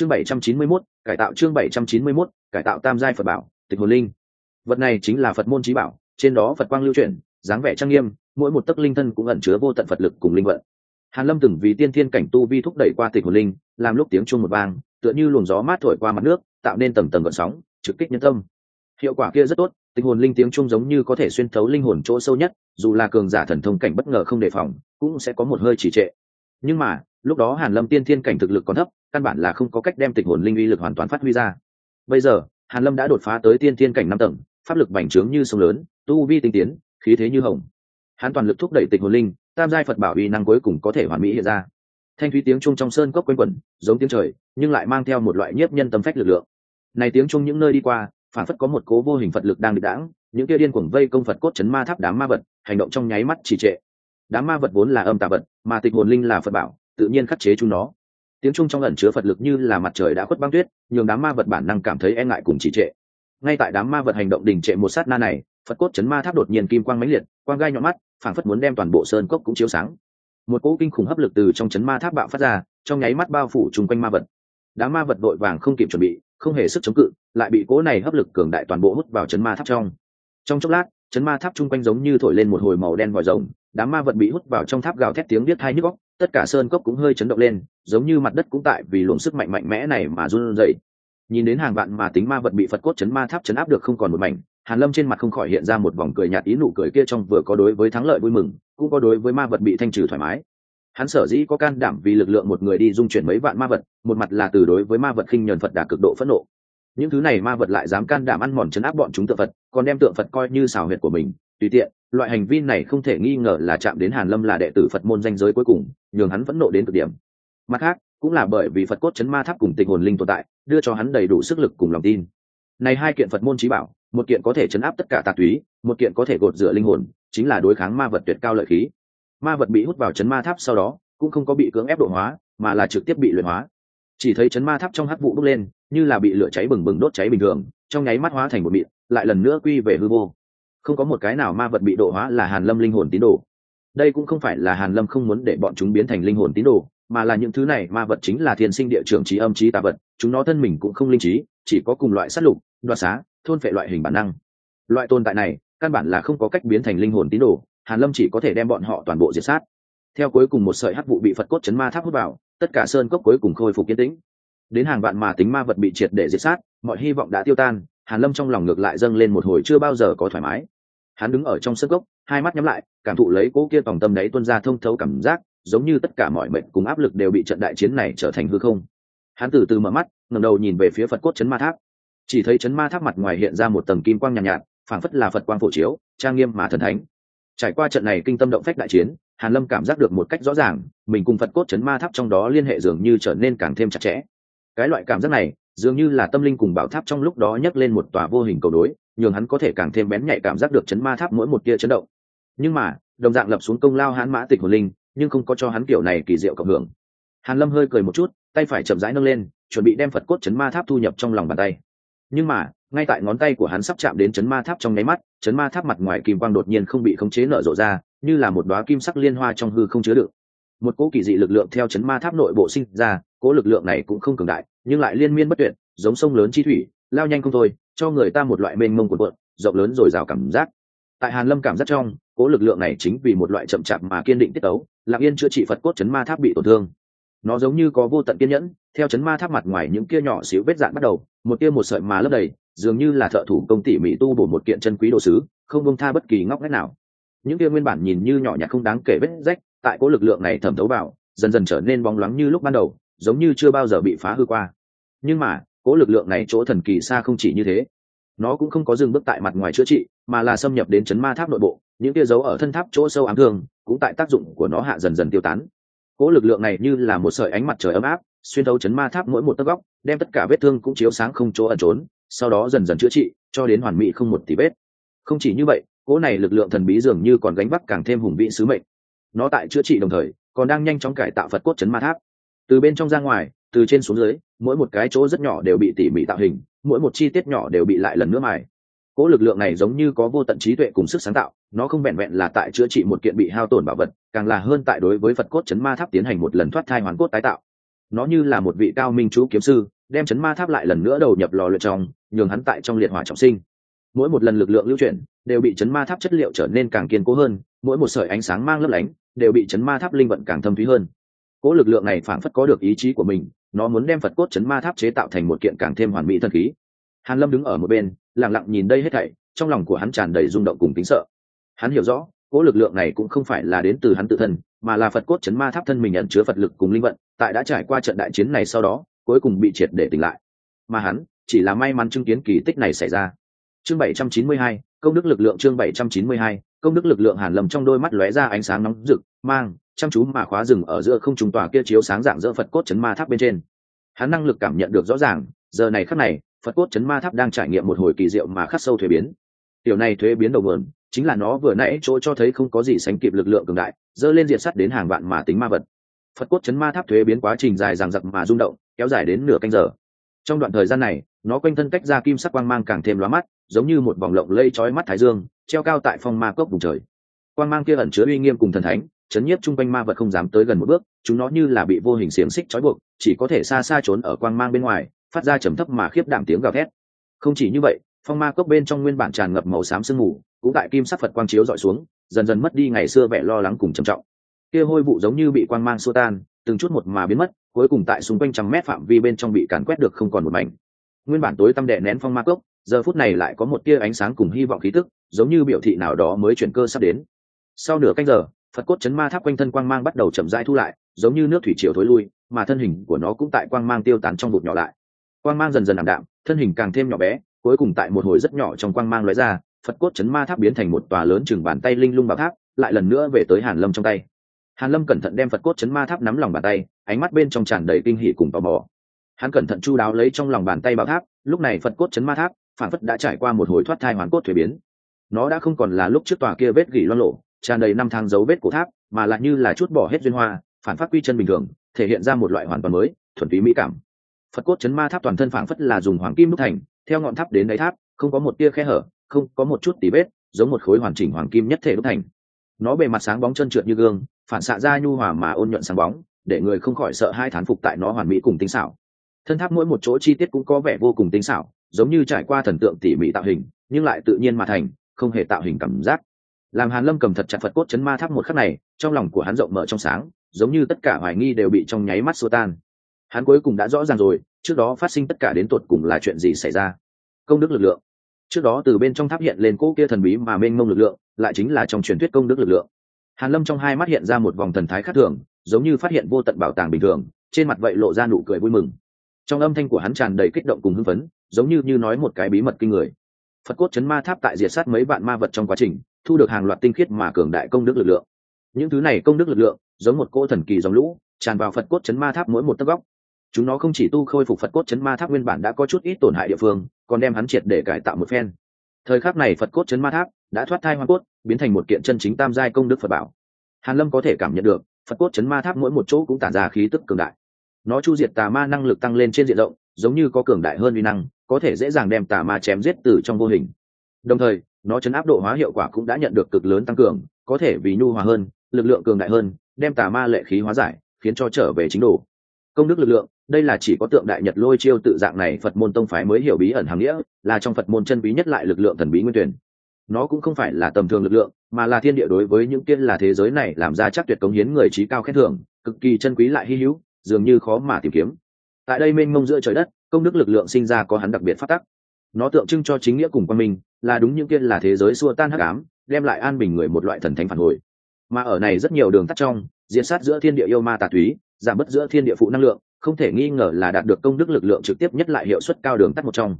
chương 791, cải tạo chương 791, cải tạo tam giai phật bảo tịch hồn linh. Vật này chính là phật môn trí bảo trên đó phật quang lưu chuyển dáng vẻ trang nghiêm mỗi một tấc linh thân cũng ẩn chứa vô tận phật lực cùng linh vận. Hàn lâm từng vì tiên thiên cảnh tu vi thúc đẩy qua tịch hồn linh làm lúc tiếng chuông một vang tựa như luồng gió mát thổi qua mặt nước tạo nên tầng tầng gợn sóng trực kích nhân tâm. Hiệu quả kia rất tốt tịch hồn linh tiếng chuông giống như có thể xuyên thấu linh hồn chỗ sâu nhất dù là cường giả thần thông cảnh bất ngờ không đề phòng cũng sẽ có một hơi trì trệ. Nhưng mà lúc đó hàn lâm tiên thiên cảnh thực lực còn thấp căn bản là không có cách đem tịch hồn linh uy lực hoàn toàn phát huy ra. Bây giờ, hàn lâm đã đột phá tới tiên thiên cảnh năm tầng, pháp lực bành trướng như sông lớn, tu vi tinh tiến, khí thế như hồng. Hắn toàn lực thúc đẩy tịch hồn linh, tam giai phật bảo uy năng cuối cùng có thể hoàn mỹ hiện ra. Thanh thúy tiếng trung trong sơn cốc quanh quẩn, giống tiếng trời, nhưng lại mang theo một loại nhiếp nhân tâm phách lực lượng. Này tiếng trung những nơi đi qua, phản phất có một cố vô hình phật lực đang được đãng, những kia điên cuồng vây công phật cốt chấn ma tháp đám ma vật, hành động trong nháy mắt trì trệ. Đám ma vật vốn là âm tà vật, mà tịch hồn linh là phật bảo, tự nhiên khắc chế chúng nó tiếng trung trong ẩn chứa phật lực như là mặt trời đã khuất băng tuyết, nhường đám ma vật bản năng cảm thấy e ngại cùng trì trệ. Ngay tại đám ma vật hành động đình trệ một sát na này, phật cốt chấn ma tháp đột nhiên kim quang mãnh liệt, quang gai nhọn mắt, phảng phất muốn đem toàn bộ sơn cốc cũng chiếu sáng. Một cỗ kinh khủng hấp lực từ trong chấn ma tháp bạo phát ra, trong nháy mắt bao phủ chung quanh ma vật. Đám ma vật đội vàng không kịp chuẩn bị, không hề sức chống cự, lại bị cỗ này hấp lực cường đại toàn bộ hút vào chấn ma tháp trong. Trong chốc lát, chấn ma tháp chung quanh giống như thổi lên một hồi màu đen vòi rồng, đám ma vật bị hút vào trong tháp gào thét tiếng biết thai nhức góc tất cả sơn cốc cũng hơi chấn động lên, giống như mặt đất cũng tại vì luồng sức mạnh mạnh mẽ này mà run rẩy nhìn đến hàng vạn mà tính ma vật bị phật cốt chấn ma tháp chấn áp được không còn một mảnh, hàn lâm trên mặt không khỏi hiện ra một vòng cười nhạt ý nụ cười kia trong vừa có đối với thắng lợi vui mừng, cũng có đối với ma vật bị thanh trừ thoải mái hắn sở dĩ có can đảm vì lực lượng một người đi dung chuyển mấy vạn ma vật, một mặt là từ đối với ma vật khinh nhờn phật đà cực độ phẫn nộ những thứ này ma vật lại dám can đảm ăn mòn chấn áp bọn chúng tự vật còn đem tượng phật coi như xào huyệt của mình. Tùy tiện, loại hành vi này không thể nghi ngờ là chạm đến hàn lâm là đệ tử phật môn danh giới cuối cùng, nhường hắn vẫn nộ đến cực điểm. Mặt khác, cũng là bởi vì phật cốt chấn ma tháp cùng tình hồn linh tồn tại, đưa cho hắn đầy đủ sức lực cùng lòng tin. Này hai kiện phật môn trí bảo, một kiện có thể chấn áp tất cả tà túy, một kiện có thể gột rửa linh hồn, chính là đối kháng ma vật tuyệt cao lợi khí. Ma vật bị hút vào chấn ma tháp sau đó, cũng không có bị cưỡng ép độ hóa, mà là trực tiếp bị luyện hóa. Chỉ thấy chấn ma tháp trong hắc vụ bốc lên, như là bị lửa cháy bừng bừng đốt cháy bình thường, trong nháy mắt hóa thành một mịn lại lần nữa quy về hư vô. Không có một cái nào ma vật bị độ hóa là hàn lâm linh hồn tín đồ. Đây cũng không phải là hàn lâm không muốn để bọn chúng biến thành linh hồn tín đồ, mà là những thứ này ma vật chính là thiên sinh địa trưởng trí âm trí tà vật, chúng nó thân mình cũng không linh trí, chỉ có cùng loại sát lục, đoạt xá, thôn phệ loại hình bản năng. Loại tồn tại này, căn bản là không có cách biến thành linh hồn tín đồ, hàn lâm chỉ có thể đem bọn họ toàn bộ diệt sát. Theo cuối cùng một sợi hắc vụ bị phật cốt chấn ma tháp hút vào, tất cả sơn cốc cuối cùng khôi phục kiên tĩnh. Đến hàng vạn mà tính ma vật bị triệt để diệt sát, mọi hy vọng đã tiêu tan hàn lâm trong lòng ngược lại dâng lên một hồi chưa bao giờ có thoải mái. Hắn đứng ở trong sơn gốc, hai mắt nhắm lại cảm thụ lấy cỗ kia tòng tâm đấy tuôn ra thông thấu cảm giác giống như tất cả mọi mệnh cùng áp lực đều bị trận đại chiến này trở thành hư không. Hắn từ từ mở mắt ngẩng đầu nhìn về phía phật cốt chấn ma tháp. Chỉ thấy chấn ma tháp mặt ngoài hiện ra một tầng kim quang nhàn nhạt, nhạt phảng phất là phật quang phổ chiếu trang nghiêm mà thần thánh. Trải qua trận này kinh tâm động phách đại chiến hàn lâm cảm giác được một cách rõ ràng mình cùng phật cốt chấn ma tháp trong đó liên hệ dường như trở nên càng thêm chặt chẽ. Cái loại cảm giác này dường như là tâm linh cùng bảo tháp trong lúc đó nhấc lên một tòa vô hình cầu đối nhường hắn có thể càng thêm bén nhạy cảm giác được chấn ma tháp mỗi một tia chấn động. Nhưng mà, đồng dạng lập xuống công lao hãn mã tịch hồn linh, nhưng không có cho hắn kiểu này kỳ diệu cộng hưởng. Hàn lâm hơi cười một chút, tay phải chậm rãi nâng lên, chuẩn bị đem phật cốt chấn ma tháp thu nhập trong lòng bàn tay. Nhưng mà, ngay tại ngón tay của hắn sắp chạm đến chấn ma tháp trong nháy mắt, chấn ma tháp mặt ngoài kim quang đột nhiên không bị khống chế nở rộ ra, như là một đóa kim sắc liên hoa trong hư không chứa đựng. Một cỗ kỳ dị lực lượng theo chấn ma tháp nội bộ sinh ra cỗ lực lượng này cũng không cường đại, nhưng lại liên miên bất tuyệt, giống sông lớn chi thủy, lao nhanh không thôi, cho người ta một loại mênh mông cuộn cuộn, rộng lớn rồi rào cảm giác. Tại hàn lâm cảm giác trong cỗ lực lượng này chính vì một loại chậm chạp mà kiên định tiết tấu, lặng yên chữa trị phật cốt chấn ma tháp bị tổn thương. Nó giống như có vô tận kiên nhẫn, theo chấn ma tháp mặt ngoài những kia nhỏ xíu vết dạn bắt đầu, một tia một sợi mà lấp đầy, dường như là thợ thủ công tỉ mỹ tu bổ một kiện chân quý đồ sứ, không bông tha bất kỳ ngóc ngách nào. Những kia nguyên bản nhìn như nhỏ nhặt không đáng kể vết rách, tại cỗ lực lượng này thẩm thấu vào, dần dần trở nên bóng loáng như lúc ban đầu giống như chưa bao giờ bị phá hư qua. Nhưng mà cỗ lực lượng này chỗ thần kỳ xa không chỉ như thế. Nó cũng không có dừng bước tại mặt ngoài chữa trị, mà là xâm nhập đến chấn ma tháp nội bộ, những kia dấu ở thân tháp chỗ sâu ám thương, cũng tại tác dụng của nó hạ dần dần tiêu tán. Cỗ lực lượng này như là một sợi ánh mặt trời ấm áp, xuyên thấu chấn ma tháp mỗi một tấc góc, đem tất cả vết thương cũng chiếu sáng không chỗ ẩn trốn, sau đó dần dần chữa trị, cho đến hoàn mỹ không một tí vết. Không chỉ như vậy cỗ này lực lượng thần bí dường như còn gánh vác càng thêm hùng vĩ sứ mệnh. Nó tại chữa trị đồng thời, còn đang nhanh chóng cải tạo phật cốt chấn ma tháp từ bên trong ra ngoài, từ trên xuống dưới, mỗi một cái chỗ rất nhỏ đều bị tỉ mỉ tạo hình, mỗi một chi tiết nhỏ đều bị lại lần nữa mài. Cỗ lực lượng này giống như có vô tận trí tuệ cùng sức sáng tạo, nó không vẹn vẹn là tại chữa trị một kiện bị hao tổn bảo vật, càng là hơn tại đối với phật cốt chấn ma tháp tiến hành một lần thoát thai hoàn cốt tái tạo. Nó như là một vị cao minh chú kiếm sư, đem chấn ma tháp lại lần nữa đầu nhập lò luyện trong, nhường hắn tại trong liệt hỏa trọng sinh. Mỗi một lần lực lượng lưu chuyển, đều bị chấn ma tháp chất liệu trở nên càng kiên cố hơn, mỗi một sợi ánh sáng mang lấp lánh, đều bị chấn ma tháp linh vận càng thâm thúy hơn cỗ lực lượng này phảng phất có được ý chí của mình nó muốn đem phật cốt chấn ma tháp chế tạo thành một kiện càng thêm hoàn mỹ thần khí. Hàn lâm đứng ở một bên lặng lặng nhìn đây hết thảy trong lòng của hắn tràn đầy rung động cùng tính sợ. Hắn hiểu rõ cỗ lực lượng này cũng không phải là đến từ hắn tự thân mà là phật cốt chấn ma tháp thân mình nhận chứa phật lực cùng linh vận tại đã trải qua trận đại chiến này sau đó cuối cùng bị triệt để tỉnh lại. Mà hắn chỉ là may mắn chứng kiến kỳ tích này xảy ra. Chương 792, công đức lực lượng chương 792, công đức lực lượng hàn lâm trong đôi mắt lóe ra ánh sáng nóng rực mang chăm chú mà khóa rừng ở giữa không trùng tòa kia chiếu sáng dạng dỡ phật cốt chấn ma tháp bên trên. Hắn năng lực cảm nhận được rõ ràng, giờ này khắc này, phật cốt chấn ma tháp đang trải nghiệm một hồi kỳ diệu mà khắc sâu thuế biến. Tiểu này thuế biến đầu nguồn, chính là nó vừa nãy chỗ cho thấy không có gì sánh kịp lực lượng cường đại, dơ lên diện sắt đến hàng vạn mà tính ma vật. Phật cốt chấn ma tháp thuế biến quá trình dài dằng dặc mà rung động, kéo dài đến nửa canh giờ. Trong đoạn thời gian này, nó quanh thân cách ra kim sắc quang mang càng thêm lóa mắt, giống như một vòng lộng lây chói mắt thái dương, treo cao tại phong ma cốc vùng trời. Quang mang kia ẩn chứa uy nghiêm cùng thần thánh chấn nhiếp chung quanh ma vật không dám tới gần một bước, chúng nó như là bị vô hình xiềng xích trói buộc, chỉ có thể xa xa trốn ở quang mang bên ngoài, phát ra trầm thấp mà khiếp đảm tiếng gào thét. Không chỉ như vậy, phong ma cốc bên trong nguyên bản tràn ngập màu xám sương mù, cũng tại kim sắc phật quang chiếu dọi xuống, dần dần mất đi ngày xưa vẻ lo lắng cùng trầm trọng. Kia hôi vụ giống như bị quang mang xua tan, từng chút một mà biến mất, cuối cùng tại xung quanh trăm mét phạm vi bên trong bị càn quét được không còn một mảnh. Nguyên bản tối tăm đệ nén phong ma cốc, giờ phút này lại có một tia ánh sáng cùng hy vọng khí tức, giống như biểu thị nào đó mới chuyển cơ sắp đến. Sau nửa canh giờ phật cốt chấn ma tháp quanh thân quang mang bắt đầu chậm rãi thu lại, giống như nước thủy triều thối lui, mà thân hình của nó cũng tại quang mang tiêu tán trong bụt nhỏ lại. Quang mang dần dần ảm đạm, thân hình càng thêm nhỏ bé, cuối cùng tại một hồi rất nhỏ trong quang mang lóe ra, phật cốt chấn ma tháp biến thành một tòa lớn chừng bàn tay linh lung bảo tháp, lại lần nữa về tới hàn lâm trong tay. Hàn lâm cẩn thận đem phật cốt chấn ma tháp nắm lòng bàn tay, ánh mắt bên trong tràn đầy kinh hỉ cùng tò mò. Hắn cẩn thận chu đáo lấy trong lòng bàn tay bảo tháp, lúc này phật cốt chấn ma tháp phản phất đã trải qua một hồi thoát thai hoàn cốt thuế biến. Nó đã không còn là lúc trước tòa kia vết gỉ loan lộ tràn đầy năm tháng dấu vết cổ tháp, mà lại như là chút bỏ hết duyên hoa, phản phát quy chân bình thường, thể hiện ra một loại hoàn toàn mới, thuần túy mỹ cảm. Phật cốt chấn ma tháp toàn thân phản phất là dùng hoàng kim đúc thành, theo ngọn tháp đến đáy tháp, không có một tia khe hở, không có một chút tỉ vết, giống một khối hoàn chỉnh hoàng kim nhất thể đúc thành. Nó bề mặt sáng bóng chân trượt như gương, phản xạ ra nhu hòa mà ôn nhuận sáng bóng, để người không khỏi sợ hai thán phục tại nó hoàn mỹ cùng tinh xảo. Thân tháp mỗi một chỗ chi tiết cũng có vẻ vô cùng tinh xảo, giống như trải qua thần tượng tỉ mỉ tạo hình, nhưng lại tự nhiên mà thành, không hề tạo hình cảm giác làm hàn lâm cầm thật chặt phật cốt chấn ma tháp một khắc này, trong lòng của hắn rộng mở trong sáng, giống như tất cả hoài nghi đều bị trong nháy mắt xua tan. Hắn cuối cùng đã rõ ràng rồi, trước đó phát sinh tất cả đến tột cùng là chuyện gì xảy ra. Công đức lực lượng. Trước đó từ bên trong tháp hiện lên cỗ kia thần bí mà mênh mông lực lượng, lại chính là trong truyền thuyết công đức lực lượng. Hàn lâm trong hai mắt hiện ra một vòng thần thái khác thường, giống như phát hiện vô tận bảo tàng bình thường, trên mặt vậy lộ ra nụ cười vui mừng. Trong âm thanh của hắn tràn đầy kích động cùng hưng phấn, giống như như nói một cái bí mật kinh người. Phật cốt chấn ma tháp tại diệt sát mấy bạn ma vật trong quá trình thu được hàng loạt tinh khiết mà cường đại công đức lực lượng. Những thứ này công đức lực lượng, giống một cỗ thần kỳ dòng lũ, tràn vào phật cốt chấn ma tháp mỗi một tấc góc. Chúng nó không chỉ tu khôi phục phật cốt chấn ma tháp nguyên bản đã có chút ít tổn hại địa phương, còn đem hắn triệt để cải tạo một phen. Thời khắc này phật cốt chấn ma tháp đã thoát thai hoa cốt, biến thành một kiện chân chính tam giai công đức phật bảo. Hàn lâm có thể cảm nhận được, phật cốt chấn ma tháp mỗi một chỗ cũng tản ra khí tức cường đại. Nó chu diệt tà ma năng lực tăng lên trên diện rộng, giống như có cường đại hơn uy năng, có thể dễ dàng đem tà ma chém giết từ trong vô hình. Đồng thời nó chấn áp độ hóa hiệu quả cũng đã nhận được cực lớn tăng cường, có thể vì nhu hòa hơn, lực lượng cường đại hơn, đem tà ma lệ khí hóa giải, khiến cho trở về chính đồ. Công đức lực lượng, đây là chỉ có tượng đại nhật lôi chiêu tự dạng này phật môn tông phái mới hiểu bí ẩn hàng nghĩa, là trong phật môn chân bí nhất lại lực lượng thần bí nguyên tuyển. Nó cũng không phải là tầm thường lực lượng, mà là thiên địa đối với những tiên là thế giới này làm ra chắc tuyệt cống hiến người trí cao khen thưởng, cực kỳ chân quý lại hy hữu, dường như khó mà tìm kiếm. Tại đây mênh mông giữa trời đất, công đức lực lượng sinh ra có hắn đặc biệt phát tắc nó tượng trưng cho chính nghĩa cùng quan minh, là đúng những kia là thế giới xua tan hắc ám, đem lại an bình người một loại thần thánh phản hồi. Mà ở này rất nhiều đường tắt trong diễn sát giữa thiên địa yêu ma tà túy, giảm bớt giữa thiên địa phụ năng lượng, không thể nghi ngờ là đạt được công đức lực lượng trực tiếp nhất lại hiệu suất cao đường tắt một trong.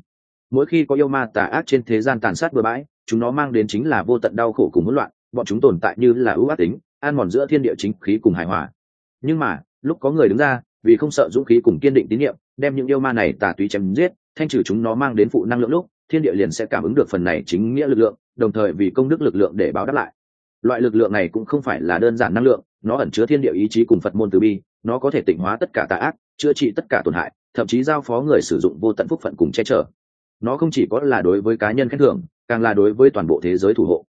Mỗi khi có yêu ma tà ác trên thế gian tàn sát bừa bãi, chúng nó mang đến chính là vô tận đau khổ cùng hỗn loạn, bọn chúng tồn tại như là ưu ác tính an mòn giữa thiên địa chính khí cùng hài hòa. Nhưng mà, lúc có người đứng ra, vì không sợ dũng khí cùng kiên định tín nhiệm, đem những yêu ma này tà túy chém giết thanh trừ chúng nó mang đến phụ năng lượng lúc, thiên địa liền sẽ cảm ứng được phần này chính nghĩa lực lượng, đồng thời vì công đức lực lượng để báo đáp lại. Loại lực lượng này cũng không phải là đơn giản năng lượng, nó ẩn chứa thiên địa ý chí cùng phật môn từ bi, nó có thể tịnh hóa tất cả tà ác, chữa trị tất cả tổn hại, thậm chí giao phó người sử dụng vô tận phúc phận cùng che chở. Nó không chỉ có là đối với cá nhân khen thưởng, càng là đối với toàn bộ thế giới thủ hộ.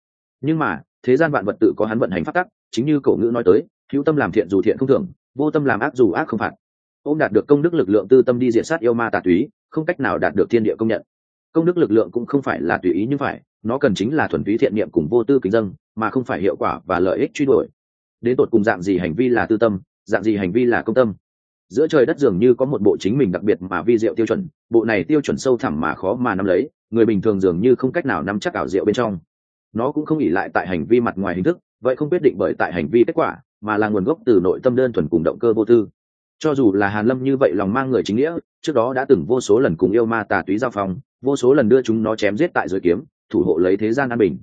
Nhưng mà, thế gian vạn vật tự có hắn vận hành phát tắc, chính như cổ ngữ nói tới, hữu tâm làm thiện dù thiện không thường vô tâm làm ác dù ác không phạt. Ôm đạt được công đức lực lượng tư tâm đi diện sát yêu ma tà túy không cách nào đạt được thiên địa công nhận. Công đức lực lượng cũng không phải là tùy ý nhưng phải, nó cần chính là thuần túy thiện niệm cùng vô tư kính dân mà không phải hiệu quả và lợi ích truy đuổi. Đến tột cùng dạng gì hành vi là tư tâm, dạng gì hành vi là công tâm. Giữa trời đất dường như có một bộ chính mình đặc biệt mà vi diệu tiêu chuẩn, bộ này tiêu chuẩn sâu thẳm mà khó mà nắm lấy, người bình thường dường như không cách nào nắm chắc ảo diệu bên trong. Nó cũng không ỉ lại tại hành vi mặt ngoài hình thức, vậy không quyết định bởi tại hành vi kết quả, mà là nguồn gốc từ nội tâm đơn thuần cùng động cơ vô tư cho dù là hàn lâm như vậy lòng mang người chính nghĩa, trước đó đã từng vô số lần cùng yêu ma tà túy giao phong, vô số lần đưa chúng nó chém giết tại dưới kiếm, thủ hộ lấy thế gian an bình.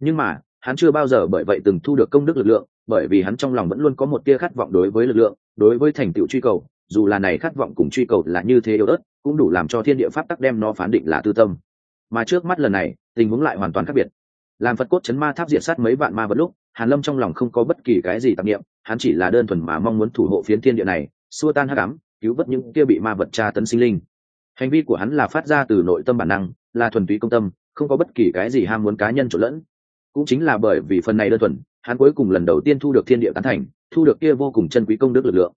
Nhưng mà, hắn chưa bao giờ bởi vậy từng thu được công đức lực lượng, bởi vì hắn trong lòng vẫn luôn có một tia khát vọng đối với lực lượng, đối với thành tựu truy cầu, dù là này khát vọng cùng truy cầu là như thế yếu ớt, cũng đủ làm cho thiên địa pháp tắc đem nó phán định là tư tâm. Mà trước mắt lần này, tình huống lại hoàn toàn khác biệt. Làm phật cốt chấn ma tháp diệt sát mấy vạn ma vật lúc, hàn lâm trong lòng không có bất kỳ cái gì tạp niệm, hắn chỉ là đơn thuần mà mong muốn thủ hộ phiến thiên địa này xua tan hắc ám, cứu vớt những kia bị ma vật tra tấn sinh linh. Hành vi của hắn là phát ra từ nội tâm bản năng, là thuần túy công tâm, không có bất kỳ cái gì ham muốn cá nhân trộn lẫn. Cũng chính là bởi vì phần này đơn thuần, hắn cuối cùng lần đầu tiên thu được thiên địa tán thành, thu được kia vô cùng chân quý công đức lực lượng.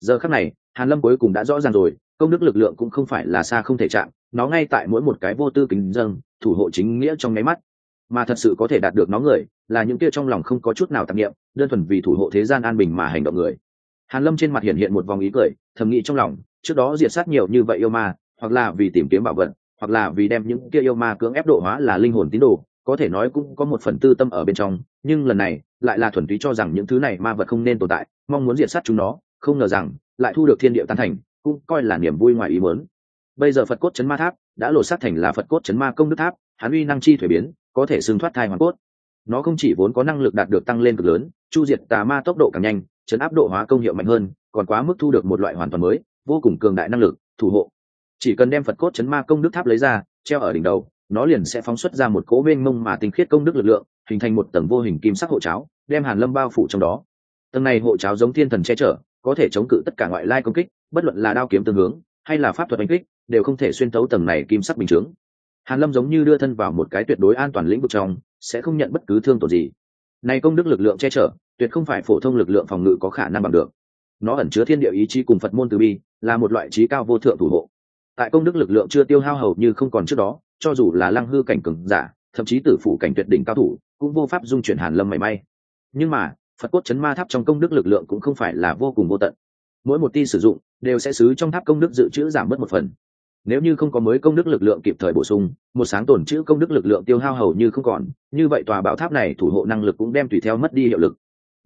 Giờ khắc này, hàn lâm cuối cùng đã rõ ràng rồi, công đức lực lượng cũng không phải là xa không thể chạm, nó ngay tại mỗi một cái vô tư kính dâng, thủ hộ chính nghĩa trong nháy mắt. Mà thật sự có thể đạt được nó người, là những kia trong lòng không có chút nào tạp nghiệm đơn thuần vì thủ hộ thế gian an bình mà hành động người hàn lâm trên mặt hiện hiện một vòng ý cười, thầm nghĩ trong lòng, trước đó diệt sát nhiều như vậy yêu ma, hoặc là vì tìm kiếm bảo vật, hoặc là vì đem những kia yêu ma cưỡng ép độ hóa là linh hồn tín đồ, có thể nói cũng có một phần tư tâm ở bên trong, nhưng lần này, lại là thuần túy cho rằng những thứ này ma vật không nên tồn tại, mong muốn diệt sát chúng nó, không ngờ rằng, lại thu được thiên địa tan thành, cũng coi là niềm vui ngoài ý muốn. Bây giờ phật cốt chấn ma tháp, đã lộ sát thành là phật cốt chấn ma công đức tháp, hắn uy năng chi thuế biến, có thể xương thoát thai hoàn cốt. Nó không chỉ vốn có năng lực đạt được tăng lên cực lớn chu diệt tà ma tốc độ càng nhanh, chấn áp độ hóa công hiệu mạnh hơn, còn quá mức thu được một loại hoàn toàn mới, vô cùng cường đại năng lực, thủ hộ. Chỉ cần đem phật cốt chấn ma công đức tháp lấy ra, treo ở đỉnh đầu, nó liền sẽ phóng xuất ra một cỗ mênh mông mà tinh khiết công đức lực lượng, hình thành một tầng vô hình kim sắc hộ cháo, đem hàn lâm bao phủ trong đó. Tầng này hộ cháo giống thiên thần che chở, có thể chống cự tất cả ngoại lai công kích, bất luận là đao kiếm tương hướng, hay là pháp thuật đánh kích, đều không thể xuyên tấu tầng này kim sắc bình chướng. Hàn lâm giống như đưa thân vào một cái tuyệt đối an toàn lĩnh vực trong, sẽ không nhận bất cứ thương tổn gì này công đức lực lượng che chở, tuyệt không phải phổ thông lực lượng phòng ngự có khả năng bằng được. Nó ẩn chứa thiên địa ý chí cùng phật môn từ bi, là một loại trí cao vô thượng thủ hộ. Tại công đức lực lượng chưa tiêu hao hầu như không còn trước đó, cho dù là lăng hư cảnh cường giả, thậm chí tử phủ cảnh tuyệt đỉnh cao thủ, cũng vô pháp dung chuyển hàn lâm mảy may. Nhưng mà, phật cốt chấn ma tháp trong công đức lực lượng cũng không phải là vô cùng vô tận. Mỗi một ti sử dụng, đều sẽ xứ trong tháp công đức dự trữ giảm bớt một phần nếu như không có mới công đức lực lượng kịp thời bổ sung, một sáng tổn chữ công đức lực lượng tiêu hao hầu như không còn, như vậy tòa bảo tháp này thủ hộ năng lực cũng đem tùy theo mất đi hiệu lực.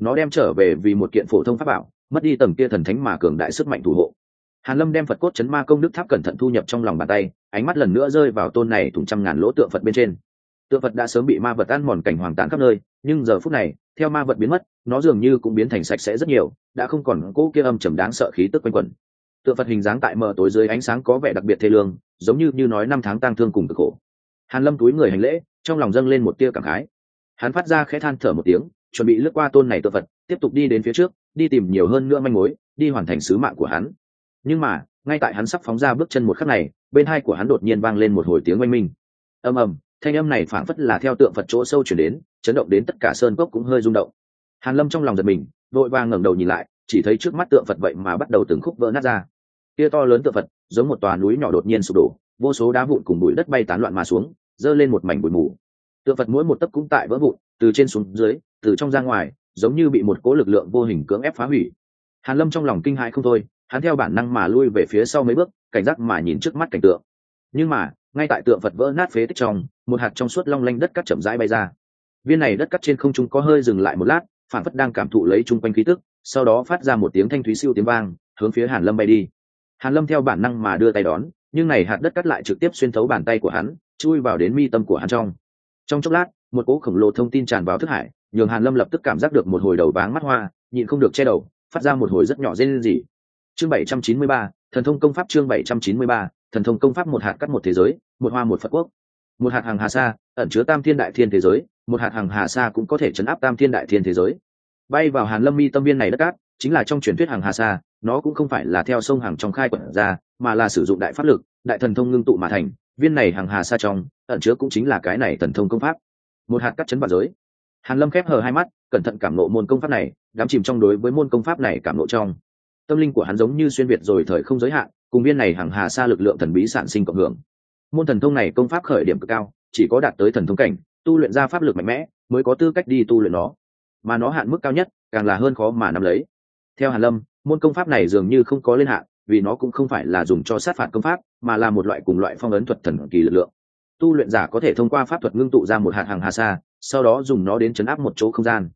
Nó đem trở về vì một kiện phổ thông pháp bảo, mất đi tầng kia thần thánh mà cường đại sức mạnh thủ hộ. Hàn lâm đem phật cốt chấn ma công đức tháp cẩn thận thu nhập trong lòng bàn tay, ánh mắt lần nữa rơi vào tôn này thủng trăm ngàn lỗ tượng phật bên trên. Tượng phật đã sớm bị ma vật ăn mòn cảnh hoàng tán khắp nơi, nhưng giờ phút này, theo ma vật biến mất, nó dường như cũng biến thành sạch sẽ rất nhiều, đã không còn cỗ kia âm trầm đáng sợ khí tức quanh quẩn tượng phật hình dáng tại mờ tối dưới ánh sáng có vẻ đặc biệt thê lương, giống như như nói năm tháng tang thương cùng cực khổ. Hàn lâm túi người hành lễ, trong lòng dâng lên một tia cảm khái. Hắn phát ra khẽ than thở một tiếng, chuẩn bị lướt qua tôn này tượng phật, tiếp tục đi đến phía trước, đi tìm nhiều hơn nữa manh mối, đi hoàn thành sứ mạng của hắn. Nhưng mà, ngay tại hắn sắp phóng ra bước chân một khắc này, bên hai của hắn đột nhiên vang lên một hồi tiếng oanh minh. Ầm ầm, thanh âm này phảng phất là theo tượng phật chỗ sâu chuyển đến, chấn động đến tất cả sơn cốc cũng hơi rung động. Hàn lâm trong lòng giật mình, vội vàng ngẩng đầu nhìn lại, chỉ thấy trước mắt tượng phật vậy mà bắt đầu từng khúc vỡ nát ra kia to lớn tượng phật, giống một tòa núi nhỏ đột nhiên sụp đổ, vô số đá vụn cùng bụi đất bay tán loạn mà xuống, dơ lên một mảnh bụi mù. Tượng phật mỗi một tấc cũng tại vỡ vụn, từ trên xuống dưới, từ trong ra ngoài, giống như bị một cố lực lượng vô hình cưỡng ép phá hủy. Hàn lâm trong lòng kinh hãi không thôi, hắn theo bản năng mà lui về phía sau mấy bước, cảnh giác mà nhìn trước mắt cảnh tượng. Nhưng mà, ngay tại tượng phật vỡ nát phế tích trong, một hạt trong suốt long lanh đất cắt chậm rãi bay ra. Viên này đất cắt trên không trung có hơi dừng lại một lát, phản phất đang cảm thụ lấy chung quanh khí tức, sau đó phát ra một tiếng thanh thúy siêu tiếng vang, hướng phía hàn lâm bay đi hàn lâm theo bản năng mà đưa tay đón nhưng này hạt đất cắt lại trực tiếp xuyên thấu bàn tay của hắn chui vào đến mi tâm của hắn trong. Trong chốc lát một cỗ khổng lồ thông tin tràn vào thức hải nhường hàn lâm lập tức cảm giác được một hồi đầu váng mắt hoa nhịn không được che đầu phát ra một hồi rất nhỏ rên rỉ. Chương 793, thần thông công pháp chương 793, thần thông công pháp một hạt cắt một thế giới một hoa một phật quốc. Một hạt hàng hà sa ẩn chứa tam thiên đại thiên thế giới một hạt hàng hà sa cũng có thể chấn áp tam thiên đại thiên thế giới. Bay vào hàn lâm mi tâm viên này đất cát chính là trong truyền thuyết hàng hà sa nó cũng không phải là theo sông hàng trong khai quẩn ra, mà là sử dụng đại pháp lực, đại thần thông ngưng tụ mà thành, viên này hàng hà sa trong, ẩn chứa cũng chính là cái này thần thông công pháp. Một hạt cắt chấn vào giới. Hàn lâm khép hờ hai mắt, cẩn thận cảm nộ môn công pháp này đắm chìm trong đối với môn công pháp này cảm nộ trong. Tâm linh của hắn giống như xuyên việt rồi thời không giới hạn, cùng viên này hàng hà xa lực lượng thần bí sản sinh cộng hưởng. Môn thần thông này công pháp khởi điểm cực cao, chỉ có đạt tới thần thông cảnh, tu luyện ra pháp lực mạnh mẽ, mới có tư cách đi tu luyện nó. Mà nó hạn mức cao nhất, càng là hơn khó mà nắm lấy. Theo hàn lâm môn công pháp này dường như không có lên hạn vì nó cũng không phải là dùng cho sát phạt công pháp, mà là một loại cùng loại phong ấn thuật thần kỳ lực lượng. Tu luyện giả có thể thông qua pháp thuật ngưng tụ ra một hạt hàng hà sa, sau đó dùng nó đến chấn áp một chỗ không gian.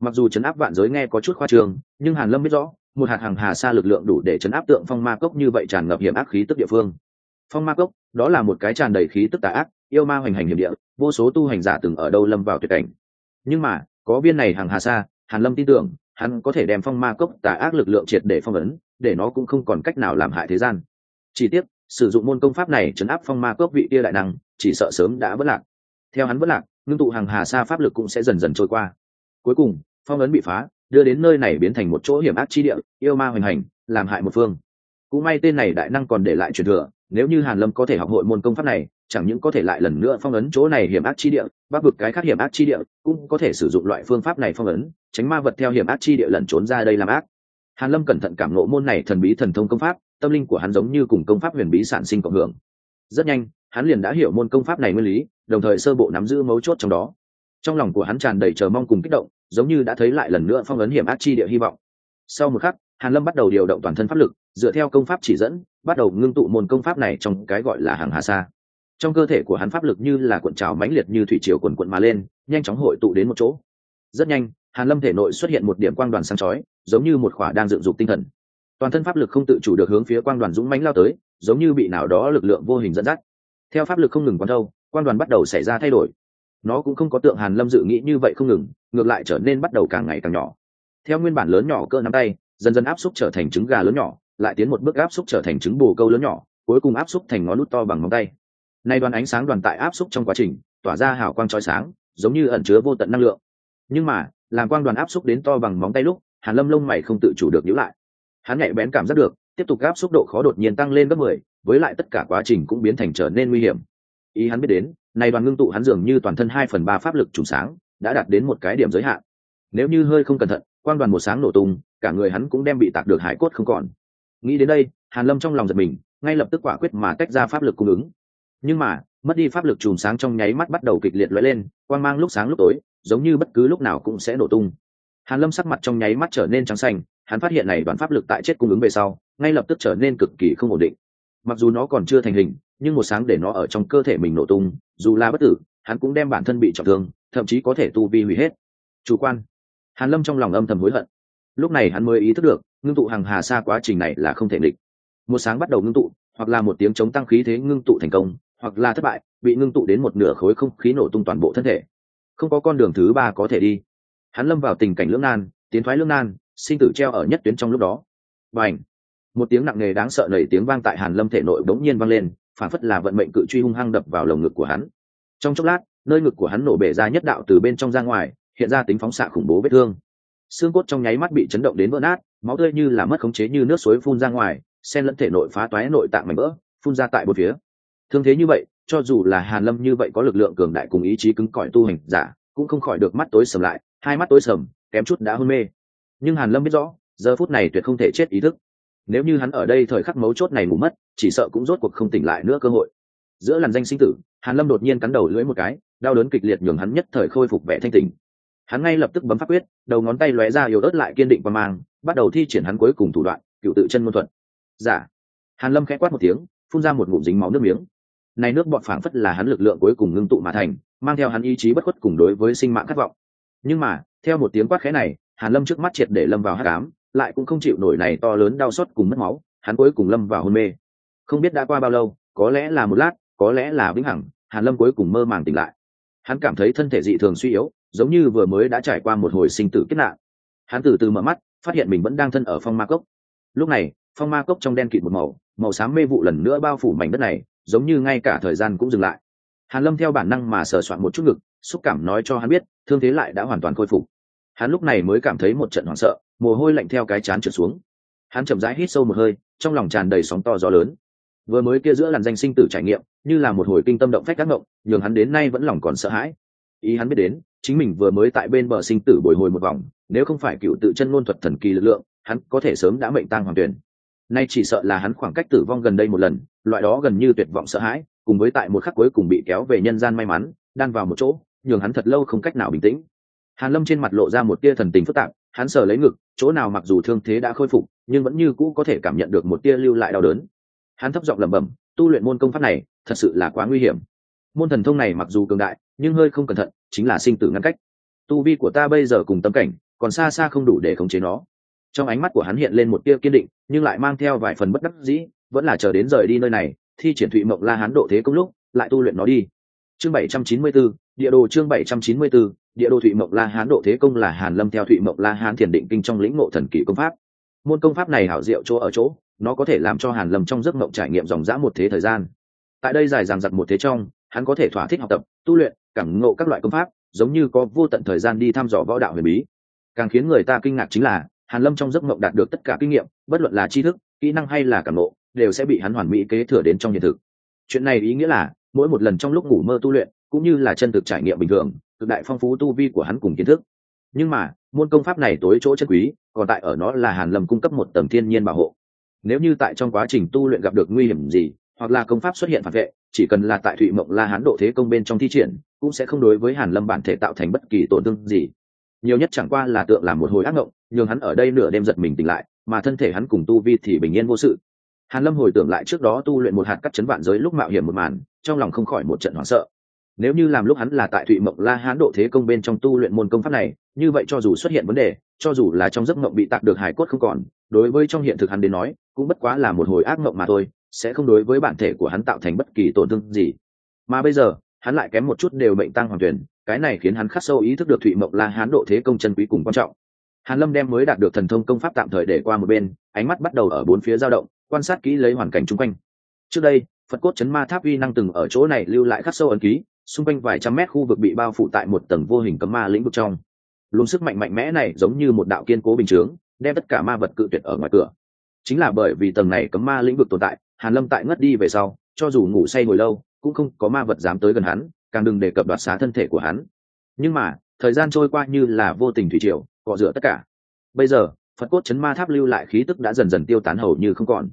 Mặc dù chấn áp vạn giới nghe có chút khoa trương, nhưng hàn lâm biết rõ, một hạt hàng hà sa lực lượng đủ để chấn áp tượng phong ma cốc như vậy tràn ngập hiểm ác khí tức địa phương. Phong ma cốc, đó là một cái tràn đầy khí tức tà ác, yêu ma hoành hành hiểm địa, vô số tu hành giả từng ở đâu lâm vào tuyệt cảnh. Nhưng mà, có viên này hàng hà sa, hàn lâm tin tưởng hắn có thể đem phong ma cốc tà ác lực lượng triệt để phong ấn, để nó cũng không còn cách nào làm hại thế gian. Chỉ tiếc, sử dụng môn công pháp này chấn áp phong ma cốc vị kia đại năng, chỉ sợ sớm đã vất lạc. Theo hắn vất lạc, ngưng tụ hàng hà sa pháp lực cũng sẽ dần dần trôi qua. Cuối cùng, phong ấn bị phá, đưa đến nơi này biến thành một chỗ hiểm ác chi địa, yêu ma hoành hành, làm hại một phương. Cũng may tên này đại năng còn để lại truyền thừa, nếu như hàn lâm có thể học hội môn công pháp này chẳng những có thể lại lần nữa phong ấn chỗ này hiểm ác chi địa, bắc vực cái khác hiểm ác chi địa cũng có thể sử dụng loại phương pháp này phong ấn, tránh ma vật theo hiểm ác chi địa lẩn trốn ra đây làm ác. Hàn lâm cẩn thận cảm ngộ môn này thần bí thần thông công pháp, tâm linh của hắn giống như cùng công pháp huyền bí sản sinh cộng hưởng. Rất nhanh, hắn liền đã hiểu môn công pháp này nguyên lý, đồng thời sơ bộ nắm giữ mấu chốt trong đó. Trong lòng của hắn tràn đầy chờ mong cùng kích động, giống như đã thấy lại lần nữa phong ấn hiểm ác chi địa hy vọng. Sau một khắc, hàn lâm bắt đầu điều động toàn thân pháp lực, dựa theo công pháp chỉ dẫn, bắt đầu ngưng tụ môn công pháp này trong cái gọi là hàng hà sa trong cơ thể của hắn pháp lực như là cuộn trào mãnh liệt như thủy triều cuồn cuộn mà lên, nhanh chóng hội tụ đến một chỗ. Rất nhanh, hàn lâm thể nội xuất hiện một điểm quang đoàn sáng chói, giống như một khỏa đang dựng dục tinh thần. Toàn thân pháp lực không tự chủ được hướng phía quang đoàn dũng mãnh lao tới, giống như bị nào đó lực lượng vô hình dẫn dắt. Theo pháp lực không ngừng quán đâu quang đoàn bắt đầu xảy ra thay đổi. Nó cũng không có tượng hàn lâm dự nghĩ như vậy không ngừng, ngược lại trở nên bắt đầu càng ngày càng nhỏ. Theo nguyên bản lớn nhỏ cỡ nắm tay, dần dần áp xúc trở thành trứng gà lớn nhỏ, lại tiến một bước áp xúc trở thành trứng bồ câu lớn nhỏ, cuối cùng áp xúc thành ngón nút to bằng ngón tay nay đoàn ánh sáng đoàn tại áp xúc trong quá trình tỏa ra hào quang chói sáng giống như ẩn chứa vô tận năng lượng. Nhưng mà làm quang đoàn áp xúc đến to bằng móng tay lúc hàn lâm lông mày không tự chủ được nhíu lại. Hắn nhạy bén cảm giác được tiếp tục áp xúc độ khó đột nhiên tăng lên gấp mười, với lại tất cả quá trình cũng biến thành trở nên nguy hiểm. Ý hắn biết đến nay đoàn ngưng tụ hắn dường như toàn thân hai phần ba pháp lực trùng sáng đã đạt đến một cái điểm giới hạn. Nếu như hơi không cẩn thận quang đoàn một sáng nổ tung cả người hắn cũng đem bị tạc được hải cốt không còn. Nghĩ đến đây hàn lâm trong lòng giật mình ngay lập tức quả quyết mà tách ra pháp lực cung ứng nhưng mà, mất đi pháp lực chùm sáng trong nháy mắt bắt đầu kịch liệt lóe lên, quang mang lúc sáng lúc tối, giống như bất cứ lúc nào cũng sẽ nổ tung. Hàn lâm sắc mặt trong nháy mắt trở nên trắng xanh, hắn phát hiện này đoàn pháp lực tại chết cung ứng về sau, ngay lập tức trở nên cực kỳ không ổn định. Mặc dù nó còn chưa thành hình, nhưng một sáng để nó ở trong cơ thể mình nổ tung, dù là bất tử, hắn cũng đem bản thân bị trọng thương, thậm chí có thể tu vi hủy hết. Chủ quan. Hàn lâm trong lòng âm thầm hối hận. Lúc này hắn mới ý thức được, ngưng tụ hàng hà xa quá trình này là không thể địch một sáng bắt đầu ngưng tụ, hoặc là một tiếng chống tăng khí thế ngưng tụ thành công hoặc là thất bại, bị ngưng tụ đến một nửa khối không khí nổ tung toàn bộ thân thể. Không có con đường thứ ba có thể đi. Hắn lâm vào tình cảnh lưỡng nan, tiến thoái lưỡng nan, sinh tử treo ở nhất tuyến trong lúc đó. Và ảnh một tiếng nặng nề đáng sợ nảy tiếng vang tại hàn lâm thể nội bỗng nhiên vang lên, phản phất là vận mệnh cự truy hung hăng đập vào lồng ngực của hắn. Trong chốc lát, nơi ngực của hắn nổ bể ra nhất đạo từ bên trong ra ngoài, hiện ra tính phóng xạ khủng bố vết thương. Xương cốt trong nháy mắt bị chấn động đến vỡ nát, máu tươi như là mất khống chế như nước suối phun ra ngoài sen lẫn thể nội phá toái nội tạng mảnh vỡ, phun ra tại một phía thương thế như vậy, cho dù là hàn lâm như vậy có lực lượng cường đại cùng ý chí cứng cỏi tu hành giả, cũng không khỏi được mắt tối sầm lại, hai mắt tối sầm, kém chút đã hôn mê. Nhưng hàn lâm biết rõ, giờ phút này tuyệt không thể chết ý thức. Nếu như hắn ở đây thời khắc mấu chốt này ngủ mất, chỉ sợ cũng rốt cuộc không tỉnh lại nữa cơ hội. Giữa làn danh sinh tử, hàn lâm đột nhiên cắn đầu lưỡi một cái, đau đớn kịch liệt nhường hắn nhất thời khôi phục vẻ thanh tỉnh. Hắn ngay lập tức bấm pháp quyết, đầu ngón tay lóe ra yếu ớt lại kiên định và mang, bắt đầu thi triển hắn cuối cùng thủ đoạn cựu tự chân môn thuận giả. Dạ. hàn lâm khẽ quát một tiếng, phun ra một ngụm dính máu nước miếng này nước bọt phảng phất là hắn lực lượng cuối cùng ngưng tụ mà thành, mang theo hắn ý chí bất khuất cùng đối với sinh mạng khát vọng. Nhưng mà, theo một tiếng quát khẽ này, hàn lâm trước mắt triệt để lâm vào hắc ám, lại cũng không chịu nổi này to lớn đau xót cùng mất máu, hắn cuối cùng lâm vào hôn mê. Không biết đã qua bao lâu, có lẽ là một lát, có lẽ là vĩnh hằng, hàn lâm cuối cùng mơ màng tỉnh lại. Hắn cảm thấy thân thể dị thường suy yếu, giống như vừa mới đã trải qua một hồi sinh tử kết nạn. Hắn từ từ mở mắt, phát hiện mình vẫn đang thân ở phong ma cốc. Lúc này, phong ma cốc trong đen kịt một màu màu xám mê vụ lần nữa bao phủ mảnh đất này giống như ngay cả thời gian cũng dừng lại. Hàn lâm theo bản năng mà sờ soạn một chút ngực, xúc cảm nói cho hắn biết, thương thế lại đã hoàn toàn khôi phục. Hắn lúc này mới cảm thấy một trận hoảng sợ, mồ hôi lạnh theo cái chán trượt xuống. Hắn chậm rãi hít sâu một hơi, trong lòng tràn đầy sóng to gió lớn. Vừa mới kia giữa làn danh sinh tử trải nghiệm, như là một hồi kinh tâm động phách các ngộng nhường hắn đến nay vẫn lòng còn sợ hãi. Ý hắn biết đến, chính mình vừa mới tại bên bờ sinh tử bồi hồi một vòng, nếu không phải cựu tự chân ngôn thuật thần kỳ lực lượng, hắn có thể sớm đã mệnh tang hoàng tuyển nay chỉ sợ là hắn khoảng cách tử vong gần đây một lần, loại đó gần như tuyệt vọng sợ hãi, cùng với tại một khắc cuối cùng bị kéo về nhân gian may mắn, đan vào một chỗ, nhường hắn thật lâu không cách nào bình tĩnh. Hàn lâm trên mặt lộ ra một tia thần tình phức tạp, hắn sờ lấy ngực, chỗ nào mặc dù thương thế đã khôi phục, nhưng vẫn như cũ có thể cảm nhận được một tia lưu lại đau đớn. Hắn thấp giọng lẩm bẩm, tu luyện môn công pháp này, thật sự là quá nguy hiểm. Môn thần thông này mặc dù cường đại, nhưng hơi không cẩn thận, chính là sinh tử ngăn cách. Tu vi của ta bây giờ cùng tâm cảnh, còn xa xa không đủ để khống chế nó trong ánh mắt của hắn hiện lên một tia kiên định nhưng lại mang theo vài phần bất đắc dĩ vẫn là chờ đến rời đi nơi này thi triển thụy mộng la hán độ thế công lúc lại tu luyện nó đi. Chương 794, địa đồ chương 794, địa đồ thụy mộng la hán độ thế công là hàn lâm theo thụy mộng la hán thiền định kinh trong lĩnh ngộ thần kỳ công pháp. Môn công pháp này hảo diệu chỗ ở chỗ nó có thể làm cho hàn lâm trong giấc mộng trải nghiệm dòng dã một thế thời gian. Tại đây dài dằng dặc một thế trong hắn có thể thỏa thích học tập tu luyện cảm ngộ các loại công pháp giống như có vô tận thời gian đi thăm dò võ đạo huyền bí. Càng khiến người ta kinh ngạc chính là hàn lâm trong giấc mộng đạt được tất cả kinh nghiệm, bất luận là tri thức, kỹ năng hay là cảm ngộ, đều sẽ bị hắn hoàn mỹ kế thừa đến trong hiện thực. Chuyện này ý nghĩa là, mỗi một lần trong lúc ngủ mơ tu luyện, cũng như là chân thực trải nghiệm bình thường, cực đại phong phú tu vi của hắn cùng kiến thức. Nhưng mà, môn công pháp này tối chỗ chân quý, còn tại ở nó là hàn lâm cung cấp một tầng thiên nhiên bảo hộ. Nếu như tại trong quá trình tu luyện gặp được nguy hiểm gì, hoặc là công pháp xuất hiện phản vệ, chỉ cần là tại thụy mộng la hán độ thế công bên trong thi triển, cũng sẽ không đối với hàn lâm bản thể tạo thành bất kỳ tổn thương gì. Nhiều nhất chẳng qua là tượng làm một hồi ác ngộng nhường hắn ở đây nửa đêm giật mình tỉnh lại, mà thân thể hắn cùng tu vi thì bình yên vô sự. Hàn lâm hồi tưởng lại trước đó tu luyện một hạt cắt chấn vạn giới lúc mạo hiểm một màn, trong lòng không khỏi một trận hoảng sợ. Nếu như làm lúc hắn là tại thụy mộng la hán độ thế công bên trong tu luyện môn công pháp này, như vậy cho dù xuất hiện vấn đề, cho dù là trong giấc mộng bị tạc được hải cốt không còn, đối với trong hiện thực hắn đến nói, cũng bất quá là một hồi ác mộng mà thôi, sẽ không đối với bản thể của hắn tạo thành bất kỳ tổn thương gì. Mà bây giờ, hắn lại kém một chút đều mệnh tăng hoàng tuyển, cái này khiến hắn khắc sâu ý thức được thụy mộng la hán độ thế công chân quý cùng quan trọng hàn lâm đem mới đạt được thần thông công pháp tạm thời để qua một bên, ánh mắt bắt đầu ở bốn phía dao động, quan sát kỹ lấy hoàn cảnh chung quanh. Trước đây, phật cốt chấn ma tháp uy năng từng ở chỗ này lưu lại khắc sâu ấn ký, xung quanh vài trăm mét khu vực bị bao phủ tại một tầng vô hình cấm ma lĩnh vực trong. Luồng sức mạnh mạnh mẽ này giống như một đạo kiên cố bình chướng, đem tất cả ma vật cự tuyệt ở ngoài cửa. Chính là bởi vì tầng này cấm ma lĩnh vực tồn tại, hàn lâm tại ngất đi về sau, cho dù ngủ say ngồi lâu, cũng không có ma vật dám tới gần hắn, càng đừng đề cập đoạt xá thân thể của hắn. Nhưng mà, thời gian trôi qua như là vô tình thủy triều cọ rửa tất cả. Bây giờ, phật cốt chấn ma tháp lưu lại khí tức đã dần dần tiêu tán hầu như không còn.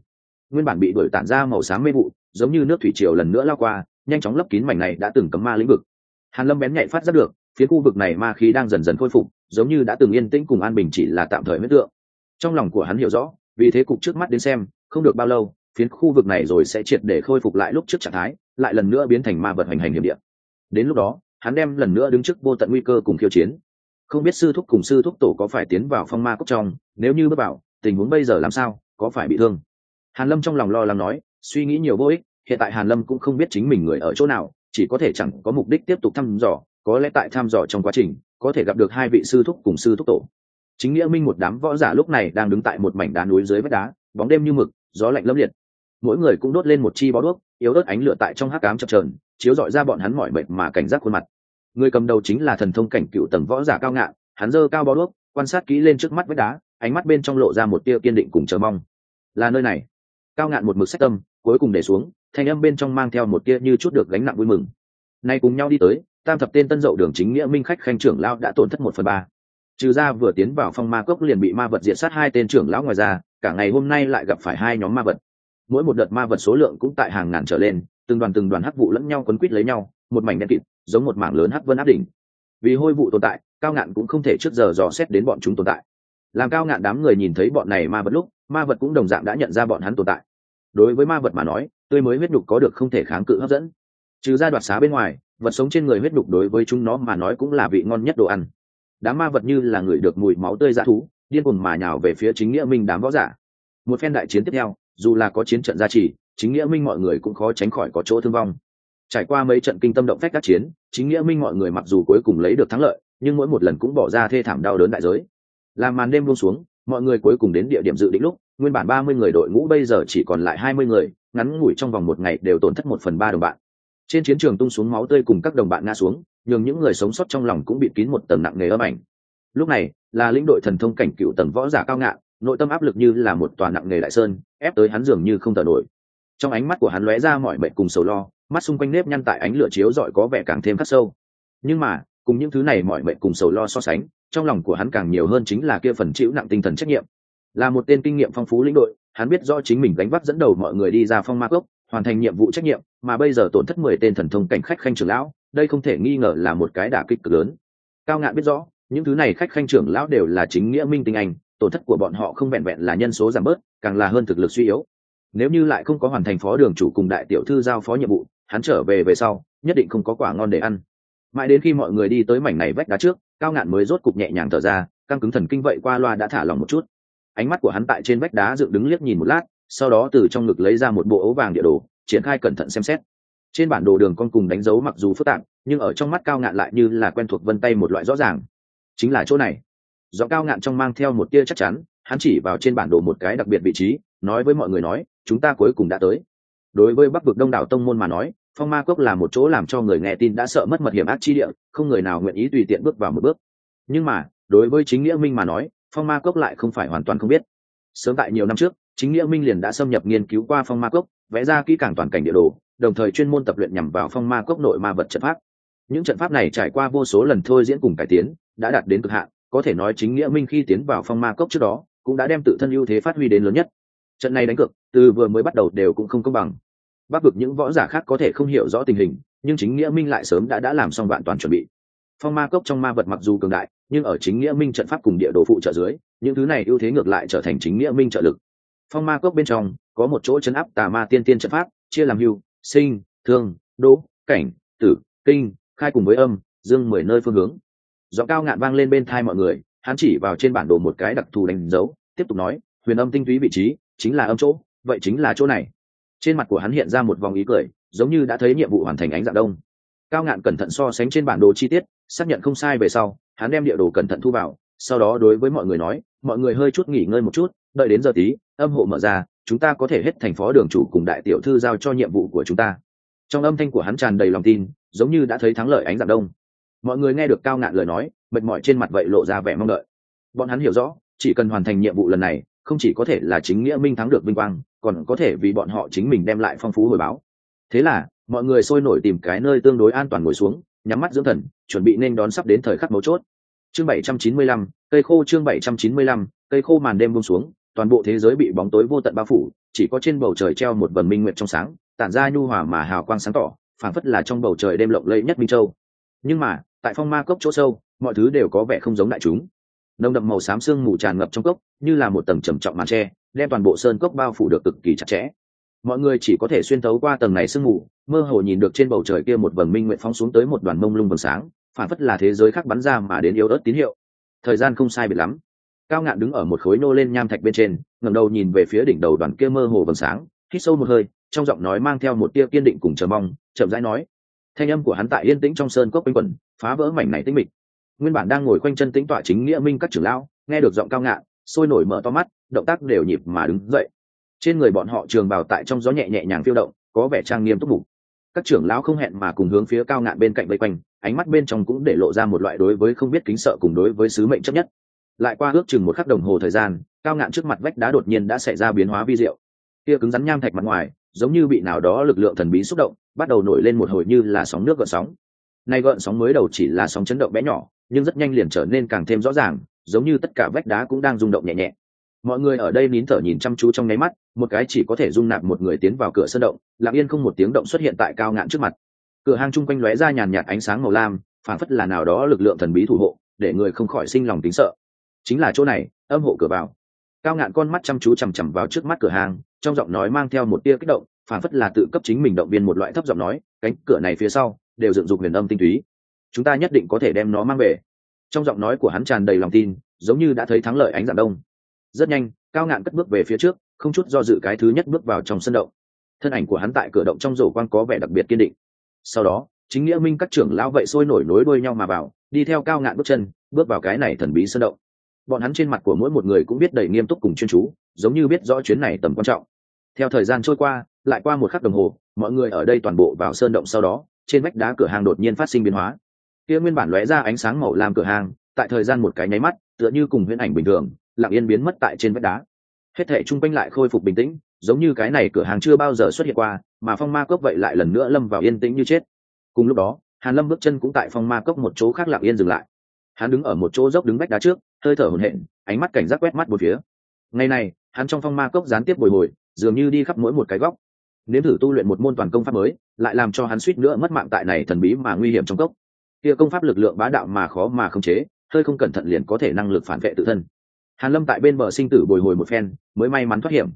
Nguyên bản bị đuổi tản ra màu xám mê vụ, giống như nước thủy triều lần nữa lao qua, nhanh chóng lấp kín mảnh này đã từng cấm ma lĩnh vực. Hàn lâm bén nhạy phát giác được, phía khu vực này ma khí đang dần dần khôi phục, giống như đã từng yên tĩnh cùng an bình chỉ là tạm thời huyết tượng. Trong lòng của hắn hiểu rõ, vì thế cục trước mắt đến xem, không được bao lâu phiến khu vực này rồi sẽ triệt để khôi phục lại lúc trước trạng thái, lại lần nữa biến thành ma vật hành hành hiểm địa. Đến lúc đó, hắn đem lần nữa đứng trước vô tận nguy cơ cùng khiêu chiến không biết sư thúc cùng sư thúc tổ có phải tiến vào phong ma cốc trong, nếu như bước vào, tình huống bây giờ làm sao, có phải bị thương? Hàn lâm trong lòng lo lắng nói, suy nghĩ nhiều vô ích, hiện tại hàn lâm cũng không biết chính mình người ở chỗ nào, chỉ có thể chẳng có mục đích tiếp tục thăm dò, có lẽ tại thăm dò trong quá trình, có thể gặp được hai vị sư thúc cùng sư thúc tổ. Chính nghĩa minh một đám võ giả lúc này đang đứng tại một mảnh đá núi dưới vách đá, bóng đêm như mực, gió lạnh lâm liệt. Mỗi người cũng đốt lên một chi bó đuốc, yếu ớt ánh lửa tại trong hắc cám chập trờn chiếu dọi ra bọn hắn mỏi mệt mà cảnh giác khuôn mặt người cầm đầu chính là thần thông cảnh cựu tầng võ giả cao ngạn hắn dơ cao bó đuốc, quan sát kỹ lên trước mắt vách đá, ánh mắt bên trong lộ ra một tia kiên định cùng chờ mong. Là nơi này. Cao ngạn một mực sách tâm, cuối cùng để xuống, thanh âm bên trong mang theo một tia như chút được gánh nặng vui mừng. Nay cùng nhau đi tới, tam thập tên tân dậu đường chính nghĩa minh khách khanh trưởng lao đã tổn thất một phần ba. Trừ ra vừa tiến vào phong ma cốc liền bị ma vật diệt sát hai tên trưởng lão ngoài ra, cả ngày hôm nay lại gặp phải hai nhóm ma vật. Mỗi một đợt ma vật số lượng cũng tại hàng ngàn trở lên, từng đoàn từng đoàn hắc vụ lẫn nhau quấn quít lấy nhau, một mảnh đen kịt giống một mảng lớn hắc vân áp đỉnh. Vì hôi vụ tồn tại, cao ngạn cũng không thể trước giờ dò xét đến bọn chúng tồn tại. Làm cao ngạn đám người nhìn thấy bọn này ma vật lúc, ma vật cũng đồng dạng đã nhận ra bọn hắn tồn tại. Đối với ma vật mà nói, tươi mới huyết nhục có được không thể kháng cự hấp dẫn. Trừ ra đoạt xá bên ngoài, vật sống trên người huyết nhục đối với chúng nó mà nói cũng là vị ngon nhất đồ ăn. Đám ma vật như là người được mùi máu tươi dã thú, điên cuồng mà nhào về phía chính nghĩa minh đám võ giả. Một phen đại chiến tiếp theo, dù là có chiến trận gia trì, chính nghĩa minh mọi người cũng khó tránh khỏi có chỗ thương vong trải qua mấy trận kinh tâm động phách các chiến, chính nghĩa minh mọi người mặc dù cuối cùng lấy được thắng lợi, nhưng mỗi một lần cũng bỏ ra thê thảm đau đớn đại giới. Làm màn đêm buông xuống, mọi người cuối cùng đến địa điểm dự định lúc, nguyên bản ba mươi người đội ngũ bây giờ chỉ còn lại hai mươi người, ngắn ngủi trong vòng một ngày đều tổn thất một phần ba đồng bạn. Trên chiến trường tung xuống máu tươi cùng các đồng bạn ngã xuống, nhường những người sống sót trong lòng cũng bị kín một tầng nặng nề âm ảnh. Lúc này, là lĩnh đội thần thông cảnh cựu tầng võ giả cao ngạn nội tâm áp lực như là một tòa nặng nề đại sơn, ép tới hắn dường như không thở nổi. Trong ánh mắt của hắn lóe ra mọi mệnh cùng sầu lo mắt xung quanh nếp nhăn tại ánh lửa chiếu rọi có vẻ càng thêm khắc sâu. Nhưng mà, cùng những thứ này mọi mệnh cùng sầu lo so sánh, trong lòng của hắn càng nhiều hơn chính là kia phần chịu nặng tinh thần trách nhiệm. Là một tên kinh nghiệm phong phú lĩnh đội, hắn biết rõ chính mình đánh bắt dẫn đầu mọi người đi ra phong ma cốc, hoàn thành nhiệm vụ trách nhiệm, mà bây giờ tổn thất mười tên thần thông cảnh khách khanh trưởng lão, đây không thể nghi ngờ là một cái đả kích cực lớn. Cao ngạn biết rõ, những thứ này khách khanh trưởng lão đều là chính nghĩa minh tinh anh, tổn thất của bọn họ không vẹn vẹn là nhân số giảm bớt, càng là hơn thực lực suy yếu. Nếu như lại không có hoàn thành phó đường chủ cùng đại tiểu thư giao phó nhiệm vụ hắn trở về về sau, nhất định không có quả ngon để ăn. Mãi đến khi mọi người đi tới mảnh này vách đá trước, cao ngạn mới rốt cục nhẹ nhàng thở ra, căng cứng thần kinh vậy qua loa đã thả lòng một chút. Ánh mắt của hắn tại trên vách đá dựng đứng liếc nhìn một lát, sau đó từ trong ngực lấy ra một bộ ấu vàng địa đồ, triển khai cẩn thận xem xét. Trên bản đồ đường con cùng đánh dấu mặc dù phức tạp, nhưng ở trong mắt cao ngạn lại như là quen thuộc vân tay một loại rõ ràng. Chính là chỗ này. Do cao ngạn trong mang theo một tia chắc chắn, hắn chỉ vào trên bản đồ một cái đặc biệt vị trí, nói với mọi người nói, chúng ta cuối cùng đã tới đối với bắc vực đông đảo tông môn mà nói, phong ma cốc là một chỗ làm cho người nghe tin đã sợ mất mật hiểm ác chi địa, không người nào nguyện ý tùy tiện bước vào một bước. Nhưng mà, đối với chính nghĩa minh mà nói, phong ma cốc lại không phải hoàn toàn không biết. Sớm tại nhiều năm trước, chính nghĩa minh liền đã xâm nhập nghiên cứu qua phong ma cốc vẽ ra kỹ càng toàn cảnh địa đồ, đồng thời chuyên môn tập luyện nhằm vào phong ma cốc nội ma vật trận pháp. Những trận pháp này trải qua vô số lần thôi diễn cùng cải tiến, đã đạt đến cực hạn, có thể nói chính nghĩa minh khi tiến vào phong ma cốc trước đó, cũng đã đem tự thân ưu thế phát huy đến lớn nhất. Trận này đánh cược, từ vừa mới bắt đầu đều cũng không công bằng bắc vực những võ giả khác có thể không hiểu rõ tình hình, nhưng chính nghĩa minh lại sớm đã đã làm xong vạn toàn chuẩn bị. Phong ma cốc trong ma vật mặc dù cường đại, nhưng ở chính nghĩa minh trận pháp cùng địa đồ phụ trợ dưới, những thứ này ưu thế ngược lại trở thành chính nghĩa minh trợ lực. Phong ma cốc bên trong, có một chỗ chấn áp tà ma tiên tiên trận pháp, chia làm hưu, sinh, thương đỗ cảnh, tử, kinh, khai cùng với âm, dương mười nơi phương hướng. Gió cao ngạn vang lên bên thai mọi người, hắn chỉ vào trên bản đồ một cái đặc thù đánh dấu, tiếp tục nói, huyền âm tinh túy vị trí chính là âm chỗ, vậy chính là chỗ này trên mặt của hắn hiện ra một vòng ý cười, giống như đã thấy nhiệm vụ hoàn thành ánh dạng đông. Cao ngạn cẩn thận so sánh trên bản đồ chi tiết, xác nhận không sai về sau, hắn đem địa đồ cẩn thận thu vào, sau đó đối với mọi người nói, mọi người hơi chút nghỉ ngơi một chút, đợi đến giờ tí, âm hộ mở ra, chúng ta có thể hết thành phó đường chủ cùng đại tiểu thư giao cho nhiệm vụ của chúng ta. Trong âm thanh của hắn tràn đầy lòng tin, giống như đã thấy thắng lợi ánh dạng đông. Mọi người nghe được cao ngạn lời nói, mệt mỏi trên mặt vậy lộ ra vẻ mong đợi. Bọn hắn hiểu rõ, chỉ cần hoàn thành nhiệm vụ lần này, không chỉ có thể là chính nghĩa minh thắng được vinh quang còn có thể vì bọn họ chính mình đem lại phong phú hồi báo. Thế là mọi người sôi nổi tìm cái nơi tương đối an toàn ngồi xuống nhắm mắt dưỡng thần chuẩn bị nên đón sắp đến thời khắc mấu chốt. Chương 795, cây khô chương 795, cây khô màn đêm buông xuống toàn bộ thế giới bị bóng tối vô tận bao phủ chỉ có trên bầu trời treo một vần minh nguyệt trong sáng tản ra nhu hòa mà hào quang sáng tỏ phảng phất là trong bầu trời đêm lộng lẫy nhất minh châu. Nhưng mà tại phong ma cốc chỗ sâu mọi thứ đều có vẻ không giống đại chúng. Nồng đậm màu xám sương mù tràn ngập trong cốc như là một tầng trầm trọng màn tre đem toàn bộ sơn cốc bao phủ được cực kỳ chặt chẽ. Mọi người chỉ có thể xuyên thấu qua tầng này sương mù, mơ hồ nhìn được trên bầu trời kia một vầng minh nguyện phóng xuống tới một đoàn mông lung vầng sáng, phản phất là thế giới khác bắn ra mà đến yếu ớt tín hiệu. Thời gian không sai biệt lắm. Cao ngạn đứng ở một khối nô lên nham thạch bên trên, ngẩng đầu nhìn về phía đỉnh đầu đoàn kia mơ hồ vầng sáng, hít sâu một hơi, trong giọng nói mang theo một tia kiên định cùng chờ mong, chậm rãi nói, thanh âm của hắn tại yên tĩnh trong sơn cốc quanh quẩn, phá vỡ mảnh này tĩnh mịch. Nguyên bản đang ngồi quanh chân tĩnh tọa chính nghĩa minh các trưởng lão, nghe được giọng cao ngạn sôi nổi mở to mắt, động tác đều nhịp mà đứng dậy. Trên người bọn họ trường bào tại trong gió nhẹ nhẹ nhàng phiêu động, có vẻ trang nghiêm túc mục. Các trưởng lão không hẹn mà cùng hướng phía cao ngạn bên cạnh vây quanh, ánh mắt bên trong cũng để lộ ra một loại đối với không biết kính sợ cùng đối với sứ mệnh chấp nhất. Lại qua ước chừng một khắc đồng hồ thời gian, cao ngạn trước mặt vách đá đột nhiên đã xảy ra biến hóa vi diệu. Kia cứng rắn nham thạch mặt ngoài, giống như bị nào đó lực lượng thần bí xúc động, bắt đầu nổi lên một hồi như là sóng nước gợn sóng. Nay gợn sóng mới đầu chỉ là sóng chấn động bé nhỏ, nhưng rất nhanh liền trở nên càng thêm rõ ràng giống như tất cả vách đá cũng đang rung động nhẹ nhẹ. Mọi người ở đây nín thở nhìn chăm chú trong nháy mắt, một cái chỉ có thể dung nạp một người tiến vào cửa sân động, lặng yên không một tiếng động xuất hiện tại cao ngạn trước mặt. Cửa hang chung quanh lóe ra nhàn nhạt ánh sáng màu lam phản phất là nào đó lực lượng thần bí thủ hộ, để người không khỏi sinh lòng tính sợ. Chính là chỗ này, âm hộ cửa vào. Cao ngạn con mắt chăm chú chằm chằm vào trước mắt cửa hàng trong giọng nói mang theo một tia kích động phản phất là tự cấp chính mình động viên một loại thấp giọng nói, cánh cửa này phía sau đều dựng dục huyền âm tinh túy. Chúng ta nhất định có thể đem nó mang về trong giọng nói của hắn tràn đầy lòng tin, giống như đã thấy thắng lợi ánh dạng đông. Rất nhanh, cao ngạn cất bước về phía trước, không chút do dự cái thứ nhất bước vào trong sân động. Thân ảnh của hắn tại cửa động trong rổ quan có vẻ đặc biệt kiên định. Sau đó, chính nghĩa minh các trưởng lão vậy sôi nổi nối đuôi nhau mà vào, đi theo cao ngạn bước chân, bước vào cái này thần bí sân động. Bọn hắn trên mặt của mỗi một người cũng biết đầy nghiêm túc cùng chuyên chú, giống như biết rõ chuyến này tầm quan trọng. Theo thời gian trôi qua, lại qua một khắc đồng hồ, mọi người ở đây toàn bộ vào sơn động sau đó, trên vách đá cửa hàng đột nhiên phát sinh biến hóa kia nguyên bản lóe ra ánh sáng màu lam cửa hàng, tại thời gian một cái nháy mắt, tựa như cùng huyễn ảnh bình thường, lặng yên biến mất tại trên vách đá. Hết thể chung quanh lại khôi phục bình tĩnh, giống như cái này cửa hàng chưa bao giờ xuất hiện qua, mà phong ma cốc vậy lại lần nữa lâm vào yên tĩnh như chết. Cùng lúc đó, hàn lâm bước chân cũng tại phong ma cốc một chỗ khác lặng yên dừng lại. Hắn đứng ở một chỗ dốc đứng vách đá trước, hơi thở hổn hển, ánh mắt cảnh giác quét mắt một phía. Ngày này, hắn trong phong ma cốc gián tiếp bồi hồi, dường như đi khắp mỗi một cái góc. Nếm thử tu luyện một môn toàn công pháp mới, lại làm cho hắn suýt nữa mất mạng tại này thần bí mà nguy hiểm trong cốc kia công pháp lực lượng bá đạo mà khó mà khống chế, hơi không cẩn thận liền có thể năng lực phản vệ tự thân. Hàn lâm tại bên bờ sinh tử bồi hồi một phen, mới may mắn thoát hiểm.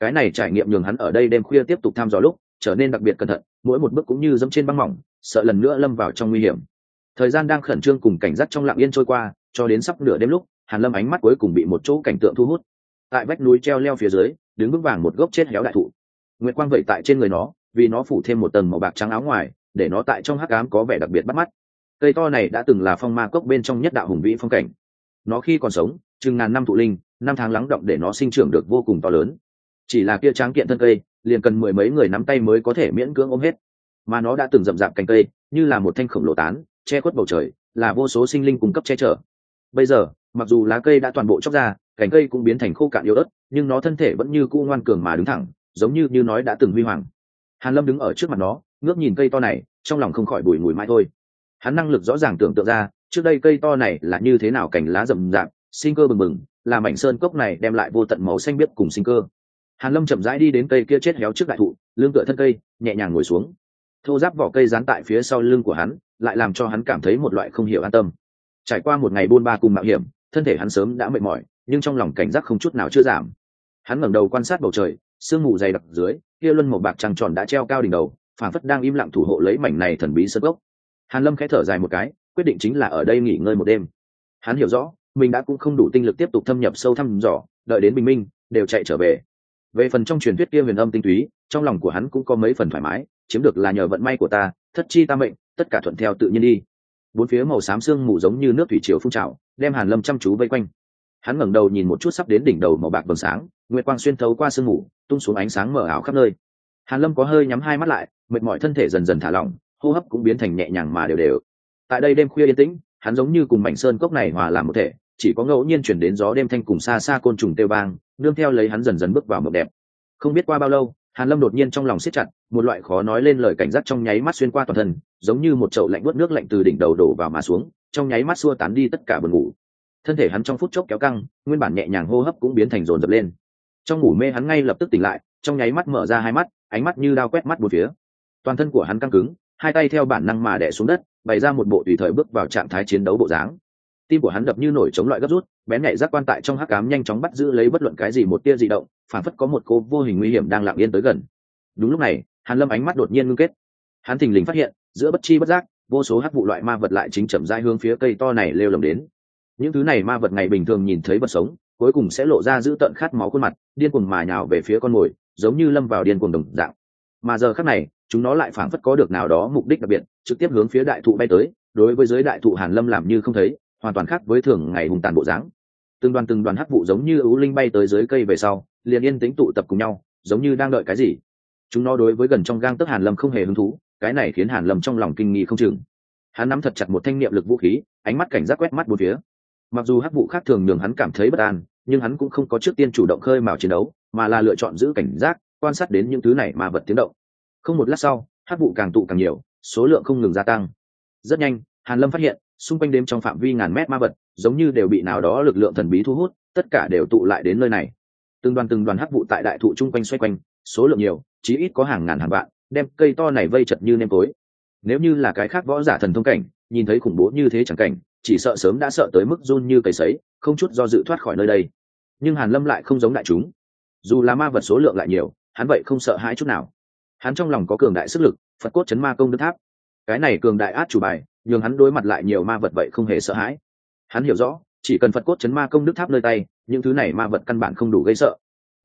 Cái này trải nghiệm nhường hắn ở đây đêm khuya tiếp tục tham dò lúc, trở nên đặc biệt cẩn thận, mỗi một bước cũng như dẫm trên băng mỏng, sợ lần nữa lâm vào trong nguy hiểm. Thời gian đang khẩn trương cùng cảnh giác trong lặng yên trôi qua, cho đến sắp nửa đêm lúc, hàn lâm ánh mắt cuối cùng bị một chỗ cảnh tượng thu hút. Tại vách núi treo leo phía dưới, đứng vững vàng một gốc chết héo đại thụ. Nguyệt quang vậy tại trên người nó, vì nó phủ thêm một tầng màu bạc trắng áo ngoài, để nó tại trong hắc ám có vẻ đặc biệt bắt mắt cây to này đã từng là phong ma cốc bên trong nhất đạo hùng vĩ phong cảnh. Nó khi còn sống, chừng ngàn năm thụ linh, năm tháng lắng động để nó sinh trưởng được vô cùng to lớn. Chỉ là kia tráng kiện thân cây, liền cần mười mấy người nắm tay mới có thể miễn cưỡng ôm hết. Mà nó đã từng rậm rạp cành cây, như là một thanh khổng lồ tán, che khuất bầu trời, là vô số sinh linh cung cấp che chở. Bây giờ, mặc dù lá cây đã toàn bộ chóc ra, cành cây cũng biến thành khô cạn yếu ớt, nhưng nó thân thể vẫn như cũ ngoan cường mà đứng thẳng, giống như như nói đã từng huy hoàng. Hàn lâm đứng ở trước mặt nó, ngước nhìn cây to này, trong lòng không khỏi bùi mùi mai thôi hắn năng lực rõ ràng tưởng tượng ra, trước đây cây to này là như thế nào cành lá rậm rạp, sinh cơ bừng bừng là mảnh sơn cốc này đem lại vô tận màu xanh biếc cùng sinh cơ. Hàn lâm chậm rãi đi đến cây kia chết héo trước đại thụ, lưng tựa thân cây, nhẹ nhàng ngồi xuống. Thô giáp vỏ cây dán tại phía sau lưng của hắn, lại làm cho hắn cảm thấy một loại không hiểu an tâm. Trải qua một ngày buôn ba cùng mạo hiểm, thân thể hắn sớm đã mệt mỏi, nhưng trong lòng cảnh giác không chút nào chưa giảm. Hắn ngẩng đầu quan sát bầu trời, sương mù dày đặc dưới, kia luân một bạc trăng tròn đã treo cao đỉnh đầu phản phất đang im lặng thủ hộ lấy mảnh này thần bí sơ gốc hàn lâm khẽ thở dài một cái, quyết định chính là ở đây nghỉ ngơi một đêm. Hắn hiểu rõ, mình đã cũng không đủ tinh lực tiếp tục thâm nhập sâu thăm dò, đợi đến bình minh, đều chạy trở về. Về phần trong truyền thuyết kia huyền âm tinh túy, trong lòng của hắn cũng có mấy phần thoải mái, chiếm được là nhờ vận may của ta, thất chi ta mệnh, tất cả thuận theo tự nhiên đi. Bốn phía màu xám sương mù giống như nước thủy triều phun trào, đem hàn lâm chăm chú vây quanh. Hắn ngẩng đầu nhìn một chút sắp đến đỉnh đầu màu bạc vầng sáng, nguyệt quang xuyên thấu qua sương mù, tung xuống ánh sáng mờ ảo khắp nơi. Hàn lâm có hơi nhắm hai mắt lại, mệt mỏi thân thể dần dần thả lỏng hô hấp cũng biến thành nhẹ nhàng mà đều đều. Tại đây đêm khuya yên tĩnh, hắn giống như cùng mảnh sơn cốc này hòa làm một thể, chỉ có ngẫu nhiên chuyển đến gió đêm thanh cùng xa xa côn trùng têu vang đương theo lấy hắn dần dần bước vào mộng đẹp. Không biết qua bao lâu, hàn lâm đột nhiên trong lòng siết chặt, một loại khó nói lên lời cảnh giác trong nháy mắt xuyên qua toàn thân, giống như một chậu lạnh bớt nước lạnh từ đỉnh đầu đổ vào mà xuống, trong nháy mắt xua tán đi tất cả buồn ngủ. Thân thể hắn trong phút chốc kéo căng, nguyên bản nhẹ nhàng hô hấp cũng biến thành rồn rập lên. Trong ngủ mê hắn ngay lập tức tỉnh lại, trong nháy mắt mở ra hai mắt, ánh mắt như đao quét mắt một phía. Toàn thân của hắn căng cứng hai tay theo bản năng mà đẻ xuống đất, bày ra một bộ tùy thời bước vào trạng thái chiến đấu bộ dáng. Tim của hắn đập như nổi chống loại gấp rút, bén nhạy giác quan tại trong hắc cám nhanh chóng bắt giữ lấy bất luận cái gì một tia di động, phản phất có một cô vô hình nguy hiểm đang lặng yên tới gần. Đúng lúc này, hàn lâm ánh mắt đột nhiên ngưng kết. Hắn thình lình phát hiện, giữa bất chi bất giác, vô số hắc vụ loại ma vật lại chính chậm rãi hướng phía cây to này lêu lồng đến. Những thứ này ma vật ngày bình thường nhìn thấy vật sống, cuối cùng sẽ lộ ra giữ tận khát máu khuôn mặt, điên cuồng mà nhào về phía con mồi, giống như lâm vào điên cuồng đồng dạng mà giờ khắc này, chúng nó lại phảng phất có được nào đó mục đích đặc biệt, trực tiếp hướng phía đại thụ bay tới, đối với giới đại thụ hàn lâm làm như không thấy, hoàn toàn khác với thường ngày hùng tàn bộ dáng. Từng đoàn từng đoàn hắc vụ giống như ưu linh bay tới dưới cây về sau, liền yên tĩnh tụ tập cùng nhau, giống như đang đợi cái gì. Chúng nó đối với gần trong gang tức hàn lâm không hề hứng thú, cái này khiến hàn lâm trong lòng kinh nghi không chừng. Hắn nắm thật chặt một thanh niệm lực vũ khí, ánh mắt cảnh giác quét mắt bốn phía. Mặc dù hắc vụ khác thường nhường hắn cảm thấy bất an, nhưng hắn cũng không có trước tiên chủ động khơi mào chiến đấu, mà là lựa chọn giữ cảnh giác quan sát đến những thứ này mà vật tiếng động. Không một lát sau hắc vụ càng tụ càng nhiều, số lượng không ngừng gia tăng. Rất nhanh, hàn lâm phát hiện, xung quanh đêm trong phạm vi ngàn mét ma vật, giống như đều bị nào đó lực lượng thần bí thu hút, tất cả đều tụ lại đến nơi này. Từng đoàn từng đoàn hắc vụ tại đại thụ chung quanh xoay quanh, số lượng nhiều, chí ít có hàng ngàn hàng vạn, đem cây to này vây chật như nêm tối. Nếu như là cái khác võ giả thần thông cảnh, nhìn thấy khủng bố như thế chẳng cảnh, chỉ sợ sớm đã sợ tới mức run như cầy sấy, không chút do dự thoát khỏi nơi đây. Nhưng hàn lâm lại không giống đại chúng. Dù là ma vật số lượng lại nhiều hắn vậy không sợ hãi chút nào. Hắn trong lòng có cường đại sức lực, phật cốt chấn ma công đức tháp. Cái này cường đại át chủ bài, nhường hắn đối mặt lại nhiều ma vật vậy không hề sợ hãi. Hắn hiểu rõ, chỉ cần phật cốt chấn ma công đức tháp nơi tay, những thứ này ma vật căn bản không đủ gây sợ.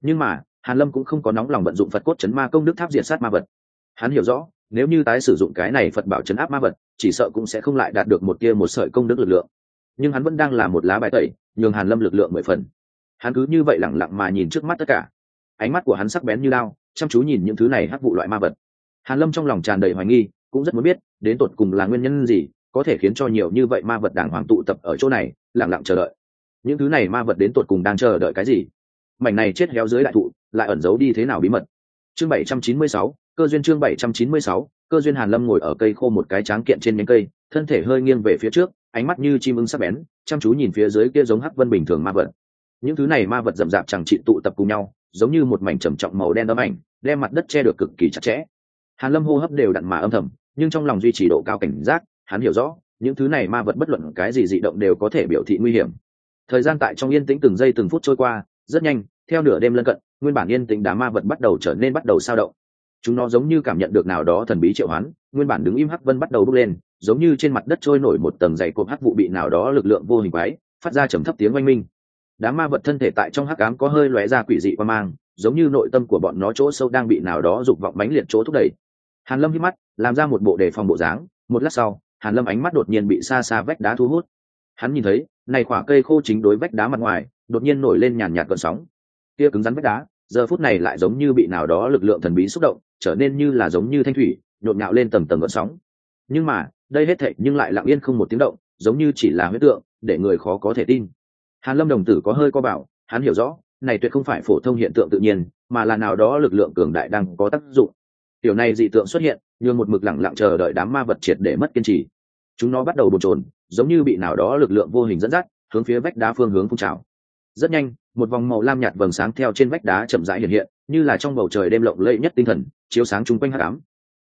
Nhưng mà, hàn lâm cũng không có nóng lòng vận dụng phật cốt chấn ma công đức tháp diệt sát ma vật. Hắn hiểu rõ, nếu như tái sử dụng cái này phật bảo chấn áp ma vật, chỉ sợ cũng sẽ không lại đạt được một tia một sợi công đức lực lượng. Nhưng hắn vẫn đang là một lá bài tẩy, nhường hàn lâm lực lượng mười phần. Hắn cứ như vậy lẳng lặng mà nhìn trước mắt tất cả ánh mắt của hắn sắc bén như lao chăm chú nhìn những thứ này hắc vụ loại ma vật. Hàn lâm trong lòng tràn đầy hoài nghi cũng rất muốn biết đến tột cùng là nguyên nhân gì có thể khiến cho nhiều như vậy ma vật đàng hoàng tụ tập ở chỗ này lặng lặng chờ đợi. Những thứ này ma vật đến tột cùng đang chờ đợi cái gì? Mảnh này chết héo dưới đại thụ lại ẩn giấu đi thế nào bí mật? Chương 796, cơ duyên chương 796, cơ duyên hàn lâm ngồi ở cây khô một cái tráng kiện trên nhánh cây thân thể hơi nghiêng về phía trước ánh mắt như chim ưng sắc bén chăm chú nhìn phía dưới kia giống hắc vân bình thường ma vật. Những thứ này ma vật rậm rạp chẳng trị tụ tập cùng nhau giống như một mảnh trầm trọng màu đen đấm ảnh, đem mặt đất che được cực kỳ chặt chẽ. Hàn lâm hô hấp đều đặn mà âm thầm, nhưng trong lòng duy trì độ cao cảnh giác, hắn hiểu rõ, những thứ này ma vật bất luận cái gì dị động đều có thể biểu thị nguy hiểm. Thời gian tại trong yên tĩnh từng giây từng phút trôi qua, rất nhanh, theo nửa đêm lân cận, nguyên bản yên tĩnh đám ma vật bắt đầu trở nên bắt đầu sao động. Chúng nó giống như cảm nhận được nào đó thần bí triệu hoán, nguyên bản đứng im hắc vân bắt đầu bốc lên, giống như trên mặt đất trôi nổi một tầng dày cộp hắc vụ bị nào đó lực lượng vô hình quái, phát ra trầm thấp tiếng oanh minh đám ma vật thân thể tại trong hắc ám có hơi lóe ra quỷ dị qua mang, giống như nội tâm của bọn nó chỗ sâu đang bị nào đó dục vọng mãnh liệt chỗ thúc đẩy. Hàn lâm hít mắt, làm ra một bộ đề phòng bộ dáng, một lát sau, hàn lâm ánh mắt đột nhiên bị xa xa vách đá thu hút. Hắn nhìn thấy, này quả cây khô chính đối vách đá mặt ngoài, đột nhiên nổi lên nhàn nhạt cơn sóng. Kia cứng rắn vách đá, giờ phút này lại giống như bị nào đó lực lượng thần bí xúc động, trở nên như là giống như thanh thủy, nhộn nhạo lên tầng tầng gợn sóng. Nhưng mà, đây hết thệ nhưng lại lặng yên không một tiếng động, giống như chỉ là huyết tượng, để người khó có thể tin hàn lâm đồng tử có hơi co bảo, hắn hiểu rõ, này tuyệt không phải phổ thông hiện tượng tự nhiên, mà là nào đó lực lượng cường đại đang có tác dụng. Điều này dị tượng xuất hiện nhường một mực lặng lặng chờ đợi đám ma vật triệt để mất kiên trì. Chúng nó bắt đầu bồn chồn, giống như bị nào đó lực lượng vô hình dẫn dắt, hướng phía vách đá phương hướng phun trào. Rất nhanh, một vòng màu lam nhạt vầng sáng theo trên vách đá chậm rãi hiện hiện, như là trong bầu trời đêm lộng lẫy nhất tinh thần, chiếu sáng chung quanh hắc ám.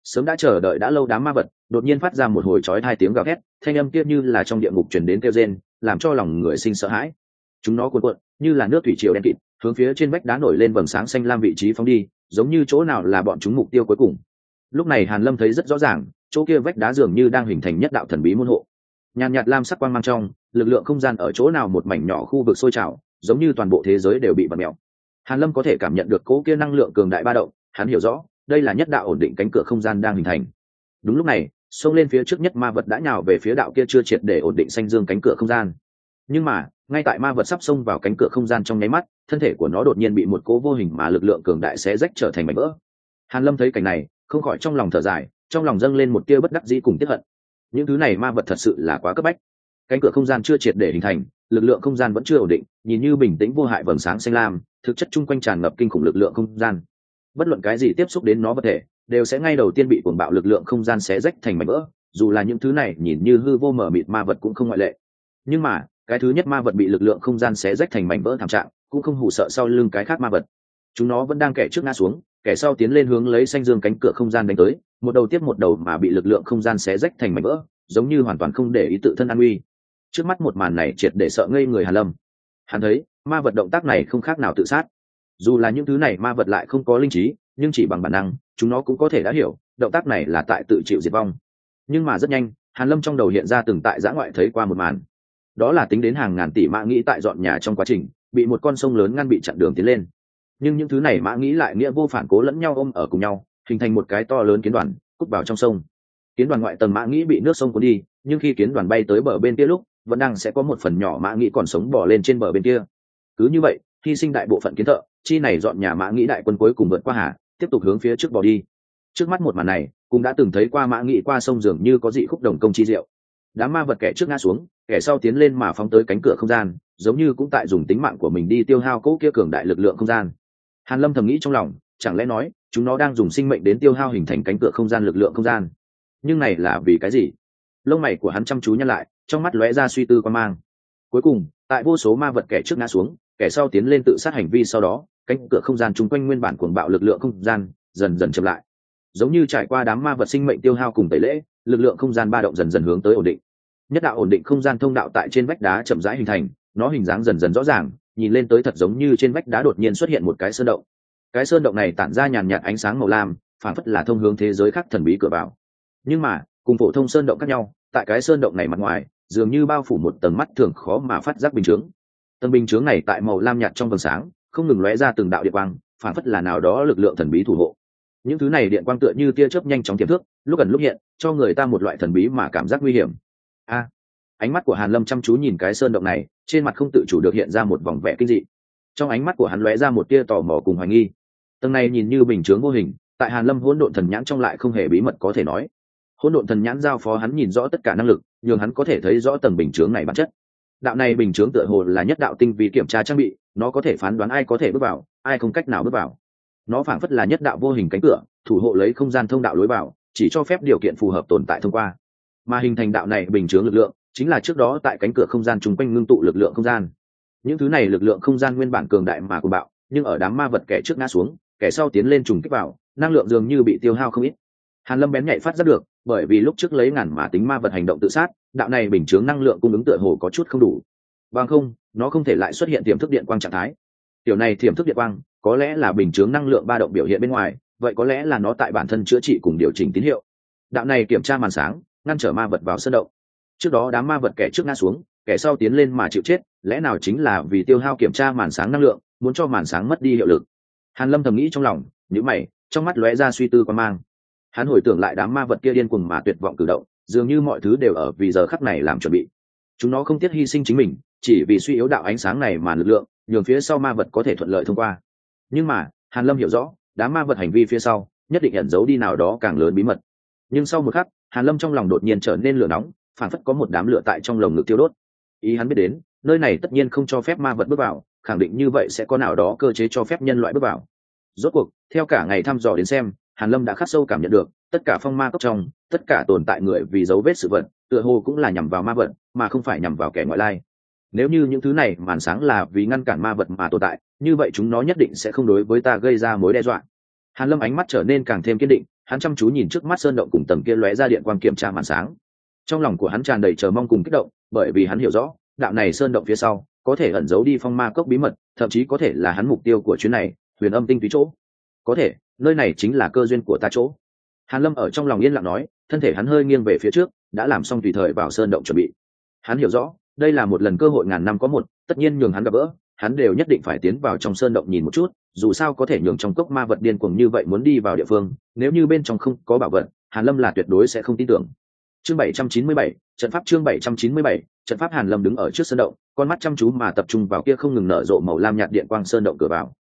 Sớm đã chờ đợi đã lâu đám ma vật, đột nhiên phát ra một hồi chói hai tiếng gào thét, thanh âm kia như là trong địa ngục truyền đến kêu rên, làm cho lòng người sinh sợ hãi chúng nó cuộn cuộn, như là nước thủy triều đen kịt, hướng phía trên vách đá nổi lên vầng sáng xanh lam vị trí phóng đi, giống như chỗ nào là bọn chúng mục tiêu cuối cùng. Lúc này hàn lâm thấy rất rõ ràng, chỗ kia vách đá dường như đang hình thành nhất đạo thần bí môn hộ. Nhàn nhạt lam sắc quang mang trong, lực lượng không gian ở chỗ nào một mảnh nhỏ khu vực sôi trào, giống như toàn bộ thế giới đều bị bật mèo hàn lâm có thể cảm nhận được cỗ kia năng lượng cường đại ba động, hắn hiểu rõ, đây là nhất đạo ổn định cánh cửa không gian đang hình thành. Đúng lúc này, xông lên phía trước nhất ma vật đã nhào về phía đạo kia chưa triệt để ổn định xanh dương cánh cửa không gian nhưng mà, ngay tại ma vật sắp xông vào cánh cửa không gian trong nháy mắt, thân thể của nó đột nhiên bị một cố vô hình mà lực lượng cường đại sẽ rách trở thành mảnh vỡ. Hàn lâm thấy cảnh này, không khỏi trong lòng thở dài, trong lòng dâng lên một tia bất đắc dĩ cùng tiếc hận. Những thứ này ma vật thật sự là quá cấp bách. Cánh cửa không gian chưa triệt để hình thành, lực lượng không gian vẫn chưa ổn định, nhìn như bình tĩnh vô hại vầng sáng xanh lam, thực chất chung quanh tràn ngập kinh khủng lực lượng không gian. Bất luận cái gì tiếp xúc đến nó vật thể, đều sẽ ngay đầu tiên bị cuồng bạo lực lượng không gian xé rách thành mảnh vỡ, dù là những thứ này nhìn như hư vô mở mịt ma vật cũng không ngoại lệ. Nhưng mà cái thứ nhất ma vật bị lực lượng không gian xé rách thành mảnh vỡ thảm trạng, cũng không hủ sợ sau lưng cái khác ma vật. Chúng nó vẫn đang kẻ trước ngã xuống, kẻ sau tiến lên hướng lấy xanh dương cánh cửa không gian đánh tới, một đầu tiếp một đầu mà bị lực lượng không gian xé rách thành mảnh vỡ, giống như hoàn toàn không để ý tự thân an uy. Trước mắt một màn này triệt để sợ ngây người hàn lâm. Hắn thấy, ma vật động tác này không khác nào tự sát. Dù là những thứ này ma vật lại không có linh trí, nhưng chỉ bằng bản năng, chúng nó cũng có thể đã hiểu, động tác này là tại tự chịu diệt vong. Nhưng mà rất nhanh, hàn lâm trong đầu hiện ra từng tại giã ngoại thấy qua một màn đó là tính đến hàng ngàn tỷ mã nghĩ tại dọn nhà trong quá trình, bị một con sông lớn ngăn bị chặn đường tiến lên. Nhưng những thứ này mã nghĩ lại nghĩa vô phản cố lẫn nhau ôm ở cùng nhau, hình thành một cái to lớn kiến đoàn cút vào trong sông. Kiến đoàn ngoại tầng mã nghĩ bị nước sông cuốn đi, nhưng khi kiến đoàn bay tới bờ bên kia lúc, vẫn đang sẽ có một phần nhỏ mã nghĩ còn sống bỏ lên trên bờ bên kia. Cứ như vậy, hy sinh đại bộ phận kiến thợ, chi này dọn nhà mã nghĩ đại quân cuối cùng vượt qua hà, tiếp tục hướng phía trước bỏ đi. Trước mắt một màn này, cũng đã từng thấy qua mã nghĩ qua sông dường như có dị khúc đồng công chi diệu. Đám ma vật kẻ trước ngã xuống kẻ sau tiến lên mà phóng tới cánh cửa không gian, giống như cũng tại dùng tính mạng của mình đi tiêu hao cỗ kia cường đại lực lượng không gian. Hàn lâm thầm nghĩ trong lòng, chẳng lẽ nói, chúng nó đang dùng sinh mệnh đến tiêu hao hình thành cánh cửa không gian lực lượng không gian? Nhưng này là vì cái gì? Lông mày của hắn chăm chú nhăn lại, trong mắt lóe ra suy tư quan mang. Cuối cùng, tại vô số ma vật kẻ trước ngã xuống, kẻ sau tiến lên tự sát hành vi sau đó, cánh cửa không gian chung quanh nguyên bản cuồng bạo lực lượng không gian dần dần chậm lại. Giống như trải qua đám ma vật sinh mệnh tiêu hao cùng tẩy lễ, lực lượng không gian ba động dần dần hướng tới ổn định nhất đạo ổn định không gian thông đạo tại trên vách đá chậm rãi hình thành, nó hình dáng dần dần rõ ràng, nhìn lên tới thật giống như trên vách đá đột nhiên xuất hiện một cái sơn động. Cái sơn động này tản ra nhàn nhạt ánh sáng màu lam phản phất là thông hướng thế giới khác thần bí cửa vào. Nhưng mà, cùng phổ thông sơn động khác nhau, tại cái sơn động này mặt ngoài, dường như bao phủ một tầng mắt thường khó mà phát giác bình chướng. Tầng bình chướng này tại màu lam nhạt trong vầng sáng, không ngừng lóe ra từng đạo điện quang phản phất là nào đó lực lượng thần bí thủ hộ. Những thứ này điện quang tựa như tia chớp nhanh chóng tiềm thước lúc ẩn lúc hiện, cho người ta một loại thần bí mà cảm giác nguy hiểm a, ánh mắt của hàn lâm chăm chú nhìn cái sơn động này, trên mặt không tự chủ được hiện ra một vòng vẻ kinh dị. Trong ánh mắt của hắn lóe ra một tia tò mò cùng hoài nghi. Tầng này nhìn như bình chướng vô hình, tại hàn lâm hỗn độn thần nhãn trong lại không hề bí mật có thể nói. Hỗn độn thần nhãn giao phó hắn nhìn rõ tất cả năng lực, nhường hắn có thể thấy rõ tầng bình chướng này bản chất. Đạo này bình chướng tựa hồ là nhất đạo tinh vì kiểm tra trang bị, nó có thể phán đoán ai có thể bước vào, ai không cách nào bước vào. Nó phảng phất là nhất đạo vô hình cánh cửa, thủ hộ lấy không gian thông đạo lối vào, chỉ cho phép điều kiện phù hợp tồn tại thông qua mà hình thành đạo này bình chướng lực lượng, chính là trước đó tại cánh cửa không gian chung quanh ngưng tụ lực lượng không gian. Những thứ này lực lượng không gian nguyên bản cường đại mà cùng bạo, nhưng ở đám ma vật kẻ trước ngã xuống, kẻ sau tiến lên trùng kích vào, năng lượng dường như bị tiêu hao không ít. Hàn lâm bén nhạy phát giác được, bởi vì lúc trước lấy ngàn mà tính ma vật hành động tự sát, đạo này bình chướng năng lượng cung ứng tựa hồ có chút không đủ. Bằng không, nó không thể lại xuất hiện tiềm thức điện quang trạng thái. Tiểu này tiềm thức điện quang, có lẽ là bình chướng năng lượng ba động biểu hiện bên ngoài, vậy có lẽ là nó tại bản thân chữa trị cùng điều chỉnh tín hiệu. Đạo này kiểm tra màn sáng ngăn trở ma vật vào sân động. Trước đó đám ma vật kẻ trước ngã xuống, kẻ sau tiến lên mà chịu chết, lẽ nào chính là vì tiêu hao kiểm tra màn sáng năng lượng, muốn cho màn sáng mất đi hiệu lực? Hàn lâm thầm nghĩ trong lòng những mày, trong mắt lóe ra suy tư quan mang. Hắn hồi tưởng lại đám ma vật kia điên cuồng mà tuyệt vọng cử động, dường như mọi thứ đều ở vì giờ khắc này làm chuẩn bị. Chúng nó không tiếc hy sinh chính mình, chỉ vì suy yếu đạo ánh sáng này mà lực lượng, nhường phía sau ma vật có thể thuận lợi thông qua. Nhưng mà, hàn lâm hiểu rõ, đám ma vật hành vi phía sau, nhất định ẩn giấu đi nào đó càng lớn bí mật. Nhưng sau một khắc hàn lâm trong lòng đột nhiên trở nên lửa nóng phản phất có một đám lửa tại trong lồng ngực tiêu đốt. Ý hắn biết đến, nơi này tất nhiên không cho phép ma vật bước vào, khẳng định như vậy sẽ có nào đó cơ chế cho phép nhân loại bước vào. Rốt cuộc, theo cả ngày thăm dò đến xem, hàn lâm đã khắc sâu cảm nhận được, tất cả phong ma cốc trong, tất cả tồn tại người vì dấu vết sự vật, tựa hồ cũng là nhằm vào ma vật, mà không phải nhằm vào kẻ ngoại lai. Nếu như những thứ này màn sáng là vì ngăn cản ma vật mà tồn tại, như vậy chúng nó nhất định sẽ không đối với ta gây ra mối đe dọa. Hàn lâm ánh mắt trở nên càng thêm kiên định hắn chăm chú nhìn trước mắt sơn động cùng tầng kia lóe ra điện quang kiểm tra màn sáng. Trong lòng của hắn tràn đầy chờ mong cùng kích động, bởi vì hắn hiểu rõ, đạo này sơn động phía sau, có thể ẩn giấu đi phong ma cốc bí mật, thậm chí có thể là hắn mục tiêu của chuyến này, huyền âm tinh túy chỗ. Có thể, nơi này chính là cơ duyên của ta chỗ. Hàn lâm ở trong lòng yên lặng nói, thân thể hắn hơi nghiêng về phía trước, đã làm xong tùy thời vào sơn động chuẩn bị. Hắn hiểu rõ, đây là một lần cơ hội ngàn năm có một, tất nhiên nhường hắn gặp gỡ hắn đều nhất định phải tiến vào trong sơn động nhìn một chút dù sao có thể nhường trong cốc ma vật điên cuồng như vậy muốn đi vào địa phương nếu như bên trong không có bảo vật hàn lâm là tuyệt đối sẽ không tin tưởng. Chương 797, trận pháp chương 797, trận pháp hàn lâm đứng ở trước sơn động con mắt chăm chú mà tập trung vào kia không ngừng nở rộ màu lam nhạt điện quang sơn động cửa vào.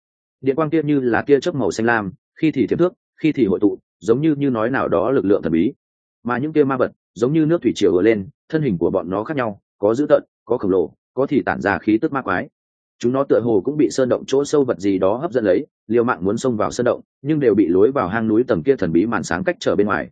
Điện quang kia như là tia chớp màu xanh lam khi thì thiếp thước khi thì hội tụ giống như như nói nào đó lực lượng thần bí. Mà những kia ma vật giống như nước thủy triều ở lên thân hình của bọn nó khác nhau có dữ tợn có khổng lồ có thì tản ra khí tức ma quái chúng nó tựa hồ cũng bị sơn động chỗ sâu vật gì đó hấp dẫn lấy, liều mạng muốn xông vào sơn động, nhưng đều bị lối vào hang núi tầng kia thần bí màn sáng cách trở bên ngoài.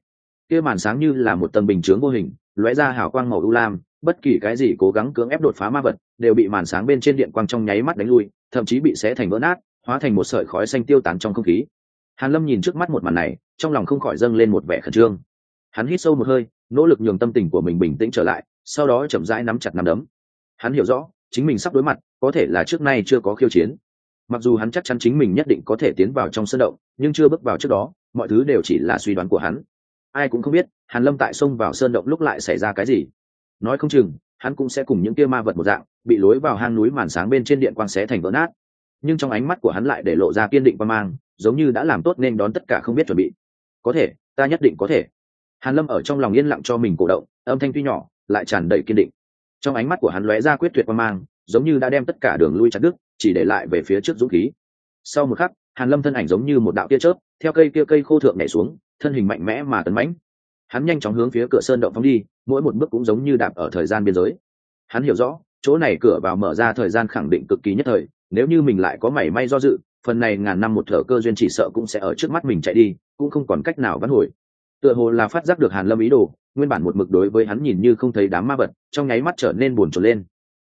Kia màn sáng như là một tầng bình chướng vô hình, lóe ra hào quang màu u lam, bất kỳ cái gì cố gắng cưỡng ép đột phá ma vật, đều bị màn sáng bên trên điện quang trong nháy mắt đánh lui, thậm chí bị xé thành vỡ nát, hóa thành một sợi khói xanh tiêu tán trong không khí. Hàn lâm nhìn trước mắt một màn này, trong lòng không khỏi dâng lên một vẻ khẩn trương. Hắn hít sâu một hơi, nỗ lực nhường tâm tình của mình bình tĩnh trở lại, sau đó chậm rãi nắm chặt nắm đấm. Hắn hiểu rõ, chính mình sắp đối mặt có thể là trước nay chưa có khiêu chiến. Mặc dù hắn chắc chắn chính mình nhất định có thể tiến vào trong sân động, nhưng chưa bước vào trước đó, mọi thứ đều chỉ là suy đoán của hắn. Ai cũng không biết, hàn lâm tại sông vào sơn động lúc lại xảy ra cái gì. Nói không chừng, hắn cũng sẽ cùng những kia ma vật một dạng, bị lối vào hang núi màn sáng bên trên điện quang xé thành vỡ nát. Nhưng trong ánh mắt của hắn lại để lộ ra kiên định và mang, giống như đã làm tốt nên đón tất cả không biết chuẩn bị. Có thể, ta nhất định có thể. Hàn lâm ở trong lòng yên lặng cho mình cổ động, âm thanh tuy nhỏ, lại tràn đầy kiên định. Trong ánh mắt của hắn lóe ra quyết tuyệt và mang giống như đã đem tất cả đường lui chặt đứt, chỉ để lại về phía trước dũng khí. Sau một khắc, hàn lâm thân ảnh giống như một đạo tia chớp, theo cây kia cây khô thượng nhảy xuống, thân hình mạnh mẽ mà tấn mãnh. Hắn nhanh chóng hướng phía cửa sơn động phóng đi, mỗi một bước cũng giống như đạp ở thời gian biên giới. Hắn hiểu rõ, chỗ này cửa vào mở ra thời gian khẳng định cực kỳ nhất thời, nếu như mình lại có mảy may do dự, phần này ngàn năm một thở cơ duyên chỉ sợ cũng sẽ ở trước mắt mình chạy đi, cũng không còn cách nào vãn hồi. Tựa hồ là phát giác được hàn lâm ý đồ, nguyên bản một mực đối với hắn nhìn như không thấy đám ma vật, trong nháy mắt trở nên buồn trồn lên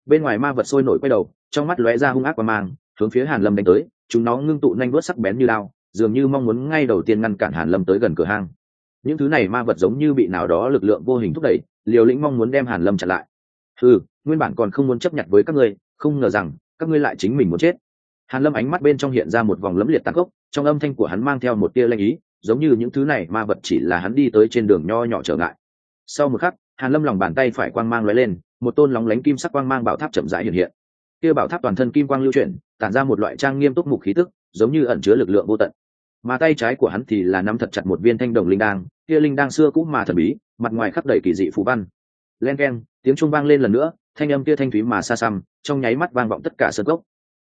bên ngoài ma vật sôi nổi quay đầu trong mắt lóe ra hung ác và mang hướng phía hàn lâm đánh tới chúng nó ngưng tụ nhanh vớt sắc bén như lao dường như mong muốn ngay đầu tiên ngăn cản hàn lâm tới gần cửa hang. Những thứ này ma vật giống như bị nào đó lực lượng vô hình thúc đẩy liều lĩnh mong muốn đem hàn lâm chặn lại. Ừ nguyên bản còn không muốn chấp nhận với các ngươi không ngờ rằng các ngươi lại chính mình muốn chết. Hàn lâm ánh mắt bên trong hiện ra một vòng lấm liệt tăng khốc, trong âm thanh của hắn mang theo một tia lanh ý giống như những thứ này ma vật chỉ là hắn đi tới trên đường nho nhỏ trở ngại. Sau một khắc hàn lâm lòng bàn tay phải quang mang lóe lên một tôn lóng lánh kim sắc quang mang bảo tháp chậm rãi hiện hiện. Kia bảo tháp toàn thân kim quang lưu chuyển tản ra một loại trang nghiêm túc mục khí tức giống như ẩn chứa lực lượng vô tận. Mà tay trái của hắn thì là nắm thật chặt một viên thanh đồng linh đan, kia linh đan xưa cũ mà thần bí mặt ngoài khắc đầy kỳ dị phù văn. Len keng tiếng trung vang lên lần nữa thanh âm kia thanh thúy mà xa xăm trong nháy mắt vang vọng tất cả sơn gốc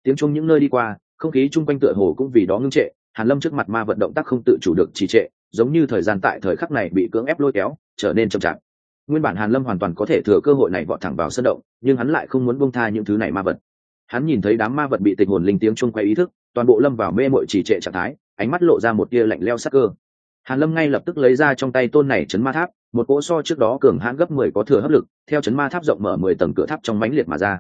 tiếng trung những nơi đi qua không khí chung quanh tựa hồ cũng vì đó ngưng trệ hàn lâm trước mặt ma vận động tác không tự chủ được trì trệ giống như thời gian tại thời khắc này bị cưỡng ép lôi kéo trở nên chậm chạp nguyên bản hàn lâm hoàn toàn có thể thừa cơ hội này vọt thẳng vào sân động, nhưng hắn lại không muốn buông tha những thứ này ma vật. Hắn nhìn thấy đám ma vật bị tịch hồn linh tiếng chung quay ý thức, toàn bộ lâm vào mê mội trì trệ trạng thái, ánh mắt lộ ra một tia lạnh leo sắc cơ. Hàn lâm ngay lập tức lấy ra trong tay tôn này chấn ma tháp, một cỗ so trước đó cường hãn gấp mười có thừa hấp lực, theo chấn ma tháp rộng mở mười tầng cửa tháp trong mãnh liệt mà ra.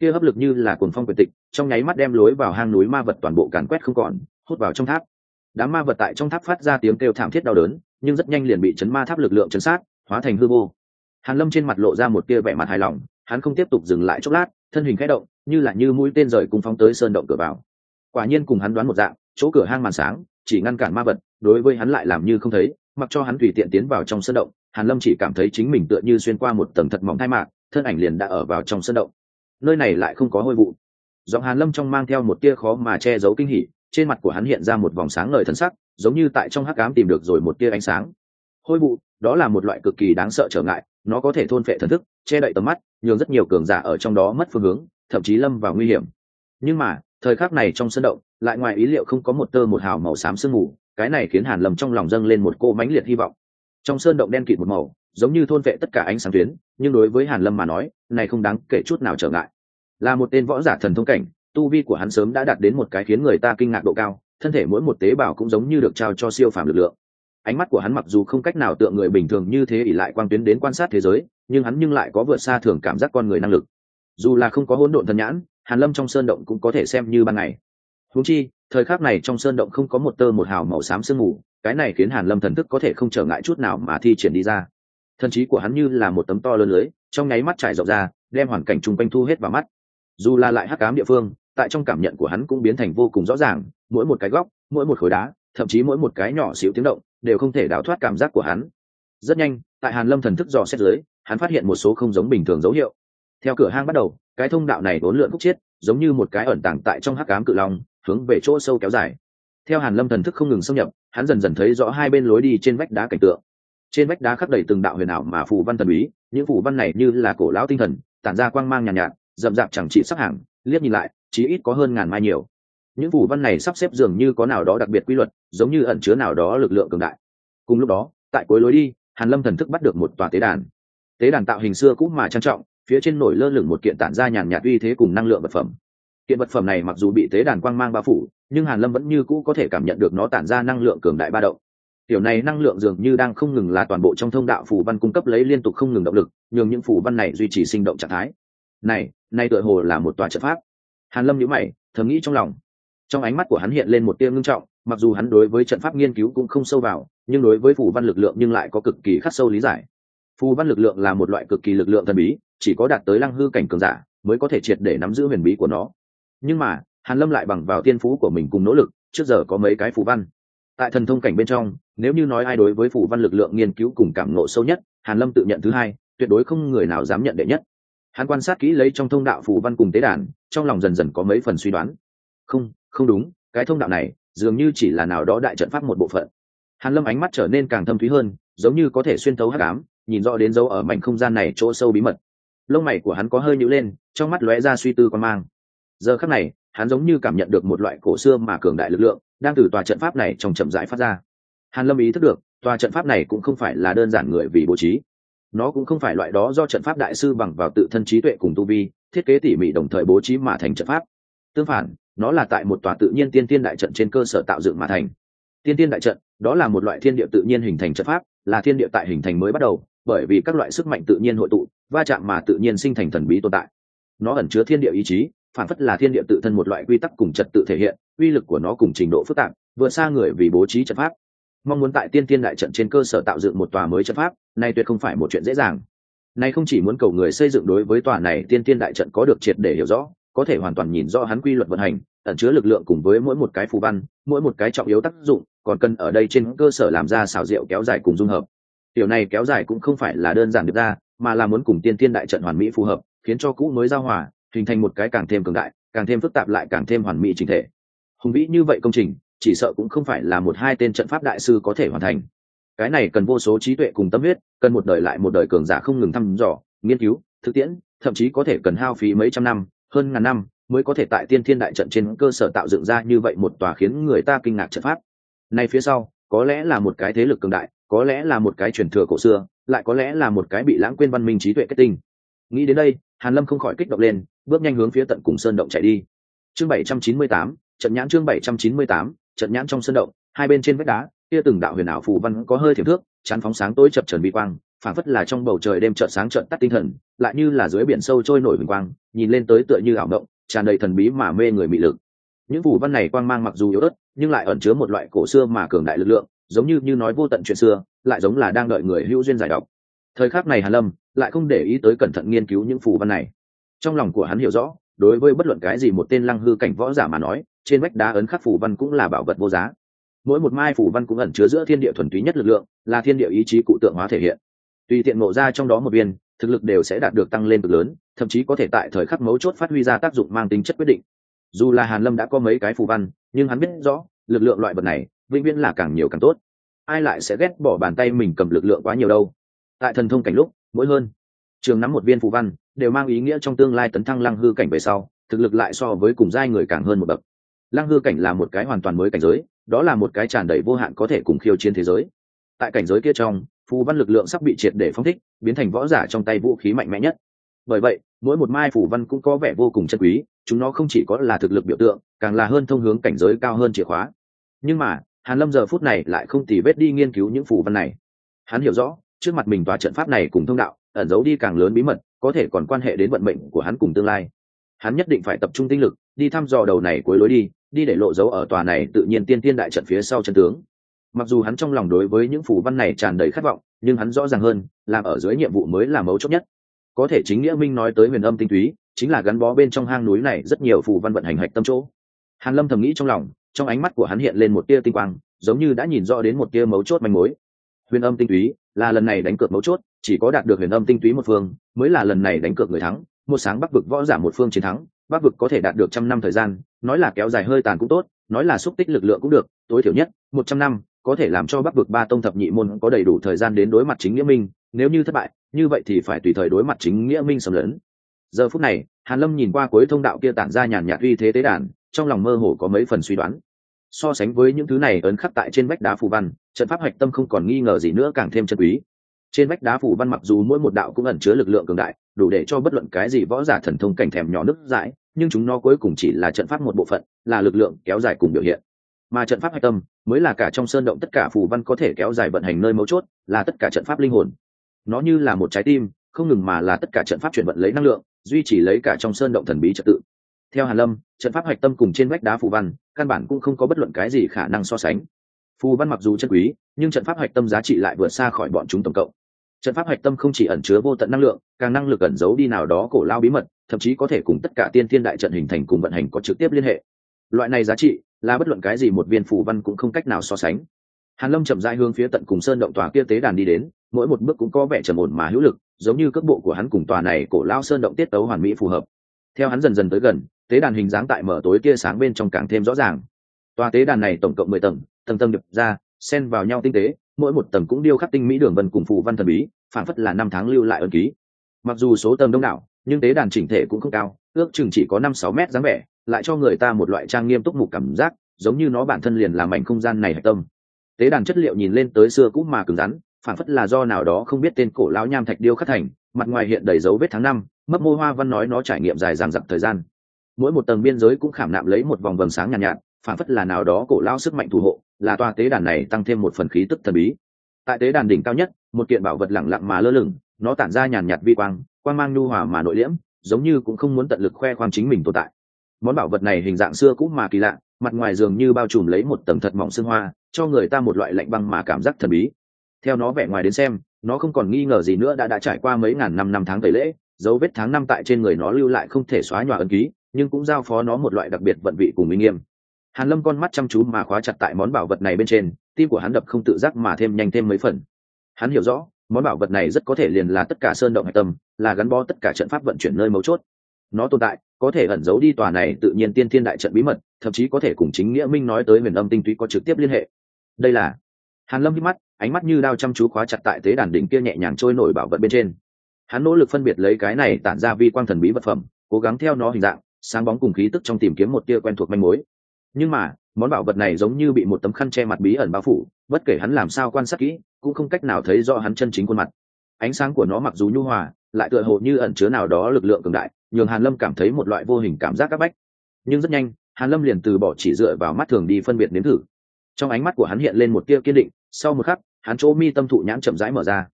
Kia hấp lực như là cuồng phong quyền tịch, trong nháy mắt đem lối vào hang núi ma vật toàn bộ càn quét không còn, hút vào trong tháp. Đám ma vật tại trong tháp phát ra tiếng kêu thảm thiết đau đớn, nhưng rất nhanh liền bị chấn ma tháp lực lượng chấn sát, hóa thành hư vô hàn lâm trên mặt lộ ra một tia vẻ mặt hài lòng, hắn không tiếp tục dừng lại chốc lát, thân hình khẽ động, như là như mũi tên rời cùng phóng tới sơn động cửa vào. Quả nhiên cùng hắn đoán một dạng, chỗ cửa hang màn sáng, chỉ ngăn cản ma vật, đối với hắn lại làm như không thấy, mặc cho hắn tùy tiện tiến vào trong sơn động, hàn lâm chỉ cảm thấy chính mình tựa như xuyên qua một tầng thật mỏng thai mạc, thân ảnh liền đã ở vào trong sơn động. Nơi này lại không có hôi vụ. Giọng hàn lâm trong mang theo một tia khó mà che giấu kinh hỉ, trên mặt của hắn hiện ra một vòng sáng ngời thân sắc, giống như tại trong hắc ám tìm được rồi một tia ánh sáng. Hôi vụ, đó là một loại cực kỳ đáng sợ trở ngại nó có thể thôn phệ thần thức, che đậy tầm mắt, nhường rất nhiều cường giả ở trong đó mất phương hướng, thậm chí lâm vào nguy hiểm. Nhưng mà, thời khắc này trong sân động, lại ngoài ý liệu không có một tơ một hào màu xám sương mù, cái này khiến hàn lâm trong lòng dâng lên một cô mãnh liệt hy vọng. Trong sơn động đen kịt một màu, giống như thôn vệ tất cả ánh sáng tuyến, nhưng đối với hàn lâm mà nói, này không đáng kể chút nào trở ngại. Là một tên võ giả thần thông cảnh, tu vi của hắn sớm đã đạt đến một cái khiến người ta kinh ngạc độ cao, thân thể mỗi một tế bào cũng giống như được trao cho siêu phàm lực lượng ánh mắt của hắn mặc dù không cách nào tựa người bình thường như thế ỉ lại quang tuyến đến quan sát thế giới, nhưng hắn nhưng lại có vượt xa thường cảm giác con người năng lực. Dù là không có hỗn độn thần nhãn, hàn lâm trong sơn động cũng có thể xem như ban ngày. Húng chi, thời khắc này trong sơn động không có một tơ một hào màu xám sương mù, cái này khiến hàn lâm thần thức có thể không trở ngại chút nào mà thi triển đi ra. Thần trí của hắn như là một tấm to lớn lưới, trong nháy mắt trải rộng ra, đem hoàn cảnh chung quanh thu hết vào mắt. Dù là lại hắc ám địa phương, tại trong cảm nhận của hắn cũng biến thành vô cùng rõ ràng, mỗi một cái góc, mỗi một khối đá, thậm chí mỗi một cái nhỏ xíu tiếng động đều không thể đào thoát cảm giác của hắn. Rất nhanh tại hàn lâm thần thức dò xét dưới hắn phát hiện một số không giống bình thường dấu hiệu. Theo cửa hang bắt đầu cái thông đạo này uốn lượn khúc chiết giống như một cái ẩn tàng tại trong hắc ám cự long hướng về chỗ sâu kéo dài. Theo hàn lâm thần thức không ngừng xâm nhập hắn dần dần thấy rõ hai bên lối đi trên vách đá cảnh tượng. Trên vách đá khắc đầy từng đạo huyền ảo mà phù văn thần bí những phù văn này như là cổ lão tinh thần tản ra quang mang nhàn nhạt, nhạt rậm rạp chẳng trị sắc hàng liếc nhìn lại chí ít có hơn ngàn mai nhiều những phù văn này sắp xếp dường như có nào đó đặc biệt quy luật, giống như ẩn chứa nào đó lực lượng cường đại. Cùng lúc đó, tại cuối lối đi, hàn lâm thần thức bắt được một tòa tế đàn. Tế đàn tạo hình xưa cũ mà trang trọng, phía trên nổi lơ lửng một kiện tản ra nhàn nhạt uy thế cùng năng lượng vật phẩm. Kiện vật phẩm này mặc dù bị tế đàn quang mang bao phủ, nhưng hàn lâm vẫn như cũ có thể cảm nhận được nó tản ra năng lượng cường đại ba động. Tiểu này năng lượng dường như đang không ngừng là toàn bộ trong thông đạo phủ văn cung cấp lấy liên tục không ngừng động lực, nhường những phủ văn này duy trì sinh động trạng thái. Này nay tựa hồ là một tòa trận pháp. Hàn lâm nhíu mày, thầm nghĩ trong lòng trong ánh mắt của hắn hiện lên một tia ngưng trọng, mặc dù hắn đối với trận pháp nghiên cứu cũng không sâu vào, nhưng đối với phù văn lực lượng nhưng lại có cực kỳ khắc sâu lý giải. Phù văn lực lượng là một loại cực kỳ lực lượng thần bí, chỉ có đạt tới lăng hư cảnh cường giả mới có thể triệt để nắm giữ huyền bí của nó. Nhưng mà, hàn lâm lại bằng vào tiên phú của mình cùng nỗ lực, trước giờ có mấy cái phù văn. Tại thần thông cảnh bên trong, nếu như nói ai đối với phù văn lực lượng nghiên cứu cùng cảm ngộ sâu nhất, hàn lâm tự nhận thứ hai, tuyệt đối không người nào dám nhận đệ nhất. Hắn quan sát kỹ lấy trong thông đạo phù văn cùng tế đàn, trong lòng dần dần có mấy phần suy đoán. Không không đúng, cái thông đạo này dường như chỉ là nào đó đại trận pháp một bộ phận. Hàn lâm ánh mắt trở nên càng thâm thúy hơn, giống như có thể xuyên thấu hắc ám, nhìn rõ đến dấu ở mảnh không gian này chỗ sâu bí mật. Lông mày của hắn có hơi nhíu lên, trong mắt lóe ra suy tư quan mang. Giờ khắc này, hắn giống như cảm nhận được một loại cổ xưa mà cường đại lực lượng, đang từ tòa trận pháp này trong chậm rãi phát ra. Hàn lâm ý thức được, tòa trận pháp này cũng không phải là đơn giản người vì bố trí. Nó cũng không phải loại đó do trận pháp đại sư bằng vào tự thân trí tuệ cùng tu vi, thiết kế tỉ mỉ đồng thời bố trí mà thành trận pháp. Tương phản nó là tại một tòa tự nhiên tiên tiên đại trận trên cơ sở tạo dựng mà thành. Tiên tiên đại trận, đó là một loại thiên địa tự nhiên hình thành trận pháp, là thiên địa tại hình thành mới bắt đầu, bởi vì các loại sức mạnh tự nhiên hội tụ, va chạm mà tự nhiên sinh thành thần bí tồn tại. Nó ẩn chứa thiên địa ý chí, phản phất là thiên địa tự thân một loại quy tắc cùng trật tự thể hiện, uy lực của nó cùng trình độ phức tạp, vượt xa người vì bố trí trận pháp. Mong muốn tại tiên tiên đại trận trên cơ sở tạo dựng một tòa mới trận pháp nay tuyệt không phải một chuyện dễ dàng. Nay không chỉ muốn cầu người xây dựng đối với tòa này tiên tiên đại trận có được triệt để hiểu rõ có thể hoàn toàn nhìn rõ hắn quy luật vận hành, ẩn chứa lực lượng cùng với mỗi một cái phù văn, mỗi một cái trọng yếu tác dụng, còn cần ở đây trên cơ sở làm ra xảo diệu kéo dài cùng dung hợp. Điều này kéo dài cũng không phải là đơn giản được ra, mà là muốn cùng tiên thiên đại trận hoàn mỹ phù hợp, khiến cho cũ mới giao hòa, hình thành một cái càng thêm cường đại, càng thêm phức tạp lại càng thêm hoàn mỹ trình thể. Hùng vĩ như vậy công trình, chỉ sợ cũng không phải là một hai tên trận pháp đại sư có thể hoàn thành. Cái này cần vô số trí tuệ cùng tâm huyết, cần một đời lại một đời cường giả không ngừng thăm dò, nghiên cứu, thực tiễn, thậm chí có thể cần hao phí mấy trăm năm hơn ngàn năm mới có thể tại tiên thiên đại trận trên cơ sở tạo dựng ra như vậy một tòa khiến người ta kinh ngạc trận pháp. Nay phía sau có lẽ là một cái thế lực cường đại có lẽ là một cái truyền thừa cổ xưa lại có lẽ là một cái bị lãng quên văn minh trí tuệ kết tinh. Nghĩ đến đây hàn lâm không khỏi kích động lên bước nhanh hướng phía tận cùng sơn động chạy đi. Chương 798, trận nhãn chương 798, trận nhãn trong sơn động hai bên trên vách đá kia từng đạo huyền ảo phù văn có hơi thiểm thước chán phóng sáng tối chập trần bị quang phản phất là trong bầu trời đêm trợn sáng trợn tắt tinh thần, lại như là dưới biển sâu trôi nổi bình quang, nhìn lên tới tựa như ảo mộng, tràn đầy thần bí mà mê người mị lực. Những phù văn này quang mang mặc dù yếu ớt, nhưng lại ẩn chứa một loại cổ xưa mà cường đại lực lượng, giống như như nói vô tận chuyện xưa, lại giống là đang đợi người hữu duyên giải đọc thời khắc này hàn lâm lại không để ý tới cẩn thận nghiên cứu những phù văn này. Trong lòng của hắn hiểu rõ, đối với bất luận cái gì một tên lăng hư cảnh võ giả mà nói, trên vách đá ấn khắc phù văn cũng là bảo vật vô giá. Mỗi một mai phù văn cũng ẩn chứa giữa thiên địa thuần túy nhất lực lượng, là thiên địa ý chí cụ tượng hóa thể hiện tùy tiện ngộ ra trong đó một viên, thực lực đều sẽ đạt được tăng lên cực lớn, thậm chí có thể tại thời khắc mấu chốt phát huy ra tác dụng mang tính chất quyết định. Dù là hàn lâm đã có mấy cái phù văn, nhưng hắn biết rõ, lực lượng loại vật này, vĩnh viễn là càng nhiều càng tốt. Ai lại sẽ ghét bỏ bàn tay mình cầm lực lượng quá nhiều đâu? Tại thần thông cảnh lúc, mỗi hơn trường nắm một viên phù văn, đều mang ý nghĩa trong tương lai tấn thăng lăng hư cảnh về sau, thực lực lại so với cùng giai người càng hơn một bậc. Lăng hư cảnh là một cái hoàn toàn mới cảnh giới, đó là một cái tràn đầy vô hạn có thể cùng khiêu chiến thế giới. Tại cảnh giới kia trong phù văn lực lượng sắp bị triệt để phong thích, biến thành võ giả trong tay vũ khí mạnh mẽ nhất. Bởi vậy, mỗi một mai phù văn cũng có vẻ vô cùng chân quý, chúng nó không chỉ có là thực lực biểu tượng, càng là hơn thông hướng cảnh giới cao hơn chìa khóa. Nhưng mà, hàn lâm giờ phút này lại không tì vết đi nghiên cứu những phù văn này. Hắn hiểu rõ, trước mặt mình tòa trận pháp này cùng thông đạo, ẩn giấu đi càng lớn bí mật, có thể còn quan hệ đến vận mệnh của hắn cùng tương lai. Hắn nhất định phải tập trung tinh lực, đi thăm dò đầu này cuối lối đi đi để lộ dấu ở tòa này tự nhiên tiên tiên đại trận phía sau chân tướng mặc dù hắn trong lòng đối với những phù văn này tràn đầy khát vọng, nhưng hắn rõ ràng hơn làm ở dưới nhiệm vụ mới là mấu chốt nhất. Có thể chính nghĩa minh nói tới huyền âm tinh túy, chính là gắn bó bên trong hang núi này rất nhiều phù văn vận hành hạch tâm chỗ. Hàn lâm thầm nghĩ trong lòng, trong ánh mắt của hắn hiện lên một tia tinh quang, giống như đã nhìn rõ đến một tia mấu chốt manh mối. Huyền âm tinh túy là lần này đánh cược mấu chốt, chỉ có đạt được huyền âm tinh túy một phương, mới là lần này đánh cược người thắng. Một sáng bắc vực võ giả một phương chiến thắng, bắc vực có thể đạt được trăm năm thời gian, nói là kéo dài hơi tàn cũng tốt, nói là xúc tích lực lượng cũng được, tối thiểu nhất, một trăm năm có thể làm cho bắc vực ba tông thập nhị môn có đầy đủ thời gian đến đối mặt chính nghĩa minh, nếu như thất bại, như vậy thì phải tùy thời đối mặt chính nghĩa minh xâm lớn giờ phút này, hàn lâm nhìn qua cuối thông đạo kia tản ra nhàn nhạt uy thế tế đàn, trong lòng mơ hồ có mấy phần suy đoán. So sánh với những thứ này ấn khắc tại trên vách đá phù văn, trận pháp hạch tâm không còn nghi ngờ gì nữa càng thêm chân quý. Trên vách đá phù văn mặc dù mỗi một đạo cũng ẩn chứa lực lượng cường đại, đủ để cho bất luận cái gì võ giả thần thông cảnh thèm nhỏ nứt dãi, nhưng chúng nó cuối cùng chỉ là trận pháp một bộ phận, là lực lượng kéo dài cùng biểu hiện mà trận pháp hạch tâm mới là cả trong sơn động tất cả phù văn có thể kéo dài vận hành nơi mấu chốt là tất cả trận pháp linh hồn. Nó như là một trái tim, không ngừng mà là tất cả trận pháp chuyển vận lấy năng lượng, duy trì lấy cả trong sơn động thần bí trật tự. Theo hàn lâm, trận pháp hạch tâm cùng trên vách đá phù văn, căn bản cũng không có bất luận cái gì khả năng so sánh. Phù văn mặc dù chân quý, nhưng trận pháp hạch tâm giá trị lại vượt xa khỏi bọn chúng tổng cộng. Trận pháp hạch tâm không chỉ ẩn chứa vô tận năng lượng, càng năng lực ẩn giấu đi nào đó cổ lao bí mật, thậm chí có thể cùng tất cả tiên thiên đại trận hình thành cùng vận hành có trực tiếp liên hệ loại này giá trị, là bất luận cái gì một viên phù văn cũng không cách nào so sánh. Hàn lâm chậm rãi hướng phía tận cùng sơn động tòa kia tế đàn đi đến, mỗi một bước cũng có vẻ trầm ổn mà hữu lực, giống như cước bộ của hắn cùng tòa này cổ lao sơn động tiết tấu hoàn mỹ phù hợp. Theo hắn dần dần tới gần, tế đàn hình dáng tại mở tối tia sáng bên trong càng thêm rõ ràng. Tòa tế đàn này tổng cộng mười tầng tầng tầng đập ra, xen vào nhau tinh tế, mỗi một tầng cũng điêu khắc tinh mỹ đường vân cùng phù văn thần bí phản phất là năm tháng lưu lại ân ký. Mặc dù số tầng đông đảo, nhưng tế đàn chỉnh thể cũng không cao, ước chừng chỉ có năm sáu mét dáng vẻ lại cho người ta một loại trang nghiêm túc mục cảm giác giống như nó bản thân liền làm mảnh không gian này hạch tâm. Tế đàn chất liệu nhìn lên tới xưa cũ mà cứng rắn phản phất là do nào đó không biết tên cổ lão nham thạch điêu khắc thành mặt ngoài hiện đầy dấu vết tháng năm mấp mô hoa văn nói nó trải nghiệm dài dằng dặc thời gian. Mỗi một tầng biên giới cũng khảm nạm lấy một vòng vầng sáng nhàn nhạt, nhạt phản phất là nào đó cổ lao sức mạnh thủ hộ là toa tế đàn này tăng thêm một phần khí tức thần bí. Tại tế đàn đỉnh cao nhất một kiện bảo vật lẳng lặng mà lơ lửng nó tản ra nhàn nhạt vi quang quang mang nhu hòa mà nội liễm giống như cũng không muốn tận lực khoe khoang chính mình tồn tại món bảo vật này hình dạng xưa cũ mà kỳ lạ, mặt ngoài dường như bao trùm lấy một tầng thật mỏng xương hoa, cho người ta một loại lạnh băng mà cảm giác thần bí. Theo nó vẻ ngoài đến xem, nó không còn nghi ngờ gì nữa đã đã trải qua mấy ngàn năm năm tháng tẩy lễ, dấu vết tháng năm tại trên người nó lưu lại không thể xóa nhòa ân ký, nhưng cũng giao phó nó một loại đặc biệt vận vị cùng uy nghiêm. Hàn lâm con mắt chăm chú mà khóa chặt tại món bảo vật này bên trên, tim của hắn đập không tự giác mà thêm nhanh thêm mấy phần. Hắn hiểu rõ, món bảo vật này rất có thể liền là tất cả sơn động hạch tâm, là gắn bó tất cả trận pháp vận chuyển nơi mấu chốt. Nó tồn tại có thể ẩn giấu đi tòa này tự nhiên tiên thiên đại trận bí mật, thậm chí có thể cùng chính nghĩa minh nói tới huyền âm tinh túy có trực tiếp liên hệ. Đây là hàn lâm hít mắt, ánh mắt như đao chăm chú khóa chặt tại tế đàn đỉnh kia nhẹ nhàng trôi nổi bảo vật bên trên. Hắn nỗ lực phân biệt lấy cái này tản ra vi quang thần bí vật phẩm, cố gắng theo nó hình dạng, sáng bóng cùng khí tức trong tìm kiếm một tia quen thuộc manh mối. Nhưng mà, món bảo vật này giống như bị một tấm khăn che mặt bí ẩn bao phủ, bất kể hắn làm sao quan sát kỹ, cũng không cách nào thấy rõ hắn chân chính khuôn mặt. Ánh sáng của nó mặc dù nhu hòa, lại tựa hồ như ẩn chứa nào đó lực lượng cường đại nhường hàn lâm cảm thấy một loại vô hình cảm giác các bách. Nhưng rất nhanh, hàn lâm liền từ bỏ chỉ dựa vào mắt thường đi phân biệt nếm thử. Trong ánh mắt của hắn hiện lên một tia kiên định, sau một khắc, hắn chỗ mi tâm thụ nhãn chậm rãi mở ra.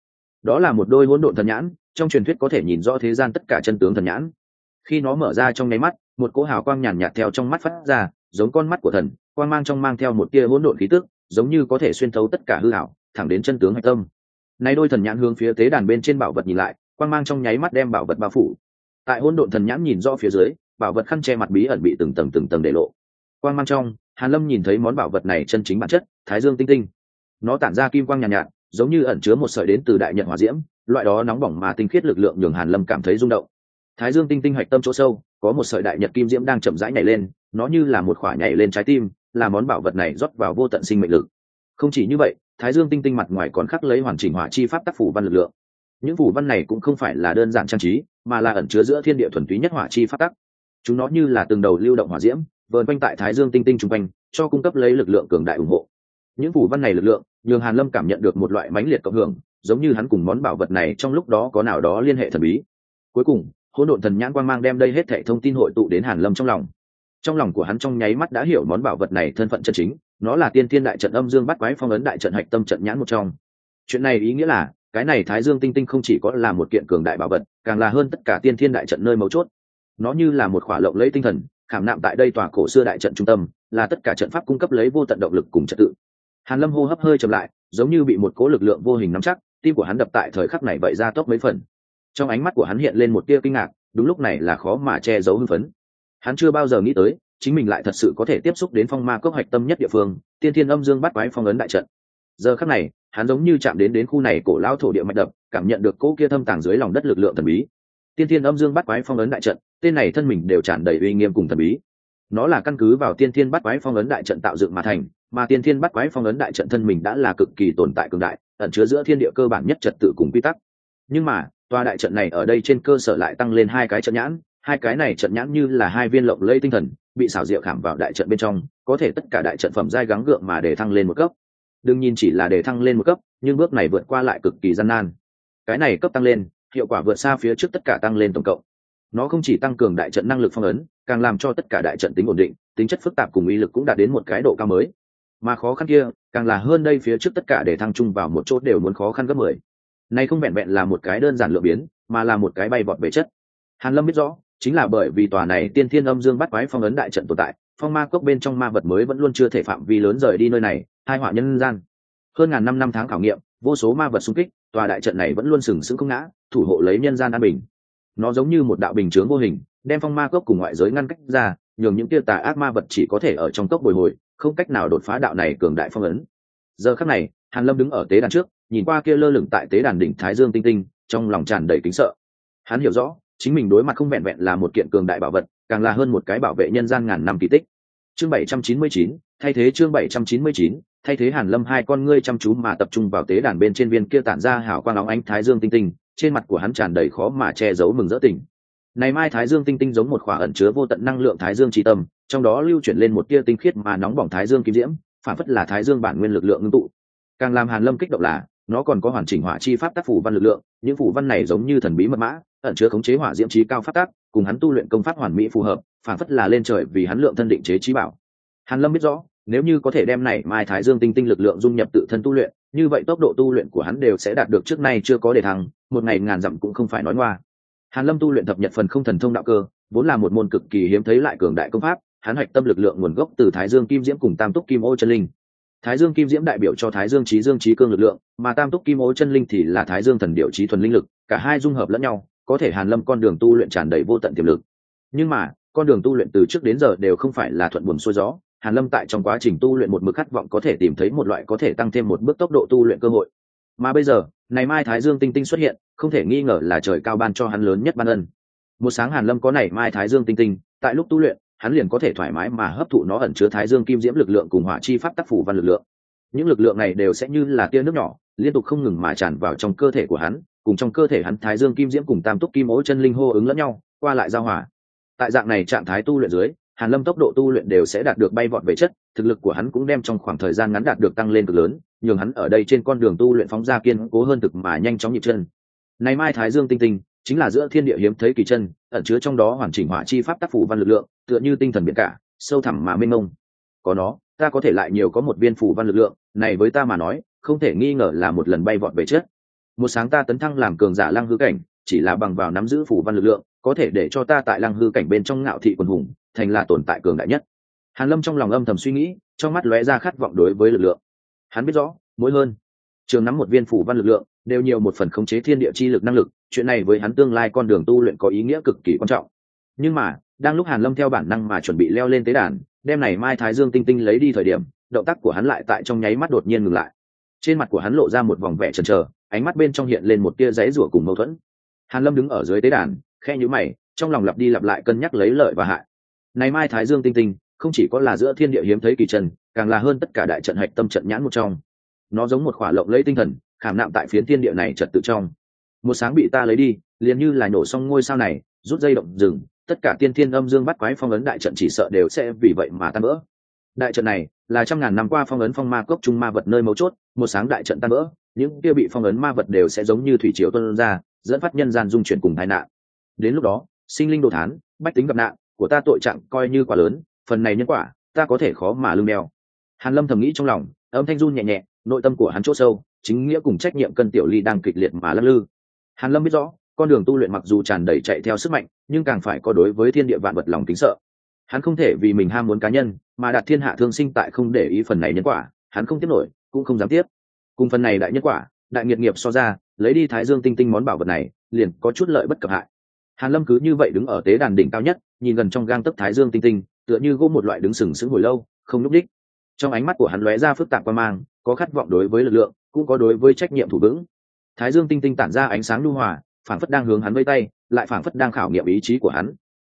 Đó là một đôi hỗn độn thần nhãn, trong truyền thuyết có thể nhìn rõ thế gian tất cả chân tướng thần nhãn. Khi nó mở ra trong nháy mắt, một cỗ hào quang nhàn nhạt theo trong mắt phát ra, giống con mắt của thần, quang mang trong mang theo một tia hỗn độn khí tức, giống như có thể xuyên thấu tất cả hư hảo thẳng đến chân tướng hạch tâm. Nay đôi thần nhãn hướng phía tế đàn bên trên bảo vật nhìn lại, quang mang trong nháy mắt đem bảo vật bao phủ tại hỗn độn thần nhãn nhìn rõ phía dưới bảo vật khăn che mặt bí ẩn bị từng tầng từng tầng để lộ. Quang mang trong hàn lâm nhìn thấy món bảo vật này chân chính bản chất thái dương tinh tinh. Nó tản ra kim quang nhàn nhạt, nhạt giống như ẩn chứa một sợi đến từ đại nhật hỏa diễm loại đó nóng bỏng mà tinh khiết lực lượng nhường hàn lâm cảm thấy rung động. Thái dương tinh tinh hạch tâm chỗ sâu có một sợi đại nhật kim diễm đang chậm rãi nhảy lên nó như là một khỏa nhảy lên trái tim là món bảo vật này rót vào vô tận sinh mệnh lực. Không chỉ như vậy thái dương tinh tinh mặt ngoài còn khắc lấy hoàn chỉnh hỏa chi pháp tác phủ văn lực lượng. Những phủ văn này cũng không phải là đơn giản trang trí mà là ẩn chứa giữa thiên địa thuần túy nhất hỏa chi phát tắc. Chúng nó như là từng đầu lưu động hỏa diễm, vờn quanh tại thái dương tinh tinh chung quanh, cho cung cấp lấy lực lượng cường đại ủng hộ. Những phủ văn này lực lượng, nhường hàn lâm cảm nhận được một loại mãnh liệt cộng hưởng, giống như hắn cùng món bảo vật này trong lúc đó có nào đó liên hệ thần bí. Cuối cùng, hỗn độn thần nhãn quang mang đem đây hết thảy thông tin hội tụ đến hàn lâm trong lòng. Trong lòng của hắn trong nháy mắt đã hiểu món bảo vật này thân phận chân chính, nó là tiên thiên đại trận âm dương bắt quái phong ấn đại trận hạch tâm trận nhãn một trong. Chuyện này ý nghĩa là cái này thái dương tinh tinh không chỉ có là một kiện cường đại bảo vật, càng là hơn tất cả tiên thiên đại trận nơi mấu chốt. Nó như là một khỏa lộng lấy tinh thần, khảm nạm tại đây tòa cổ xưa đại trận trung tâm, là tất cả trận pháp cung cấp lấy vô tận động lực cùng trật tự. Hàn lâm hô hấp hơi chậm lại, giống như bị một cố lực lượng vô hình nắm chắc, tim của hắn đập tại thời khắc này vậy ra tốc mấy phần. Trong ánh mắt của hắn hiện lên một tia kinh ngạc, đúng lúc này là khó mà che giấu hưng phấn. Hắn chưa bao giờ nghĩ tới, chính mình lại thật sự có thể tiếp xúc đến phong ma cốc hoạch tâm nhất địa phương, tiên thiên âm dương bắt quái phong ấn đại trận. Giờ khắc này hắn giống như chạm đến đến khu này cổ lao thổ địa mạch đập, cảm nhận được cỗ kia thâm tàng dưới lòng đất lực lượng thần bí. Tiên thiên âm dương bắt quái phong ấn đại trận, tên này thân mình đều tràn đầy uy nghiêm cùng thần bí. Nó là căn cứ vào tiên thiên bắt quái phong ấn đại trận tạo dựng mà thành, mà tiên thiên bắt quái phong ấn đại trận thân mình đã là cực kỳ tồn tại cường đại, ẩn chứa giữa thiên địa cơ bản nhất trật tự cùng quy tắc. Nhưng mà, tòa đại trận này ở đây trên cơ sở lại tăng lên hai cái trận nhãn, hai cái này trận nhãn như là hai viên lộng lây tinh thần, bị xảo diệu khảm vào đại trận bên trong, có thể tất cả đại trận phẩm giai gắng gượng mà để thăng lên một cấp đương nhìn chỉ là để thăng lên một cấp, nhưng bước này vượt qua lại cực kỳ gian nan. Cái này cấp tăng lên, hiệu quả vượt xa phía trước tất cả tăng lên tổng cộng. Nó không chỉ tăng cường đại trận năng lực phong ấn, càng làm cho tất cả đại trận tính ổn định, tính chất phức tạp cùng uy lực cũng đạt đến một cái độ cao mới. Mà khó khăn kia, càng là hơn đây phía trước tất cả để thăng chung vào một chỗ đều muốn khó khăn gấp mười. Này không vẹn vẹn là một cái đơn giản lựa biến, mà là một cái bay vọt về chất. Hàn lâm biết rõ, chính là bởi vì tòa này tiên thiên âm dương bắt quái phong ấn đại trận tồn tại, phong ma cốc bên trong ma vật mới vẫn luôn chưa thể phạm vi lớn rời đi nơi này hai họa nhân gian. Hơn ngàn năm năm tháng khảo nghiệm vô số ma vật xung kích tòa đại trận này vẫn luôn sừng sững không ngã thủ hộ lấy nhân gian an bình. Nó giống như một đạo bình chướng vô hình đem phong ma cốc cùng ngoại giới ngăn cách ra nhường những tia tà ác ma vật chỉ có thể ở trong cốc bồi hồi không cách nào đột phá đạo này cường đại phong ấn. Giờ khắc này hàn lâm đứng ở tế đàn trước nhìn qua kia lơ lửng tại tế đàn đỉnh thái dương tinh tinh trong lòng tràn đầy kính sợ. Hắn hiểu rõ chính mình đối mặt không vẹn vẹn là một kiện cường đại bảo vật càng là hơn một cái bảo vệ nhân gian ngàn năm kỳ tích. Chương 799, thay thế chương 799, thay thế hàn lâm hai con ngươi chăm chú mà tập trung vào tế đàn bên trên viên kia tản ra hào quang óng ánh thái dương tinh tinh, trên mặt của hắn tràn đầy khó mà che giấu mừng rỡ tình. Này mai thái dương tinh tinh giống một khỏa ẩn chứa vô tận năng lượng thái dương tri tâm, trong đó lưu chuyển lên một tia tinh khiết mà nóng bỏng thái dương kim diễm, phản phất là thái dương bản nguyên lực lượng ngưng tụ. Càng làm hàn lâm kích động là, nó còn có hoàn chỉnh hỏa chi pháp tác phủ văn lực lượng, những phủ văn này giống như thần bí mật mã, ẩn chứa khống chế hỏa diễm trí cao phát tác, cùng hắn tu luyện công pháp hoàn mỹ phù hợp, phản phất là lên trời vì hắn lượng thân định chế trí bảo. Hàn lâm biết rõ nếu như có thể đem này mai thái dương tinh tinh lực lượng dung nhập tự thân tu luyện, như vậy tốc độ tu luyện của hắn đều sẽ đạt được trước nay chưa có đề thăng, một ngày ngàn dặm cũng không phải nói ngoa. Hàn lâm tu luyện thập nhật phần không thần thông đạo cơ, vốn là một môn cực kỳ hiếm thấy lại cường đại công pháp, hắn hoạch tâm lực lượng nguồn gốc từ thái dương kim diễm cùng tam túc kim ô chân linh. Thái dương kim diễm đại biểu cho thái dương trí dương trí cương lực lượng, mà tam túc kim ô chân linh thì là thái dương thần điệu trí thuần linh lực, cả hai dung hợp lẫn nhau, có thể hàn lâm con đường tu luyện tràn đầy vô tận tiềm lực. Nhưng mà, con đường tu luyện từ trước đến giờ đều không phải là thuận buồm xuôi gió hàn lâm tại trong quá trình tu luyện một mực khát vọng có thể tìm thấy một loại có thể tăng thêm một bước tốc độ tu luyện cơ hội. Mà bây giờ, này mai thái dương tinh tinh xuất hiện, không thể nghi ngờ là trời cao ban cho hắn lớn nhất ban ân. Một sáng hàn lâm có này mai thái dương tinh tinh, tại lúc tu luyện, hắn liền có thể thoải mái mà hấp thụ nó ẩn chứa thái dương kim diễm lực lượng cùng hỏa chi pháp tác phủ văn lực lượng. Những lực lượng này đều sẽ như là tia nước nhỏ, liên tục không ngừng mà tràn vào trong cơ thể của hắn, cùng trong cơ thể hắn thái dương kim diễm cùng tam túc kim ố chân linh hô ứng lẫn nhau, qua lại giao hòa. Tại dạng này trạng thái tu luyện dưới hàn lâm tốc độ tu luyện đều sẽ đạt được bay vọt về chất, thực lực của hắn cũng đem trong khoảng thời gian ngắn đạt được tăng lên cực lớn, nhường hắn ở đây trên con đường tu luyện phóng ra kiên cố hơn thực mà nhanh chóng nhịp chân. Này mai thái dương tinh tinh, chính là giữa thiên địa hiếm thấy kỳ chân, ẩn chứa trong đó hoàn chỉnh hỏa chi pháp tác phủ văn lực lượng, tựa như tinh thần biển cả, sâu thẳm mà mênh mông. Có nó, ta có thể lại nhiều có một viên phủ văn lực lượng, này với ta mà nói, không thể nghi ngờ là một lần bay vọt về chết một sáng ta tấn thăng làm cường giả lăng hư cảnh, chỉ là bằng vào nắm giữ phủ văn lực lượng, có thể để cho ta tại lăng hư cảnh bên trong ngạo thị quần hùng thành là tồn tại cường đại nhất. Hàn lâm trong lòng âm thầm suy nghĩ, trong mắt lóe ra khát vọng đối với lực lượng. Hắn biết rõ, mỗi hơn trường nắm một viên phủ văn lực lượng, đều nhiều một phần khống chế thiên địa chi lực năng lực, chuyện này với hắn tương lai con đường tu luyện có ý nghĩa cực kỳ quan trọng. Nhưng mà, đang lúc hàn lâm theo bản năng mà chuẩn bị leo lên tế đàn đem này mai thái dương tinh tinh lấy đi thời điểm, động tác của hắn lại tại trong nháy mắt đột nhiên ngừng lại. Trên mặt của hắn lộ ra một vòng vẻ chần chờ, ánh mắt bên trong hiện lên một tia giấy rủa cùng mâu thuẫn. Hàn lâm đứng ở dưới tế đàn khe nhíu mày, trong lòng lặp đi lặp lại cân nhắc lấy lợi và hại này mai thái dương tinh tinh, không chỉ có là giữa thiên địa hiếm thấy kỳ trần càng là hơn tất cả đại trận hạch tâm trận nhãn một trong. Nó giống một khỏa lộng lấy tinh thần, khảm nạm tại phiến thiên địa này trật tự trong. Một sáng bị ta lấy đi, liền như là nổ xong ngôi sao này, rút dây động rừng, tất cả tiên thiên âm dương bắt quái phong ấn đại trận chỉ sợ đều sẽ vì vậy mà tan vỡ. Đại trận này là trăm ngàn năm qua phong ấn phong ma cốc trung ma vật nơi mấu chốt, một sáng đại trận tan vỡ, những kia bị phong ấn ma vật đều sẽ giống như thủy triều tuân ra, dẫn phát nhân gian dung chuyển cùng tai nạn. Đến lúc đó, sinh linh đồ thán, bách tính gặp nạn của ta tội trạng coi như quả lớn, phần này nhân quả, ta có thể khó mà lương đeo. Hàn lâm thầm nghĩ trong lòng, âm thanh run nhẹ nhẹ, nội tâm của hắn chỗ sâu, chính nghĩa cùng trách nhiệm cân tiểu ly đang kịch liệt mà lắc lư. Hàn lâm biết rõ, con đường tu luyện mặc dù tràn đầy chạy theo sức mạnh, nhưng càng phải có đối với thiên địa vạn vật lòng kính sợ. Hắn không thể vì mình ham muốn cá nhân, mà đạt thiên hạ thương sinh tại không để ý phần này nhân quả, hắn không tiếp nổi, cũng không dám tiếp. Cùng phần này đại nhân quả, đại nghiệt nghiệp so ra, lấy đi thái dương tinh tinh món bảo vật này, liền có chút lợi bất cập hại hàn lâm cứ như vậy đứng ở tế đàn đỉnh cao nhất, nhìn gần trong gang tấc thái dương tinh tinh, tựa như gỗ một loại đứng sừng sững hồi lâu, không núp đích trong ánh mắt của hắn lóe ra phức tạp qua mang, có khát vọng đối với lực lượng, cũng có đối với trách nhiệm thủ vững. Thái dương tinh tinh tản ra ánh sáng lưu hòa, phảng phất đang hướng hắn vây tay, lại phảng phất đang khảo nghiệm ý chí của hắn.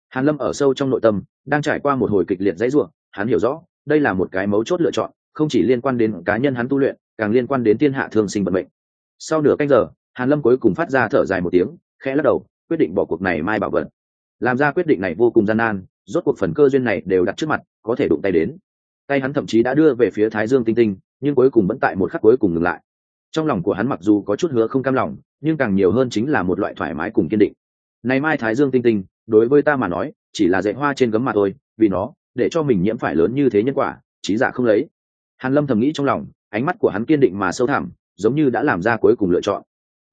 Hàn lâm ở sâu trong nội tâm, đang trải qua một hồi kịch liệt dãy ruộng hắn hiểu rõ, đây là một cái mấu chốt lựa chọn, không chỉ liên quan đến cá nhân hắn tu luyện, càng liên quan đến thiên hạ thương sinh vận mệnh. Sau nửa canh giờ, hàn lâm cuối cùng phát ra thở dài một tiếng, khẽ lắc đầu quyết định bỏ cuộc này mai bảo vật làm ra quyết định này vô cùng gian nan, rốt cuộc phần cơ duyên này đều đặt trước mặt, có thể đụng tay đến. Tay hắn thậm chí đã đưa về phía thái dương tinh tinh, nhưng cuối cùng vẫn tại một khắc cuối cùng ngừng lại. Trong lòng của hắn mặc dù có chút hứa không cam lòng, nhưng càng nhiều hơn chính là một loại thoải mái cùng kiên định. Này mai thái dương tinh tinh, đối với ta mà nói, chỉ là dạy hoa trên gấm mà thôi, vì nó, để cho mình nhiễm phải lớn như thế nhân quả, trí giả không lấy. Hàn lâm thầm nghĩ trong lòng, ánh mắt của hắn kiên định mà sâu thẳm, giống như đã làm ra cuối cùng lựa chọn.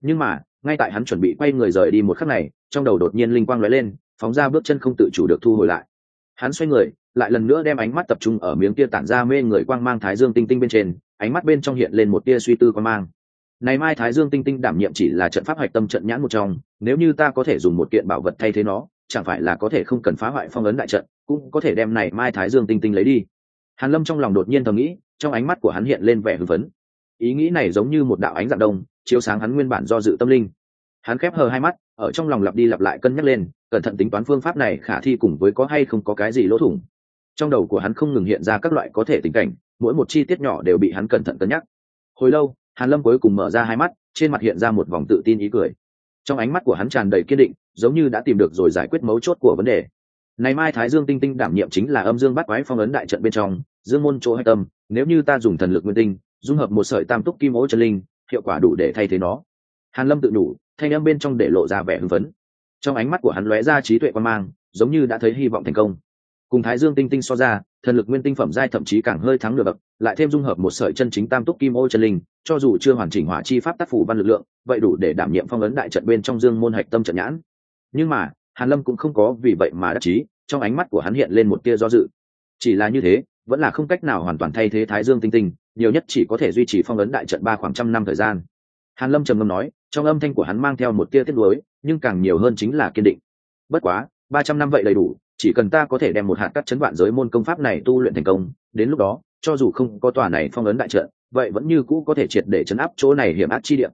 Nhưng mà ngay tại hắn chuẩn bị quay người rời đi một khắc này, trong đầu đột nhiên linh quang lóe lên, phóng ra bước chân không tự chủ được thu hồi lại. Hắn xoay người, lại lần nữa đem ánh mắt tập trung ở miếng tia tản ra mê người quang mang thái dương tinh tinh bên trên, ánh mắt bên trong hiện lên một tia suy tư quang mang. Này mai thái dương tinh tinh đảm nhiệm chỉ là trận pháp hạch tâm trận nhãn một trong, nếu như ta có thể dùng một kiện bảo vật thay thế nó, chẳng phải là có thể không cần phá hoại phong ấn đại trận, cũng có thể đem này mai thái dương tinh tinh lấy đi. Hàn lâm trong lòng đột nhiên thầm nghĩ, trong ánh mắt của hắn hiện lên vẻ hưng phấn. Ý nghĩ này giống như một đạo ánh dạng đông chiếu sáng hắn nguyên bản do dự tâm linh. Hắn khép hờ hai mắt, ở trong lòng lặp đi lặp lại cân nhắc lên, cẩn thận tính toán phương pháp này khả thi cùng với có hay không có cái gì lỗ thủng. Trong đầu của hắn không ngừng hiện ra các loại có thể tình cảnh, mỗi một chi tiết nhỏ đều bị hắn cẩn thận cân nhắc. Hồi lâu, hàn lâm cuối cùng mở ra hai mắt, trên mặt hiện ra một vòng tự tin ý cười. Trong ánh mắt của hắn tràn đầy kiên định, giống như đã tìm được rồi giải quyết mấu chốt của vấn đề. Này mai thái dương tinh tinh đảm nhiệm chính là âm dương bắt quái phong ấn đại trận bên trong, dương môn chỗ hạch tâm, nếu như ta dùng thần lực nguyên tinh, dung hợp một sợi tam túc kim ố chân linh hiệu quả đủ để thay thế nó. Hàn lâm tự đủ thanh âm bên trong để lộ ra vẻ hưng phấn. Trong ánh mắt của hắn lóe ra trí tuệ quan mang, giống như đã thấy hy vọng thành công. Cùng thái dương tinh tinh so ra, thần lực nguyên tinh phẩm giai thậm chí càng hơi thắng nửa bậc, lại thêm dung hợp một sợi chân chính tam túc kim ô chân linh, cho dù chưa hoàn chỉnh hỏa chi pháp tác phủ văn lực lượng, vậy đủ để đảm nhiệm phong ấn đại trận bên trong dương môn hạch tâm trận nhãn. Nhưng mà, hàn lâm cũng không có vì vậy mà đắc chí, trong ánh mắt của hắn hiện lên một tia do dự. Chỉ là như thế, vẫn là không cách nào hoàn toàn thay thế thái dương tinh tinh nhiều nhất chỉ có thể duy trì phong ấn đại trận ba khoảng trăm năm thời gian. Hàn lâm trầm ngâm nói, trong âm thanh của hắn mang theo một tia tiết lối nhưng càng nhiều hơn chính là kiên định. Bất quá, ba trăm năm vậy đầy đủ, chỉ cần ta có thể đem một hạt cắt chấn vạn giới môn công pháp này tu luyện thành công, đến lúc đó, cho dù không có tòa này phong ấn đại trận, vậy vẫn như cũ có thể triệt để chấn áp chỗ này hiểm ác chi điểm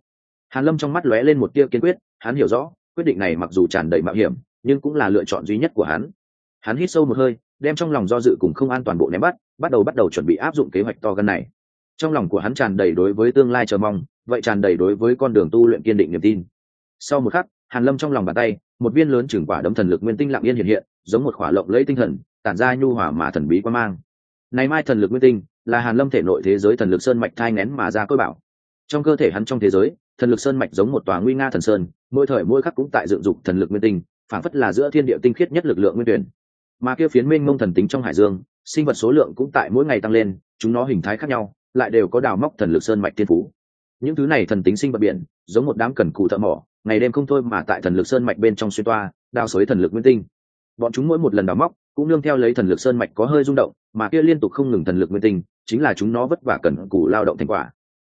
hàn lâm trong mắt lóe lên một tia kiên quyết, hắn hiểu rõ, quyết định này mặc dù tràn đầy mạo hiểm, nhưng cũng là lựa chọn duy nhất của hắn. Hắn hít sâu một hơi, đem trong lòng do dự cùng không an toàn bộ ném bắt bắt đầu bắt đầu chuẩn bị áp dụng kế hoạch to gần này trong lòng của hắn tràn đầy đối với tương lai chờ mong, vậy tràn đầy đối với con đường tu luyện kiên định niềm tin. Sau một khắc, hàn lâm trong lòng bàn tay, một viên lớn chừng quả đấm thần lực nguyên tinh lặng yên hiện hiện, giống một khỏa lộng lẫy tinh thần, tản ra nhu hòa mà thần bí quan mang. Này mai thần lực nguyên tinh, là hàn lâm thể nội thế giới thần lực sơn mạch thai nén mà ra cơ bảo. Trong cơ thể hắn trong thế giới, thần lực sơn mạch giống một tòa nguy nga thần sơn, mỗi thời mỗi khắc cũng tại dựng dục thần lực nguyên tinh, phản phất là giữa thiên địa tinh khiết nhất lực lượng nguyên tuyển. Mà kia phiến minh mông thần tính trong hải dương, sinh vật số lượng cũng tại mỗi ngày tăng lên, chúng nó hình thái khác nhau lại đều có đào móc thần lực sơn mạch tiên phú. Những thứ này thần tính sinh vật biển, giống một đám cần cù thợ mỏ, ngày đêm không thôi mà tại thần lực sơn mạch bên trong xuyên toa, đào xới thần lực nguyên tinh. Bọn chúng mỗi một lần đào móc, cũng nương theo lấy thần lực sơn mạch có hơi rung động, mà kia liên tục không ngừng thần lực nguyên tinh, chính là chúng nó vất vả cần cù lao động thành quả.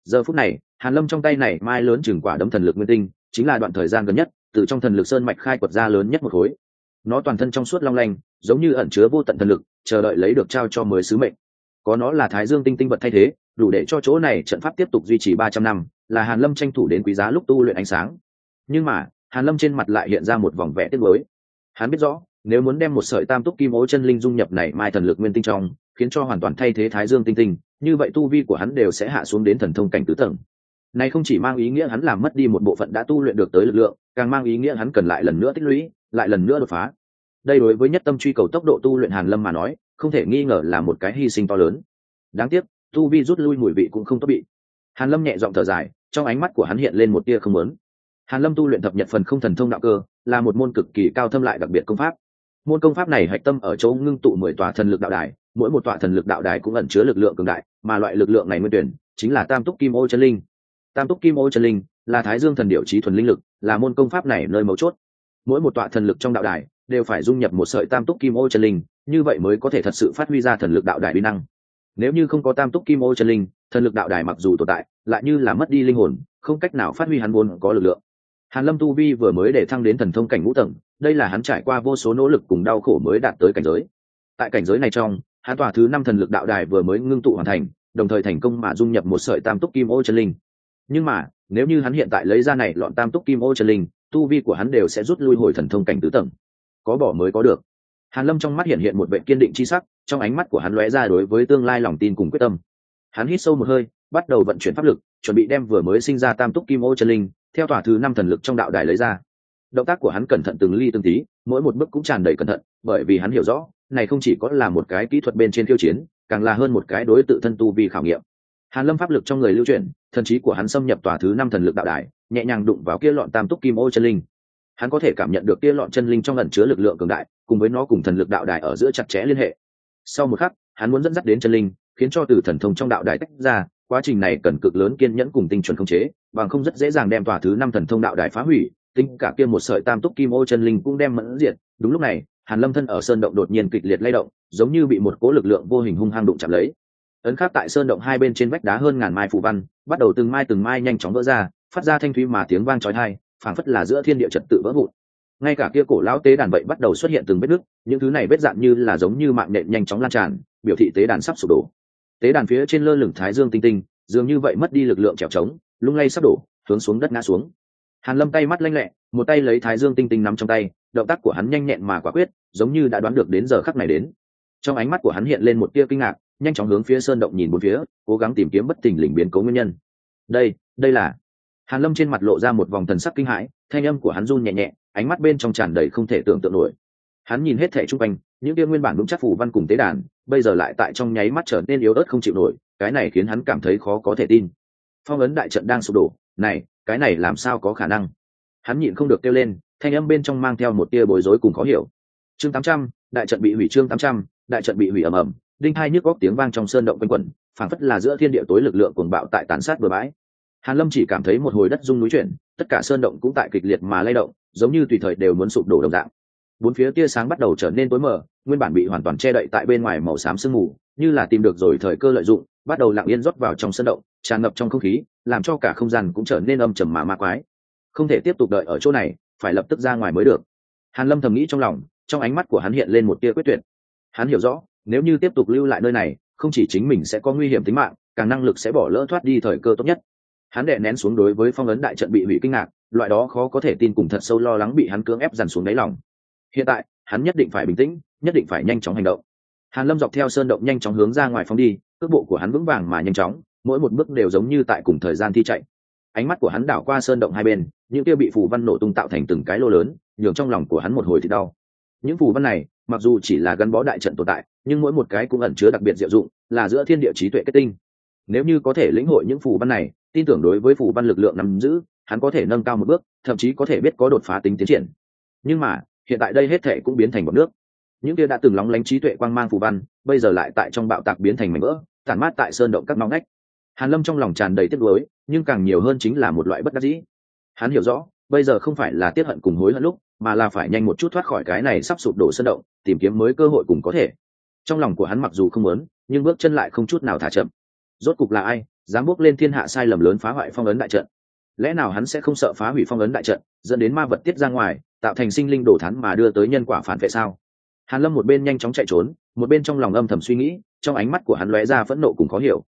Giờ phút này, hàn lâm trong tay này mai lớn chừng quả đấm thần lực nguyên tinh, chính là đoạn thời gian gần nhất, từ trong thần lực sơn mạch khai quật ra lớn nhất một khối. Nó toàn thân trong suốt long lanh, giống như ẩn chứa vô tận thần lực, chờ đợi lấy được trao cho mới sứ mệnh. Có nó là thái dương tinh tinh vật thay thế đủ để cho chỗ này trận pháp tiếp tục duy trì ba trăm năm, là hàn lâm tranh thủ đến quý giá lúc tu luyện ánh sáng. Nhưng mà, hàn lâm trên mặt lại hiện ra một vòng vẽ tiếc nuối. Hắn biết rõ, nếu muốn đem một sợi tam túc kim ố chân linh dung nhập này mai thần lực nguyên tinh trong, khiến cho hoàn toàn thay thế thái dương tinh tinh, như vậy tu vi của hắn đều sẽ hạ xuống đến thần thông cảnh tứ tầng. Này không chỉ mang ý nghĩa hắn làm mất đi một bộ phận đã tu luyện được tới lực lượng, càng mang ý nghĩa hắn cần lại lần nữa tích lũy, lại lần nữa đột phá. Đây đối với nhất tâm truy cầu tốc độ tu luyện hàn lâm mà nói, không thể nghi ngờ là một cái hy sinh to lớn. Đáng tiếc tu vi rút lui mùi vị cũng không tốt bị. Hàn lâm nhẹ giọng thở dài, trong ánh mắt của hắn hiện lên một tia không lớn hàn lâm tu luyện thập nhật phần không thần thông đạo cơ, là một môn cực kỳ cao thâm lại đặc biệt công pháp. Môn công pháp này hạch tâm ở chỗ ngưng tụ mười tòa thần lực đạo đài, mỗi một tòa thần lực đạo đài cũng ẩn chứa lực lượng cường đại, mà loại lực lượng này nguyên tuyển chính là tam túc kim ô chân linh. Tam túc kim ô chân linh là thái dương thần điệu trí thuần linh lực, là môn công pháp này nơi mấu chốt. Mỗi một tọa thần lực trong đạo đài đều phải dung nhập một sợi tam túc kim ô chân linh, như vậy mới có thể thật sự phát huy ra thần lực đạo đài uy năng nếu như không có tam túc kim ô chân linh, thần lực đạo đài mặc dù tồn tại, lại như là mất đi linh hồn, không cách nào phát huy hắn vốn có lực lượng. Hàn lâm tu vi vừa mới để thăng đến thần thông cảnh ngũ tầng, đây là hắn trải qua vô số nỗ lực cùng đau khổ mới đạt tới cảnh giới. Tại cảnh giới này trong, hắn tòa thứ năm thần lực đạo đài vừa mới ngưng tụ hoàn thành, đồng thời thành công mà dung nhập một sợi tam túc kim ô chân linh. Nhưng mà, nếu như hắn hiện tại lấy ra này lọn tam túc kim ô chân linh, tu vi của hắn đều sẽ rút lui hồi thần thông cảnh tứ tầng. Có bỏ mới có được hàn lâm trong mắt hiện hiện một vệ kiên định chi sắc, trong ánh mắt của hắn lóe ra đối với tương lai lòng tin cùng quyết tâm. Hắn hít sâu một hơi, bắt đầu vận chuyển pháp lực, chuẩn bị đem vừa mới sinh ra tam túc kim ô chân linh, theo tòa thứ năm thần lực trong đạo đài lấy ra. Động tác của hắn cẩn thận từng ly từng tí, mỗi một bước cũng tràn đầy cẩn thận, bởi vì hắn hiểu rõ, này không chỉ có là một cái kỹ thuật bên trên khiêu chiến, càng là hơn một cái đối tự thân tu vi khảo nghiệm. Hàn lâm pháp lực trong người lưu chuyển, thần trí của hắn xâm nhập tòa thứ năm thần lực đạo đài, nhẹ nhàng đụng vào kia lọn tam túc kim ô chân linh. Hắn có thể cảm nhận được kia lọn chân linh trong ẩn chứa lực lượng cường đại cùng với nó cùng thần lực đạo đài ở giữa chặt chẽ liên hệ. Sau một khắc, hắn muốn dẫn dắt đến chân linh, khiến cho từ thần thông trong đạo đài tách ra, quá trình này cần cực lớn kiên nhẫn cùng tinh chuẩn khống chế, bằng không rất dễ dàng đem tòa thứ năm thần thông đạo đài phá hủy, tính cả kia một sợi tam túc kim ô chân linh cũng đem mẫn diệt. Đúng lúc này, hàn lâm thân ở sơn động đột nhiên kịch liệt lay động, giống như bị một cố lực lượng vô hình hung hăng đụng chạm lấy. Ấn khắc tại sơn động hai bên trên vách đá hơn ngàn mai phù văn, bắt đầu từng mai từng mai nhanh chóng vỡ ra, phát ra thanh thúy mà tiếng vang chói tai, phảng phất là giữa thiên địa trật tự vỡ vụn ngay cả kia cổ lão tế đàn vậy bắt đầu xuất hiện từng vết nứt, những thứ này vết dạn như là giống như mạng nện nhanh chóng lan tràn, biểu thị tế đàn sắp sụp đổ. Tế đàn phía trên lơ lửng thái dương tinh tinh, dường như vậy mất đi lực lượng trèo trống, lung lay sắp đổ, hướng xuống đất ngã xuống. Hàn lâm tay mắt lanh lẹ, một tay lấy thái dương tinh tinh nắm trong tay, động tác của hắn nhanh nhẹn mà quả quyết, giống như đã đoán được đến giờ khắc này đến. Trong ánh mắt của hắn hiện lên một tia kinh ngạc, nhanh chóng hướng phía sơn động nhìn bốn phía, cố gắng tìm kiếm bất tình lình biến cố nguyên nhân. Đây đây là. Hàn lâm trên mặt lộ ra một vòng thần sắc kinh hãi, thanh âm của hắn run nhẹ nhẹ ánh mắt bên trong tràn đầy không thể tưởng tượng nổi. Hắn nhìn hết thẻ chung quanh, những kia nguyên bản đúng chắc phủ văn cùng tế đàn, bây giờ lại tại trong nháy mắt trở nên yếu ớt không chịu nổi, cái này khiến hắn cảm thấy khó có thể tin. Phong ấn đại trận đang sụp đổ, này, cái này làm sao có khả năng? Hắn nhịn không được kêu lên, thanh âm bên trong mang theo một tia bối rối cùng khó hiểu. Chương tám trăm, đại trận bị hủy chương tám trăm, đại trận bị hủy ầm ầm, đinh hai nhức góc tiếng vang trong sơn động quanh quẩn, phảng phất là giữa thiên địa tối lực lượng cuồng bạo tại tàn sát bừa bãi hàn lâm chỉ cảm thấy một hồi đất rung núi chuyển, tất cả sơn động cũng tại kịch liệt mà lay động, giống như tùy thời đều muốn sụp đổ đồng dạng. Bốn phía tia sáng bắt đầu trở nên tối mờ, nguyên bản bị hoàn toàn che đậy tại bên ngoài màu xám sương mù, như là tìm được rồi thời cơ lợi dụng, bắt đầu lặng yên rót vào trong sơn động, tràn ngập trong không khí, làm cho cả không gian cũng trở nên âm trầm mà ma quái. Không thể tiếp tục đợi ở chỗ này, phải lập tức ra ngoài mới được. Hàn lâm thầm nghĩ trong lòng, trong ánh mắt của hắn hiện lên một tia quyết tuyệt. Hắn hiểu rõ, nếu như tiếp tục lưu lại nơi này, không chỉ chính mình sẽ có nguy hiểm tính mạng, càng năng lực sẽ bỏ lỡ thoát đi thời cơ tốt nhất hắn đệ nén xuống đối với phong ấn đại trận bị hủy kinh ngạc, loại đó khó có thể tin cùng thật sâu lo lắng bị hắn cưỡng ép dằn xuống đáy lòng. Hiện tại, hắn nhất định phải bình tĩnh, nhất định phải nhanh chóng hành động. Hàn lâm dọc theo sơn động nhanh chóng hướng ra ngoài phong đi, cước bộ của hắn vững vàng mà nhanh chóng, mỗi một bước đều giống như tại cùng thời gian thi chạy. Ánh mắt của hắn đảo qua sơn động hai bên, những kia bị phù văn nổ tung tạo thành từng cái lô lớn, nhường trong lòng của hắn một hồi thì đau. Những phù văn này, mặc dù chỉ là gắn bó đại trận tồn tại, nhưng mỗi một cái cũng ẩn chứa đặc biệt diệu dụng, là giữa thiên địa trí tuệ kết tinh. Nếu như có thể lĩnh hội những phù văn này tin tưởng đối với phù văn lực lượng nắm giữ, hắn có thể nâng cao một bước, thậm chí có thể biết có đột phá tính tiến triển. Nhưng mà, hiện tại đây hết thể cũng biến thành một nước. Những kia đã từng lóng lánh trí tuệ quang mang phù văn, bây giờ lại tại trong bạo tạc biến thành mảnh vỡ, tản mát tại sơn động các nóng ngách. Hàn lâm trong lòng tràn đầy tiếc nuối, nhưng càng nhiều hơn chính là một loại bất đắc dĩ. Hắn hiểu rõ, bây giờ không phải là tiết hận cùng hối hận lúc, mà là phải nhanh một chút thoát khỏi cái này sắp sụp đổ sơn động, tìm kiếm mới cơ hội cùng có thể. Trong lòng của hắn mặc dù không muốn, nhưng bước chân lại không chút nào thả chậm. Rốt cục là ai? Dám bước lên thiên hạ sai lầm lớn phá hoại phong ấn đại trận. Lẽ nào hắn sẽ không sợ phá hủy phong ấn đại trận, dẫn đến ma vật tiết ra ngoài, tạo thành sinh linh đổ thán mà đưa tới nhân quả phản vệ sao? Hàn lâm một bên nhanh chóng chạy trốn, một bên trong lòng âm thầm suy nghĩ, trong ánh mắt của hắn lóe ra phẫn nộ cùng khó hiểu.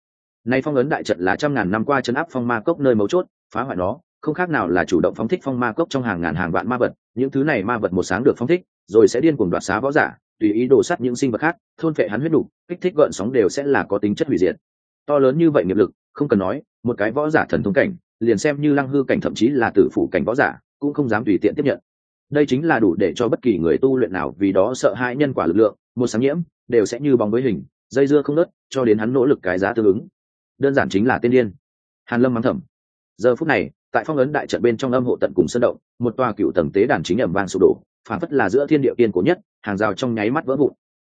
Nay phong ấn đại trận là trăm ngàn năm qua chấn áp phong ma cốc nơi mấu chốt, phá hoại nó, không khác nào là chủ động phóng thích phong ma cốc trong hàng ngàn hàng vạn ma vật, những thứ này ma vật một sáng được phóng thích, rồi sẽ điên cuồng đoạt xá võ giả, tùy ý đổ sắt những sinh vật khác, thôn phệ hắn huyết đủ, kích thích gợn sóng đều sẽ là có tính chất hủy diệt. To lớn như vậy nghiệp lực không cần nói, một cái võ giả thần thông cảnh, liền xem như lăng hư cảnh thậm chí là tử phủ cảnh võ giả, cũng không dám tùy tiện tiếp nhận. Đây chính là đủ để cho bất kỳ người tu luyện nào vì đó sợ hãi nhân quả lực lượng, một sáng nhiễm, đều sẽ như bóng với hình, dây dưa không nớt cho đến hắn nỗ lực cái giá tương ứng. Đơn giản chính là tiên điên. Hàn lâm mắng thầm. Giờ phút này, tại phong ấn đại trận bên trong âm hộ tận cùng sân động, một tòa cựu tầng tế đàn chính ẩm vang sụp đổ, phản phất là giữa thiên địa tiên cổ nhất, hàng rào trong nháy mắt vỡ vụn.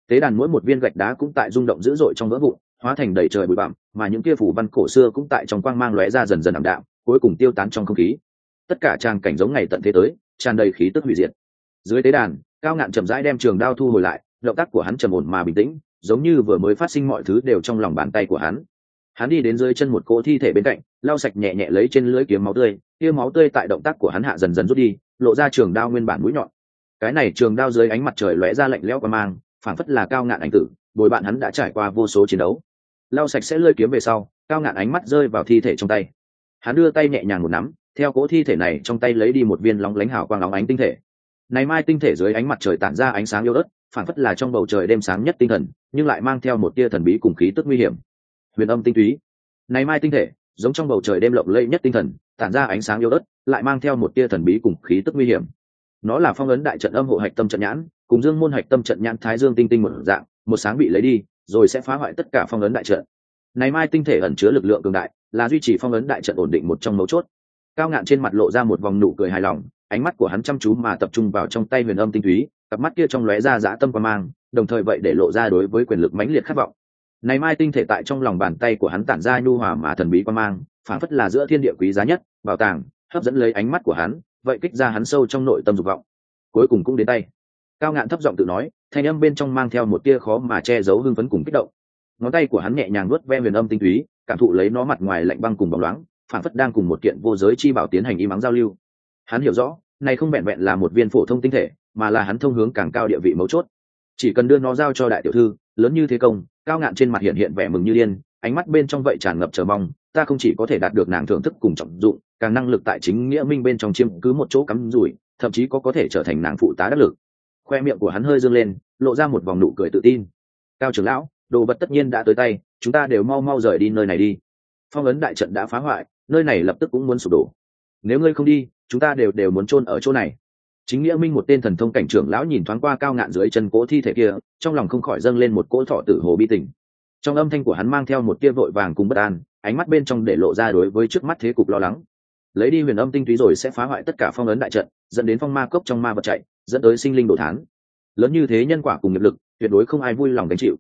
Tế đàn mỗi một viên gạch đá cũng tại rung động dữ dội trong vỡ vụn hóa thành đầy trời bụi bặm, mà những kia phủ văn cổ xưa cũng tại trong quang mang lóe ra dần dần ảm đạm, cuối cùng tiêu tán trong không khí. Tất cả trang cảnh giống ngày tận thế tới, tràn đầy khí tức hủy diệt. Dưới tế đàn, cao ngạn chậm rãi đem trường đao thu hồi lại, động tác của hắn trầm ổn mà bình tĩnh, giống như vừa mới phát sinh mọi thứ đều trong lòng bàn tay của hắn. Hắn đi đến dưới chân một cỗ thi thể bên cạnh, lau sạch nhẹ nhẹ lấy trên lưỡi kiếm máu tươi, kia máu tươi tại động tác của hắn hạ dần dần rút đi, lộ ra trường đao nguyên bản mũi nhọn. Cái này trường đao dưới ánh mặt trời lóe ra lạnh lẽo qua mang, phảng phất là cao ngạn ảnh tử, bồi bạn hắn đã trải qua vô số chiến đấu lau sạch sẽ lơi kiếm về sau, cao ngạn ánh mắt rơi vào thi thể trong tay. Hắn đưa tay nhẹ nhàng một nắm, theo cỗ thi thể này trong tay lấy đi một viên lóng lánh hào quang lóng ánh tinh thể. Này mai tinh thể dưới ánh mặt trời tản ra ánh sáng yêu ớt phản phất là trong bầu trời đêm sáng nhất tinh thần, nhưng lại mang theo một tia thần bí cùng khí tức nguy hiểm. Huyền âm tinh túy. Này mai tinh thể, giống trong bầu trời đêm lộng lẫy nhất tinh thần, tản ra ánh sáng yêu ớt, lại mang theo một tia thần bí cùng khí tức nguy hiểm. Nó là phong ấn đại trận âm hộ hạch tâm trận nhãn, cùng dương môn hạch tâm trận nhãn thái dương tinh tinh một dạng, một sáng bị lấy đi rồi sẽ phá hoại tất cả phong ấn đại trận. Này mai tinh thể ẩn chứa lực lượng cường đại, là duy trì phong ấn đại trận ổn định một trong mấu chốt. Cao ngạn trên mặt lộ ra một vòng nụ cười hài lòng, ánh mắt của hắn chăm chú mà tập trung vào trong tay huyền âm tinh túy, cặp mắt kia trong lóe ra dã tâm quan mang, đồng thời vậy để lộ ra đối với quyền lực mãnh liệt khát vọng. Này mai tinh thể tại trong lòng bàn tay của hắn tản ra nhu hòa mà thần bí quan mang phản phất là giữa thiên địa quý giá nhất, bảo tàng, hấp dẫn lấy ánh mắt của hắn, vậy kích ra hắn sâu trong nội tâm dục vọng. Cuối cùng cũng đến tay cao ngạn thấp giọng tự nói, thanh âm bên trong mang theo một tia khó mà che giấu hưng phấn cùng kích động. Ngón tay của hắn nhẹ nhàng nuốt ve huyền âm tinh túy, cảm thụ lấy nó mặt ngoài lạnh băng cùng bóng loáng, phản phất đang cùng một kiện vô giới chi bảo tiến hành im ắng giao lưu. Hắn hiểu rõ, này không vẹn vẹn là một viên phổ thông tinh thể, mà là hắn thông hướng càng cao địa vị mấu chốt. Chỉ cần đưa nó giao cho đại tiểu thư, lớn như thế công, cao ngạn trên mặt hiện hiện vẻ mừng như điên, ánh mắt bên trong vậy tràn ngập chờ mong, ta không chỉ có thể đạt được nàng thưởng thức cùng trọng dụng, càng năng lực tại chính nghĩa minh bên trong chiêm cứ một chỗ cắm rủi, thậm chí có có thể trở thành nàng phụ tá đắc lực khoe miệng của hắn hơi dương lên, lộ ra một vòng nụ cười tự tin. Cao trưởng lão, đồ vật tất nhiên đã tới tay, chúng ta đều mau mau rời đi nơi này đi. Phong ấn đại trận đã phá hoại, nơi này lập tức cũng muốn sụp đổ. Nếu ngươi không đi, chúng ta đều đều muốn chôn ở chỗ này. Chính nghĩa minh một tên thần thông cảnh trưởng lão nhìn thoáng qua cao ngạn dưới chân cỗ thi thể kia, trong lòng không khỏi dâng lên một cỗ thọ tử hồ bi tình. Trong âm thanh của hắn mang theo một tia vội vàng cùng bất an, ánh mắt bên trong để lộ ra đối với trước mắt thế cục lo lắng. Lấy đi huyền âm tinh túy rồi sẽ phá hoại tất cả phong ấn đại trận, dẫn đến phong ma cốc trong ma vật chạy dẫn tới sinh linh đồ thán. Lớn như thế nhân quả cùng nghiệp lực, tuyệt đối không ai vui lòng gánh chịu.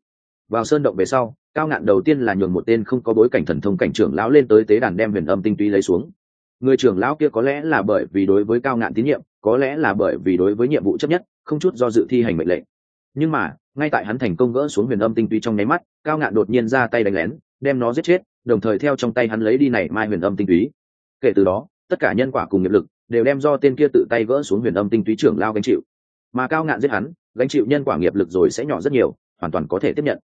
Vào sơn động về sau, cao ngạn đầu tiên là nhường một tên không có bối cảnh thần thông cảnh trưởng lão lên tới tế đàn đem huyền âm tinh túy lấy xuống. Người trưởng lão kia có lẽ là bởi vì đối với cao ngạn tín nhiệm, có lẽ là bởi vì đối với nhiệm vụ chấp nhất, không chút do dự thi hành mệnh lệnh. Nhưng mà, ngay tại hắn thành công gỡ xuống huyền âm tinh túy trong nháy mắt, cao ngạn đột nhiên ra tay đánh lén, đem nó giết chết, đồng thời theo trong tay hắn lấy đi này mai huyền âm tinh túy. Kể từ đó, tất cả nhân quả cùng nghiệp lực đều đem do tên kia tự tay gỡ xuống huyền âm tinh túy trưởng lao gánh chịu. Mà cao ngạn giết hắn, gánh chịu nhân quả nghiệp lực rồi sẽ nhỏ rất nhiều, hoàn toàn có thể tiếp nhận.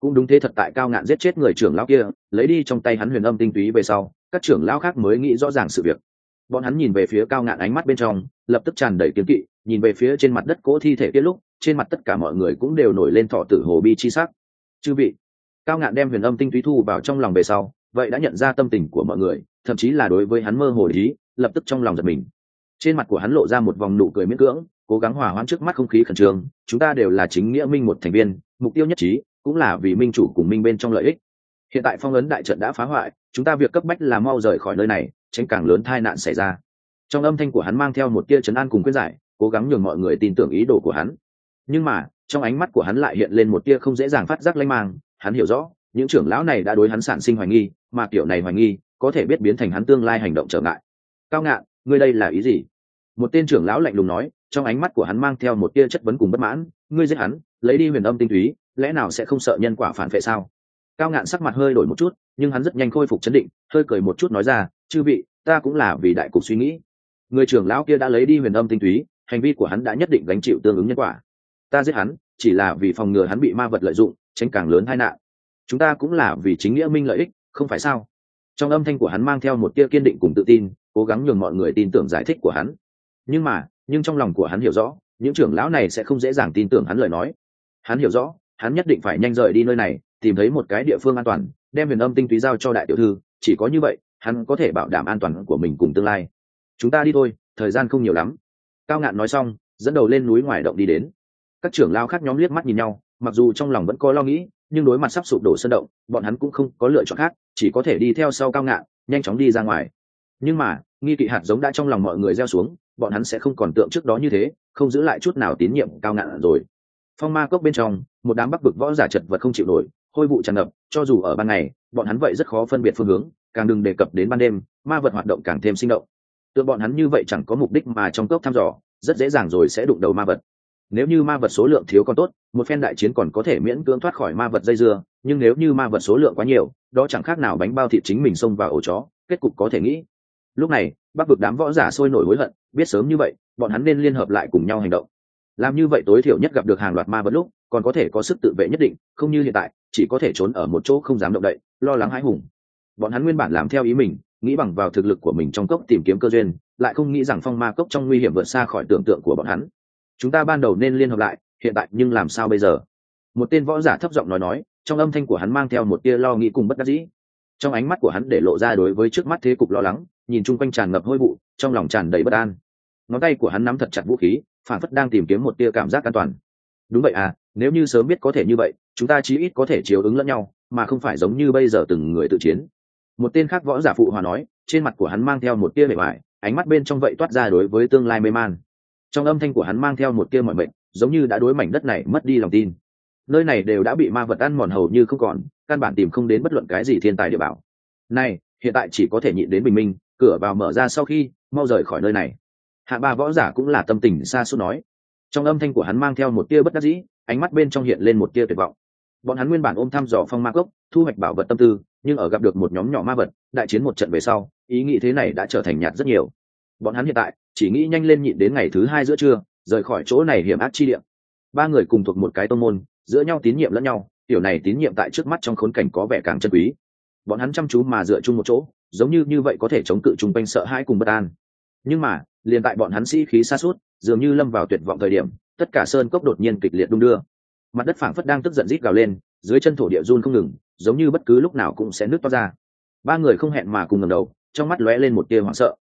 Cũng đúng thế thật tại cao ngạn giết chết người trưởng lão kia, lấy đi trong tay hắn huyền âm tinh túy về sau, các trưởng lão khác mới nghĩ rõ ràng sự việc. Bọn hắn nhìn về phía cao ngạn ánh mắt bên trong, lập tức tràn đầy kiếm kỵ, nhìn về phía trên mặt đất cỗ thi thể kia lúc, trên mặt tất cả mọi người cũng đều nổi lên thọ tử hồ bi chi sắc. Chư vị, cao ngạn đem huyền âm tinh túy thu vào trong lòng về sau, vậy đã nhận ra tâm tình của mọi người, thậm chí là đối với hắn mơ hồ ý lập tức trong lòng giật mình. Trên mặt của hắn lộ ra một vòng nụ cười miễn cưỡng, cố gắng hòa hoãn trước mắt không khí khẩn trương. Chúng ta đều là chính nghĩa minh một thành viên, mục tiêu nhất trí cũng là vì minh chủ cùng minh bên trong lợi ích. Hiện tại phong ấn đại trận đã phá hoại, chúng ta việc cấp bách là mau rời khỏi nơi này, tránh càng lớn tai nạn xảy ra. Trong âm thanh của hắn mang theo một tia trấn an cùng quyết giải, cố gắng nhường mọi người tin tưởng ý đồ của hắn. Nhưng mà, trong ánh mắt của hắn lại hiện lên một tia không dễ dàng phát giác lanh mang, hắn hiểu rõ, những trưởng lão này đã đối hắn sản sinh hoài nghi, mà kiểu này hoài nghi có thể biết biến thành hắn tương lai hành động trở ngại cao ngạn, ngươi đây là ý gì? Một tên trưởng lão lạnh lùng nói, trong ánh mắt của hắn mang theo một tia chất vấn cùng bất mãn, ngươi giết hắn, lấy đi huyền âm tinh túy, lẽ nào sẽ không sợ nhân quả phản vệ sao? Cao ngạn sắc mặt hơi đổi một chút, nhưng hắn rất nhanh khôi phục chấn định, hơi cười một chút nói ra, chư vị, ta cũng là vì đại cục suy nghĩ. Người trưởng lão kia đã lấy đi huyền âm tinh túy, hành vi của hắn đã nhất định gánh chịu tương ứng nhân quả. Ta giết hắn, chỉ là vì phòng ngừa hắn bị ma vật lợi dụng, tránh càng lớn tai nạn. Chúng ta cũng là vì chính nghĩa minh lợi ích, không phải sao? Trong âm thanh của hắn mang theo một tia kiên định cùng tự tin cố gắng nhường mọi người tin tưởng giải thích của hắn. Nhưng mà, nhưng trong lòng của hắn hiểu rõ, những trưởng lão này sẽ không dễ dàng tin tưởng hắn lời nói. Hắn hiểu rõ, hắn nhất định phải nhanh rời đi nơi này, tìm thấy một cái địa phương an toàn, đem huyền âm tinh túy giao cho đại tiểu thư, chỉ có như vậy, hắn có thể bảo đảm an toàn của mình cùng tương lai. Chúng ta đi thôi, thời gian không nhiều lắm. Cao ngạn nói xong, dẫn đầu lên núi ngoài động đi đến. Các trưởng lao khác nhóm liếc mắt nhìn nhau, mặc dù trong lòng vẫn có lo nghĩ, nhưng đối mặt sắp sụp đổ sân động, bọn hắn cũng không có lựa chọn khác, chỉ có thể đi theo sau cao ngạn, nhanh chóng đi ra ngoài nhưng mà, nghi kỵ hạt giống đã trong lòng mọi người gieo xuống, bọn hắn sẽ không còn tượng trước đó như thế, không giữ lại chút nào tín nhiệm cao ngạn rồi. Phong ma cốc bên trong, một đám bắc vực võ giả chật vật không chịu nổi, hôi vụ tràn ngập, cho dù ở ban ngày, bọn hắn vậy rất khó phân biệt phương hướng, càng đừng đề cập đến ban đêm, ma vật hoạt động càng thêm sinh động. Tựa bọn hắn như vậy chẳng có mục đích mà trong cốc thăm dò, rất dễ dàng rồi sẽ đụng đầu ma vật. Nếu như ma vật số lượng thiếu còn tốt, một phen đại chiến còn có thể miễn cưỡng thoát khỏi ma vật dây dưa, nhưng nếu như ma vật số lượng quá nhiều, đó chẳng khác nào bánh bao thịt chính mình xông vào ổ chó, kết cục có thể nghĩ lúc này, bắc vực đám võ giả sôi nổi hối hận, biết sớm như vậy, bọn hắn nên liên hợp lại cùng nhau hành động. Làm như vậy tối thiểu nhất gặp được hàng loạt ma vật lúc, còn có thể có sức tự vệ nhất định, không như hiện tại, chỉ có thể trốn ở một chỗ không dám động đậy, lo lắng hãi hùng. Bọn hắn nguyên bản làm theo ý mình, nghĩ bằng vào thực lực của mình trong cốc tìm kiếm cơ duyên, lại không nghĩ rằng phong ma cốc trong nguy hiểm vượt xa khỏi tưởng tượng của bọn hắn. Chúng ta ban đầu nên liên hợp lại, hiện tại nhưng làm sao bây giờ? Một tên võ giả thấp giọng nói nói, trong âm thanh của hắn mang theo một tia lo nghĩ cùng bất đắc dĩ trong ánh mắt của hắn để lộ ra đối với trước mắt thế cục lo lắng nhìn chung quanh tràn ngập hôi bụi trong lòng tràn đầy bất an. Ngón tay của hắn nắm thật chặt vũ khí phản phất đang tìm kiếm một tia cảm giác an toàn. Đúng vậy à nếu như sớm biết có thể như vậy chúng ta chí ít có thể chiếu ứng lẫn nhau mà không phải giống như bây giờ từng người tự chiến. Một tên khác võ giả phụ hòa nói trên mặt của hắn mang theo một tia bề mỏi, ánh mắt bên trong vậy toát ra đối với tương lai mê man. Trong âm thanh của hắn mang theo một tia mọi mệnh giống như đã đối mảnh đất này mất đi lòng tin nơi này đều đã bị ma vật ăn mòn hầu như không còn, căn bản tìm không đến bất luận cái gì thiên tài địa bảo. Này, hiện tại chỉ có thể nhịn đến bình minh, cửa vào mở ra sau khi, mau rời khỏi nơi này. Hạ ba võ giả cũng là tâm tình xa suốt nói. Trong âm thanh của hắn mang theo một tia bất đắc dĩ, ánh mắt bên trong hiện lên một tia tuyệt vọng. Bọn hắn nguyên bản ôm thăm dò phong ma cốc, thu hoạch bảo vật tâm tư, nhưng ở gặp được một nhóm nhỏ ma vật, đại chiến một trận về sau, ý nghĩ thế này đã trở thành nhạt rất nhiều. Bọn hắn hiện tại, chỉ nghĩ nhanh lên nhịn đến ngày thứ hai giữa trưa, rời khỏi chỗ này hiểm ác chi địa. ba người cùng thuộc một cái tông môn giữa nhau tín nhiệm lẫn nhau, tiểu này tín nhiệm tại trước mắt trong khốn cảnh có vẻ càng chân quý. Bọn hắn chăm chú mà dựa chung một chỗ, giống như như vậy có thể chống cự chung quanh sợ hãi cùng bất an. Nhưng mà, liền tại bọn hắn sĩ khí xa suốt dường như lâm vào tuyệt vọng thời điểm, tất cả sơn cốc đột nhiên kịch liệt đung đưa. Mặt đất phảng phất đang tức giận rít gào lên, dưới chân thổ địa run không ngừng, giống như bất cứ lúc nào cũng sẽ nứt to ra. Ba người không hẹn mà cùng ngầm đầu, trong mắt lóe lên một tia hoảng sợ.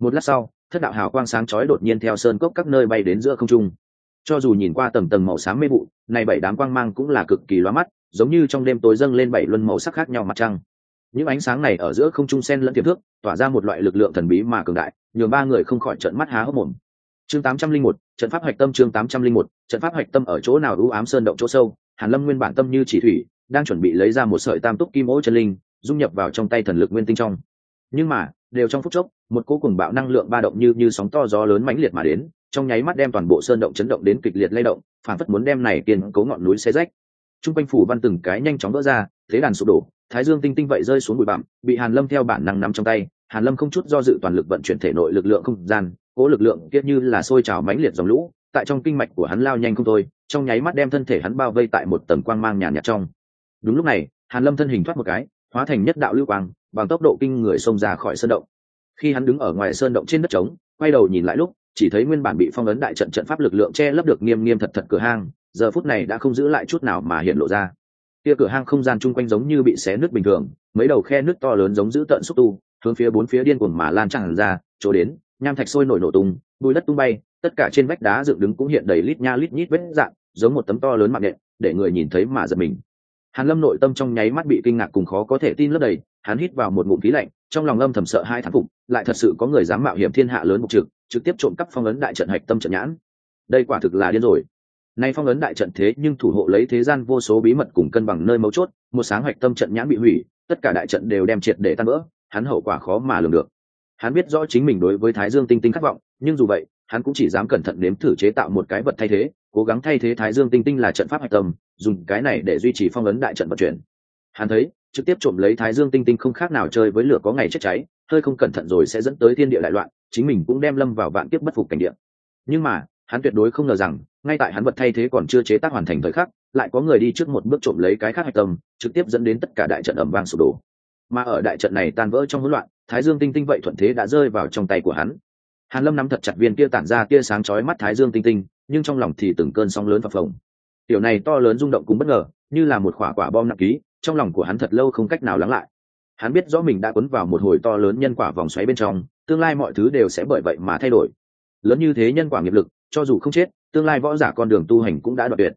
Một lát sau, thất đạo hào quang sáng chói đột nhiên theo sơn cốc các nơi bay đến giữa không trung cho dù nhìn qua tầng tầng màu xám mê vụ này bảy đám quang mang cũng là cực kỳ loa mắt giống như trong đêm tối dâng lên bảy luân màu sắc khác nhau mặt trăng. Những ánh sáng này ở giữa không trung sen lẫn tiềm thước tỏa ra một loại lực lượng thần bí mà cường đại nhường ba người không khỏi trận mắt há hốc mồm. Chương 801, trận pháp hạch tâm chương 801, trận pháp hạch tâm ở chỗ nào ưu ám sơn động chỗ sâu hàn lâm nguyên bản tâm như chỉ thủy đang chuẩn bị lấy ra một sợi tam túc kim ố chân linh dung nhập vào trong tay thần lực nguyên tinh trong. Nhưng mà đều trong phút chốc một cỗ cùng bạo năng lượng ba động như như sóng to gió lớn mãnh liệt mà đến trong nháy mắt đem toàn bộ sơn động chấn động đến kịch liệt lay động phản phất muốn đem này kiên cấu ngọn núi xé rách. Trung quanh phủ văn từng cái nhanh chóng vỡ ra, thế đàn sụp đổ, thái dương tinh tinh vậy rơi xuống bụi bặm, bị hàn lâm theo bản năng nắm trong tay. Hàn lâm không chút do dự toàn lực vận chuyển thể nội lực lượng không gian, cố lực lượng kia như là sôi trào mãnh liệt dòng lũ, tại trong kinh mạch của hắn lao nhanh không thôi, trong nháy mắt đem thân thể hắn bao vây tại một tầng quang mang nhàn nhạt trong. Đúng lúc này, hàn lâm thân hình thoát một cái, hóa thành nhất đạo lưu quang, bằng tốc độ kinh người xông ra khỏi sơn động. Khi hắn đứng ở ngoài sơn động trên đất trống, quay đầu nhìn lại lúc chỉ thấy nguyên bản bị phong ấn đại trận trận pháp lực lượng che lấp được nghiêm nghiêm thật thật cửa hang, giờ phút này đã không giữ lại chút nào mà hiện lộ ra. Kia cửa hang không gian chung quanh giống như bị xé nứt bình thường, mấy đầu khe nứt to lớn giống giữ tận xúc tu, hướng phía bốn phía điên cuồng mà lan tràn ra, chỗ đến, nham thạch sôi nổi nổ tung bùi đất tung bay, tất cả trên vách đá dựng đứng cũng hiện đầy lít nha lít nhít vết dạng giống một tấm to lớn mạng nhện để người nhìn thấy mà giật mình. Hàn lâm nội tâm trong nháy mắt bị kinh ngạc cùng khó có thể tin lấp đầy, hắn hít vào một ngụm khí lạnh, trong lòng âm thầm sợ hai thán phục, lại thật sự có người dám mạo hiểm thiên hạ lớn mục trực trực tiếp trộm cắp phong ấn đại trận hạch tâm trận nhãn. Đây quả thực là điên rồi. Nay phong ấn đại trận thế nhưng thủ hộ lấy thế gian vô số bí mật cùng cân bằng nơi mấu chốt, một sáng hạch tâm trận nhãn bị hủy, tất cả đại trận đều đem triệt để tan vỡ, hắn hậu quả khó mà lường được. Hắn biết rõ chính mình đối với thái dương tinh tinh khát vọng, nhưng dù vậy, hắn cũng chỉ dám cẩn thận nếm thử chế tạo một cái vật thay thế, cố gắng thay thế thái dương tinh tinh là trận pháp hạch tâm, dùng cái này để duy trì phong ấn đại trận vận chuyển. Hắn thấy, trực tiếp trộm lấy thái dương tinh tinh không khác nào chơi với lửa có ngày chết cháy hơi không cẩn thận rồi sẽ dẫn tới thiên địa đại loạn, chính mình cũng đem lâm vào vạn kiếp bất phục cảnh địa. Nhưng mà, hắn tuyệt đối không ngờ rằng, ngay tại hắn vật thay thế còn chưa chế tác hoàn thành thời khắc, lại có người đi trước một bước trộm lấy cái khác hạch tâm, trực tiếp dẫn đến tất cả đại trận ẩm vang sụp đổ. Mà ở đại trận này tan vỡ trong hỗn loạn, thái dương tinh tinh vậy thuận thế đã rơi vào trong tay của hắn. Hàn lâm nắm thật chặt viên kia tản ra tia sáng chói mắt thái dương tinh tinh, nhưng trong lòng thì từng cơn sóng lớn phập phồng. Tiểu này to lớn rung động cũng bất ngờ, như là một quả quả bom nặng ký, trong lòng của hắn thật lâu không cách nào lắng lại hắn biết rõ mình đã quấn vào một hồi to lớn nhân quả vòng xoáy bên trong, tương lai mọi thứ đều sẽ bởi vậy mà thay đổi. Lớn như thế nhân quả nghiệp lực, cho dù không chết, tương lai võ giả con đường tu hành cũng đã đoạt tuyệt.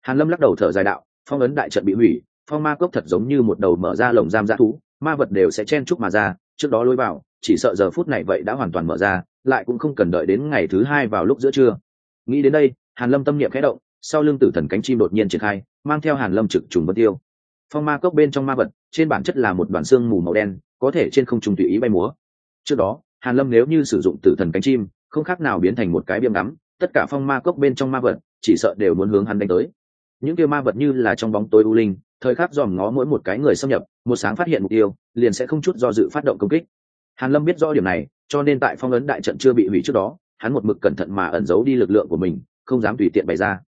Hàn lâm lắc đầu thở dài đạo, phong ấn đại trận bị hủy, phong ma cốc thật giống như một đầu mở ra lồng giam dã thú, ma vật đều sẽ chen chúc mà ra, trước đó lối vào, chỉ sợ giờ phút này vậy đã hoàn toàn mở ra, lại cũng không cần đợi đến ngày thứ hai vào lúc giữa trưa. Nghĩ đến đây, hàn lâm tâm niệm khẽ động, sau lưng tử thần cánh chim đột nhiên triển khai, mang theo hàn lâm trực trùng vân tiêu. Phong ma cốc bên trong ma vật trên bản chất là một đoàn xương mù màu đen, có thể trên không trung tùy ý bay múa. Trước đó, hàn lâm nếu như sử dụng tử thần cánh chim, không khác nào biến thành một cái biêm ngắm, tất cả phong ma cốc bên trong ma vật, chỉ sợ đều muốn hướng hắn đánh tới. Những kia ma vật như là trong bóng tối u linh, thời khắc dòm ngó mỗi một cái người xâm nhập, một sáng phát hiện mục tiêu, liền sẽ không chút do dự phát động công kích. Hàn lâm biết rõ điểm này, cho nên tại phong ấn đại trận chưa bị hủy trước đó, hắn một mực cẩn thận mà ẩn giấu đi lực lượng của mình, không dám tùy tiện bày ra.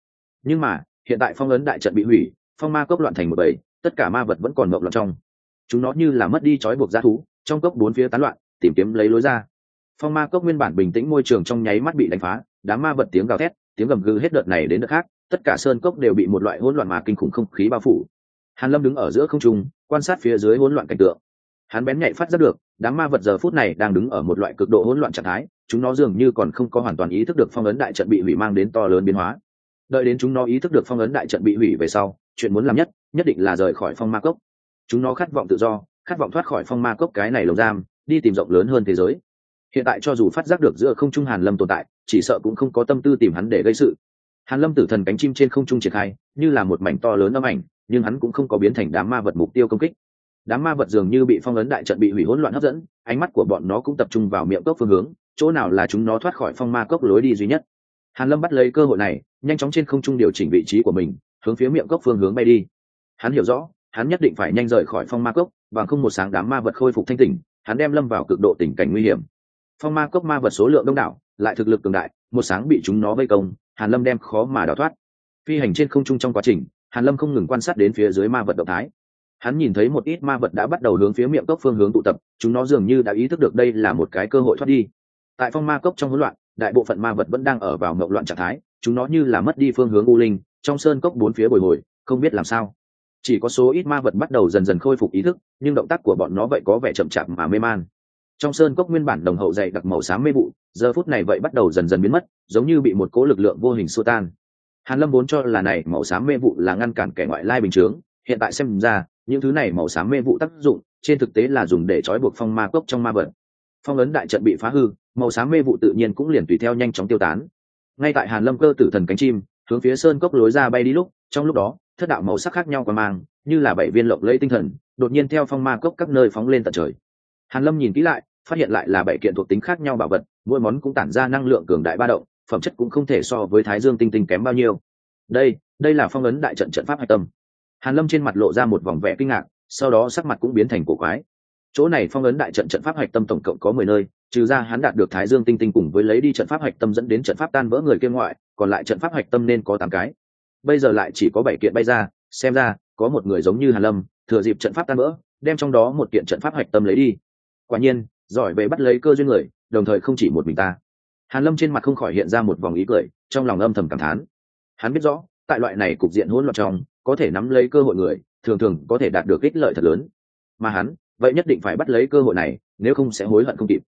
Nhưng mà, hiện tại phong ấn đại trận bị hủy, phong ma cốc loạn thành một bầy tất cả ma vật vẫn còn ngậm loạn trong. Chúng nó như là mất đi trói buộc g thú, trong cốc bốn phía tán loạn, tìm kiếm lấy lối ra. Phong ma cốc nguyên bản bình tĩnh môi trường trong nháy mắt bị đánh phá, đám ma vật tiếng gào thét, tiếng gầm gừ hết đợt này đến đợt khác, tất cả sơn cốc đều bị một loại hỗn loạn mà kinh khủng không khí bao phủ. Hàn lâm đứng ở giữa không trung, quan sát phía dưới hỗn loạn cảnh tượng. Hắn bén nhạy phát ra được, đám ma vật giờ phút này đang đứng ở một loại cực độ hỗn loạn trạng thái, chúng nó dường như còn không có hoàn toàn ý thức được phong ấn đại trận bị hủy mang đến to lớn biến hóa. Đợi đến chúng nó ý thức được phong ấn đại trận bị hủy về sau, chuyện muốn làm nhất nhất định là rời khỏi phong ma cốc. Chúng nó khát vọng tự do, khát vọng thoát khỏi phong ma cốc cái này lồng giam, đi tìm rộng lớn hơn thế giới. Hiện tại cho dù phát giác được giữa không trung hàn lâm tồn tại, chỉ sợ cũng không có tâm tư tìm hắn để gây sự. Hàn lâm tử thần cánh chim trên không trung triển khai, như là một mảnh to lớn âm ảnh, nhưng hắn cũng không có biến thành đám ma vật mục tiêu công kích. Đám ma vật dường như bị phong ấn đại trận bị hủy hỗn loạn hấp dẫn, ánh mắt của bọn nó cũng tập trung vào miệng cốc phương hướng, chỗ nào là chúng nó thoát khỏi phong ma cốc lối đi duy nhất. Hàn lâm bắt lấy cơ hội này, nhanh chóng trên không trung điều chỉnh vị trí của mình, hướng phía miệng cốc phương hướng bay đi hắn hiểu rõ, hắn nhất định phải nhanh rời khỏi phong ma cốc và không một sáng đám ma vật khôi phục thanh tỉnh, hắn đem lâm vào cực độ tình cảnh nguy hiểm. Phong ma cốc ma vật số lượng đông đảo, lại thực lực cường đại, một sáng bị chúng nó vây công, hàn lâm đem khó mà đào thoát. Phi hành trên không trung trong quá trình, hàn lâm không ngừng quan sát đến phía dưới ma vật động thái. Hắn nhìn thấy một ít ma vật đã bắt đầu hướng phía miệng cốc phương hướng tụ tập, chúng nó dường như đã ý thức được đây là một cái cơ hội thoát đi. Tại phong ma cốc trong hỗn loạn, đại bộ phận ma vật vẫn đang ở vào mộng loạn trạng thái, chúng nó như là mất đi phương hướng u linh, trong sơn cốc bốn phía bồi hồi, không biết làm sao chỉ có số ít ma vật bắt đầu dần dần khôi phục ý thức, nhưng động tác của bọn nó vậy có vẻ chậm chạp mà mê man. Trong sơn cốc nguyên bản đồng hậu dày đặc màu xám mê vụ, giờ phút này vậy bắt đầu dần dần biến mất, giống như bị một cố lực lượng vô hình xua tan. Hàn lâm vốn cho là này màu xám mê vụ là ngăn cản kẻ ngoại lai bình chướng, hiện tại xem ra, những thứ này màu xám mê vụ tác dụng, trên thực tế là dùng để trói buộc phong ma cốc trong ma vật. Phong ấn đại trận bị phá hư, màu xám mê vụ tự nhiên cũng liền tùy theo nhanh chóng tiêu tán. Ngay tại hàn lâm cơ tử thần cánh chim, hướng phía sơn cốc lối ra bay đi lúc, trong lúc đó thất đạo màu sắc khác nhau qua mang, như là bảy viên lộng lẫy tinh thần, đột nhiên theo phong ma cốc các nơi phóng lên tận trời. Hàn lâm nhìn kỹ lại, phát hiện lại là bảy kiện thuộc tính khác nhau bảo vật, mỗi món cũng tản ra năng lượng cường đại ba động, phẩm chất cũng không thể so với thái dương tinh tinh kém bao nhiêu. Đây đây là phong ấn đại trận trận pháp hạch tâm. Hàn lâm trên mặt lộ ra một vòng vẻ kinh ngạc, sau đó sắc mặt cũng biến thành cổ quái. Chỗ này phong ấn đại trận trận pháp hạch tâm tổng cộng có mười nơi, trừ ra hắn đạt được thái dương tinh tinh cùng với lấy đi trận pháp hạch tâm dẫn đến trận pháp tan vỡ người kia ngoại, còn lại trận pháp hạch tâm nên có tám cái bây giờ lại chỉ có bảy kiện bay ra, xem ra, có một người giống như hàn lâm, thừa dịp trận pháp tan vỡ, đem trong đó một kiện trận pháp hạch tâm lấy đi. Quả nhiên, giỏi về bắt lấy cơ duyên người, đồng thời không chỉ một mình ta. Hàn lâm trên mặt không khỏi hiện ra một vòng ý cười, trong lòng âm thầm cảm thán. Hắn biết rõ, tại loại này cục diện hỗn loạn trong, có thể nắm lấy cơ hội người, thường thường có thể đạt được ích lợi thật lớn. Mà hắn, vậy nhất định phải bắt lấy cơ hội này, nếu không sẽ hối hận không kịp.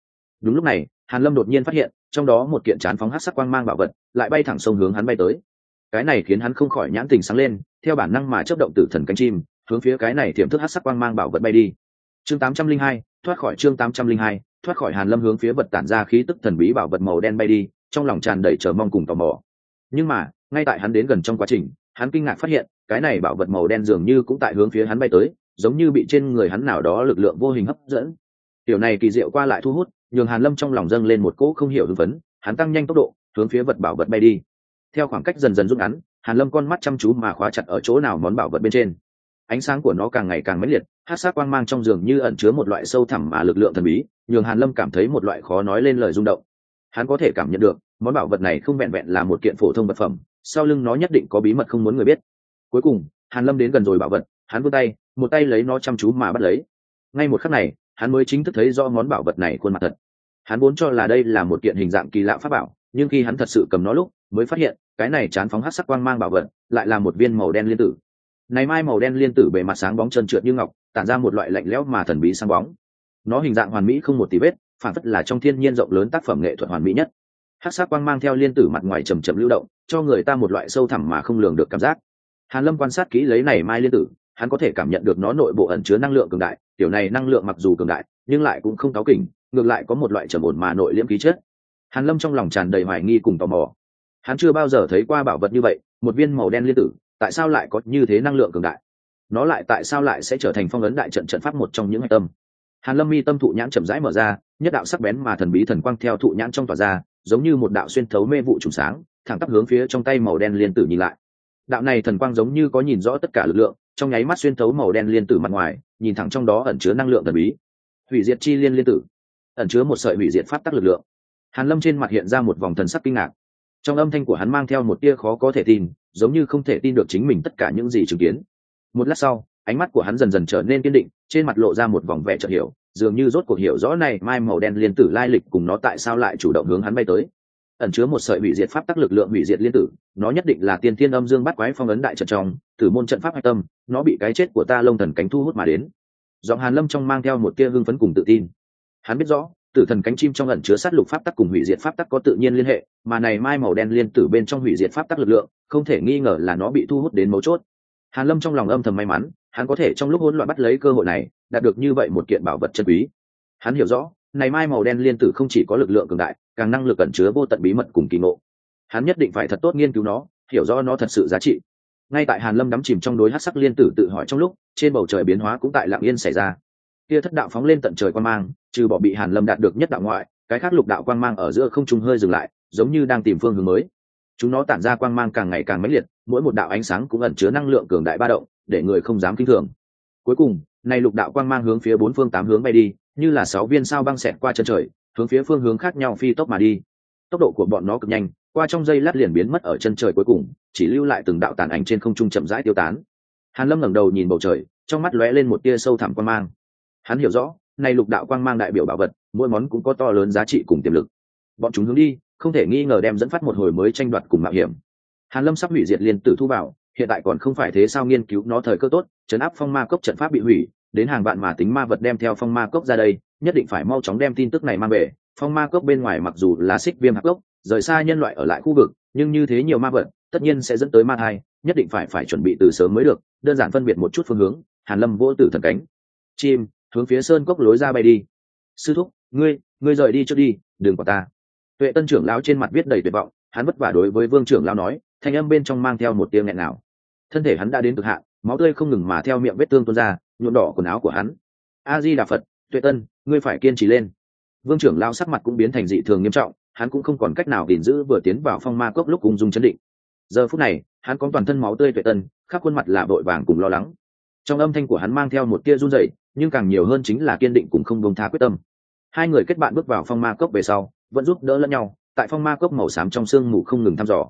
Đúng lúc này, hàn lâm đột nhiên phát hiện, trong đó một kiện chán phóng hát sắc quang mang bảo vật, lại bay thẳng sông hướng hắn bay tới cái này khiến hắn không khỏi nhãn tình sáng lên theo bản năng mà chấp động tử thần cánh chim hướng phía cái này tiềm thức hát sắc quang mang bảo vật bay đi. Chương 802, thoát khỏi chương 802, thoát khỏi hàn lâm hướng phía vật tản ra khí tức thần bí bảo vật màu đen bay đi trong lòng tràn đầy chờ mong cùng tò mò. Nhưng mà ngay tại hắn đến gần trong quá trình hắn kinh ngạc phát hiện cái này bảo vật màu đen dường như cũng tại hướng phía hắn bay tới giống như bị trên người hắn nào đó lực lượng vô hình hấp dẫn. Điều này kỳ diệu qua lại thu hút nhường hàn lâm trong lòng dâng lên một cỗ không hiểu hưng phấn hắn tăng nhanh tốc độ hướng phía vật bảo vật bay đi theo khoảng cách dần dần rút ngắn, hàn lâm con mắt chăm chú mà khóa chặt ở chỗ nào món bảo vật bên trên. Ánh sáng của nó càng ngày càng mãnh liệt, hát sát quang mang trong giường như ẩn chứa một loại sâu thẳm mà lực lượng thần bí, nhường hàn lâm cảm thấy một loại khó nói lên lời rung động. Hắn có thể cảm nhận được, món bảo vật này không vẹn vẹn là một kiện phổ thông vật phẩm, sau lưng nó nhất định có bí mật không muốn người biết. Cuối cùng, hàn lâm đến gần rồi bảo vật, hắn vươn tay, một tay lấy nó chăm chú mà bắt lấy. Ngay một khắc này, hắn mới chính thức thấy do món bảo vật này khuôn mặt thật. Hắn vốn cho là đây là một kiện hình dạng kỳ lạ pháp bảo nhưng khi hắn thật sự cầm nó lúc, mới phát hiện, cái này chán phóng hát sắc quang mang bảo vật, lại là một viên màu đen liên tử. Này mai màu đen liên tử bề mặt sáng bóng trơn trượt như ngọc, tản ra một loại lạnh lẽo mà thần bí sáng bóng. Nó hình dạng hoàn mỹ không một tí vết, phản phất là trong thiên nhiên rộng lớn tác phẩm nghệ thuật hoàn mỹ nhất. Hát sắc quang mang theo liên tử mặt ngoài trầm trầm lưu động, cho người ta một loại sâu thẳm mà không lường được cảm giác. Hàn lâm quan sát kỹ lấy này mai liên tử, hắn có thể cảm nhận được nó nội bộ ẩn chứa năng lượng cường đại. Tiểu này năng lượng mặc dù cường đại, nhưng lại cũng không cáo kỉnh, ngược lại có một loại trầm ổn mà nội liễm khí chất hàn lâm trong lòng tràn đầy hoài nghi cùng tò mò. Hắn chưa bao giờ thấy qua bảo vật như vậy, một viên màu đen liên tử, tại sao lại có như thế năng lượng cường đại? Nó lại tại sao lại sẽ trở thành phong ấn đại trận trận pháp một trong những hạch tâm? Hàn lâm mi tâm thụ nhãn chậm rãi mở ra, nhất đạo sắc bén mà thần bí thần quang theo thụ nhãn trong tỏa ra, giống như một đạo xuyên thấu mê vụ trùng sáng, thẳng tắp hướng phía trong tay màu đen liên tử nhìn lại. Đạo này thần quang giống như có nhìn rõ tất cả lực lượng, trong nháy mắt xuyên thấu màu đen liên tử mặt ngoài, nhìn thẳng trong đó ẩn chứa năng lượng thần bí. Hủy diệt chi liên liên tử. Ẩn chứa một sợi hủy diệt pháp tắc lực lượng hàn lâm trên mặt hiện ra một vòng thần sắc kinh ngạc. Trong âm thanh của hắn mang theo một tia khó có thể tin, giống như không thể tin được chính mình tất cả những gì chứng kiến. Một lát sau, ánh mắt của hắn dần dần trở nên kiên định, trên mặt lộ ra một vòng vẻ chợt hiểu, dường như rốt cuộc hiểu rõ này mai màu đen liên tử lai lịch cùng nó tại sao lại chủ động hướng hắn bay tới. Ẩn chứa một sợi hủy diệt pháp tắc lực lượng hủy diệt liên tử, nó nhất định là tiên thiên âm dương bắt quái phong ấn đại trận trong tử môn trận pháp hạch tâm, nó bị cái chết của ta lông thần cánh thu hút mà đến. Giọng hàn lâm trong mang theo một tia hưng phấn cùng tự tin. Hắn biết rõ tử thần cánh chim trong ẩn chứa sát lục pháp tắc cùng hủy diệt pháp tắc có tự nhiên liên hệ, mà này mai màu đen liên tử bên trong hủy diệt pháp tắc lực lượng, không thể nghi ngờ là nó bị thu hút đến mấu chốt. Hàn lâm trong lòng âm thầm may mắn, hắn có thể trong lúc hỗn loạn bắt lấy cơ hội này, đạt được như vậy một kiện bảo vật chân quý. Hắn hiểu rõ, này mai màu đen liên tử không chỉ có lực lượng cường đại, càng năng lực ẩn chứa vô tận bí mật cùng kỳ ngộ. Hắn nhất định phải thật tốt nghiên cứu nó, hiểu rõ nó thật sự giá trị. Ngay tại hàn lâm đắm chìm trong đối hát sắc liên tử tự hỏi trong lúc, trên bầu trời biến hóa cũng tại lạng yên xảy ra kia thất đạo phóng lên tận trời quan mang, trừ bỏ bị hàn lâm đạt được nhất đạo ngoại, cái khác lục đạo quang mang ở giữa không trung hơi dừng lại, giống như đang tìm phương hướng mới. Chúng nó tản ra quang mang càng ngày càng mãnh liệt, mỗi một đạo ánh sáng cũng ẩn chứa năng lượng cường đại ba động, để người không dám kinh thường. Cuối cùng này lục đạo quang mang hướng phía bốn phương tám hướng bay đi, như là sáu viên sao băng xẹt qua chân trời, hướng phía phương hướng khác nhau phi tốc mà đi. Tốc độ của bọn nó cực nhanh, qua trong giây lát liền biến mất ở chân trời cuối cùng, chỉ lưu lại từng đạo tàn ảnh trên không trung chậm rãi tiêu tán. Hàn lâm ngẩng đầu nhìn bầu trời, trong mắt lóe lên một tia sâu thẳm quang mang hắn hiểu rõ, này lục đạo quang mang đại biểu bảo vật, mỗi món cũng có to lớn giá trị cùng tiềm lực. Bọn chúng hướng đi, không thể nghi ngờ đem dẫn phát một hồi mới tranh đoạt cùng mạo hiểm. Hàn lâm sắp hủy diệt liên tử thu vào hiện tại còn không phải thế sao nghiên cứu nó thời cơ tốt, chấn áp phong ma cốc trận pháp bị hủy, đến hàng vạn mà tính ma vật đem theo phong ma cốc ra đây, nhất định phải mau chóng đem tin tức này mang về. Phong ma cốc bên ngoài mặc dù là xích viêm hạc cốc, rời xa nhân loại ở lại khu vực, nhưng như thế nhiều ma vật, tất nhiên sẽ dẫn tới ma thai, nhất định phải phải chuẩn bị từ sớm mới được, đơn giản phân biệt một chút phương hướng. Hàn lâm vô tử thần cánh. Chim hướng phía sơn cốc lối ra bay đi. Sư thúc, ngươi ngươi rời đi trước đi, đừng có ta. Tuệ tân trưởng lão trên mặt viết đầy tuyệt vọng, hắn vất vả đối với vương trưởng lão nói, thanh âm bên trong mang theo một tiếng nghẹn nào thân thể hắn đã đến cực hạn, máu tươi không ngừng mà theo miệng vết thương tuôn ra, nhuộm đỏ quần áo của hắn. A di đà phật, tuệ tân, ngươi phải kiên trì lên. Vương trưởng lao sắc mặt cũng biến thành dị thường nghiêm trọng, hắn cũng không còn cách nào gìn giữ vừa tiến vào phong ma cốc lúc cùng dung chấn định. Giờ phút này, hắn có toàn thân máu tươi tuệ tân, khắp khuôn mặt là vội vàng cùng lo lắng. Trong âm thanh của hắn mang theo một tia run rẩy nhưng càng nhiều hơn chính là kiên định cùng không bông tha quyết tâm. Hai người kết bạn bước vào phong ma cốc về sau, vẫn giúp đỡ lẫn nhau, tại phong ma cốc màu xám trong sương mù không ngừng thăm dò.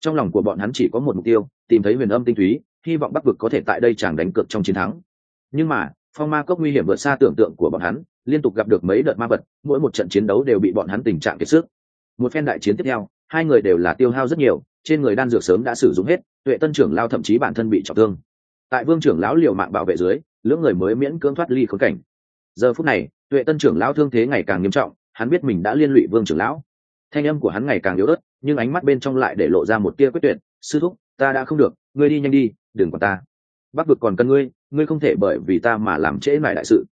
Trong lòng của bọn hắn chỉ có một mục tiêu, tìm thấy huyền âm tinh túy, hy vọng bắc vực có thể tại đây chàng đánh cược trong chiến thắng. Nhưng mà, phong ma cốc nguy hiểm vượt xa tưởng tượng của bọn hắn, liên tục gặp được mấy đợt ma vật, mỗi một trận chiến đấu đều bị bọn hắn tình trạng kiệt sức. Một phen đại chiến tiếp theo, hai người đều là tiêu hao rất nhiều, trên người đan dược sớm đã sử dụng hết, tuệ tân trưởng lao thậm chí bản thân bị trọng thương. Tại vương trưởng lão liều mạng bảo vệ dưới lưỡng người mới miễn cưỡng thoát ly khốn cảnh. Giờ phút này, tuệ tân trưởng lão thương thế ngày càng nghiêm trọng, hắn biết mình đã liên lụy vương trưởng lão. Thanh âm của hắn ngày càng yếu ớt, nhưng ánh mắt bên trong lại để lộ ra một tia quyết tuyệt, sư thúc, ta đã không được, ngươi đi nhanh đi, đừng còn ta. Bắc vực còn cần ngươi ngươi không thể bởi vì ta mà làm trễ mải đại sự.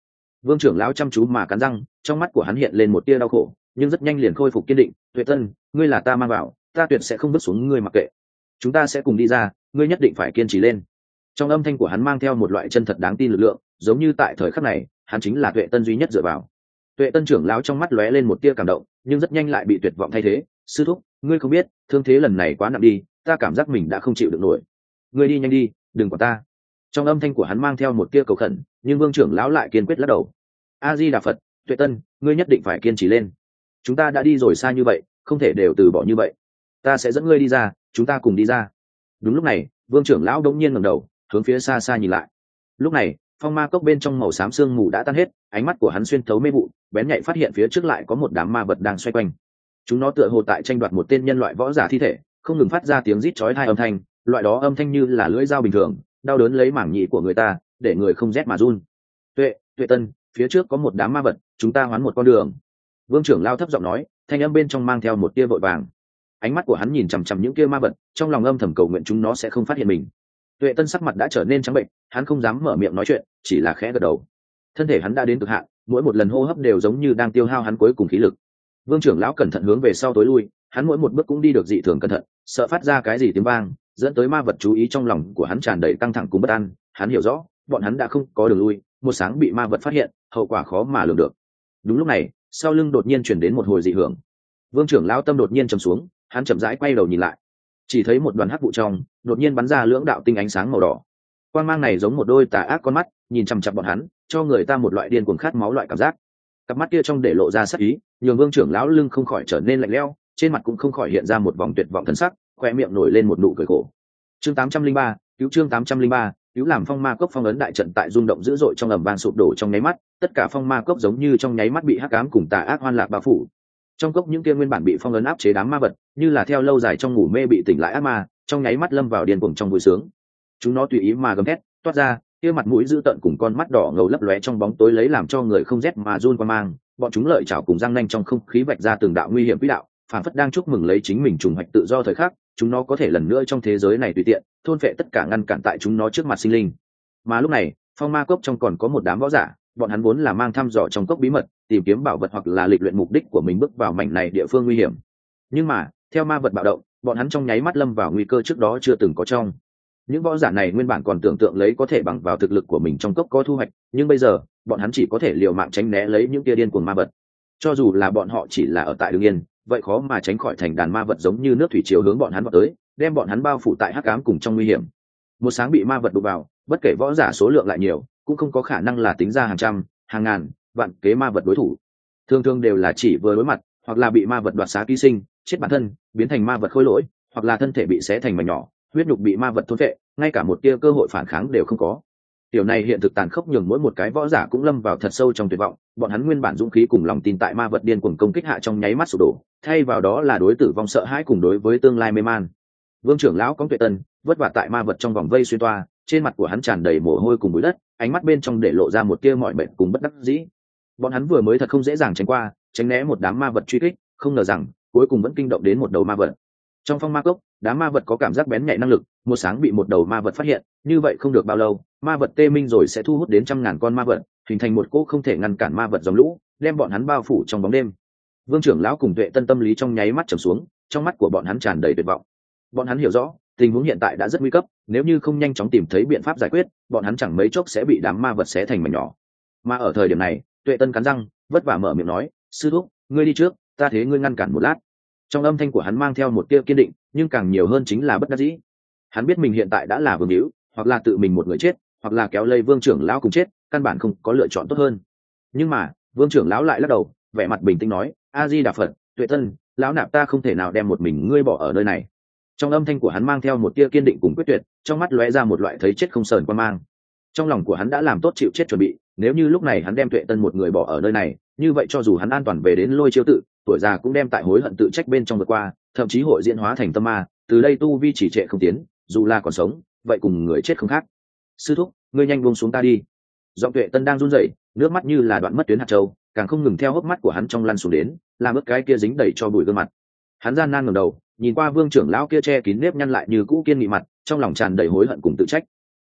Vương trưởng lão chăm chú mà cắn răng, trong mắt của hắn hiện lên một tia đau khổ, nhưng rất nhanh liền khôi phục kiên định, tuệ tân, ngươi là ta mang vào, ta tuyệt sẽ không bước xuống ngươi mặc kệ. Chúng ta sẽ cùng đi ra, ngươi nhất định phải kiên trì lên trong âm thanh của hắn mang theo một loại chân thật đáng tin lực lượng, giống như tại thời khắc này, hắn chính là tuệ tân duy nhất dựa vào. Tuệ tân trưởng lão trong mắt lóe lên một tia cảm động, nhưng rất nhanh lại bị tuyệt vọng thay thế. Sư thúc, ngươi không biết, thương thế lần này quá nặng đi, ta cảm giác mình đã không chịu được nổi. Ngươi đi nhanh đi, đừng quản ta. Trong âm thanh của hắn mang theo một tia cầu khẩn, nhưng vương trưởng lão lại kiên quyết lắc đầu. A di đà phật tuệ tân, ngươi nhất định phải kiên trì lên. Chúng ta đã đi rồi xa như vậy, không thể đều từ bỏ như vậy. Ta sẽ dẫn ngươi đi ra, chúng ta cùng đi ra. Đúng lúc này, vương trưởng lão đống nhiên ngầm đầu hướng phía xa xa nhìn lại. Lúc này, phong ma cốc bên trong màu xám sương mù đã tan hết, ánh mắt của hắn xuyên thấu mê vụ, bén nhạy phát hiện phía trước lại có một đám ma vật đang xoay quanh. Chúng nó tựa hồ tại tranh đoạt một tên nhân loại võ giả thi thể, không ngừng phát ra tiếng rít chói hai âm thanh, loại đó âm thanh như là lưỡi dao bình thường, đau đớn lấy mảng nhị của người ta, để người không rét mà run. Tuệ tuệ tân, phía trước có một đám ma vật, chúng ta hoán một con đường. Vương trưởng lao thấp giọng nói, thanh âm bên trong mang theo một tia vội vàng. Ánh mắt của hắn nhìn chằm chằm những kia ma vật, trong lòng âm thầm cầu nguyện chúng nó sẽ không phát hiện mình tuệ tân sắc mặt đã trở nên trắng bệnh, hắn không dám mở miệng nói chuyện, chỉ là khẽ gật đầu. Thân thể hắn đã đến cực hạn, mỗi một lần hô hấp đều giống như đang tiêu hao hắn cuối cùng khí lực. Vương trưởng lão cẩn thận hướng về sau tối lui, hắn mỗi một bước cũng đi được dị thường cẩn thận, sợ phát ra cái gì tiếng vang, dẫn tới ma vật chú ý trong lòng của hắn tràn đầy căng thẳng cùng bất an. Hắn hiểu rõ, bọn hắn đã không có đường lui, một sáng bị ma vật phát hiện, hậu quả khó mà lường được. Đúng lúc này, sau lưng đột nhiên chuyển đến một hồi dị hưởng. Vương trưởng lão tâm đột nhiên trầm xuống, hắn chậm rãi quay đầu nhìn lại chỉ thấy một đoàn hắc vụ trong đột nhiên bắn ra lưỡng đạo tinh ánh sáng màu đỏ. Quan mang này giống một đôi tà ác con mắt nhìn chằm chặp bọn hắn cho người ta một loại điên cuồng khát máu loại cảm giác. Cặp mắt kia trong để lộ ra sắc ý nhường vương trưởng lão lưng không khỏi trở nên lạnh lẽo trên mặt cũng không khỏi hiện ra một vòng tuyệt vọng thân sắc khoe miệng nổi lên một nụ cười khổ. Chương 803, cứu chương 803, cứu làm phong ma cốc phong ấn đại trận tại rung động dữ dội trong ầm vang sụp đổ trong nháy mắt tất cả phong ma cốc giống như trong nháy mắt bị hắc ám cùng tà ác hoan lạc bao phủ trong cốc những kia nguyên bản bị phong ấn áp chế đám ma vật, như là theo lâu dài trong ngủ mê bị tỉnh lại ác ma, trong nháy mắt lâm vào điên cuồng trong vui sướng. Chúng nó tùy ý mà gầm thét, toát ra, kia mặt mũi dữ tợn cùng con mắt đỏ ngầu lấp lóe trong bóng tối lấy làm cho người không rét mà run qua mang, bọn chúng lợi chảo cùng răng nanh trong không khí vạch ra từng đạo nguy hiểm quỹ đạo phản phất đang chúc mừng lấy chính mình trùng hoạch tự do thời khắc, chúng nó có thể lần nữa trong thế giới này tùy tiện, thôn phệ tất cả ngăn cản tại chúng nó trước mặt sinh linh. Mà lúc này, phong ma cốc trong còn có một đám võ giả bọn hắn vốn là mang thăm dò trong cốc bí mật, tìm kiếm bảo vật hoặc là lịch luyện mục đích của mình bước vào mảnh này địa phương nguy hiểm. Nhưng mà, theo ma vật bạo động, bọn hắn trong nháy mắt lâm vào nguy cơ trước đó chưa từng có trong. Những võ giả này nguyên bản còn tưởng tượng lấy có thể bằng vào thực lực của mình trong cốc có thu hoạch, nhưng bây giờ, bọn hắn chỉ có thể liều mạng tránh né lấy những tia điên cuồng ma vật. Cho dù là bọn họ chỉ là ở tại đương yên, vậy khó mà tránh khỏi thành đàn ma vật giống như nước thủy chiều hướng bọn hắn vào tới, đem bọn hắn bao phủ tại hắc ám cùng trong nguy hiểm. Một sáng bị ma vật đụng vào, bất kể võ giả số lượng lại nhiều cũng không có khả năng là tính ra hàng trăm, hàng ngàn, vạn kế ma vật đối thủ. Thường thường đều là chỉ vừa đối mặt, hoặc là bị ma vật đoạt xá ký sinh, chết bản thân, biến thành ma vật khôi lỗi, hoặc là thân thể bị xé thành mảnh nhỏ, huyết nhục bị ma vật thôn vệ ngay cả một tia cơ hội phản kháng đều không có. Điều này hiện thực tàn khốc nhường mỗi một cái võ giả cũng lâm vào thật sâu trong tuyệt vọng, bọn hắn nguyên bản dũng khí cùng lòng tin tại ma vật điên cuồng công kích hạ trong nháy mắt sụp đổ, thay vào đó là đối tử vong sợ hãi cùng đối với tương lai mê man. Vương trưởng lão có tuệ tân vất vả tại ma vật trong vòng vây xuyên toa, trên mặt của hắn tràn đầy mồ hôi cùng bụi đất ánh mắt bên trong để lộ ra một tia mọi bệnh cùng bất đắc dĩ. Bọn hắn vừa mới thật không dễ dàng tránh qua, tránh né một đám ma vật truy kích, không ngờ rằng, cuối cùng vẫn kinh động đến một đầu ma vật. Trong phong ma cốc, đám ma vật có cảm giác bén nhạy năng lực, một sáng bị một đầu ma vật phát hiện, như vậy không được bao lâu, ma vật tê minh rồi sẽ thu hút đến trăm ngàn con ma vật, hình thành một cỗ không thể ngăn cản ma vật dòng lũ, đem bọn hắn bao phủ trong bóng đêm. Vương trưởng lão cùng tuệ tân tâm lý trong nháy mắt trầm xuống, trong mắt của bọn hắn tràn đầy tuyệt vọng. Bọn hắn hiểu rõ tình huống hiện tại đã rất nguy cấp, nếu như không nhanh chóng tìm thấy biện pháp giải quyết, bọn hắn chẳng mấy chốc sẽ bị đám ma vật xé thành mảnh nhỏ. Mà ở thời điểm này, tuệ tân cắn răng, vất vả mở miệng nói, sư thúc, ngươi đi trước, ta thế ngươi ngăn cản một lát. Trong âm thanh của hắn mang theo một tia kiên định, nhưng càng nhiều hơn chính là bất đắc dĩ. Hắn biết mình hiện tại đã là vương hữu, hoặc là tự mình một người chết, hoặc là kéo lây vương trưởng lão cùng chết, căn bản không có lựa chọn tốt hơn. Nhưng mà, vương trưởng lão lại lắc đầu, vẻ mặt bình tĩnh nói, a di đà phật, tuệ tân, lão nạp ta không thể nào đem một mình ngươi bỏ ở nơi này trong âm thanh của hắn mang theo một tia kiên định cùng quyết tuyệt, trong mắt lóe ra một loại thấy chết không sờn quan mang. Trong lòng của hắn đã làm tốt chịu chết chuẩn bị, nếu như lúc này hắn đem tuệ tân một người bỏ ở nơi này, như vậy cho dù hắn an toàn về đến lôi chiêu tự, tuổi già cũng đem tại hối hận tự trách bên trong vượt qua, thậm chí hội diễn hóa thành tâm ma, từ đây tu vi chỉ trệ không tiến, dù là còn sống, vậy cùng người chết không khác. Sư thúc, ngươi nhanh buông xuống ta đi. Giọng tuệ tân đang run rẩy, nước mắt như là đoạn mất tuyến hạt châu, càng không ngừng theo hốc mắt của hắn trong lăn xuống đến, làm ướt cái kia dính đầy cho bụi gương mặt. Hắn gian nan ngẩng đầu nhìn qua vương trưởng lão kia che kín nếp nhăn lại như cũ kiên nghị mặt, trong lòng tràn đầy hối hận cùng tự trách.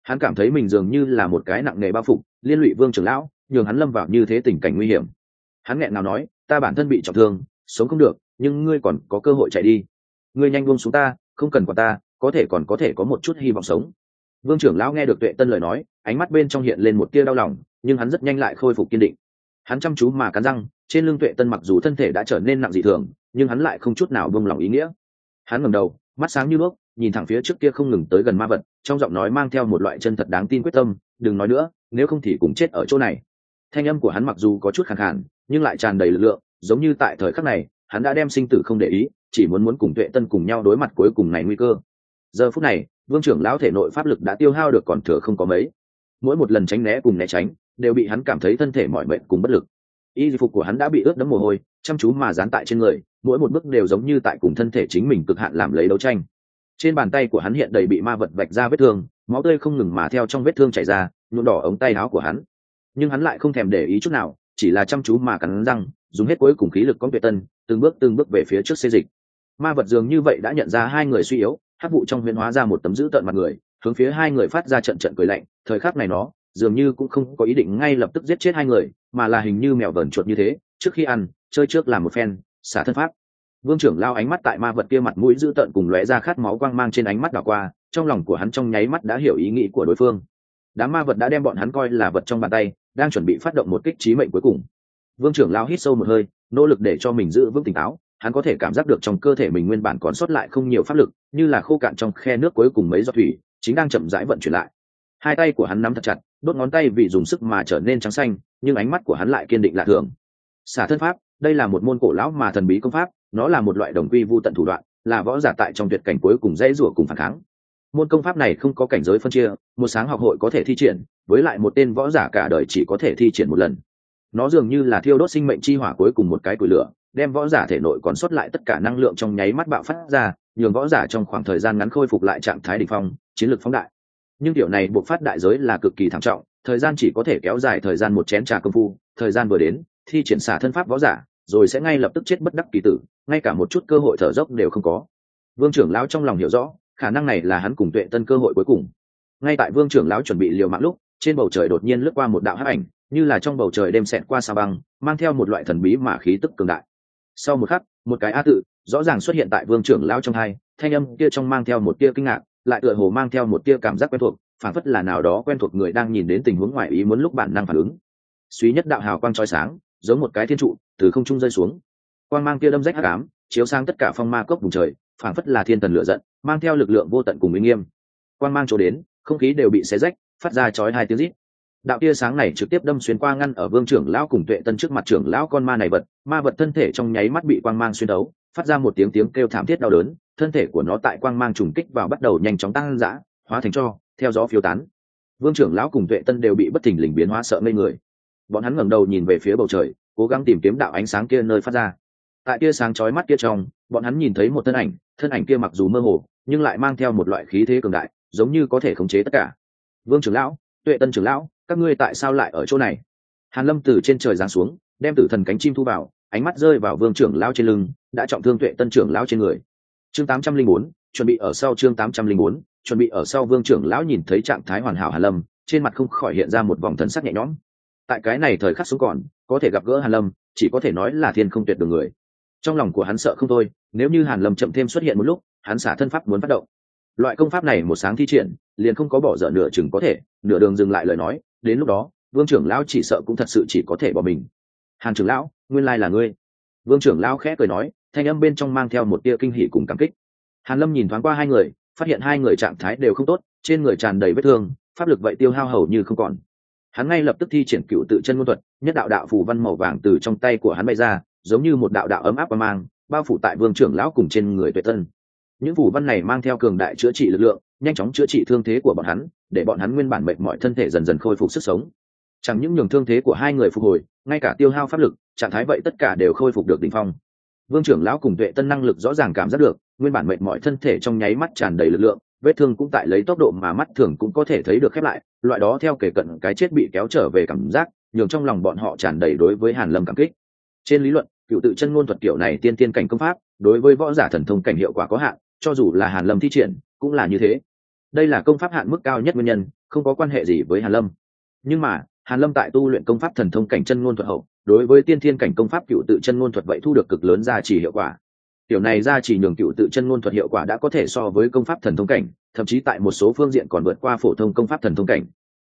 Hắn cảm thấy mình dường như là một cái nặng nề bao phục liên lụy vương trưởng lão, nhường hắn lâm vào như thế tình cảnh nguy hiểm. Hắn nghẹn nào nói, ta bản thân bị trọng thương, sống không được, nhưng ngươi còn có cơ hội chạy đi. Ngươi nhanh buông xuống ta, không cần quả ta, có thể còn có thể có một chút hy vọng sống. Vương trưởng lão nghe được tuệ tân lời nói, ánh mắt bên trong hiện lên một tia đau lòng, nhưng hắn rất nhanh lại khôi phục kiên định. Hắn chăm chú mà cắn răng, trên lưng tuệ tân mặc dù thân thể đã trở nên nặng dị thường, nhưng hắn lại không chút nào buông lòng ý nghĩa hắn ngẩng đầu, mắt sáng như nước, nhìn thẳng phía trước kia không ngừng tới gần ma vật, trong giọng nói mang theo một loại chân thật đáng tin quyết tâm, đừng nói nữa, nếu không thì cùng chết ở chỗ này. Thanh âm của hắn mặc dù có chút khẳng khản nhưng lại tràn đầy lực lượng, giống như tại thời khắc này, hắn đã đem sinh tử không để ý, chỉ muốn muốn cùng tuệ tân cùng nhau đối mặt cuối cùng này nguy cơ. Giờ phút này, vương trưởng lão thể nội pháp lực đã tiêu hao được còn thừa không có mấy. Mỗi một lần tránh né cùng né tránh, đều bị hắn cảm thấy thân thể mọi mệnh cùng bất lực. Y phục của hắn đã bị ướt đẫm mồ hôi, chăm chú mà dán tại trên người mỗi một bước đều giống như tại cùng thân thể chính mình cực hạn làm lấy đấu tranh. Trên bàn tay của hắn hiện đầy bị ma vật vạch ra vết thương, máu tươi không ngừng mà theo trong vết thương chảy ra, nhuộm đỏ ống tay áo của hắn. Nhưng hắn lại không thèm để ý chút nào, chỉ là chăm chú mà cắn răng, dùng hết cuối cùng khí lực con tuyệt tân, từng bước từng bước về phía trước xê dịch. Ma vật dường như vậy đã nhận ra hai người suy yếu hát vụ trong huyễn hóa ra một tấm dữ tợn mặt người, hướng phía hai người phát ra trận trận cười lạnh, thời khắc này nó dường như cũng không có ý định ngay lập tức giết chết hai người, mà là hình như mèo vờn chuột như thế, trước khi ăn, chơi trước làm một phen xả thân pháp. Vương trưởng lao ánh mắt tại ma vật kia mặt mũi dữ tợn cùng lóe ra khát máu quang mang trên ánh mắt đảo qua, trong lòng của hắn trong nháy mắt đã hiểu ý nghĩ của đối phương. Đám ma vật đã đem bọn hắn coi là vật trong bàn tay, đang chuẩn bị phát động một kích trí mệnh cuối cùng. Vương trưởng lao hít sâu một hơi, nỗ lực để cho mình giữ vững tỉnh táo, hắn có thể cảm giác được trong cơ thể mình nguyên bản còn sót lại không nhiều pháp lực, như là khô cạn trong khe nước cuối cùng mấy giọt thủy, chính đang chậm rãi vận chuyển lại. Hai tay của hắn nắm thật chặt, đốt ngón tay vì dùng sức mà trở nên trắng xanh, nhưng ánh mắt của hắn lại kiên định lạ thường. Xả thân pháp đây là một môn cổ lão mà thần bí công pháp, nó là một loại đồng quy vô tận thủ đoạn, là võ giả tại trong tuyệt cảnh cuối cùng dễ rủa cùng phản kháng. Môn công pháp này không có cảnh giới phân chia, một sáng học hội có thể thi triển, với lại một tên võ giả cả đời chỉ có thể thi triển một lần. Nó dường như là thiêu đốt sinh mệnh chi hỏa cuối cùng một cái cùi lửa, đem võ giả thể nội còn sót lại tất cả năng lượng trong nháy mắt bạo phát ra, nhường võ giả trong khoảng thời gian ngắn khôi phục lại trạng thái đ ỉ n h phong, chiến lược phóng đại. Nhưng điều này buộc phát đại giới là cực kỳ thảm trọng, thời gian chỉ có thể kéo dài thời gian một chén trà công phu, thời gian vừa đến, thi triển xả thân pháp võ giả rồi sẽ ngay lập tức chết bất đắc kỳ tử, ngay cả một chút cơ hội thở dốc đều không có. Vương trưởng lão trong lòng hiểu rõ, khả năng này là hắn cùng tuệ tân cơ hội cuối cùng. Ngay tại vương trưởng lão chuẩn bị liều mạng lúc, trên bầu trời đột nhiên lướt qua một đạo hắc ảnh, như là trong bầu trời đêm xẹt qua sa băng, mang theo một loại thần bí mà khí tức cường đại. Sau một khắc, một cái a tự, rõ ràng xuất hiện tại vương trưởng lão trong hai, thanh âm kia trong mang theo một tia kinh ngạc, lại tựa hồ mang theo một tia cảm giác quen thuộc phản phất là nào đó quen thuộc người đang nhìn đến tình huống ngoài ý muốn lúc bản năng phản ứng. Suy nhất đạo hào quang trói sáng giống một cái thiên trụ, từ không trung rơi xuống. Quang mang kia đâm rách hắc ám, chiếu sang tất cả phong ma cốc vùng trời phản phất là thiên thần lửa giận, mang theo lực lượng vô tận cùng uy nghiêm. Quang mang chỗ đến, không khí đều bị xé rách, phát ra chói hai tiếng rít. Đạo tia sáng này trực tiếp đâm xuyên qua ngăn ở vương trưởng lão cùng tuệ tân trước mặt trưởng lão con ma này vật, ma vật thân thể trong nháy mắt bị quang mang xuyên đấu, phát ra một tiếng tiếng kêu thảm thiết đau đớn, thân thể của nó tại quang mang trùng kích vào bắt đầu nhanh chóng tăng dã, hóa thành cho, theo gió phiêu tán. Vương trưởng lão cùng tuệ tân đều bị bất thình lình biến hóa sợ ngây người bọn hắn ngẩng đầu nhìn về phía bầu trời cố gắng tìm kiếm đạo ánh sáng kia nơi phát ra. Tại tia sáng chói mắt kia trong bọn hắn nhìn thấy một thân ảnh thân ảnh kia mặc dù mơ hồ nhưng lại mang theo một loại khí thế cường đại giống như có thể khống chế tất cả. Vương trưởng lão tuệ tân trưởng lão các ngươi tại sao lại ở chỗ này? Hàn lâm từ trên trời giáng xuống đem tử thần cánh chim thu vào ánh mắt rơi vào vương trưởng lão trên lưng đã trọng thương tuệ tân trưởng lão trên người. Chương 804, chuẩn bị ở sau chương 804, chuẩn bị ở sau vương trưởng lão nhìn thấy trạng thái hoàn hảo hàn lâm trên mặt không khỏi hiện ra một vòng thần sắc nhẹ nhõm tại cái này thời khắc xuống còn, có thể gặp gỡ hàn lâm, chỉ có thể nói là thiên không tuyệt đường người. Trong lòng của hắn sợ không thôi, nếu như hàn lâm chậm thêm xuất hiện một lúc, hắn xả thân pháp muốn phát động. Loại công pháp này một sáng thi triển, liền không có bỏ dở nửa chừng có thể, nửa đường dừng lại lời nói, đến lúc đó, vương trưởng lão chỉ sợ cũng thật sự chỉ có thể bỏ mình. Hàn trưởng lão, nguyên lai là ngươi. Vương trưởng lão khẽ cười nói, thanh âm bên trong mang theo một tia kinh hỉ cùng cảm kích. Hàn lâm nhìn thoáng qua hai người, phát hiện hai người trạng thái đều không tốt, trên người tràn đầy vết thương, pháp lực vậy tiêu hao hầu như không còn hắn ngay lập tức thi triển cựu tự chân môn thuật, nhất đạo đạo phù văn màu vàng từ trong tay của hắn bay ra, giống như một đạo đạo ấm áp và mang, bao phủ tại vương trưởng lão cùng trên người tuệ tân những phù văn này mang theo cường đại chữa trị lực lượng, nhanh chóng chữa trị thương thế của bọn hắn, để bọn hắn nguyên bản mệt mọi thân thể dần dần khôi phục sức sống. Chẳng những nhường thương thế của hai người phục hồi, ngay cả tiêu hao pháp lực, trạng thái vậy tất cả đều khôi phục được đ ỉ n h phong. Vương trưởng lão cùng tuệ tân năng lực rõ ràng cảm giác được, nguyên bản mệt mọi thân thể trong nháy mắt tràn đầy lực lượng vết thương cũng tại lấy tốc độ mà mắt thường cũng có thể thấy được khép lại, loại đó theo kể cận cái chết bị kéo trở về cảm giác, nhường trong lòng bọn họ tràn đầy đối với hàn lâm cảm kích. Trên lý luận, cựu tự chân ngôn thuật kiểu này tiên tiên cảnh công pháp, đối với võ giả thần thông cảnh hiệu quả có hạn, cho dù là hàn lâm thi triển, cũng là như thế. Đây là công pháp hạn mức cao nhất nguyên nhân, không có quan hệ gì với hàn lâm. Nhưng mà, hàn lâm tại tu luyện công pháp thần thông cảnh chân ngôn thuật hậu, đối với tiên thiên cảnh công pháp cựu tự chân ngôn thuật vậy thu được cực lớn gia trì hiệu quả tiểu này ra chỉ nhường cựu tự chân ngôn thuật hiệu quả đã có thể so với công pháp thần thông cảnh, thậm chí tại một số phương diện còn vượt qua phổ thông công pháp thần thông cảnh.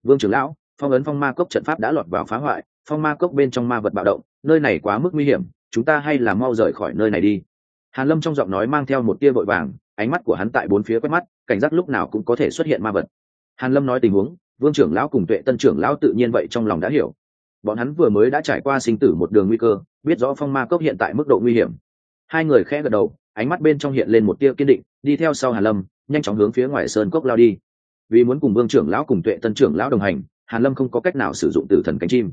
Vương trưởng lão, phong ấn phong ma cốc trận pháp đã lọt vào phá hoại, phong ma cốc bên trong ma vật bạo động, nơi này quá mức nguy hiểm, chúng ta hay là mau rời khỏi nơi này đi. Hàn lâm trong giọng nói mang theo một tia vội vàng, ánh mắt của hắn tại bốn phía quét mắt, cảnh giác lúc nào cũng có thể xuất hiện ma vật. Hàn lâm nói tình huống, vương trưởng lão cùng tuệ tân trưởng lão tự nhiên vậy trong lòng đã hiểu. Bọn hắn vừa mới đã trải qua sinh tử một đường nguy cơ, biết rõ phong ma cốc hiện tại mức độ nguy hiểm hai người khẽ gật đầu, ánh mắt bên trong hiện lên một tia kiên định, đi theo sau hàn lâm, nhanh chóng hướng phía ngoài sơn cốc lao đi. Vì muốn cùng vương trưởng lão cùng tuệ tân trưởng lão đồng hành, hàn lâm không có cách nào sử dụng tử thần cánh chim.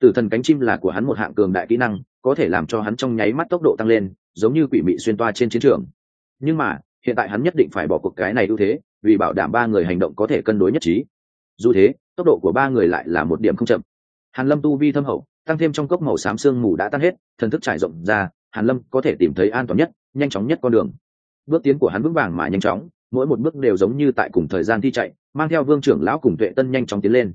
Tử thần cánh chim là của hắn một hạng cường đại kỹ năng, có thể làm cho hắn trong nháy mắt tốc độ tăng lên, giống như quỷ mị xuyên toa trên chiến trường. Nhưng mà, hiện tại hắn nhất định phải bỏ cuộc cái này ưu thế, vì bảo đảm ba người hành động có thể cân đối nhất trí. Dù thế, tốc độ của ba người lại là một điểm không chậm. Hàn lâm tu vi thâm hậu, tăng thêm trong cốc màu xám sương mù đã tan hết, thần thức trải rộng ra hàn lâm có thể tìm thấy an toàn nhất, nhanh chóng nhất con đường. Bước tiến của hắn vững vàng mà nhanh chóng, mỗi một bước đều giống như tại cùng thời gian thi chạy, mang theo vương trưởng lão cùng tuệ tân nhanh chóng tiến lên.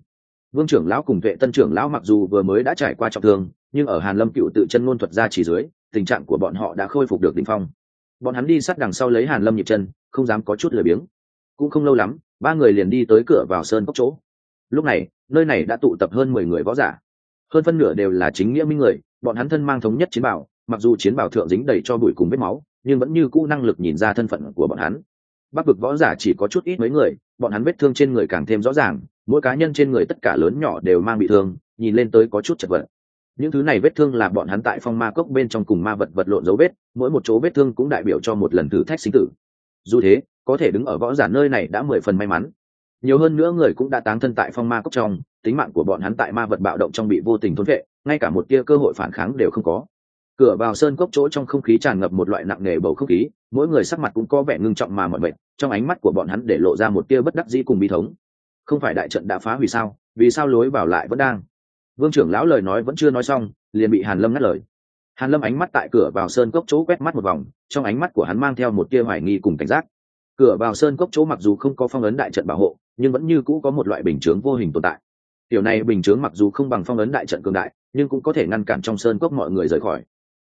Vương trưởng lão cùng tuệ tân trưởng lão mặc dù vừa mới đã trải qua trọng thương, nhưng ở hàn lâm cựu tự chân ngôn thuật ra chỉ dưới, tình trạng của bọn họ đã khôi phục được đỉnh phong. Bọn hắn đi sát đằng sau lấy hàn lâm nhịp chân, không dám có chút lười biếng. Cũng không lâu lắm, ba người liền đi tới cửa vào sơn cốc chỗ. Lúc này, nơi này đã tụ tập hơn mười người võ giả. Hơn phân nửa đều là chính nghĩa minh người, bọn hắn thân mang thống nhất chiến bảo mặc dù chiến bảo thượng dính đầy cho bụi cùng vết máu, nhưng vẫn như cũ năng lực nhìn ra thân phận của bọn hắn. Bắc vực võ giả chỉ có chút ít mấy người, bọn hắn vết thương trên người càng thêm rõ ràng, mỗi cá nhân trên người tất cả lớn nhỏ đều mang bị thương, nhìn lên tới có chút chật vật. Những thứ này vết thương là bọn hắn tại phong ma cốc bên trong cùng ma vật vật lộn dấu vết, mỗi một chỗ vết thương cũng đại biểu cho một lần thử thách sinh tử. Dù thế, có thể đứng ở võ giả nơi này đã mười phần may mắn. Nhiều hơn nữa người cũng đã táng thân tại phong ma cốc trong, tính mạng của bọn hắn tại ma vật bạo động trong bị vô tình thốn vệ, ngay cả một tia cơ hội phản kháng đều không có cửa vào sơn cốc chỗ trong không khí tràn ngập một loại nặng nề bầu không khí, mỗi người sắc mặt cũng có vẻ ngưng trọng mà mọi mệt, trong ánh mắt của bọn hắn để lộ ra một tia bất đắc dĩ cùng bi thống. Không phải đại trận đã phá hủy sao? Vì sao lối vào lại vẫn đang? Vương trưởng lão lời nói vẫn chưa nói xong, liền bị hàn lâm ngắt lời. Hàn lâm ánh mắt tại cửa vào sơn cốc chỗ quét mắt một vòng, trong ánh mắt của hắn mang theo một tia hoài nghi cùng cảnh giác. Cửa vào sơn cốc chỗ mặc dù không có phong ấn đại trận bảo hộ, nhưng vẫn như cũ có một loại bình chướng vô hình tồn tại. Tiểu này bình chướng mặc dù không bằng phong ấn đại trận cường đại, nhưng cũng có thể ngăn cản trong sơn cốc mọi người rời khỏi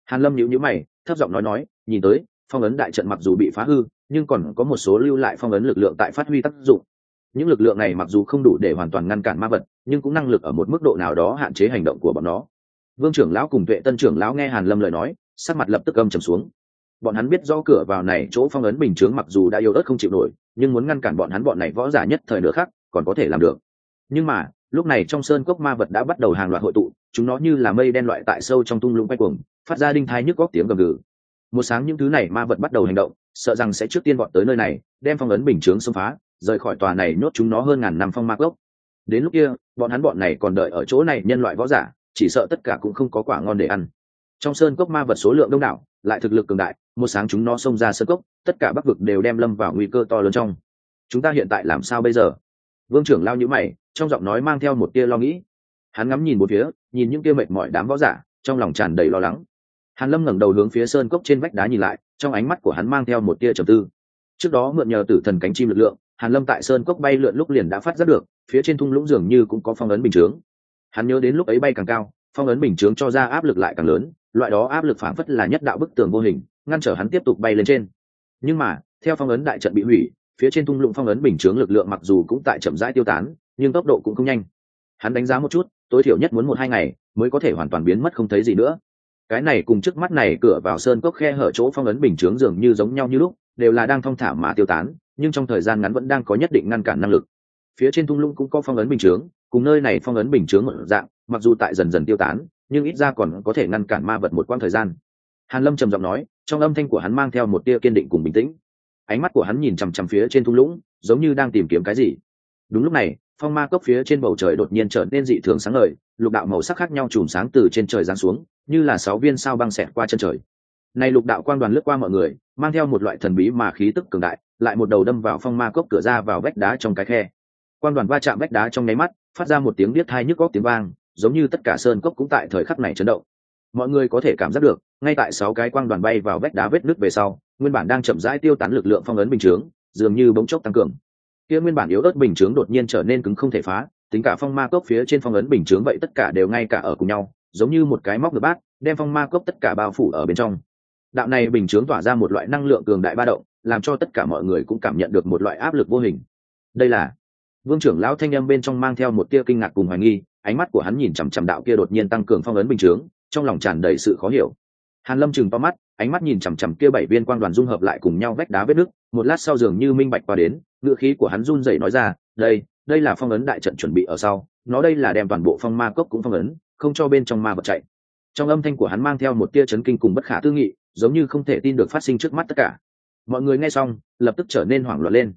hàn lâm nhíu nhíu mày, thấp giọng nói nói, nhìn tới, phong ấn đại trận mặc dù bị phá hư, nhưng còn có một số lưu lại phong ấn lực lượng tại phát huy tác dụng. Những lực lượng này mặc dù không đủ để hoàn toàn ngăn cản ma vật, nhưng cũng năng lực ở một mức độ nào đó hạn chế hành động của bọn nó. Vương trưởng lão cùng tuệ tân trưởng lão nghe hàn lâm lời nói, sắc mặt lập tức âm trầm xuống. Bọn hắn biết do cửa vào này chỗ phong ấn bình chướng mặc dù đã yếu ớt không chịu nổi, nhưng muốn ngăn cản bọn hắn bọn này võ giả nhất thời nữa khác còn có thể làm được. Nhưng mà, lúc này trong sơn cốc ma vật đã bắt đầu hàng loạt hội tụ chúng nó như là mây đen loại tại sâu trong tung lũng quay cuồng, phát ra đinh thai nhức góc tiếng gầm gừ. Một sáng những thứ này ma vật bắt đầu hành động, sợ rằng sẽ trước tiên bọn tới nơi này, đem phong ấn bình chướng xông phá, rời khỏi tòa này nhốt chúng nó hơn ngàn năm phong ma gốc đến lúc kia, bọn hắn bọn này còn đợi ở chỗ này nhân loại võ giả, chỉ sợ tất cả cũng không có quả ngon để ăn. Trong sơn cốc ma vật số lượng đông đảo, lại thực lực cường đại, một sáng chúng nó xông ra sơn cốc, tất cả bắc vực đều đem lâm vào nguy cơ to lớn trong. Chúng ta hiện tại làm sao bây giờ? Vương trưởng lao nhữ mày, trong giọng nói mang theo một tia lo nghĩ hắn ngắm nhìn một phía, nhìn những kia mệt mỏi đám võ giả, trong lòng tràn đầy lo lắng. Hàn lâm ngẩng đầu hướng phía sơn cốc trên vách đá nhìn lại, trong ánh mắt của hắn mang theo một tia trầm tư. Trước đó mượn nhờ tử thần cánh chim lực lượng, hàn lâm tại sơn cốc bay lượn lúc liền đã phát giác được, phía trên thung lũng dường như cũng có phong ấn bình chướng. Hắn nhớ đến lúc ấy bay càng cao, phong ấn bình chướng cho ra áp lực lại càng lớn, loại đó áp lực phản phất là nhất đạo bức tường vô hình, ngăn trở hắn tiếp tục bay lên trên. Nhưng mà, theo phong ấn đại trận bị hủy, phía trên thung lũng phong ấn bình chướng lực lượng mặc dù cũng tại chậm rãi tiêu tán, nhưng tốc độ cũng không nhanh hắn đánh giá một chút, tối thiểu nhất muốn một hai ngày mới có thể hoàn toàn biến mất không thấy gì nữa. Cái này cùng trước mắt này cửa vào sơn cốc khe hở chỗ phong ấn bình chướng dường như giống nhau như lúc, đều là đang thong thả mà tiêu tán, nhưng trong thời gian ngắn vẫn đang có nhất định ngăn cản năng lực. Phía trên thung lũng cũng có phong ấn bình chướng, cùng nơi này phong ấn bình chướng một dạng, mặc dù tại dần dần tiêu tán, nhưng ít ra còn có thể ngăn cản ma vật một quãng thời gian. Hàn lâm trầm giọng nói, trong âm thanh của hắn mang theo một tia kiên định cùng bình tĩnh. Ánh mắt của hắn nhìn chằm chằm phía trên thung lũng, giống như đang tìm kiếm cái gì. Đúng lúc này phong ma cốc phía trên bầu trời đột nhiên trở nên dị thường sáng ngời, lục đạo màu sắc khác nhau chùm sáng từ trên trời giáng xuống, như là sáu viên sao băng xẹt qua chân trời. Này lục đạo quang đoàn lướt qua mọi người, mang theo một loại thần bí mà khí tức cường đại, lại một đầu đâm vào phong ma cốc cửa ra vào vách đá trong cái khe. Quang đoàn va chạm vách đá trong nháy mắt, phát ra một tiếng biết thai nhức góc tiếng vang, giống như tất cả sơn cốc cũng tại thời khắc này chấn động. Mọi người có thể cảm giác được, ngay tại sáu cái quang đoàn bay vào vách đá vết nứt về sau, nguyên bản đang chậm rãi tiêu tán lực lượng phong ấn bình chướng, dường như bỗng chốc tăng cường kia nguyên bản yếu ớt bình chướng đột nhiên trở nên cứng không thể phá, tính cả phong ma cốc phía trên phong ấn bình chướng vậy tất cả đều ngay cả ở cùng nhau, giống như một cái móc ngược bát, đem phong ma cốc tất cả bao phủ ở bên trong. Đạo này bình chướng tỏa ra một loại năng lượng cường đại ba động, làm cho tất cả mọi người cũng cảm nhận được một loại áp lực vô hình. Đây là vương trưởng lão thanh âm bên trong mang theo một tia kinh ngạc cùng hoài nghi, ánh mắt của hắn nhìn chằm chằm đạo kia đột nhiên tăng cường phong ấn bình chướng, trong lòng tràn đầy sự khó hiểu. Hàn lâm chừng to mắt, ánh mắt nhìn chằm chằm kia bảy viên quang đoàn dung hợp lại cùng nhau vách đá vết nước một lát sau dường như minh bạch qua đến ngựa khí của hắn run rẩy nói ra, đây đây là phong ấn đại trận chuẩn bị ở sau, nó đây là đem toàn bộ phong ma cốc cũng phong ấn, không cho bên trong ma vật chạy. Trong âm thanh của hắn mang theo một tia chấn kinh cùng bất khả tư nghị, giống như không thể tin được phát sinh trước mắt tất cả. Mọi người nghe xong, lập tức trở nên hoảng loạn lên.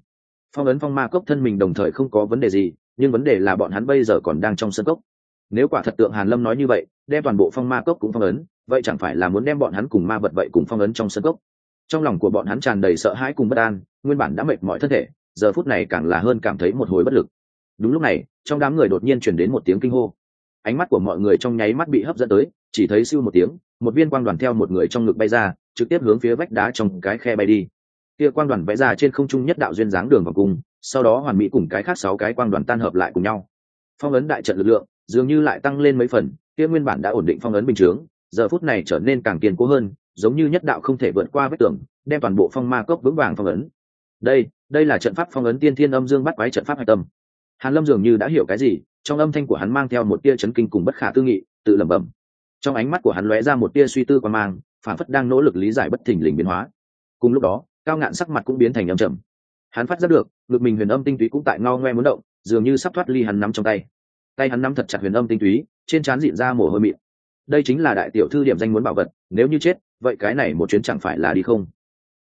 Phong ấn phong ma cốc thân mình đồng thời không có vấn đề gì, nhưng vấn đề là bọn hắn bây giờ còn đang trong sân cốc. Nếu quả thật tượng hàn lâm nói như vậy, đem toàn bộ phong ma cốc cũng phong ấn, vậy chẳng phải là muốn đem bọn hắn cùng ma vật vậy cùng phong ấn trong sân cốc? Trong lòng của bọn hắn tràn đầy sợ hãi cùng bất an, nguyên bản đã mệt mỏi thân thể giờ phút này càng là hơn cảm thấy một hồi bất lực. Đúng lúc này, trong đám người đột nhiên chuyển đến một tiếng kinh hô. Ánh mắt của mọi người trong nháy mắt bị hấp dẫn tới, chỉ thấy siêu một tiếng, một viên quang đoàn theo một người trong ngực bay ra, trực tiếp hướng phía vách đá trong cái khe bay đi. Kia quang đoàn vẽ ra trên không trung nhất đạo duyên dáng đường vòng cung, sau đó hoàn mỹ cùng cái khác sáu cái quang đoàn tan hợp lại cùng nhau. Phong ấn đại trận lực lượng, dường như lại tăng lên mấy phần, kia nguyên bản đã ổn định phong ấn bình chướng, giờ phút này trở nên càng kiên cố hơn, giống như nhất đạo không thể vượt qua vết tường, đem toàn bộ phong ma cốc vững vàng phong ấn đây đây là trận pháp phong ấn tiên thiên âm dương bắt quái trận pháp hạch tâm. Hàn lâm dường như đã hiểu cái gì, trong âm thanh của hắn mang theo một tia chấn kinh cùng bất khả tư nghị, tự lẩm bẩm. Trong ánh mắt của hắn lóe ra một tia suy tư quan mang, phản phất đang nỗ lực lý giải bất thình lình biến hóa. Cùng lúc đó, cao ngạn sắc mặt cũng biến thành âm trầm. Hắn phát giác được, ngực mình huyền âm tinh túy cũng tại ngao ngoe muốn động, dường như sắp thoát ly hắn nắm trong tay. Tay hắn nắm thật chặt huyền âm tinh túy, trên trán dịn ra mồ hôi mịn. Đây chính là đại tiểu thư điểm danh muốn bảo vật, nếu như chết, vậy cái này một chuyến chẳng phải là đi không?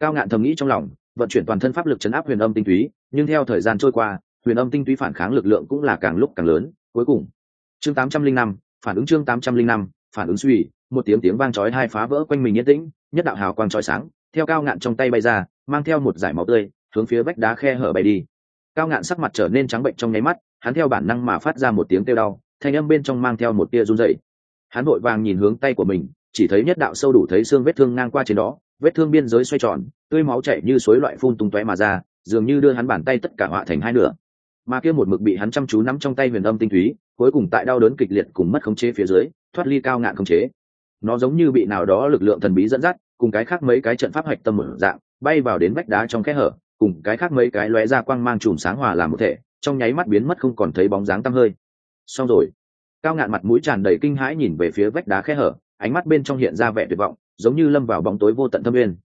Cao ngạn thầm nghĩ trong lòng vận chuyển toàn thân pháp lực chấn áp huyền âm tinh túy, nhưng theo thời gian trôi qua, huyền âm tinh túy phản kháng lực lượng cũng là càng lúc càng lớn. Cuối cùng, chương tám trăm linh năm, phản ứng chương tám trăm linh năm, phản ứng suy, một tiếng tiếng vang chói hai phá vỡ quanh mình yên tĩnh, nhất đạo hào quang chói sáng, theo cao ngạn trong tay bay ra, mang theo một giải máu tươi, hướng phía vách đá khe hở bay đi. Cao ngạn sắc mặt trở nên trắng bệnh trong nháy mắt, hắn theo bản năng mà phát ra một tiếng kêu đau, thanh âm bên trong mang theo một tia run dậy hắn vội vàng nhìn hướng tay của mình, chỉ thấy nhất đạo sâu đủ thấy xương vết thương ngang qua trên đó vết thương biên giới xoay tròn, tươi máu chảy như suối loại phun tung tóe mà ra, dường như đưa hắn bàn tay tất cả họa thành hai nửa. Mà kia một mực bị hắn chăm chú nắm trong tay huyền âm tinh túy, cuối cùng tại đau đớn kịch liệt cùng mất khống chế phía dưới, thoát ly cao ngạn khống chế. Nó giống như bị nào đó lực lượng thần bí dẫn dắt, cùng cái khác mấy cái trận pháp hạch tâm một dạng, bay vào đến vách đá trong kẽ hở, cùng cái khác mấy cái lóe ra quang mang chùm sáng hòa làm một thể, trong nháy mắt biến mất không còn thấy bóng dáng tăm hơi. Xong rồi, cao ngạn mặt mũi tràn đầy kinh hãi nhìn về phía vách đá khe hở, ánh mắt bên trong hiện ra vẻ tuyệt vọng giống như lâm vào bóng tối vô tận thâm nguyên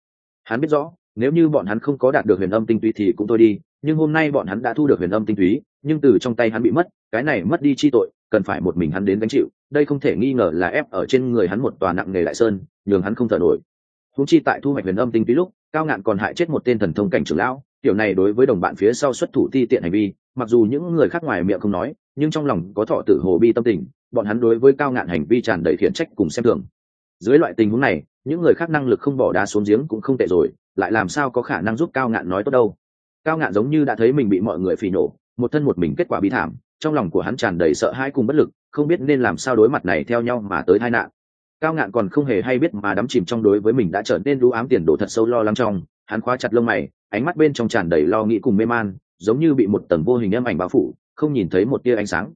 hắn biết rõ, nếu như bọn hắn không có đạt được huyền âm tinh túy thì cũng thôi đi, nhưng hôm nay bọn hắn đã thu được huyền âm tinh túy, nhưng từ trong tay hắn bị mất, cái này mất đi chi tội, cần phải một mình hắn đến gánh chịu, đây không thể nghi ngờ là ép ở trên người hắn một tòa nặng nghề đại sơn, nhường hắn không thở nổi. Húng chi tại thu hoạch huyền âm tinh túy lúc, cao ngạn còn hại chết một tên thần thông cảnh trưởng lão, tiểu này đối với đồng bạn phía sau xuất thủ ti tiện hành vi, mặc dù những người khác ngoài miệng không nói, nhưng trong lòng có thọ tử hồ bi tâm tình, bọn hắn đối với cao ngạn hành vi tràn đầy khiển trách cùng xem thường. Dưới loại tình huống này những người khác năng lực không bỏ đá xuống giếng cũng không tệ rồi, lại làm sao có khả năng giúp cao ngạn nói tốt đâu? Cao ngạn giống như đã thấy mình bị mọi người phỉ nổ một thân một mình kết quả bi thảm, trong lòng của hắn tràn đầy sợ hãi cùng bất lực, không biết nên làm sao đối mặt này theo nhau mà tới tai nạn. Cao ngạn còn không hề hay biết mà đắm chìm trong đối với mình đã trở nên đũ ám tiền đồ thật sâu lo lắng trong, hắn khóa chặt lông mày, ánh mắt bên trong tràn đầy lo nghĩ cùng mê man, giống như bị một tầng vô hình âm ảnh bao phủ, không nhìn thấy một tia ánh sáng.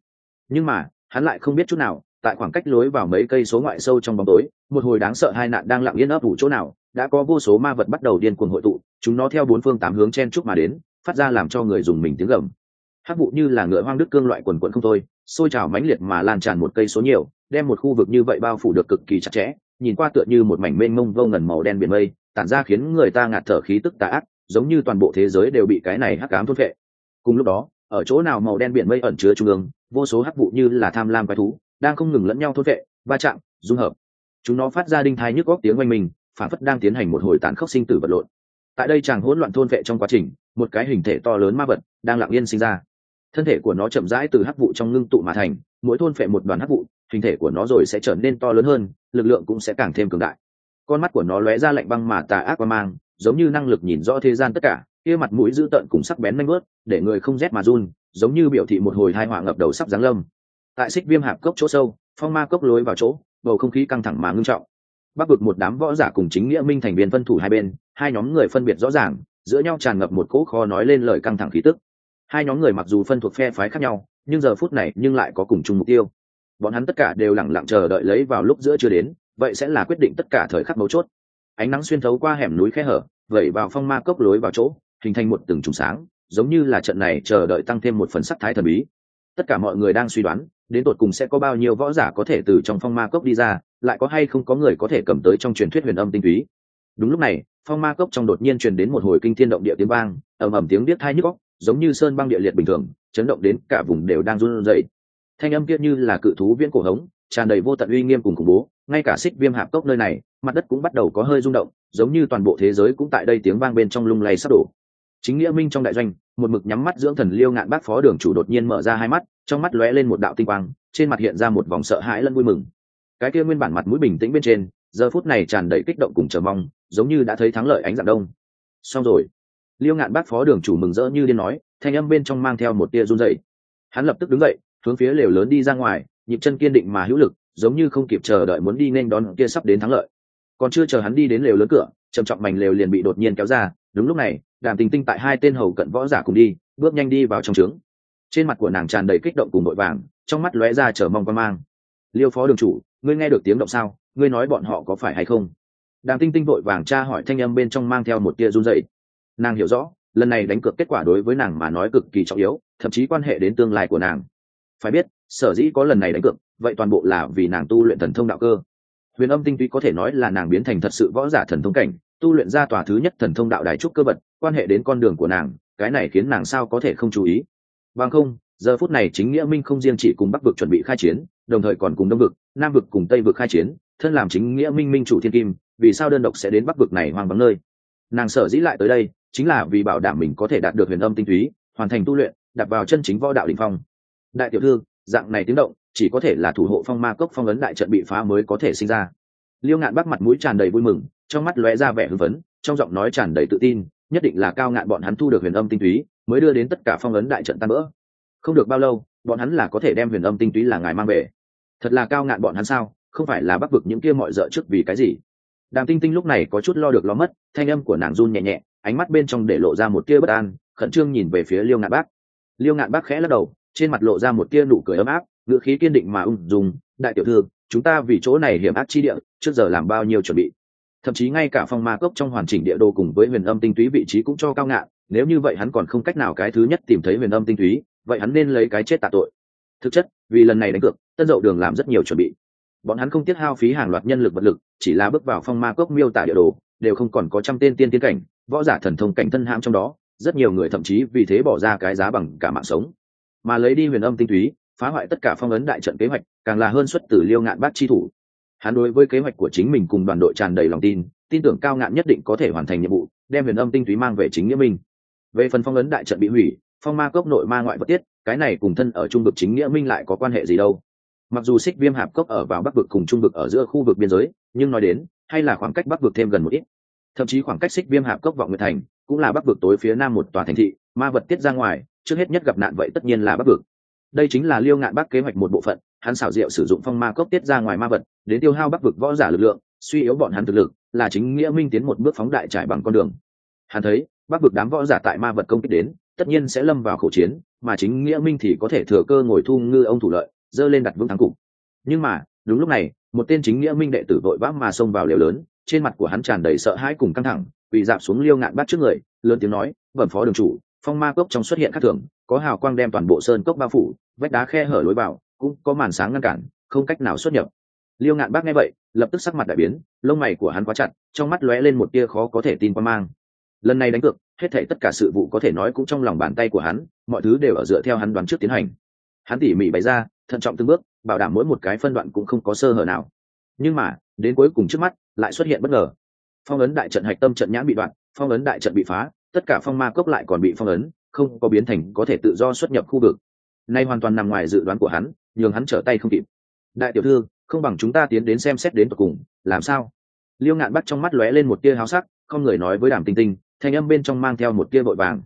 Nhưng mà, hắn lại không biết chút nào tại khoảng cách lối vào mấy cây số ngoại sâu trong bóng tối, một hồi đáng sợ hai nạn đang lặng yên ấp ủ chỗ nào, đã có vô số ma vật bắt đầu điên cuồng hội tụ, chúng nó theo bốn phương tám hướng chen chúc mà đến, phát ra làm cho người dùng mình tiếng gầm. Hát vụ như là ngựa hoang đức cương loại quần quận không thôi xôi trào mãnh liệt mà lan tràn một cây số nhiều, đem một khu vực như vậy bao phủ được cực kỳ chặt chẽ, nhìn qua tựa như một mảnh mênh mông vô ngần màu đen biển mây, tản ra khiến người ta ngạt thở khí tức tà ác, giống như toàn bộ thế giới đều bị cái này hắc cám thôn vệ cùng lúc đó, ở chỗ nào màu đen biển mây ẩn chứa trung ương, vô số hắc vụ như là tham lam quái thú đang không ngừng lẫn nhau thôn vệ, va chạm, dung hợp. Chúng nó phát ra đinh thai nhức góc tiếng oanh mình phản phất đang tiến hành một hồi tàn khốc sinh tử vật lộn. Tại đây chàng hỗn loạn thôn vệ trong quá trình, một cái hình thể to lớn ma vật đang lặng yên sinh ra. Thân thể của nó chậm rãi từ hắc vụ trong ngưng tụ mà thành, mỗi thôn phệ một đoàn hắc vụ, hình thể của nó rồi sẽ trở nên to lớn hơn, lực lượng cũng sẽ càng thêm cường đại. Con mắt của nó lóe ra lạnh băng mà tà ác và mang, giống như năng lực nhìn rõ thế gian tất cả, kia mặt mũi dữ tợn cùng sắc bén nanh bớt để người không rét mà run, giống như biểu thị một hồi hai họa ngập đầu sắp giáng lâm tại xích viêm hạp cốc chỗ sâu, phong ma cốc lối vào chỗ, bầu không khí căng thẳng mà ngưng trọng. Bắc vực một đám võ giả cùng chính nghĩa minh thành viên phân thủ hai bên, hai nhóm người phân biệt rõ ràng, giữa nhau tràn ngập một cỗ kho nói lên lời căng thẳng khí tức. Hai nhóm người mặc dù phân thuộc phe phái khác nhau, nhưng giờ phút này nhưng lại có cùng chung mục tiêu. Bọn hắn tất cả đều lẳng lặng chờ đợi lấy vào lúc giữa chưa đến, vậy sẽ là quyết định tất cả thời khắc mấu chốt. Ánh nắng xuyên thấu qua hẻm núi khe hở, vẩy vào phong ma cốc lối vào chỗ, hình thành một từng trùng sáng, giống như là trận này chờ đợi tăng thêm một phần sắc thái thần bí. Tất cả mọi người đang suy đoán đến tột cùng sẽ có bao nhiêu võ giả có thể từ trong phong ma cốc đi ra, lại có hay không có người có thể cầm tới trong truyền thuyết huyền âm tinh túy. Đúng lúc này, phong ma cốc trong đột nhiên truyền đến một hồi kinh thiên động địa tiếng vang, ầm ầm tiếng biết thai nhức góc giống như sơn băng địa liệt bình thường, chấn động đến cả vùng đều đang run rẩy. Thanh âm kia như là cự thú viễn cổ hống, tràn đầy vô tận uy nghiêm cùng khủng bố, ngay cả xích viêm hạp cốc nơi này, mặt đất cũng bắt đầu có hơi rung động, giống như toàn bộ thế giới cũng tại đây tiếng vang bên trong lung lay sắp đổ. Chính nghĩa minh trong đại doanh, một mực nhắm mắt dưỡng thần liêu ngạn bác phó đường chủ đột nhiên mở ra hai mắt trong mắt lóe lên một đạo tinh quang, trên mặt hiện ra một vòng sợ hãi lẫn vui mừng. Cái kia nguyên bản mặt mũi bình tĩnh bên trên, giờ phút này tràn đầy kích động cùng chờ mong, giống như đã thấy thắng lợi ánh dạng đông. Xong rồi. Liêu ngạn bác phó đường chủ mừng rỡ như điên nói, thanh âm bên trong mang theo một tia run dậy hắn lập tức đứng dậy, hướng phía lều lớn đi ra ngoài, nhịp chân kiên định mà hữu lực, giống như không kịp chờ đợi muốn đi nên đón kia sắp đến thắng lợi. Còn chưa chờ hắn đi đến lều lớn cửa, trầm trọng mảnh lều liền bị đột nhiên kéo ra, đúng lúc này, đàm tình tinh tại hai tên hầu cận võ giả cùng đi, bước nhanh đi vào trong trướng trên mặt của nàng tràn đầy kích động cùng vội vàng, trong mắt lóe ra chờ mong quan mang. Liêu phó đường chủ, ngươi nghe được tiếng động sao? Ngươi nói bọn họ có phải hay không? Đàm tinh tinh vội vàng tra hỏi thanh âm bên trong mang theo một tia run dậy nàng hiểu rõ, lần này đánh cược kết quả đối với nàng mà nói cực kỳ trọng yếu, thậm chí quan hệ đến tương lai của nàng. Phải biết, sở dĩ có lần này đánh cược, vậy toàn bộ là vì nàng tu luyện thần thông đạo cơ. Huyền âm tinh túy có thể nói là nàng biến thành thật sự võ giả thần thông cảnh, tu luyện ra tòa thứ nhất thần thông đạo đài trúc cơ vật, quan hệ đến con đường của nàng, cái này khiến nàng sao có thể không chú ý bằng không, giờ phút này chính nghĩa minh không riêng chỉ cùng bắc vực chuẩn bị khai chiến, đồng thời còn cùng đông vực, nam vực cùng tây vực khai chiến, thân làm chính nghĩa minh minh chủ thiên kim, vì sao đơn độc sẽ đến bắc vực này hoang vắng nơi? Nàng sở dĩ lại tới đây, chính là vì bảo đảm mình có thể đạt được huyền âm tinh túy, hoàn thành tu luyện đặt vào chân chính võ đạo đình phong. Đại tiểu thư, dạng này tiếng động, chỉ có thể là thủ hộ phong ma cốc phong ấn đại trận bị phá mới có thể sinh ra. Liêu ngạn bắc mặt mũi tràn đầy vui mừng, trong mắt lóe ra vẻ hưng phấn, trong giọng nói tràn đầy tự tin nhất định là cao ngạn bọn hắn thu được huyền âm tinh túy, mới đưa đến tất cả phong ấn đại trận tan bỡ. Không được bao lâu, bọn hắn là có thể đem huyền âm tinh túy là ngài mang về. Thật là cao ngạn bọn hắn sao? Không phải là bắc vực những kia mọi dợ trước vì cái gì? Đàm tinh tinh lúc này có chút lo được lo mất, thanh âm của nàng run nhẹ nhẹ, ánh mắt bên trong để lộ ra một tia bất an, khẩn trương nhìn về phía liêu ngạn bác. Liêu ngạn bác khẽ lắc đầu, trên mặt lộ ra một tia nụ cười ấm áp, ngữ khí kiên định mà ung dung, đại tiểu thư, chúng ta vì chỗ này hiểm ác chi địa, trước giờ làm bao nhiêu chuẩn bị? Thậm chí ngay cả phong ma cốc trong hoàn chỉnh địa đồ cùng với huyền âm tinh túy vị trí cũng cho cao ngạn nếu như vậy hắn còn không cách nào cái thứ nhất tìm thấy huyền âm tinh túy, vậy hắn nên lấy cái chết tạ tội. Thực chất, vì lần này đánh cược, tân dậu đường làm rất nhiều chuẩn bị. Bọn hắn không tiết hao phí hàng loạt nhân lực vật lực, chỉ là bước vào phong ma cốc miêu tả địa đồ, đều không còn có trăm tên tiên tiến cảnh, võ giả thần thông cảnh thân hãm trong đó, rất nhiều người thậm chí vì thế bỏ ra cái giá bằng cả mạng sống. Mà lấy đi huyền âm tinh túy, phá hoại tất cả phong ấn đại trận kế hoạch, càng là hơn xuất từ liêu ngạn bát chi thủ hắn đối với kế hoạch của chính mình cùng đoàn đội tràn đầy lòng tin tin tưởng cao ngạn nhất định có thể hoàn thành nhiệm vụ, đem huyền âm tinh túy mang về chính nghĩa minh. Về phần phong ấn đại trận bị hủy, phong ma cốc nội ma ngoại vật tiết, cái này cùng thân ở trung vực chính nghĩa minh lại có quan hệ gì đâu. Mặc dù xích viêm hạp cốc ở vào bắc vực cùng trung vực ở giữa khu vực biên giới, nhưng nói đến, hay là khoảng cách bắc vực thêm gần một ít. Thậm chí khoảng cách xích viêm hạp cốc vọng nguyệt thành, cũng là bắc vực tối phía nam một tòa thành thị, ma vật tiết ra ngoài, trước hết nhất gặp nạn vậy tất nhiên là bắc vực. Đây chính là liêu ngạn bắc kế hoạch một bộ phận hắn xảo diệu sử dụng phong ma cốc tiết ra ngoài ma vật, đến tiêu hao bắc vực võ giả lực lượng, suy yếu bọn hắn thực lực, là chính nghĩa minh tiến một bước phóng đại trải bằng con đường. Hắn thấy, bắc vực đám võ giả tại ma vật công kích đến, tất nhiên sẽ lâm vào khẩu chiến, mà chính nghĩa minh thì có thể thừa cơ ngồi thu ngư ông thủ lợi, dơ lên đặt vững thắng cục. Nhưng mà, đúng lúc này, một tên chính nghĩa minh đệ tử vội vã mà xông vào liều lớn, trên mặt của hắn tràn đầy sợ hãi cùng căng thẳng bị dạp xuống liêu ngạn bắt trước người, lớn tiếng nói, bẩm phó đường chủ, phong ma cốc trong xuất hiện các thường, có hào quang đem toàn bộ sơn cốc bao phủ, vách đá khe hở lối vào cũng có màn sáng ngăn cản, không cách nào xuất nhập. Liêu ngạn bác nghe vậy, lập tức sắc mặt đại biến, lông mày của hắn quá chặt, trong mắt lóe lên một tia khó có thể tin qua mang. Lần này đánh cược, hết thảy tất cả sự vụ có thể nói cũng trong lòng bàn tay của hắn, mọi thứ đều ở dựa theo hắn đoán trước tiến hành. Hắn tỉ mỉ bày ra, thận trọng từng bước, bảo đảm mỗi một cái phân đoạn cũng không có sơ hở nào. Nhưng mà, đến cuối cùng trước mắt, lại xuất hiện bất ngờ. Phong ấn đại trận hạch tâm trận nhãn bị đoạn, phong ấn đại trận bị phá, tất cả phong ma cốc lại còn bị phong ấn, không có biến thành có thể tự do xuất nhập khu vực. Nay hoàn toàn nằm ngoài dự đoán của hắn nhường hắn trở tay không kịp. Đại tiểu thư, không bằng chúng ta tiến đến xem xét đến tận cùng, làm sao? Liêu ngạn bắt trong mắt lóe lên một tia háo sắc, không người nói với đàm tinh tinh, thanh âm bên trong mang theo một tia vội vàng.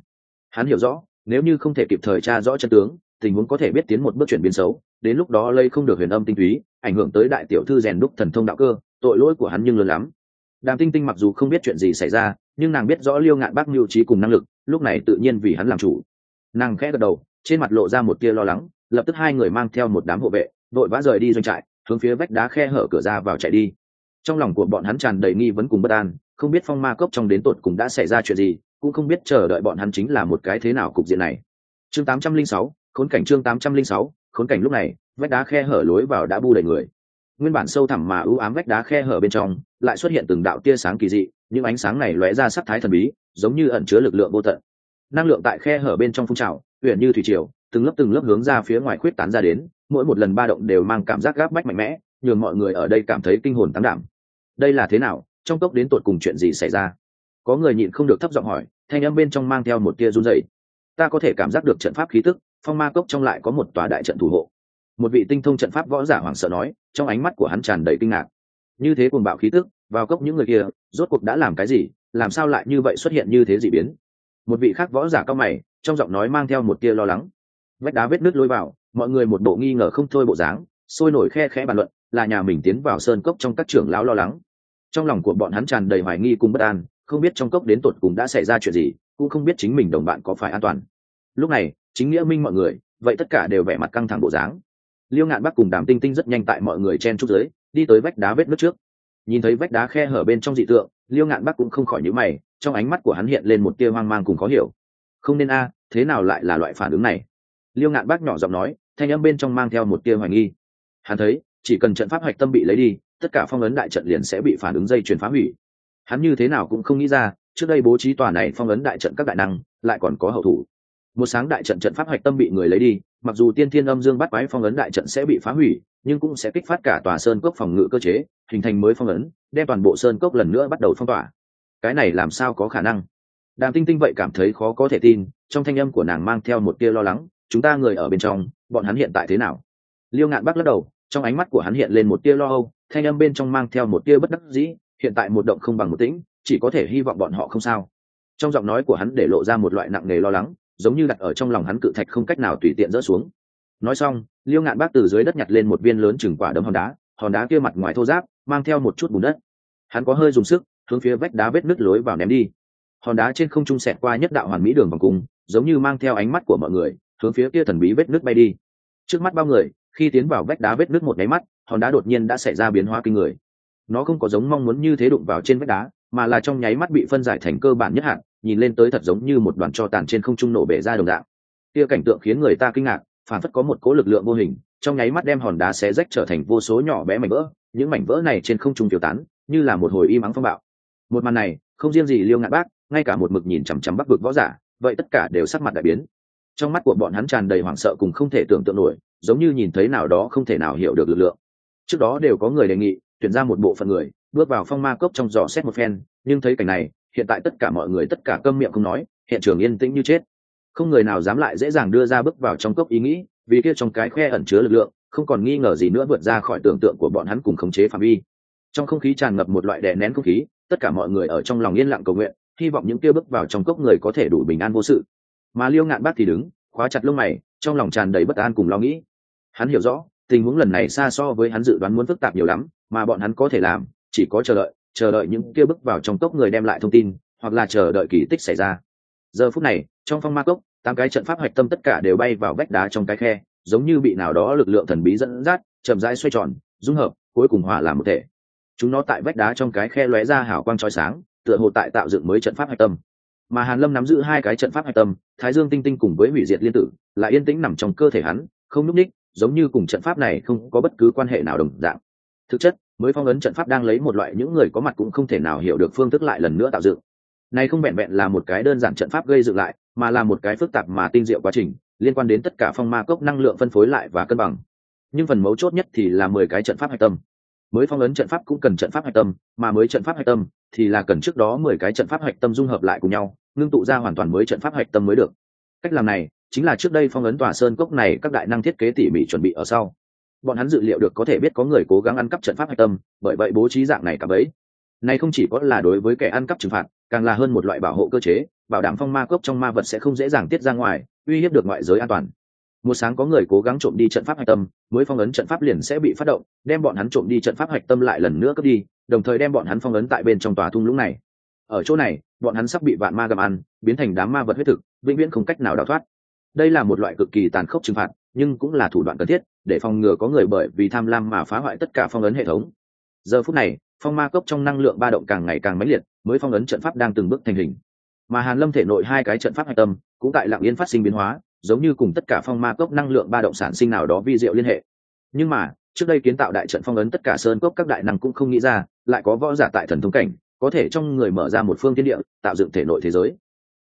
Hắn hiểu rõ, nếu như không thể kịp thời tra rõ chân tướng, tình huống có thể biết tiến một bước chuyển biến xấu, đến lúc đó lây không được huyền âm tinh túy, ảnh hưởng tới đại tiểu thư rèn đúc thần thông đạo cơ, tội lỗi của hắn nhưng lớn lắm. Đàm tinh tinh mặc dù không biết chuyện gì xảy ra, nhưng nàng biết rõ liêu ngạn bác mưu trí cùng năng lực, lúc này tự nhiên vì hắn làm chủ. Nàng khẽ gật đầu, trên mặt lộ ra một tia lo lắng lập tức hai người mang theo một đám hộ vệ đội vã rời đi doanh trại hướng phía vách đá khe hở cửa ra vào chạy đi. Trong lòng của bọn hắn tràn đầy nghi vấn cùng bất an không biết phong ma cốc trong đến tột cùng đã xảy ra chuyện gì cũng không biết chờ đợi bọn hắn chính là một cái thế nào cục diện này. Chương 806, khốn cảnh chương 806, khốn cảnh lúc này vách đá khe hở lối vào đã bu đầy người. Nguyên bản sâu thẳm mà ưu ám vách đá khe hở bên trong lại xuất hiện từng đạo tia sáng kỳ dị những ánh sáng này lóe ra sắc thái thần bí giống như ẩn chứa lực lượng vô tận. Năng lượng tại khe hở bên trong phun trào uyển như thủy triều từng lớp từng lớp hướng ra phía ngoài khuyết tán ra đến, mỗi một lần ba động đều mang cảm giác gáp bách mạnh mẽ, nhường mọi người ở đây cảm thấy kinh hồn tán đảm. Đây là thế nào? Trong cốc đến tột cùng chuyện gì xảy ra? Có người nhịn không được thấp giọng hỏi, thanh âm bên trong mang theo một tia run rẩy. Ta có thể cảm giác được trận pháp khí tức, phong ma cốc trong lại có một tòa đại trận thủ hộ. Một vị tinh thông trận pháp võ giả hoảng sợ nói, trong ánh mắt của hắn tràn đầy kinh ngạc. Như thế cuồng bạo khí tức, vào cốc những người kia, rốt cuộc đã làm cái gì? Làm sao lại như vậy xuất hiện như thế dị biến? Một vị khác võ giả cao mày, trong giọng nói mang theo một tia lo lắng vách đá vết nước lôi vào, mọi người một bộ nghi ngờ không thôi bộ dáng, sôi nổi khe khẽ bàn luận, là nhà mình tiến vào sơn cốc trong các trưởng lão lo lắng. Trong lòng của bọn hắn tràn đầy hoài nghi cùng bất an, không biết trong cốc đến tột cùng đã xảy ra chuyện gì, cũng không biết chính mình đồng bạn có phải an toàn. Lúc này, chính nghĩa minh mọi người, vậy tất cả đều vẻ mặt căng thẳng bộ dáng. Liêu ngạn bắc cùng đàm tinh tinh rất nhanh tại mọi người chen trúc giới đi tới vách đá vết nước trước. Nhìn thấy vách đá khe hở bên trong dị tượng, liêu ngạn bắc cũng không khỏi nhữ mày, trong ánh mắt của hắn hiện lên một tia hoang mang cùng khó hiểu. Không nên a, thế nào lại là loại phản ứng này? Liêu ngạn bác nhỏ giọng nói, thanh âm bên trong mang theo một tia hoài nghi. Hắn thấy, chỉ cần trận pháp hạch tâm bị lấy đi, tất cả phong ấn đại trận liền sẽ bị phản ứng dây chuyển phá hủy. Hắn như thế nào cũng không nghĩ ra, trước đây bố trí tòa này phong ấn đại trận các đại năng, lại còn có hậu thủ. Một sáng đại trận trận pháp hạch tâm bị người lấy đi, mặc dù tiên thiên âm dương bắt quái phong ấn đại trận sẽ bị phá hủy, nhưng cũng sẽ kích phát cả tòa sơn cốc phòng ngự cơ chế, hình thành mới phong ấn, đem toàn bộ sơn cốc lần nữa bắt đầu phong tỏa. Cái này làm sao có khả năng? Đàm tinh tinh vậy cảm thấy khó có thể tin, trong thanh âm của nàng mang theo một tia lo lắng chúng ta người ở bên trong, bọn hắn hiện tại thế nào? Liêu ngạn bắc lắc đầu, trong ánh mắt của hắn hiện lên một tia lo âu, thanh âm bên trong mang theo một tia bất đắc dĩ, hiện tại một động không bằng một tĩnh, chỉ có thể hy vọng bọn họ không sao. Trong giọng nói của hắn để lộ ra một loại nặng nề lo lắng, giống như đặt ở trong lòng hắn cự thạch không cách nào tùy tiện dỡ xuống. Nói xong, liêu ngạn bác từ dưới đất nhặt lên một viên lớn chừng quả đấm hòn đá hòn đá kia mặt ngoài thô giáp mang theo một chút bùn đất. Hắn có hơi dùng sức, hướng phía vách đá vết nứt lối vào ném đi. Hòn đá trên không trung xẹt qua nhất đạo hoàn mỹ đường vòng cung, giống như mang theo ánh mắt của mọi người hướng phía kia thần bí vết nước bay đi. Trước mắt bao người, khi tiến vào vách đá vết nước một nháy mắt, hòn đá đột nhiên đã xảy ra biến hóa kinh người. Nó không có giống mong muốn như thế đụng vào trên vách đá, mà là trong nháy mắt bị phân giải thành cơ bản nhất hạn nhìn lên tới thật giống như một đoàn cho tàn trên không trung nổ bể ra đồng dạng. Kia cảnh tượng khiến người ta kinh ngạc, phản phất có một cố lực lượng vô hình, trong nháy mắt đem hòn đá xé rách trở thành vô số nhỏ bé mảnh vỡ, những mảnh vỡ này trên không trung tiêu tán, như là một hồi im ắng phong bạo. Một màn này, không riêng gì liêu ngạn bác, ngay cả một mực nhìn chằm chằm bắc vực võ giả, vậy tất cả đều sắc mặt đại biến trong mắt của bọn hắn tràn đầy hoảng sợ cùng không thể tưởng tượng nổi, giống như nhìn thấy nào đó không thể nào hiểu được lực lượng. Trước đó đều có người đề nghị, tuyển ra một bộ phận người, bước vào phong ma cốc trong dò xét một phen, nhưng thấy cảnh này, hiện tại tất cả mọi người tất cả câm miệng không nói, hiện trường yên tĩnh như chết. Không người nào dám lại dễ dàng đưa ra bước vào trong cốc ý nghĩ, vì kia trong cái khe ẩn chứa lực lượng, không còn nghi ngờ gì nữa vượt ra khỏi tưởng tượng của bọn hắn cùng khống chế phạm vi. Trong không khí tràn ngập một loại đè nén không khí, tất cả mọi người ở trong lòng yên lặng cầu nguyện, hy vọng những kia bước vào trong cốc người có thể đủ bình an vô sự mà liêu ngạn bác thì đứng, khóa chặt lông mày, trong lòng tràn đầy bất an cùng lo nghĩ. Hắn hiểu rõ, tình huống lần này xa so với hắn dự đoán muốn phức tạp nhiều lắm, mà bọn hắn có thể làm, chỉ có chờ đợi chờ đợi những kia bước vào trong cốc người đem lại thông tin, hoặc là chờ đợi kỳ tích xảy ra. Giờ phút này, trong phong ma cốc, tám cái trận pháp hạch tâm tất cả đều bay vào vách đá trong cái khe, giống như bị nào đó lực lượng thần bí dẫn dắt, chậm rãi xoay tròn, dung hợp, cuối cùng hòa làm một thể. Chúng nó tại vách đá trong cái khe lóe ra hào quang trói sáng, tựa hồ tại tạo dựng mới trận pháp hạch tâm mà hàn lâm nắm giữ hai cái trận pháp hạch tâm, thái dương tinh tinh cùng với hủy diệt liên tử là yên tĩnh nằm trong cơ thể hắn, không núp ních, giống như cùng trận pháp này không có bất cứ quan hệ nào đồng dạng. Thực chất, mới phong ấn trận pháp đang lấy một loại những người có mặt cũng không thể nào hiểu được phương thức lại lần nữa tạo dựng. Này không vẹn vẹn là một cái đơn giản trận pháp gây dựng lại, mà là một cái phức tạp mà tinh diệu quá trình, liên quan đến tất cả phong ma cốc năng lượng phân phối lại và cân bằng. Nhưng phần mấu chốt nhất thì là mười cái trận pháp hạch tâm. Mới phong ấn trận pháp cũng cần trận pháp hạch tâm, mà mới trận pháp hạch tâm thì là cần trước đó mười cái trận pháp hạch tâm dung hợp lại cùng nhau, ngưng tụ ra hoàn toàn mới trận pháp hạch tâm mới được. Cách làm này chính là trước đây phong ấn tòa sơn cốc này các đại năng thiết kế tỉ mỉ chuẩn bị ở sau. Bọn hắn dự liệu được có thể biết có người cố gắng ăn cắp trận pháp hạch tâm, bởi vậy bố trí dạng này cả bấy. Này không chỉ có là đối với kẻ ăn cắp trừng phạt, càng là hơn một loại bảo hộ cơ chế, bảo đảm phong ma cốc trong ma vật sẽ không dễ dàng tiết ra ngoài, uy hiếp được ngoại giới an toàn. Một sáng có người cố gắng trộm đi trận pháp hạch tâm, mới phong ấn trận pháp liền sẽ bị phát động, đem bọn hắn trộm đi trận pháp hạch tâm lại lần nữa cướp đi đồng thời đem bọn hắn phong ấn tại bên trong tòa thung lũng này. Ở chỗ này, bọn hắn sắp bị vạn ma gặm ăn, biến thành đám ma vật huyết thực, vĩnh viễn không cách nào đào thoát. Đây là một loại cực kỳ tàn khốc trừng phạt, nhưng cũng là thủ đoạn cần thiết để phòng ngừa có người bởi vì tham lam mà phá hoại tất cả phong ấn hệ thống. Giờ phút này, phong ma cốc trong năng lượng ba động càng ngày càng mãnh liệt, mới phong ấn trận pháp đang từng bước thành hình. Mà hàn lâm thể nội hai cái trận pháp hạch tâm cũng tại lặng yên phát sinh biến hóa, giống như cùng tất cả phong ma cốc năng lượng ba động sản sinh nào đó vi diệu liên hệ. Nhưng mà trước đây kiến tạo đại trận phong ấn tất cả sơn cốc các đại năng cũng không nghĩ ra, lại có võ giả tại thần thông cảnh, có thể trong người mở ra một phương thiên địa, tạo dựng thể nội thế giới.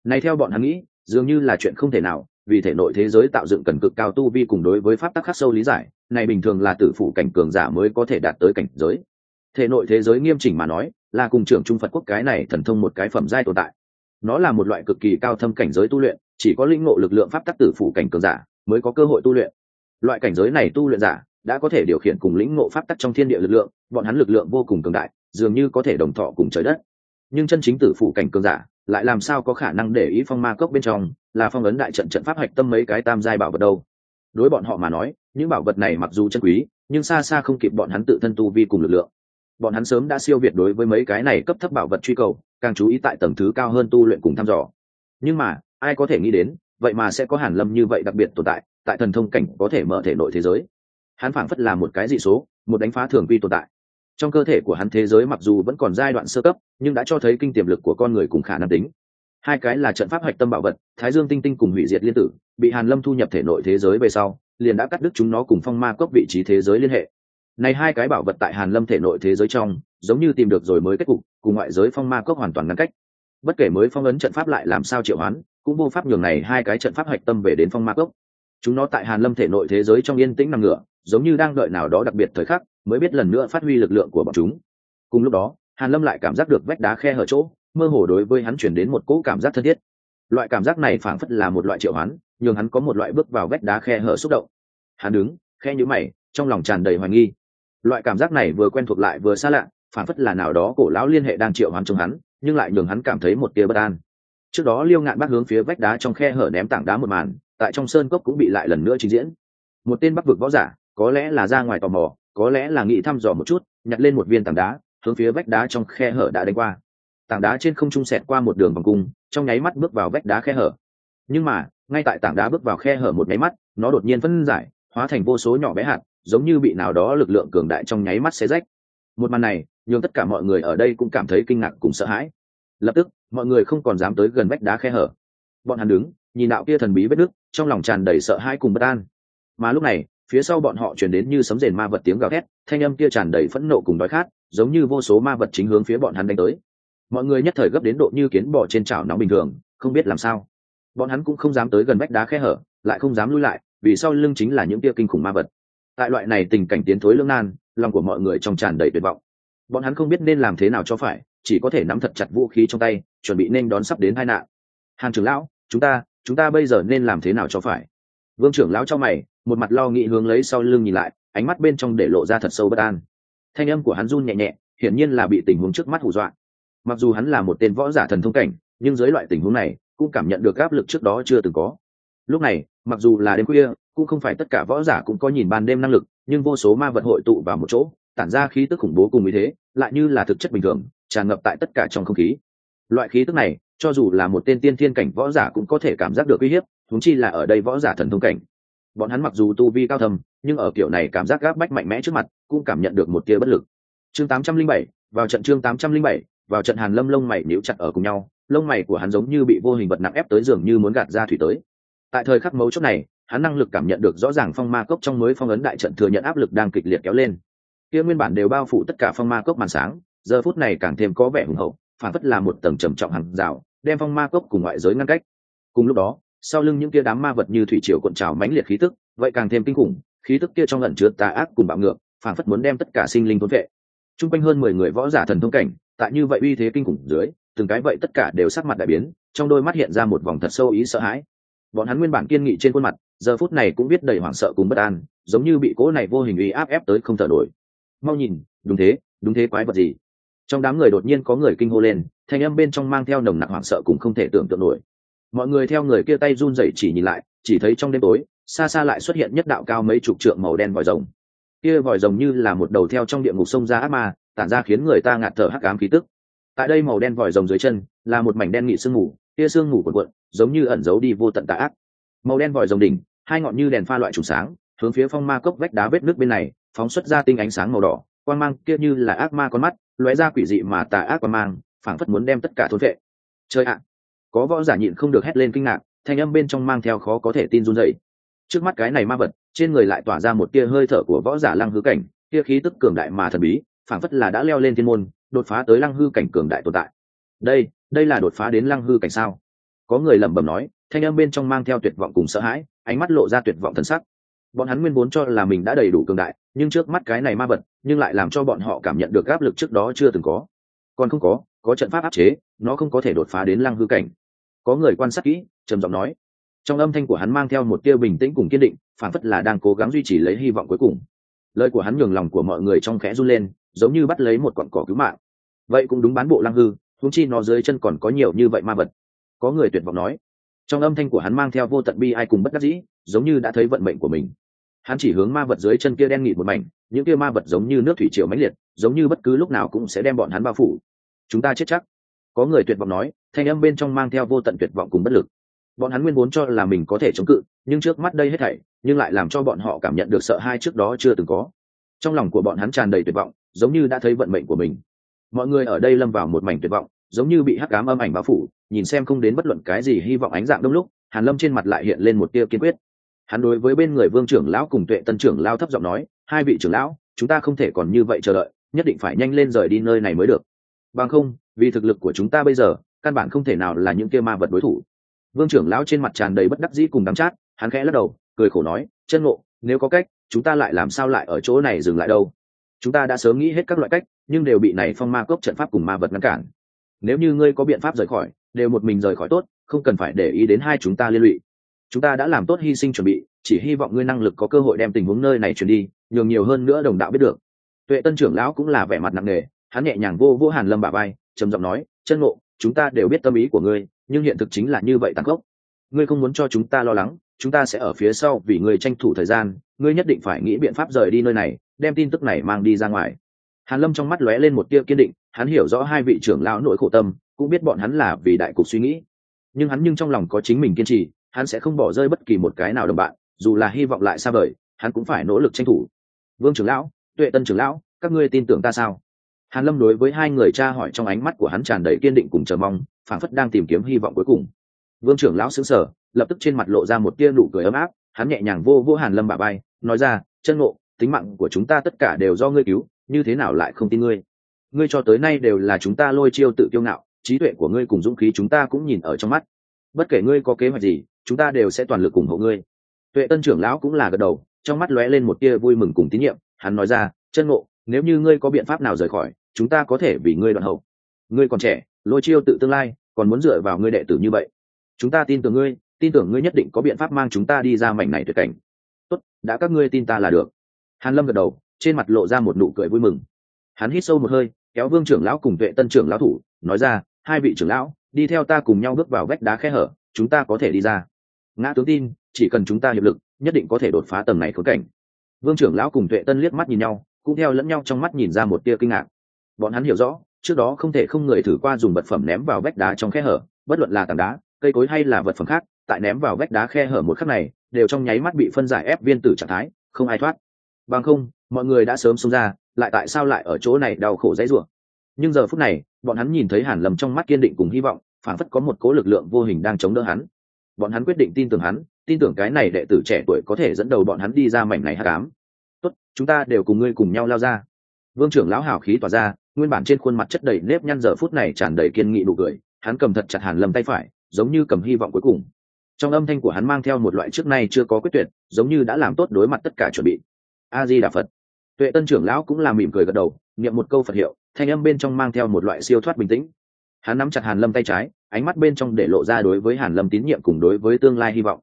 Này theo bọn hắn nghĩ, dường như là chuyện không thể nào, vì thể nội thế giới tạo dựng cần cực cao tu vi cùng đối với pháp tắc khắc sâu lý giải, này bình thường là tử phụ cảnh cường giả mới có thể đạt tới cảnh giới. Thể nội thế giới nghiêm chỉnh mà nói, là cùng trưởng trung phật quốc cái này thần thông một cái phẩm giai tồn tại. Nó là một loại cực kỳ cao thâm cảnh giới tu luyện, chỉ có lĩnh ngộ lực lượng pháp tắc tử phụ cảnh cường giả mới có cơ hội tu luyện. Loại cảnh giới này tu luyện giả đã có thể điều khiển cùng lĩnh ngộ pháp tắc trong thiên địa lực lượng, bọn hắn lực lượng vô cùng cường đại, dường như có thể đồng thọ cùng trời đất. Nhưng chân chính tử phụ cảnh cường giả, lại làm sao có khả năng để ý phong ma cốc bên trong, là phong ấn đại trận trận pháp hạch tâm mấy cái tam giai bảo vật đâu? Đối bọn họ mà nói, những bảo vật này mặc dù chân quý, nhưng xa xa không kịp bọn hắn tự thân tu vi cùng lực lượng. Bọn hắn sớm đã siêu việt đối với mấy cái này cấp thấp bảo vật truy cầu, càng chú ý tại tầng thứ cao hơn tu luyện cùng thăm dò. Nhưng mà, ai có thể nghĩ đến, vậy mà sẽ có hàn lâm như vậy đặc biệt tồn tại tại thần thông cảnh có thể mở thể nội thế giới hắn phảng phất là một cái dị số, một đánh phá thường quy tồn tại. Trong cơ thể của hắn thế giới mặc dù vẫn còn giai đoạn sơ cấp, nhưng đã cho thấy kinh tiềm lực của con người cùng khả năng tính. Hai cái là trận pháp hạch tâm bảo vật, thái dương tinh tinh cùng hủy diệt liên tử, bị hàn lâm thu nhập thể nội thế giới về sau, liền đã cắt đứt chúng nó cùng phong ma cốc vị trí thế giới liên hệ. Này hai cái bảo vật tại hàn lâm thể nội thế giới trong, giống như tìm được rồi mới kết cục, cùng ngoại giới phong ma cốc hoàn toàn ngăn cách. Bất kể mới phong ấn trận pháp lại làm sao triệu hoán, cũng vô pháp nhường này hai cái trận pháp hạch tâm về đến phong ma cốc. Chúng nó tại hàn lâm thể nội thế giới trong yên tĩnh nằm ngửa giống như đang đợi nào đó đặc biệt thời khắc, mới biết lần nữa phát huy lực lượng của bọn chúng. Cùng lúc đó, hàn lâm lại cảm giác được vách đá khe hở chỗ, mơ hồ đối với hắn chuyển đến một cỗ cảm giác thân thiết. Loại cảm giác này phảng phất là một loại triệu hoán nhưng hắn có một loại bước vào vách đá khe hở xúc động. Hắn đứng, khe nhíu mày, trong lòng tràn đầy hoài nghi. Loại cảm giác này vừa quen thuộc lại vừa xa lạ phản phất là nào đó cổ lão liên hệ đang triệu hoán trong hắn, nhưng lại nhường hắn cảm thấy một tia bất an. Trước đó liêu ngạn bắt hướng phía vách đá trong khe hở ném tảng đá một màn, tại trong sơn cốc cũng bị lại lần nữa trình diễn. Một tên bắc vực võ giả có lẽ là ra ngoài tò mò, có lẽ là nghĩ thăm dò một chút, nhặt lên một viên tảng đá, hướng phía vách đá trong khe hở đã đánh qua. Tảng đá trên không trung sẹt qua một đường vòng cung, trong nháy mắt bước vào vách đá khe hở. Nhưng mà, ngay tại tảng đá bước vào khe hở một nháy mắt, nó đột nhiên phân giải, hóa thành vô số nhỏ bé hạt, giống như bị nào đó lực lượng cường đại trong nháy mắt xé rách. Một màn này, nhường tất cả mọi người ở đây cũng cảm thấy kinh ngạc cùng sợ hãi. Lập tức, mọi người không còn dám tới gần vách đá khe hở. Bọn hắn đứng, nhìn đạo kia thần bí vết nước trong lòng tràn đầy sợ hãi cùng bất an. Mà lúc này phía sau bọn họ chuyển đến như sấm rền ma vật tiếng gào thét, thanh âm kia tràn đầy phẫn nộ cùng đói khát, giống như vô số ma vật chính hướng phía bọn hắn đánh tới. Mọi người nhất thời gấp đến độ như kiến bò trên chảo nóng bình thường, không biết làm sao. Bọn hắn cũng không dám tới gần vách đá khe hở, lại không dám lui lại, vì sau lưng chính là những tia kinh khủng ma vật. Tại loại này tình cảnh tiến thối lưỡng nan, lòng của mọi người trong tràn đầy tuyệt vọng. Bọn hắn không biết nên làm thế nào cho phải, chỉ có thể nắm thật chặt vũ khí trong tay, chuẩn bị nên đón sắp đến tai nạn. Hàn trưởng lão, chúng ta chúng ta bây giờ nên làm thế nào cho phải? Vương trưởng lão cho mày một mặt lo nghĩ hướng lấy sau lưng nhìn lại, ánh mắt bên trong để lộ ra thật sâu bất an. Thanh âm của hắn run nhẹ nhẹ, hiển nhiên là bị tình huống trước mắt hù dọa. Mặc dù hắn là một tên võ giả thần thông cảnh, nhưng dưới loại tình huống này, cũng cảm nhận được áp lực trước đó chưa từng có. Lúc này, mặc dù là đêm khuya, cũng không phải tất cả võ giả cũng có nhìn ban đêm năng lực, nhưng vô số ma vật hội tụ vào một chỗ, tản ra khí tức khủng bố cùng như thế, lại như là thực chất bình thường, tràn ngập tại tất cả trong không khí. Loại khí tức này, cho dù là một tên tiên thiên cảnh võ giả cũng có thể cảm giác được uy hiếp thúng chi là ở đây võ giả thần thông cảnh bọn hắn mặc dù tu vi cao thầm nhưng ở kiểu này cảm giác gáp bách mạnh mẽ trước mặt cũng cảm nhận được một tia bất lực. Chương 807, vào trận chương 807, vào trận hàn lâm lông mày níu chặt ở cùng nhau lông mày của hắn giống như bị vô hình vật nặng ép tới giường như muốn gạt ra thủy tới. Tại thời khắc mấu chốt này hắn năng lực cảm nhận được rõ ràng phong ma cốc trong mới phong ấn đại trận thừa nhận áp lực đang kịch liệt kéo lên. Kia nguyên bản đều bao phủ tất cả phong ma cốc màn sáng giờ phút này càng thêm có vẻ hùng hậu phản phất là một tầng trầm trọng hàng rào đem phong ma cốc cùng ngoại giới ngăn cách. Cùng lúc đó sau lưng những kia đám ma vật như thủy triều cuộn trào mãnh liệt khí tức, vậy càng thêm kinh khủng, khí tức kia trong lẩn chứa tà ác cùng bạo ngược phản phất muốn đem tất cả sinh linh thốn vệ. T r u n g quanh hơn mười người võ giả thần thông cảnh, tại như vậy uy thế kinh khủng dưới, từng cái vậy tất cả đều sắc mặt đại biến, trong đôi mắt hiện ra một vòng thật sâu ý sợ hãi. Bọn hắn nguyên bản kiên nghị trên khuôn mặt, giờ phút này cũng biết đầy hoảng sợ cùng bất an, giống như bị cỗ này vô hình uy áp ép tới không thở nổi. Mau nhìn, đúng thế đúng thế quái vật gì? Trong đám người đột nhiên có người kinh hô lên, thanh âm bên trong mang theo nồng nặc hoảng sợ cùng không thể tưởng tượng nổi mọi người theo người kia tay run rẩy chỉ nhìn lại, chỉ thấy trong đêm tối, xa xa lại xuất hiện nhất đạo cao mấy chục trượng màu đen vòi rồng. Kia vòi rồng như là một đầu theo trong địa ngục sông ra ác ma, tản ra khiến người ta ngạt thở hắc ám khí tức. Tại đây màu đen vòi rồng dưới chân, là một mảnh đen nghị sương mù, kia sương mù cuộn cuộn, giống như ẩn giấu đi vô tận tà ác. Màu đen vòi rồng đỉnh, hai ngọn như đèn pha loại trùng sáng, hướng phía phong ma cốc vách đá vết nước bên này, phóng xuất ra tinh ánh sáng màu đỏ quan mang kia như là ác ma con mắt, lóe ra quỷ dị mà tà ác quan mang, phảng phất muốn đem tất cả thôn vệ. Chơi ạ! Có võ giả nhịn không được hét lên kinh ngạc, thanh âm bên trong mang theo khó có thể tin run dậy trước mắt cái này ma vật, trên người lại tỏa ra một tia hơi thở của võ giả lăng hư cảnh, tia khí tức cường đại mà thần bí, phảng phất là đã leo lên thiên môn, đột phá tới lăng hư cảnh cường đại tồn tại. Đây đây là đột phá đến lăng hư cảnh sao? Có người lẩm bẩm nói, thanh âm bên trong mang theo tuyệt vọng cùng sợ hãi, ánh mắt lộ ra tuyệt vọng thân sắc. Bọn hắn nguyên vốn cho là mình đã đầy đủ cường đại, nhưng trước mắt cái này ma vật, nhưng lại làm cho bọn họ cảm nhận được áp lực trước đó chưa từng có. Còn không có có trận pháp áp chế, nó không có thể đột phá đến lăng hư cảnh. Có người quan sát kỹ, trầm giọng nói. Trong âm thanh của hắn mang theo một tia bình tĩnh cùng kiên định phản phất là đang cố gắng duy trì lấy hy vọng cuối cùng. Lời của hắn nhường lòng của mọi người trong khẽ run lên, giống như bắt lấy một cọn cỏ cứu mạng. Vậy cũng đúng bán bộ lăng hư thúng chi nó dưới chân còn có nhiều như vậy ma vật. Có người tuyệt vọng nói. Trong âm thanh của hắn mang theo vô tận bi ai cùng bất đắc dĩ, giống như đã thấy vận mệnh của mình. Hắn chỉ hướng ma vật dưới chân kia đen nghịt một mảnh, những kia ma vật giống như nước thủy triều mãnh liệt, giống như bất cứ lúc nào cũng sẽ đem bọn hắn bao phủ chúng ta chết chắc. Có người tuyệt vọng nói, thanh âm bên trong mang theo vô tận tuyệt vọng cùng bất lực. Bọn hắn nguyên vốn cho là mình có thể chống cự, nhưng trước mắt đây hết thảy, nhưng lại làm cho bọn họ cảm nhận được sợ hai trước đó chưa từng có. Trong lòng của bọn hắn tràn đầy tuyệt vọng, giống như đã thấy vận mệnh của mình. Mọi người ở đây lâm vào một mảnh tuyệt vọng, giống như bị hắc cám âm ảnh bao phủ, nhìn xem không đến bất luận cái gì hy vọng ánh dạng đông lúc, hàn lâm trên mặt lại hiện lên một tia kiên quyết. Hắn đối với bên người vương trưởng lão cùng tuệ tân trưởng lao thấp giọng nói, hai vị trưởng lão, chúng ta không thể còn như vậy chờ đợi, nhất định phải nhanh lên rời đi nơi này mới được bằng không, vì thực lực của chúng ta bây giờ, căn bản không thể nào là những kia ma vật đối thủ. Vương trưởng lão trên mặt tràn đầy bất đắc dĩ cùng đắm chát, hắn khẽ lắc đầu, cười khổ nói, chân ngộ, nếu có cách, chúng ta lại làm sao lại ở chỗ này dừng lại đâu? Chúng ta đã sớm nghĩ hết các loại cách, nhưng đều bị này phong ma cốc trận pháp cùng ma vật ngăn cản. Nếu như ngươi có biện pháp rời khỏi, đều một mình rời khỏi tốt, không cần phải để ý đến hai chúng ta liên lụy. Chúng ta đã làm tốt hy sinh chuẩn bị, chỉ hy vọng ngươi năng lực có cơ hội đem tình huống nơi này chuyển đi, nhường nhiều hơn nữa đồng đạo biết được. Tuệ tân trưởng lão cũng là vẻ mặt nặng nề hắn nhẹ nhàng vô vô hàn lâm bà vai, trầm giọng nói, chân ngộ, chúng ta đều biết tâm ý của ngươi, nhưng hiện thực chính là như vậy tăng gốc. ngươi không muốn cho chúng ta lo lắng, chúng ta sẽ ở phía sau vì ngươi tranh thủ thời gian, ngươi nhất định phải nghĩ biện pháp rời đi nơi này, đem tin tức này mang đi ra ngoài. Hàn lâm trong mắt lóe lên một tia kiên định, hắn hiểu rõ hai vị trưởng lão nỗi khổ tâm, cũng biết bọn hắn là vì đại cục suy nghĩ. Nhưng hắn nhưng trong lòng có chính mình kiên trì, hắn sẽ không bỏ rơi bất kỳ một cái nào đồng bạn, dù là hy vọng lại xa vời, hắn cũng phải nỗ lực tranh thủ. Vương trưởng lão, tuệ tân trưởng lão, các ngươi tin tưởng ta sao? Hàn lâm đối với hai người cha hỏi trong ánh mắt của hắn tràn đầy kiên định cùng chờ mong, phảng phất đang tìm kiếm hy vọng cuối cùng. Vương trưởng lão sững sờ, lập tức trên mặt lộ ra một tia nụ cười ấm áp, hắn nhẹ nhàng vô vô hàn lâm bả bay nói ra, chân ngộ, tính mạng của chúng ta tất cả đều do ngươi cứu, như thế nào lại không tin ngươi? Ngươi cho tới nay đều là chúng ta lôi chiêu tự kiêu ngạo, trí tuệ của ngươi cùng dũng khí chúng ta cũng nhìn ở trong mắt. Bất kể ngươi có kế hoạch gì, chúng ta đều sẽ toàn lực ủng hộ ngươi. Tuệ tân trưởng lão cũng là gật đầu, trong mắt lóe lên một tia vui mừng cùng tín nhiệm, hắn nói ra, chân ngộ, nếu như ngươi có biện pháp nào rời khỏi chúng ta có thể vì ngươi đoạn hậu. Ngươi còn trẻ, lôi chiêu tự tương lai, còn muốn dựa vào ngươi đệ tử như vậy. Chúng ta tin tưởng ngươi, tin tưởng ngươi nhất định có biện pháp mang chúng ta đi ra mảnh này tuyệt cảnh. Tốt, đã các ngươi tin ta là được. Hàn lâm gật đầu, trên mặt lộ ra một nụ cười vui mừng. Hắn hít sâu một hơi, kéo vương trưởng lão cùng vệ tân trưởng lão thủ, nói ra, hai vị trưởng lão, đi theo ta cùng nhau bước vào vách đá khe hở, chúng ta có thể đi ra. Ngã tướng tin, chỉ cần chúng ta hiệp lực, nhất định có thể đột phá tầng này khốn cảnh. Vương trưởng lão cùng tuệ tân liếc mắt nhìn nhau, cũng theo lẫn nhau trong mắt nhìn ra một tia kinh ngạc bọn hắn hiểu rõ, trước đó không thể không người thử qua dùng vật phẩm ném vào vách đá trong khe hở, bất luận là tảng đá, cây cối hay là vật phẩm khác, tại ném vào vách đá khe hở một khắc này, đều trong nháy mắt bị phân giải ép viên tử trạng thái, không ai thoát. Bằng không, mọi người đã sớm xông ra, lại tại sao lại ở chỗ này đau khổ dãy rủa? Nhưng giờ phút này, bọn hắn nhìn thấy hàn lầm trong mắt kiên định cùng hy vọng phản phất có một cố lực lượng vô hình đang chống đỡ hắn. Bọn hắn quyết định tin tưởng hắn, tin tưởng cái này đệ tử trẻ tuổi có thể dẫn đầu bọn hắn đi ra mảnh này hát cám tốt, chúng ta đều cùng ngươi cùng nhau lao ra. Vương trưởng lão hào khí tỏa ra nguyên bản trên khuôn mặt chất đầy nếp nhăn giờ phút này tràn đầy kiên nghị đủ cười, hắn cầm thật chặt hàn lâm tay phải, giống như cầm hy vọng cuối cùng. Trong âm thanh của hắn mang theo một loại trước nay chưa có quyết tuyệt, giống như đã làm tốt đối mặt tất cả chuẩn bị. A di đà phật tuệ tân trưởng lão cũng làm mỉm cười gật đầu, niệm một câu phật hiệu, thanh âm bên trong mang theo một loại siêu thoát bình tĩnh. Hắn nắm chặt hàn lâm tay trái, ánh mắt bên trong để lộ ra đối với hàn lâm tín nhiệm cùng đối với tương lai hy vọng.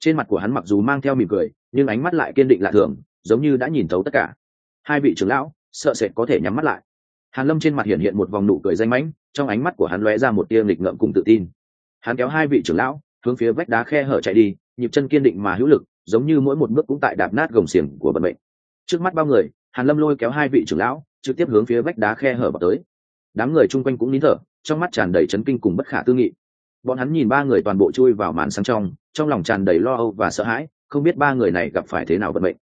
Trên mặt của hắn mặc dù mang theo mỉm cười, nhưng ánh mắt lại kiên định lạ thường, giống như đã nhìn thấu tất cả. Hai vị trưởng lão, sợ sệt có thể nhắm mắt lại hàn lâm trên mặt hiện hiện một vòng nụ cười danh mãnh, trong ánh mắt của hắn lóe ra một tia nghịch ngợm cùng tự tin. Hắn kéo hai vị trưởng lão, hướng phía vách đá khe hở chạy đi, nhịp chân kiên định mà hữu lực, giống như mỗi một bước cũng tại đạp nát gồng xiềng của vận mệnh. Trước mắt bao người, hàn lâm lôi kéo hai vị trưởng lão, trực tiếp hướng phía vách đá khe hở vào tới. Đám người chung quanh cũng nín thở, trong mắt tràn đầy chấn kinh cùng bất khả tư nghị. Bọn hắn nhìn ba người toàn bộ chui vào màn sáng trong trong lòng tràn đầy lo âu và sợ hãi, không biết ba người này gặp phải thế nào vận mệnh.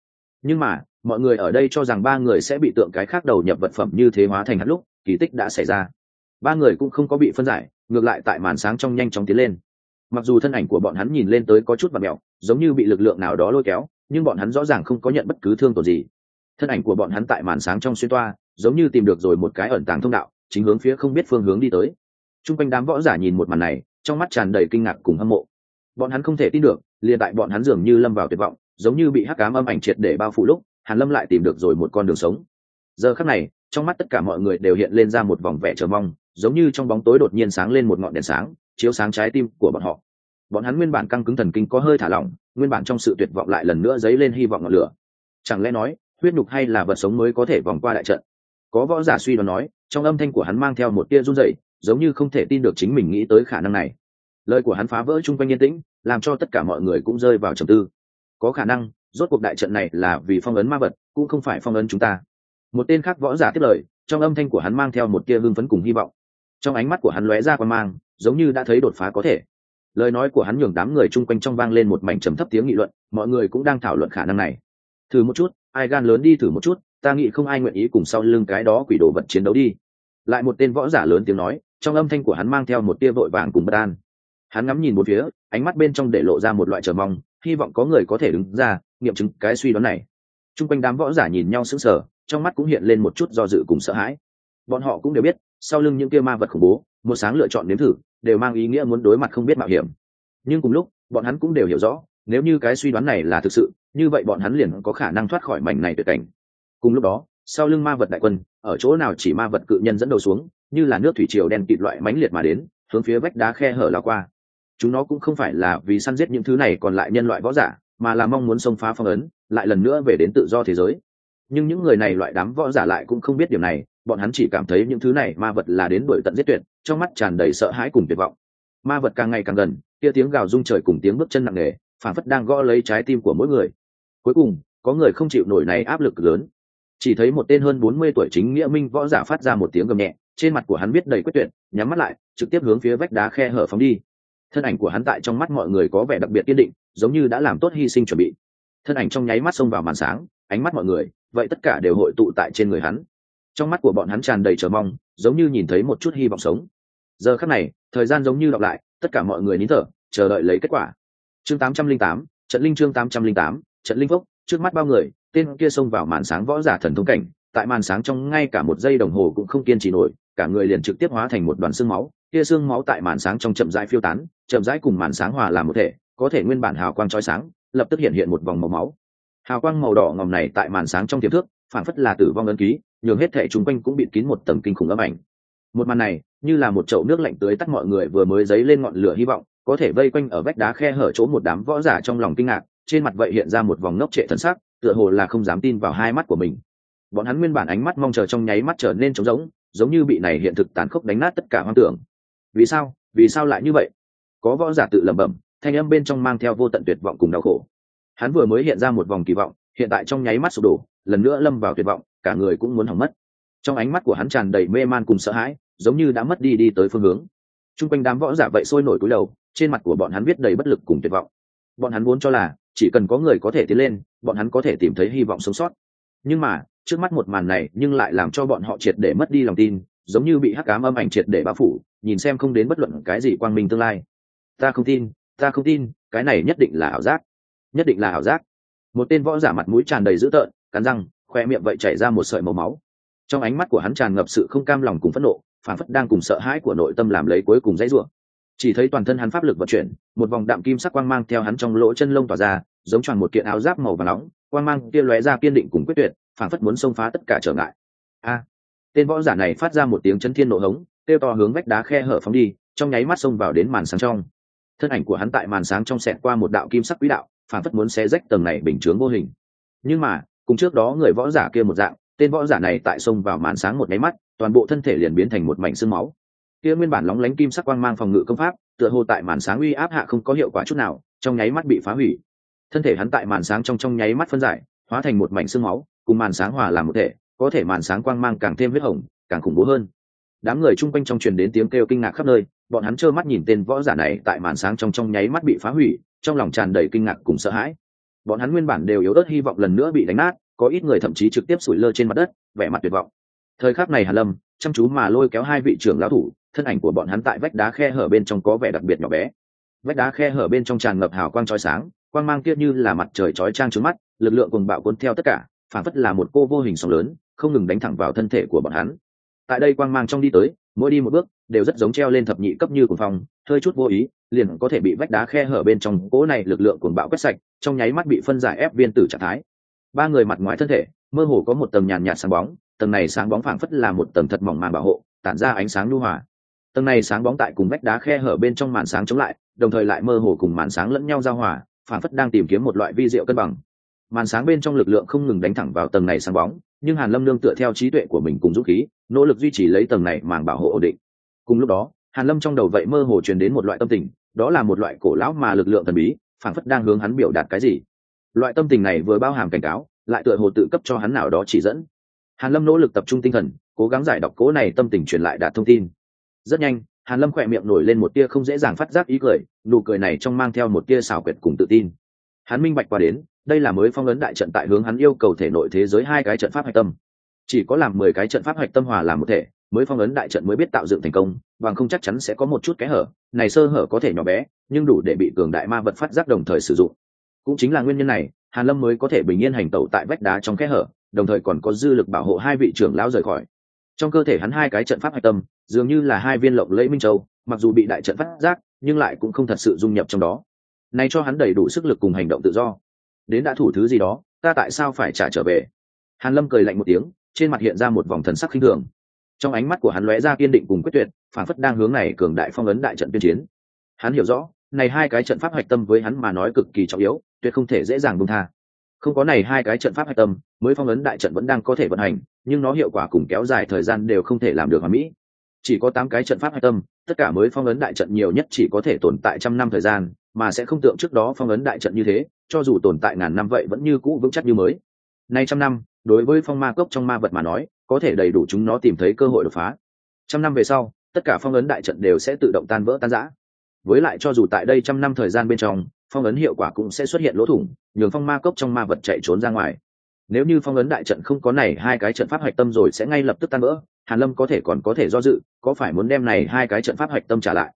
Nhưng mà mọi người ở đây cho rằng ba người sẽ bị tượng cái khác đầu nhập vật phẩm như thế hóa thành hạt lúc, kỳ tích đã xảy ra. Ba người cũng không có bị phân giải, ngược lại tại màn sáng trong nhanh chóng tiến lên. Mặc dù thân ảnh của bọn hắn nhìn lên tới có chút mặt mẹo, giống như bị lực lượng nào đó lôi kéo, nhưng bọn hắn rõ ràng không có nhận bất cứ thương tổn gì. Thân ảnh của bọn hắn tại màn sáng trong xuyên toa, giống như tìm được rồi một cái ẩn tàng thông đạo, chính hướng phía không biết phương hướng đi tới. T r u n g quanh đám võ giả nhìn một màn này, trong mắt tràn đầy kinh ngạc cùng hâm mộ. Bọn hắn không thể tin được, liền tại bọn hắn dường như lâm vào tuyệt vọng, giống như bị hắc cám âm ảnh triệt để bao phủ lúc hàn lâm lại tìm được rồi một con đường sống. Giờ khắc này, trong mắt tất cả mọi người đều hiện lên ra một vòng vẻ chờ mong, giống như trong bóng tối đột nhiên sáng lên một ngọn đèn sáng, chiếu sáng trái tim của bọn họ. Bọn hắn nguyên bản căng cứng thần kinh có hơi thả lỏng, nguyên bản trong sự tuyệt vọng lại lần nữa dấy lên hy vọng ngọn lửa. Chẳng lẽ nói, huyết nhục hay là vật sống mới có thể vòng qua đại trận? Có võ giả suy đoán nói, trong âm thanh của hắn mang theo một tia run rẩy, giống như không thể tin được chính mình nghĩ tới khả năng này. Lời của hắn phá vỡ chung quanh yên tĩnh, làm cho tất cả mọi người cũng rơi vào trầm tư. Có khả năng rốt cuộc đại trận này là vì phong ấn ma vật, cũng không phải phong ấn chúng ta. Một tên khác võ giả tiếp lời, trong âm thanh của hắn mang theo một tia hưng phấn cùng hy vọng. Trong ánh mắt của hắn lóe ra quan mang, giống như đã thấy đột phá có thể. Lời nói của hắn nhường đám người chung quanh trong vang lên một mảnh trầm thấp tiếng nghị luận, mọi người cũng đang thảo luận khả năng này. Thử một chút, ai gan lớn đi thử một chút, ta nghĩ không ai nguyện ý cùng sau lưng cái đó quỷ đồ vật chiến đấu đi. Lại một tên võ giả lớn tiếng nói, trong âm thanh của hắn mang theo một tia vội vàng cùng bất an. Hắn ngắm nhìn một phía, ánh mắt bên trong để lộ ra một loại chờ mong hy vọng có người có thể đứng ra, nghiệm chứng cái suy đoán này. T r u n g quanh đám võ giả nhìn nhau sững sờ, trong mắt cũng hiện lên một chút do dự cùng sợ hãi. Bọn họ cũng đều biết, sau lưng những kia ma vật khủng bố, một sáng lựa chọn nếm thử, đều mang ý nghĩa muốn đối mặt không biết mạo hiểm. Nhưng cùng lúc, bọn hắn cũng đều hiểu rõ, nếu như cái suy đoán này là thực sự, như vậy bọn hắn liền có khả năng thoát khỏi mảnh này tuyệt cảnh. Cùng lúc đó, sau lưng ma vật đại quân, ở chỗ nào chỉ ma vật cự nhân dẫn đầu xuống, như là nước thủy triều đen kịt loại mãnh liệt mà đến, hướng phía vách đá khe hở lao qua chúng nó cũng không phải là vì săn giết những thứ này còn lại nhân loại võ giả, mà là mong muốn xông phá phong ấn, lại lần nữa về đến tự do thế giới. Nhưng những người này loại đám võ giả lại cũng không biết điểm này, bọn hắn chỉ cảm thấy những thứ này ma vật là đến đuổi tận giết tuyệt, trong mắt tràn đầy sợ hãi cùng tuyệt vọng. Ma vật càng ngày càng gần, kia tiếng gào rung trời cùng tiếng bước chân nặng nề phản phất đang gõ lấy trái tim của mỗi người. Cuối cùng, có người không chịu nổi này áp lực lớn. Chỉ thấy một tên hơn bốn mươi tuổi chính nghĩa minh võ giả phát ra một tiếng gầm nhẹ, trên mặt của hắn biết đầy quyết tuyệt, nhắm mắt lại, trực tiếp hướng phía vách đá khe hở phóng đi thân ảnh của hắn tại trong mắt mọi người có vẻ đặc biệt kiên định, giống như đã làm tốt hy sinh chuẩn bị. Thân ảnh trong nháy mắt xông vào màn sáng, ánh mắt mọi người, vậy tất cả đều hội tụ tại trên người hắn. Trong mắt của bọn hắn tràn đầy chờ mong, giống như nhìn thấy một chút hy vọng sống. Giờ khắc này, thời gian giống như đọc lại, tất cả mọi người nín thở, chờ đợi lấy kết quả. Chương tám trăm linh tám, trận linh chương tám trăm linh tám, trận linh phúc, trước mắt bao người, tên kia xông vào màn sáng võ giả thần thông cảnh, tại màn sáng trong ngay cả một giây đồng hồ cũng không kiên trì nổi, cả người liền trực tiếp hóa thành một đoàn xương máu, kia xương máu tại màn sáng trong chậm rãi phiêu tán chậm rãi cùng màn sáng hòa làm một thể có thể nguyên bản hào quang chói sáng lập tức hiện hiện một vòng màu máu. Hào quang màu đỏ ngòm này tại màn sáng trong tiềm thước phản phất là tử vong ấn ký nhường hết thảy chúng quanh cũng bịt kín một tầng kinh khủng âm ảnh. Một màn này như là một chậu nước lạnh tưới tắt mọi người vừa mới dấy lên ngọn lửa hy vọng có thể vây quanh ở vách đá khe hở chỗ một đám võ giả trong lòng kinh ngạc trên mặt vậy hiện ra một vòng ngốc trệ thần sắc, tựa hồ là không dám tin vào hai mắt của mình. Bọn hắn nguyên bản ánh mắt mong chờ trong nháy mắt trở nên trống rỗng giống như bị này hiện thực tàn khốc đánh nát tất cả hoang tưởng. Vì sao? Vì sao lại như vậy? Có võ giả tự lẩm bẩm, thanh âm bên trong mang theo vô tận tuyệt vọng cùng đau khổ. Hắn vừa mới hiện ra một vòng kỳ vọng, hiện tại trong nháy mắt sụp đổ, lần nữa lâm vào tuyệt vọng, cả người cũng muốn hỏng mất. Trong ánh mắt của hắn tràn đầy mê man cùng sợ hãi, giống như đã mất đi đi tới phương hướng. T r u n g quanh đám võ giả vậy sôi nổi cúi đầu, trên mặt của bọn hắn viết đầy bất lực cùng tuyệt vọng. Bọn hắn muốn cho là, chỉ cần có người có thể tiến lên, bọn hắn có thể tìm thấy hy vọng sống sót. Nhưng mà, trước mắt một màn này nhưng lại làm cho bọn họ triệt để mất đi lòng tin, giống như bị hắc cám âm ảnh triệt để bao phủ, nhìn xem không đến bất luận cái gì quang minh tương lai ta không tin, ta không tin, cái này nhất định là ảo giác. Nhất định là ảo giác. Một tên võ giả mặt mũi tràn đầy dữ tợn, cắn răng, khoe miệng vậy chảy ra một sợi màu máu. Trong ánh mắt của hắn tràn ngập sự không cam lòng cùng phẫn nộ phản phất đang cùng sợ hãi của nội tâm làm lấy cuối cùng dãy ruộng chỉ thấy toàn thân hắn pháp lực vận chuyển, một vòng đạm kim sắc quang mang theo hắn trong lỗ chân lông tỏa ra, giống tròn một kiện áo giáp màu và nóng, quang mang kia lóe ra kiên định cùng quyết tuyệt phản phất muốn xông phá tất cả trở ngại. A! Tên võ giả này phát ra một tiếng chân thiên nộ hống, kêu to hướng vách đá khe hở phóng đi, trong nháy mắt xông vào đến màn sáng trong thân ảnh của hắn tại màn sáng trong sẹt qua một đạo kim sắc quỹ đạo phản phất muốn xé rách tầng này bình chướng vô hình. Nhưng mà, cùng trước đó người võ giả kia một dạng, tên võ giả này tại sông vào màn sáng một máy mắt, toàn bộ thân thể liền biến thành một mảnh sương máu. Kia nguyên bản lóng lánh kim sắc quang mang phòng ngự công pháp, tựa hồ tại màn sáng uy áp hạ không có hiệu quả chút nào, trong nháy mắt bị phá hủy. Thân thể hắn tại màn sáng trong trong nháy mắt phân giải, hóa thành một mảnh sương máu, cùng màn sáng hòa làm một thể, có thể màn sáng quang mang càng thêm huyết hồng, càng khủng bố hơn. Đám người chung quanh trong truyền đến tiếng kêu kinh ngạc khắp nơi bọn hắn trơ mắt nhìn tên võ giả này tại màn sáng trong trong nháy mắt bị phá hủy, trong lòng tràn đầy kinh ngạc cùng sợ hãi. Bọn hắn nguyên bản đều yếu ớt hy vọng lần nữa bị đánh nát, có ít người thậm chí trực tiếp sủi lơ trên mặt đất, vẻ mặt tuyệt vọng. Thời khắc này hàn lâm, chăm chú mà lôi kéo hai vị trưởng lão thủ, thân ảnh của bọn hắn tại vách đá khe hở bên trong có vẻ đặc biệt nhỏ bé. Vách đá khe hở bên trong tràn ngập hào quang trói sáng, quang mang kia như là mặt trời chói trang trước mắt, lực lượng cùng bạo cuốn theo tất cả phản phất là một cô vô hình sóng lớn, không ngừng đánh thẳng vào thân thể của bọn hắn tại đây quang mang trong đi tới, mỗi đi một bước, đều rất giống treo lên thập nhị cấp như cuồng phong, hơi chút vô ý, liền có thể bị vách đá khe hở bên trong cỗ này lực lượng cuồng bạo quét sạch, trong nháy mắt bị phân giải ép viên tử trạng thái. Ba người mặt ngoài thân thể, mơ hồ có một tầng nhàn nhạt sáng bóng, tầng này sáng bóng phảng phất là một tầng thật mỏng màn bảo hộ, tản ra ánh sáng lưu hòa. Tầng này sáng bóng tại cùng vách đá khe hở bên trong màn sáng chống lại, đồng thời lại mơ hồ cùng màn sáng lẫn nhau giao hòa, phảng phất đang tìm kiếm một loại vi diệu cân bằng. Màn sáng bên trong lực lượng không ngừng đánh thẳng vào tầng này sáng bóng nhưng hàn lâm nương tựa theo trí tuệ của mình cùng dũng khí, nỗ lực duy trì lấy tầng này màng bảo hộ ổn định. Cùng lúc đó, hàn lâm trong đầu vậy mơ hồ truyền đến một loại tâm tình, đó là một loại cổ lão mà lực lượng thần bí, phảng phất đang hướng hắn biểu đạt cái gì. Loại tâm tình này vừa bao hàm cảnh cáo, lại tựa hồ tự cấp cho hắn nào đó chỉ dẫn. Hàn lâm nỗ lực tập trung tinh thần, cố gắng giải đọc cố này tâm tình truyền lại đạt thông tin. Rất nhanh, hàn lâm khỏe miệng nổi lên một tia không dễ dàng phát giác ý cười, nụ cười này trong mang theo một tia xảo quyệt cùng tự tin hắn minh bạch qua đến, đây là mới phong ấn đại trận tại hướng hắn yêu cầu thể nội thế giới hai cái trận pháp hạch tâm. Chỉ có làm mười cái trận pháp hạch tâm hòa làm một thể, mới phong ấn đại trận mới biết tạo dựng thành công, bằng không chắc chắn sẽ có một chút kẽ hở, này sơ hở có thể nhỏ bé, nhưng đủ để bị cường đại ma vật phát giác đồng thời sử dụng. Cũng chính là nguyên nhân này, hàn lâm mới có thể bình yên hành tẩu tại vách đá trong kẽ hở, đồng thời còn có dư lực bảo hộ hai vị trưởng lão rời khỏi. Trong cơ thể hắn hai cái trận pháp hạch tâm, dường như là hai viên lộng lẫy minh châu, mặc dù bị đại trận phát giác, nhưng lại cũng không thật sự dung nhập trong đó này cho hắn đầy đủ sức lực cùng hành động tự do. Đến đã thủ thứ gì đó, ta tại sao phải trả trở về? Hàn lâm cười lạnh một tiếng, trên mặt hiện ra một vòng thần sắc khinh thường. Trong ánh mắt của hắn lóe ra kiên định cùng quyết tuyệt, phản phất đang hướng này cường đại phong ấn đại trận tuyên chiến. Hắn hiểu rõ, này hai cái trận pháp hạch tâm với hắn mà nói cực kỳ trọng yếu, tuyệt không thể dễ dàng buông tha. Không có này hai cái trận pháp hạch tâm, mới phong ấn đại trận vẫn đang có thể vận hành, nhưng nó hiệu quả cùng kéo dài thời gian đều không thể làm được hoàn mỹ chỉ có tám cái trận pháp hạch tâm, tất cả mới phong ấn đại trận nhiều nhất chỉ có thể tồn tại trăm năm thời gian, mà sẽ không tượng trước đó phong ấn đại trận như thế, cho dù tồn tại ngàn năm vậy vẫn như cũ vững chắc như mới. Nay trăm năm, đối với phong ma cốc trong ma vật mà nói, có thể đầy đủ chúng nó tìm thấy cơ hội đột phá. Trăm năm về sau, tất cả phong ấn đại trận đều sẽ tự động tan vỡ tan rã. Với lại cho dù tại đây trăm năm thời gian bên trong, phong ấn hiệu quả cũng sẽ xuất hiện lỗ thủng, nhường phong ma cốc trong ma vật chạy trốn ra ngoài nếu như phong ấn đại trận không có này hai cái trận pháp hạch tâm rồi sẽ ngay lập tức tan vỡ, hàn lâm có thể còn có thể do dự, có phải muốn đem này hai cái trận pháp hạch tâm trả lại?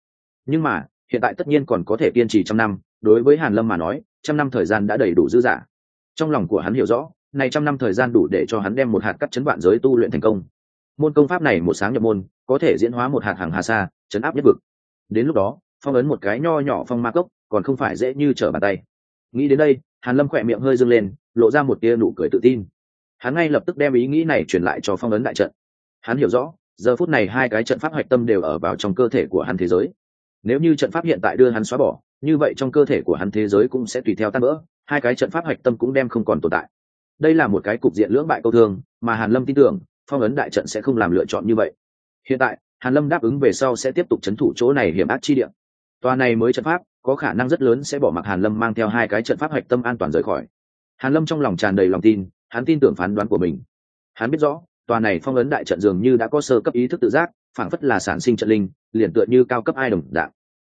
Nhưng mà, hiện tại tất nhiên còn có thể kiên trì trăm năm, đối với hàn lâm mà nói, trăm năm thời gian đã đầy đủ dư dả. Trong lòng của hắn hiểu rõ, này trăm năm thời gian đủ để cho hắn đem một hạt cắt chấn vạn giới tu luyện thành công. Môn công pháp này một sáng nhập môn, có thể diễn hóa một hạt hàng hà sa, chấn áp nhất vực. Đến lúc đó, phong ấn một cái nho nhỏ phong ma cốc, còn không phải dễ như trở bàn tay. Nghĩ đến đây, hàn lâm khỏe miệng hơi dâng lên lộ ra một tia nụ cười tự tin. Hắn ngay lập tức đem ý nghĩ này truyền lại cho phong ấn đại trận. Hắn hiểu rõ, giờ phút này hai cái trận pháp hạch tâm đều ở vào trong cơ thể của hắn thế giới. Nếu như trận pháp hiện tại đưa hắn xóa bỏ, như vậy trong cơ thể của hắn thế giới cũng sẽ tùy theo tan vỡ, hai cái trận pháp hạch tâm cũng đem không còn tồn tại. Đây là một cái cục diện lưỡng bại câu thương, mà hàn lâm tin tưởng, phong ấn đại trận sẽ không làm lựa chọn như vậy. Hiện tại, hàn lâm đáp ứng về sau sẽ tiếp tục chấn thủ chỗ này hiểm ác chi địa. Tòa này mới trận pháp, có khả năng rất lớn sẽ bỏ mặc hàn lâm mang theo hai cái trận pháp hạch tâm an toàn rời khỏi hàn lâm trong lòng tràn đầy lòng tin, hắn tin tưởng phán đoán của mình. Hắn biết rõ, tòa này phong ấn đại trận dường như đã có sơ cấp ý thức tự giác, phảng phất là sản sinh trận linh, liền tựa như cao cấp ai đồng dạng.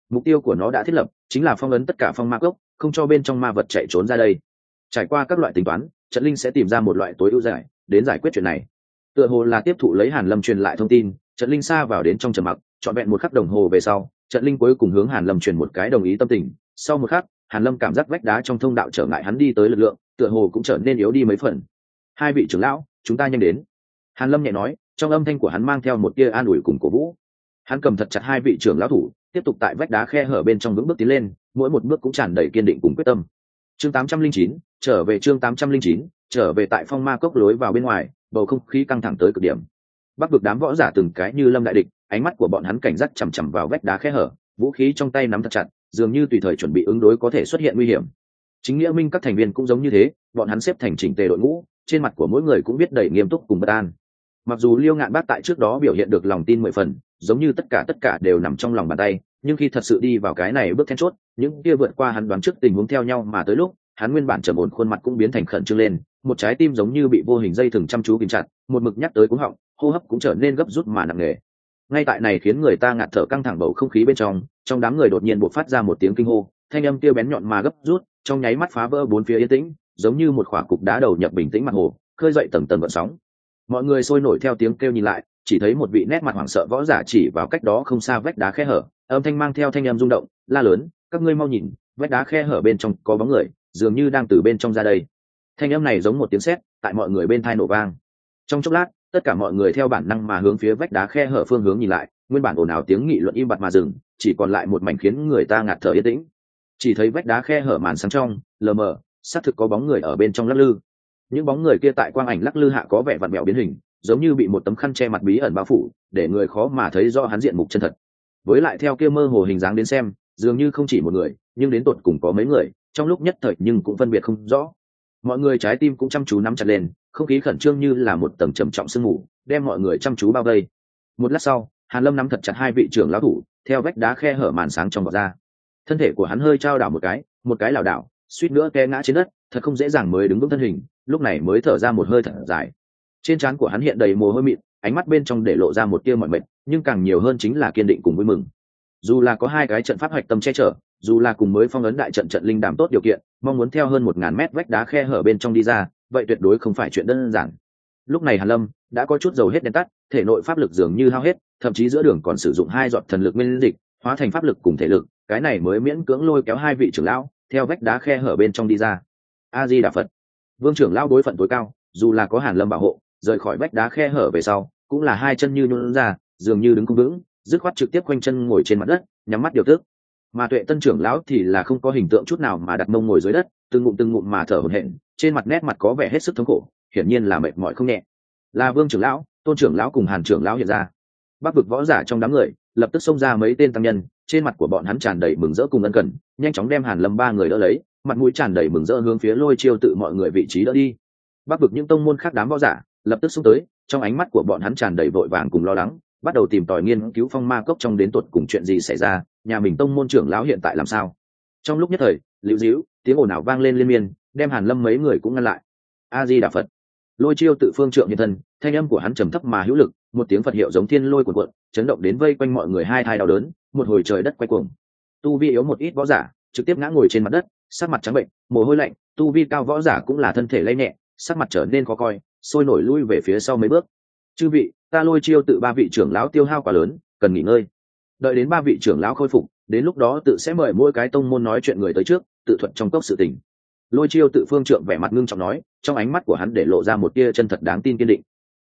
Mục tiêu của nó đã thiết lập, chính là phong ấn tất cả phong ma gốc không cho bên trong ma vật chạy trốn ra đây. Trải qua các loại tính toán, trận linh sẽ tìm ra một loại tối ưu giải, đến giải quyết chuyện này. Tựa hồ là tiếp thụ lấy hàn lâm truyền lại thông tin, trận linh xa vào đến trong trầm mặc, trọn vẹn một khắc đồng hồ về sau, trận linh cuối cùng hướng hàn lâm truyền một cái đồng ý tâm tình. Sau một khắc, hàn lâm cảm giác vách đá trong thông đạo trở ngại hắn đi tới lực lượng tựa hồ cũng trở nên yếu đi mấy phần. Hai vị trưởng lão chúng ta nhanh đến. Hàn lâm nhẹ nói trong âm thanh của hắn mang theo một tia an ủi cùng cổ vũ. Hắn cầm thật chặt hai vị trưởng lão thủ tiếp tục tại vách đá khe hở bên trong vững bước tiến lên mỗi một bước cũng tràn đầy kiên định cùng quyết tâm. Chương 809, trở về chương 809, trở về tại phong ma cốc lối vào bên ngoài bầu không khí căng thẳng tới cực điểm. Bắc vực đám võ giả từng cái như lâm đại địch ánh mắt của bọn hắn cảnh giác chằm chằm vào vách đá khe hở vũ khí trong tay nắm thật chặt dường như tùy thời chuẩn bị ứng đối có thể xuất hiện nguy hiểm chính nghĩa minh các thành viên cũng giống như thế, bọn hắn xếp thành chỉnh tề đội ngũ, trên mặt của mỗi người cũng biết đầy nghiêm túc cùng bất an. Mặc dù liêu ngạn bác tại trước đó biểu hiện được lòng tin mười phần, giống như tất cả tất cả đều nằm trong lòng bàn tay, nhưng khi thật sự đi vào cái này bước then chốt, những kia vượt qua hắn đoán trước tình huống theo nhau mà tới lúc, hắn nguyên bản trầm ổn khuôn mặt cũng biến thành khẩn trương lên, một trái tim giống như bị vô hình dây thừng chăm chú kìm chặt, một mực nhắc tới cúng họng, hô hấp cũng trở nên gấp rút mà nặng nề. Ngay tại này khiến người ta ngạt thở căng thẳng bầu không khí bên trong trong đám người đột nhiên buộc phát ra một tiếng kinh hô, thanh âm kia bén nhọn mà gấp rút trong nháy mắt phá vỡ bốn phía yên tĩnh, giống như một khỏa cục đá đầu nhập bình tĩnh mặt hồ, khơi dậy tầng tầng vận sóng. Mọi người sôi nổi theo tiếng kêu nhìn lại, chỉ thấy một vị nét mặt hoảng sợ võ giả chỉ vào cách đó không xa vách đá khe hở, âm thanh mang theo thanh âm rung động, la lớn, các ngươi mau nhìn, vách đá khe hở bên trong có bóng người, dường như đang từ bên trong ra đây. Thanh âm này giống một tiếng sét, tại mọi người bên thai nổ vang. Trong chốc lát, tất cả mọi người theo bản năng mà hướng phía vách đá khe hở phương hướng nhìn lại, nguyên bản ồn ào tiếng nghị luận im bặt mà dừng, chỉ còn lại một mảnh khiến người ta ngạt thở yên tĩnh chỉ thấy vách đá khe hở màn sáng trong, lờ mờ, xác thực có bóng người ở bên trong lắc lư. Những bóng người kia tại quang ảnh lắc lư hạ có vẻ vặn vẹo biến hình, giống như bị một tấm khăn che mặt bí ẩn bao phủ, để người khó mà thấy rõ hắn diện mục chân thật. Với lại theo kia mơ hồ hình dáng đến xem, dường như không chỉ một người, nhưng đến tột cùng có mấy người, trong lúc nhất thời nhưng cũng phân biệt không rõ. Mọi người trái tim cũng chăm chú nắm chặt lên, không khí khẩn trương như là một tầng trầm trọng sương mù, đem mọi người chăm chú bao vây. Một lát sau, hàn lâm nắm thật chặt hai vị trưởng lão thủ, theo vách đá khe hở màn sáng trong vọt ra thân thể của hắn hơi trao đảo một cái một cái lảo đảo, suýt nữa té ngã trên đất, thật không dễ dàng mới đứng vững thân hình, lúc này mới thở ra một hơi thở dài. Trên trán của hắn hiện đầy mồ hôi mịn, ánh mắt bên trong để lộ ra một tia mọi mệt, nhưng càng nhiều hơn chính là kiên định cùng vui mừng. Dù là có hai cái trận pháp hạch tâm che chở, dù là cùng mới phong ấn đại trận trận linh đảm tốt điều kiện, mong muốn theo hơn một ngàn mét vách đá khe hở bên trong đi ra, vậy tuyệt đối không phải chuyện đơn giản. Lúc này hàn lâm đã có chút dầu hết đèn tắt, thể nội pháp lực dường như hao hết, thậm chí giữa đường còn sử dụng hai giọt thần lực nguyên dịch, hóa thành pháp lực cùng thể lực cái này mới miễn cưỡng lôi kéo hai vị trưởng lão, theo vách đá khe hở bên trong đi ra. A di đà phật. Vương trưởng lão đối phận tối cao, dù là có hàn lâm bảo hộ, rời khỏi vách đá khe hở về sau, cũng là hai chân như nhún ra, dường như đứng cung vững, dứt khoát trực tiếp quanh chân ngồi trên mặt đất, nhắm mắt điều tức. Mà tuệ tân trưởng lão thì là không có hình tượng chút nào mà đặt mông ngồi dưới đất, từng ngụm từng ngụm mà thở hổn hển, trên mặt nét mặt có vẻ hết sức thống khổ, hiển nhiên là mệt mỏi không nhẹ. Là vương trưởng lão, tôn trưởng lão cùng hàn trưởng lão hiện ra. Bắc vực võ giả trong đám người, lập tức xông ra mấy tên tăng nhân trên mặt của bọn hắn tràn đầy mừng rỡ cùng ân cần, nhanh chóng đem hàn lâm ba người đỡ lấy, mặt mũi tràn đầy mừng rỡ hướng phía lôi chiêu tự mọi người vị trí đỡ đi. Bắc vực những tông môn khác đám võ giả lập tức xuống tới, trong ánh mắt của bọn hắn tràn đầy vội vàng cùng lo lắng, bắt đầu tìm tòi nghiên cứu phong ma cốc trong đến tuột cùng chuyện gì xảy ra, nhà mình tông môn trưởng lão hiện tại làm sao. Trong lúc nhất thời, liễu dĩu tiếng ồn ào vang lên liên miên, đem hàn lâm mấy người cũng ngăn lại. A di đà phật. Lôi chiêu tự phương trượng nhân thân, thanh âm của hắn trầm thấp mà hữu lực một tiếng phật hiệu giống thiên lôi cuộn cuộn, chấn động đến vây quanh mọi người hai thai đau đớn, một hồi trời đất quay cuồng. Tu vi yếu một ít võ giả, trực tiếp ngã ngồi trên mặt đất, sắc mặt trắng bệnh, mồ hôi lạnh, tu vi cao võ giả cũng là thân thể lay nhẹ, sắc mặt trở nên khó coi, sôi nổi lui về phía sau mấy bước. Chư vị, ta lôi chiêu tự ba vị trưởng lão tiêu hao quá lớn, cần nghỉ ngơi. Đợi đến ba vị trưởng lão khôi phục, đến lúc đó tự sẽ mời mỗi cái tông môn nói chuyện người tới trước, tự thuận trong cốc sự tình. Lôi chiêu tự phương trượng vẻ mặt ngưng trọng nói, trong ánh mắt của hắn để lộ ra một tia chân thật đáng tin kiên định.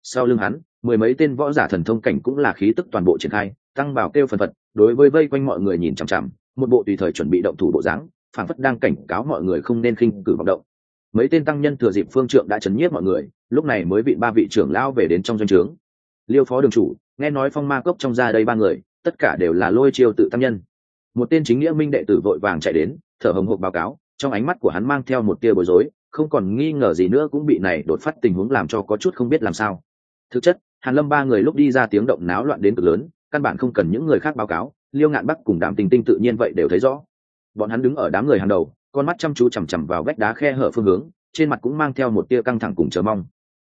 Sau lưng hắn mười mấy tên võ giả thần thông cảnh cũng là khí tức toàn bộ triển khai, tăng bảo kêu phần phật, đối với vây quanh mọi người nhìn chằm chằm, một bộ tùy thời chuẩn bị động thủ bộ dáng phản phất đang cảnh cáo mọi người không nên khinh cử vọng động. Mấy tên tăng nhân thừa dịp phương trượng đã chấn nhiếp mọi người, lúc này mới bị ba vị trưởng lão về đến trong doanh trướng. Liêu phó đường chủ, nghe nói phong ma cốc trong ra đây ba người, tất cả đều là lôi chiêu tự tăng nhân. Một tên chính nghĩa minh đệ tử vội vàng chạy đến, thở hồng hộc báo cáo, trong ánh mắt của hắn mang theo một tia bối rối, không còn nghi ngờ gì nữa cũng bị này đột phát tình huống làm cho có chút không biết làm sao. Thực chất hàn lâm ba người lúc đi ra tiếng động náo loạn đến cực lớn, căn bản không cần những người khác báo cáo, liêu ngạn bắc cùng đàm tình tinh tự nhiên vậy đều thấy rõ. Bọn hắn đứng ở đám người hàng đầu, con mắt chăm chú chằm chằm vào vách đá khe hở phương hướng, trên mặt cũng mang theo một tia căng thẳng cùng chờ mong.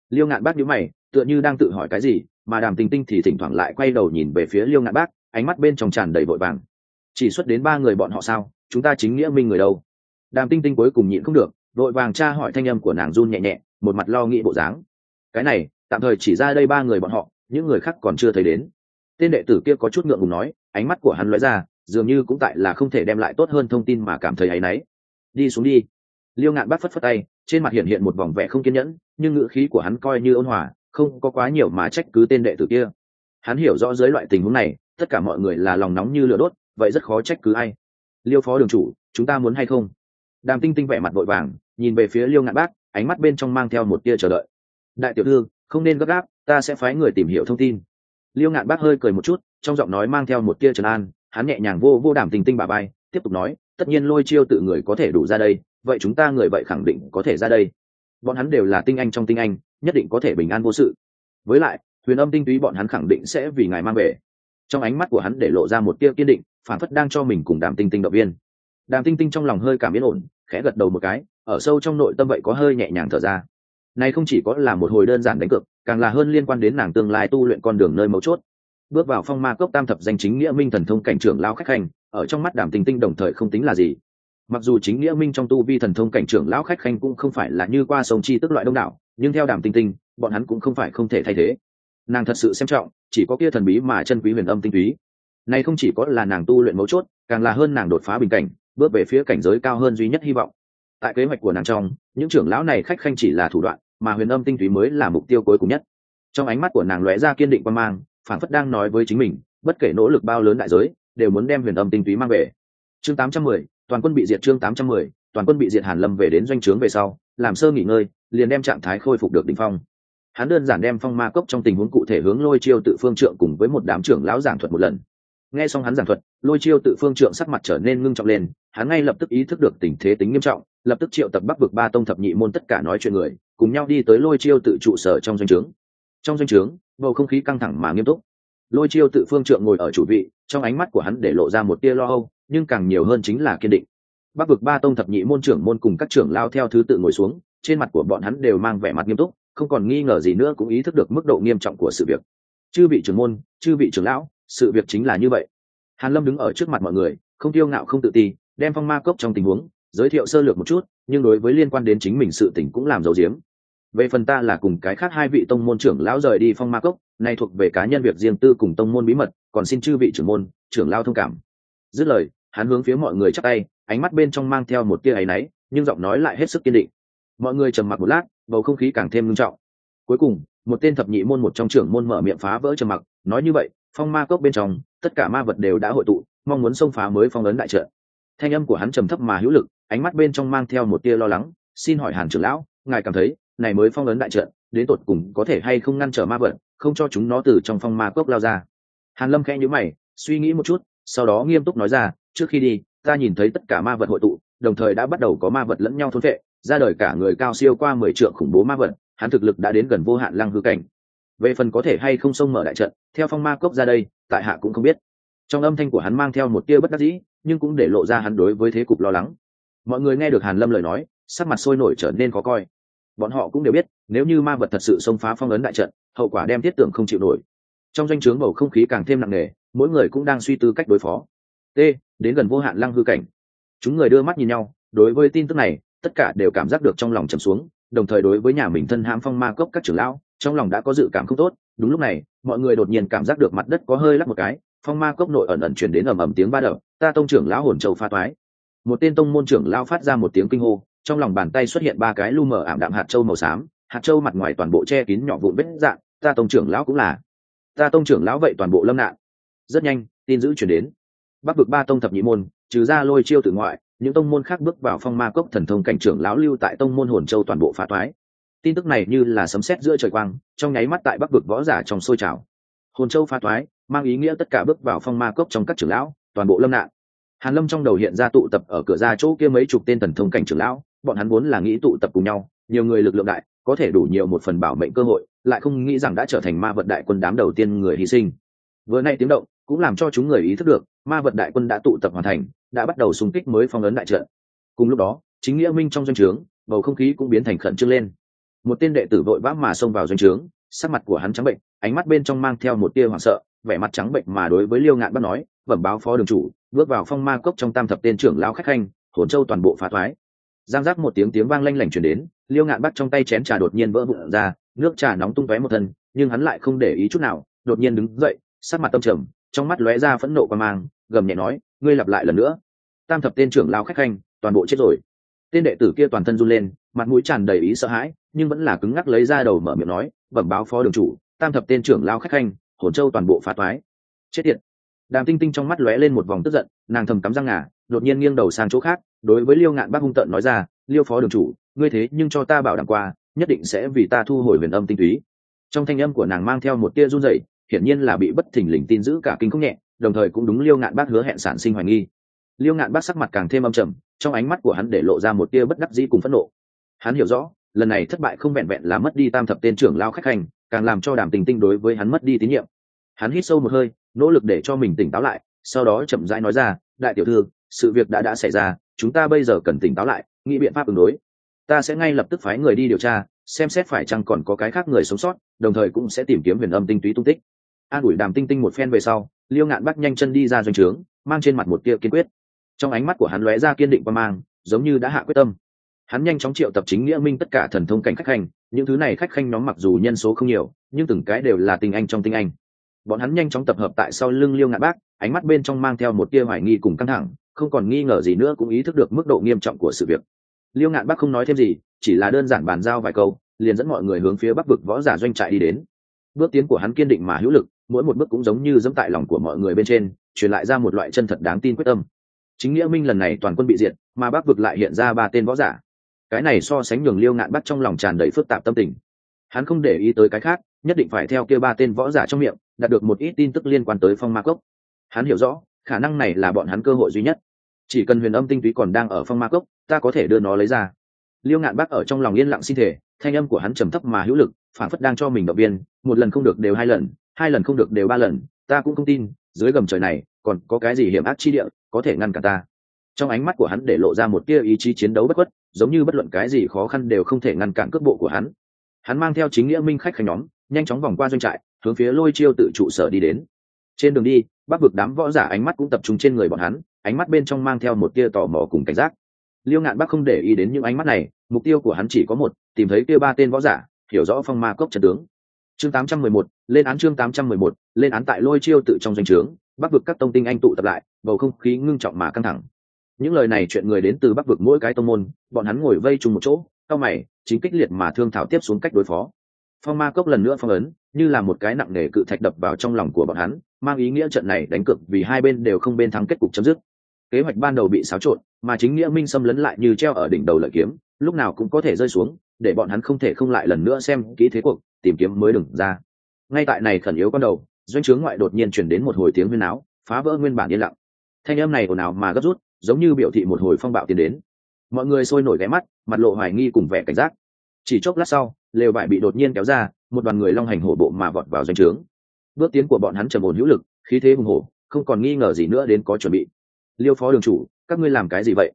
Liêu ngạn bác nhíu mày, tựa như đang tự hỏi cái gì, mà đàm tình tinh thì thỉnh thoảng lại quay đầu nhìn về phía liêu ngạn bác ánh mắt bên trong tràn đầy vội vàng. Chỉ xuất đến ba người bọn họ sao? Chúng ta chính nghĩa minh người đâu? Đàm tinh tinh cuối cùng nhịn không được, vội vàng tra hỏi thanh âm của nàng run nhẹ nhẹ, một mặt lo nghĩ bộ dáng. Cái này tạm thời chỉ ra đây ba người bọn họ, những người khác còn chưa thấy đến. Tên đệ tử kia có chút ngượng ngùng nói, ánh mắt của hắn lóe ra, dường như cũng tại là không thể đem lại tốt hơn thông tin mà cảm thấy áy náy. Đi xuống đi. Liêu ngạn bắt phất phất tay, trên mặt hiện hiện một vòng vẻ không kiên nhẫn, nhưng ngữ khí của hắn coi như ôn hòa, không có quá nhiều mà trách cứ tên đệ tử kia. Hắn hiểu rõ dưới loại tình huống này, tất cả mọi người là lòng nóng như lửa đốt, vậy rất khó trách cứ ai. Liêu phó đường chủ, chúng ta muốn hay không? Đàm tinh tinh vẻ mặt vội vàng, nhìn về phía liêu ngạn bác, ánh mắt bên trong mang theo một tia chờ đợi. Đại tiểu thư không nên gấp gáp, ta sẽ phái người tìm hiểu thông tin. Liêu ngạn bác hơi cười một chút, trong giọng nói mang theo một tia trấn an, hắn nhẹ nhàng vô vô đảm tình tinh bà bay, tiếp tục nói, tất nhiên lôi chiêu tự người có thể đủ ra đây, vậy chúng ta người vậy khẳng định có thể ra đây. Bọn hắn đều là tinh anh trong tinh anh, nhất định có thể bình an vô sự. Với lại, huyền âm tinh túy bọn hắn khẳng định sẽ vì ngài mang về. Trong ánh mắt của hắn để lộ ra một tia kiên định, phản phất đang cho mình cùng đàm tinh tinh động viên. Đàm tinh tinh trong lòng hơi cảm yên ổn, khẽ gật đầu một cái, ở sâu trong nội tâm vậy có hơi nhẹ nhàng thở ra này không chỉ có là một hồi đơn giản đánh cược, càng là hơn liên quan đến nàng tương lai tu luyện con đường nơi mấu chốt. Bước vào phong ma cốc tam thập danh chính nghĩa minh thần thông cảnh trưởng lão khách hành, ở trong mắt đàm tinh tinh đồng thời không tính là gì. Mặc dù chính nghĩa minh trong tu vi thần thông cảnh trưởng lão khách khanh cũng không phải là như qua sông chi tức loại đông đảo, nhưng theo đàm tinh tinh, bọn hắn cũng không phải không thể thay thế. Nàng thật sự xem trọng, chỉ có kia thần bí mà chân quý huyền âm tinh túy. Này không chỉ có là nàng tu luyện mấu chốt, càng là hơn nàng đột phá bình cảnh, bước về phía cảnh giới cao hơn duy nhất hy vọng tại kế hoạch của nàng trong những trưởng lão này khách khanh chỉ là thủ đoạn mà huyền âm tinh túy mới là mục tiêu cuối cùng nhất. Trong ánh mắt của nàng lóe ra kiên định quan mang phản phất đang nói với chính mình bất kể nỗ lực bao lớn đại giới đều muốn đem huyền âm tinh túy mang về. Chương 810, toàn quân bị diệt chương 810, toàn quân bị diệt hàn lâm về đến doanh trướng về sau làm sơ nghỉ ngơi liền đem trạng thái khôi phục được đỉnh phong. Hắn đơn giản đem phong ma cốc trong tình huống cụ thể hướng lôi chiêu tự phương trượng cùng với một đám trưởng lão giảng thuật một lần nghe xong hắn giảng thuật, lôi chiêu tự phương trượng sắc mặt trở nên ngưng trọng lên, hắn ngay lập tức ý thức được tình thế tính nghiêm trọng, lập tức triệu tập bắc vực ba tông thập nhị môn tất cả nói chuyện người, cùng nhau đi tới lôi chiêu tự trụ sở trong doanh trướng. Trong doanh trướng, bầu không khí căng thẳng mà nghiêm túc. Lôi chiêu tự phương trượng ngồi ở chủ vị, trong ánh mắt của hắn để lộ ra một tia lo âu, nhưng càng nhiều hơn chính là kiên định. Bắc vực ba tông thập nhị môn trưởng môn cùng các trưởng lao theo thứ tự ngồi xuống, trên mặt của bọn hắn đều mang vẻ mặt nghiêm túc, không còn nghi ngờ gì nữa cũng ý thức được mức độ nghiêm trọng của sự việc. Chư vị trưởng môn, chư vị trưởng lão sự việc chính là như vậy. Hàn lâm đứng ở trước mặt mọi người, không tiêu ngạo, không tự ti, đem phong ma cốc trong tình huống giới thiệu sơ lược một chút, nhưng đối với liên quan đến chính mình sự tình cũng làm dấu diếm. Về phần ta là cùng cái khác hai vị tông môn trưởng lão rời đi phong ma cốc này thuộc về cá nhân việc riêng tư cùng tông môn bí mật, còn xin chư vị trưởng môn, trưởng lao thông cảm. Dứt lời, hắn hướng phía mọi người chắc tay, ánh mắt bên trong mang theo một tia áy náy, nhưng giọng nói lại hết sức kiên định. Mọi người trầm mặc một lát, bầu không khí càng thêm nghiêm trọng. Cuối cùng, một tên thập nhị môn một trong trưởng môn mở miệng phá vỡ trầm mặc, nói như vậy phong ma cốc bên trong, tất cả ma vật đều đã hội tụ, mong muốn xông phá mới phong ấn đại trợ thanh âm của hắn trầm thấp mà hữu lực, ánh mắt bên trong mang theo một tia lo lắng, xin hỏi hàn trưởng lão, ngài cảm thấy, này mới phong ấn đại trận, đến tột cùng có thể hay không ngăn trở ma vật, không cho chúng nó từ trong phong ma cốc lao ra? Hàn lâm khẽ nhíu mày, suy nghĩ một chút, sau đó nghiêm túc nói ra, trước khi đi, ta nhìn thấy tất cả ma vật hội tụ, đồng thời đã bắt đầu có ma vật lẫn nhau thôn vệ ra đời cả người cao siêu qua mười trượng khủng bố ma vật, hắn thực lực đã đến gần vô hạn lăng hư cảnh về phần có thể hay không xông mở đại trận, theo phong ma cốc ra đây, tại hạ cũng không biết. Trong âm thanh của hắn mang theo một tia bất đắc dĩ, nhưng cũng để lộ ra hắn đối với thế cục lo lắng. Mọi người nghe được hàn lâm lời nói, sắc mặt sôi nổi trở nên khó coi. Bọn họ cũng đều biết, nếu như ma vật thật sự xông phá phong ấn đại trận, hậu quả đem thiết tưởng không chịu nổi. Trong danh o chướng bầu không khí càng thêm nặng nề, mỗi người cũng đang suy tư cách đối phó. T, đến gần vô hạn lăng hư cảnh. Chúng người đưa mắt nhìn nhau, đối với tin tức này, tất cả đều cảm giác được trong lòng trầm xuống đồng thời đối với nhà mình thân hãm phong ma cốc các trưởng lão, trong lòng đã có dự cảm không tốt. Đúng lúc này, mọi người đột nhiên cảm giác được mặt đất có hơi lắc một cái, phong ma cốc nội ẩn ẩn chuyển đến ầm ầm tiếng ba đập, ta tông trưởng lão hồn châu pha toái. Một tên tông môn trưởng lão phát ra một tiếng kinh hô, trong lòng bàn tay xuất hiện ba cái lu mờ ảm đạm hạt châu màu xám, hạt châu mặt ngoài toàn bộ che kín nhỏ vụn vết dạng, ta tông trưởng lão cũng là. Ta tông trưởng lão vậy toàn bộ lâm nạn. Rất nhanh, tin dữ chuyển đến. Bắc vực ba tông thập nhị môn, trừ ra lôi chiêu từ ngoại những tông môn khác bước vào phong ma cốc thần thông cảnh trưởng lão lưu tại tông môn hồn châu toàn bộ phá toái tin tức này như là sấm sét giữa trời quang, trong nháy mắt tại bắc vực võ giả trong sôi trào. Hồn châu phá toái mang ý nghĩa tất cả bước vào phong ma cốc trong các trưởng lão, toàn bộ lâm nạn. Hàn lâm trong đầu hiện ra tụ tập ở cửa ra chỗ kia mấy chục tên thần thông cảnh trưởng lão, bọn hắn vốn là nghĩ tụ tập cùng nhau, nhiều người lực lượng đại, có thể đủ nhiều một phần bảo mệnh cơ hội, lại không nghĩ rằng đã trở thành ma vận đại quân đám đầu tiên người hy sinh. Vừa nay tiếng động cũng làm cho chúng người ý thức được ma vật đại quân đã tụ tập hoàn thành, đã bắt đầu xung kích mới phong ấn đại trận. Cùng lúc đó, chính nghĩa minh trong doanh trướng, bầu không khí cũng biến thành khẩn trương lên. Một tên đệ tử vội vã mà xông vào doanh trướng, sắc mặt của hắn trắng bệnh, ánh mắt bên trong mang theo một tia hoảng sợ, vẻ mặt trắng bệnh mà đối với liêu ngạn bắt nói, bẩm báo phó đường chủ, bước vào phong ma cốc trong tam thập tên trưởng lão khách khanh, hồn châu toàn bộ phá thoái. Giang giác một tiếng tiếng vang lanh lảnh chuyển đến, liêu ngạn bắt trong tay chén trà đột nhiên vỡ vụn ra, nước trà nóng tung tóe một thân, nhưng hắn lại không để ý chút nào, đột nhiên đứng dậy, sắc mặt tâm trầm trong mắt lóe ra phẫn nộ qua mang, gầm nhẹ nói, ngươi lặp lại lần nữa. Tam thập tên trưởng lao khách khanh, toàn bộ chết rồi. Tên đệ tử kia toàn thân run lên, mặt mũi tràn đầy ý sợ hãi, nhưng vẫn là cứng ngắc lấy ra đầu mở miệng nói, bẩm báo phó đường chủ. Tam thập tên trưởng lao khách khanh, hồn châu toàn bộ phá toái. Chết tiệt. Đàm tinh tinh trong mắt lóe lên một vòng tức giận, nàng thầm cắm răng ngà, đột nhiên nghiêng đầu sang chỗ khác, đối với liêu ngạn bác hung tận nói ra, liêu phó đường chủ, ngươi thế nhưng cho ta bảo đảm qua, nhất định sẽ vì ta thu hồi huyền âm tinh túy. Trong thanh âm của nàng mang theo một tia run rẩy hiển nhiên là bị bất thình lình tin giữ cả kinh không nhẹ, đồng thời cũng đúng liêu ngạn bác hứa hẹn sản sinh hoài nghi. Liêu ngạn bác sắc mặt càng thêm âm trầm, trong ánh mắt của hắn để lộ ra một tia bất đắc dĩ cùng phẫn nộ. Hắn hiểu rõ, lần này thất bại không vẹn vẹn là mất đi tam thập tên trưởng lao khách hành, càng làm cho đàm tình tinh đối với hắn mất đi tín nhiệm. Hắn hít sâu một hơi, nỗ lực để cho mình tỉnh táo lại, sau đó chậm rãi nói ra, đại tiểu thư, sự việc đã đã xảy ra, chúng ta bây giờ cần tỉnh táo lại, nghĩ biện pháp ứng đối. Ta sẽ ngay lập tức phái người đi điều tra, xem xét phải chăng còn có cái khác người sống sót, đồng thời cũng sẽ tìm kiếm huyền âm tinh túy tung tích an ủi đàm tinh tinh một phen về sau, liêu ngạn bắt nhanh chân đi ra doanh trướng, mang trên mặt một tia kiên quyết. Trong ánh mắt của hắn lóe ra kiên định qua mang, giống như đã hạ quyết tâm. Hắn nhanh chóng triệu tập chính nghĩa minh tất cả thần thông cảnh khách khanh, những thứ này khách khanh nhóm mặc dù nhân số không nhiều, nhưng từng cái đều là tinh anh trong tinh anh. Bọn hắn nhanh chóng tập hợp tại sau lưng liêu ngạn bác, ánh mắt bên trong mang theo một tia hoài nghi cùng căng thẳng, không còn nghi ngờ gì nữa cũng ý thức được mức độ nghiêm trọng của sự việc. Liêu ngạn bác không nói thêm gì, chỉ là đơn giản bàn giao vài câu, liền dẫn mọi người hướng phía bắc vực võ giả doanh trại đi đến. Bước tiến của hắn kiên định mà hữu lực mỗi một bước cũng giống như dẫm tại lòng của mọi người bên trên, truyền lại ra một loại chân thật đáng tin quyết tâm. Chính nghĩa minh lần này toàn quân bị diệt, mà bắc vực lại hiện ra ba tên võ giả. Cái này so sánh nhường liêu ngạn bắt trong lòng tràn đầy phức tạp tâm tình. Hắn không để ý tới cái khác, nhất định phải theo kia ba tên võ giả trong miệng, đạt được một ít tin tức liên quan tới phong ma cốc. Hắn hiểu rõ, khả năng này là bọn hắn cơ hội duy nhất. Chỉ cần huyền âm tinh túy còn đang ở phong ma cốc, ta có thể đưa nó lấy ra. Liêu ngạn bác ở trong lòng yên lặng xin thể thanh âm của hắn trầm thấp mà hữu lực phản phất đang cho mình động viên, một lần không được đều hai lần hai lần không được đều ba lần, ta cũng không tin, dưới gầm trời này, còn có cái gì hiểm ác chi địa có thể ngăn cả ta? Trong ánh mắt của hắn để lộ ra một tia ý chí chiến đấu bất khuất, giống như bất luận cái gì khó khăn đều không thể ngăn cản cước bộ của hắn. Hắn mang theo chính nghĩa minh khách khánh nhóm, nhanh chóng vòng qua doanh trại, hướng phía lôi chiêu tự trụ sở đi đến. Trên đường đi, bắc vực đám võ giả ánh mắt cũng tập trung trên người bọn hắn, ánh mắt bên trong mang theo một tia tò mò cùng cảnh giác. Liêu ngạn bắc không để ý đến những ánh mắt này, mục tiêu của hắn chỉ có một, tìm thấy kia ba tên võ giả, hiểu rõ phong ma cốc trận tướng chương 811, lên án chương 811, lên án tại lôi chiêu tự trong doanh trướng bắc vực các tông tinh anh tụ tập lại bầu không khí ngưng trọng mà căng thẳng. Những lời này chuyện người đến từ bắc vực mỗi cái tông môn bọn hắn ngồi vây chung một chỗ cao mày chính kích liệt mà thương thảo tiếp xuống cách đối phó. Phong ma cốc lần nữa phong ấn như là một cái nặng nề cự thạch đập vào trong lòng của bọn hắn mang ý nghĩa trận này đánh cực vì hai bên đều không bên thắng kết cục chấm dứt. Kế hoạch ban đầu bị xáo trộn mà chính nghĩa minh xâm lấn lại như treo ở đỉnh đầu lợi kiếm lúc nào cũng có thể rơi xuống để bọn hắn không thể không lại lần nữa xem kỹ thế cuộc, tìm kiếm mới đừng ra. Ngay tại này khẩn yếu con đầu, doanh trướng ngoại đột nhiên chuyển đến một hồi tiếng huyên áo phá vỡ nguyên bản yên lặng. Thanh âm này ồn ào mà gấp rút, giống như biểu thị một hồi phong bạo tiến đến. Mọi người sôi nổi ghé mắt, mặt lộ hoài nghi cùng vẻ cảnh giác. Chỉ chốc lát sau, lều vải bị đột nhiên kéo ra, một đoàn người long hành hổ bộ mà vọt vào doanh trướng. Bước tiến của bọn hắn trầm ổn hữu lực, khí thế hùng hổ, không còn nghi ngờ gì nữa đến có chuẩn bị. Liêu phó đường chủ, các ngươi làm cái gì vậy?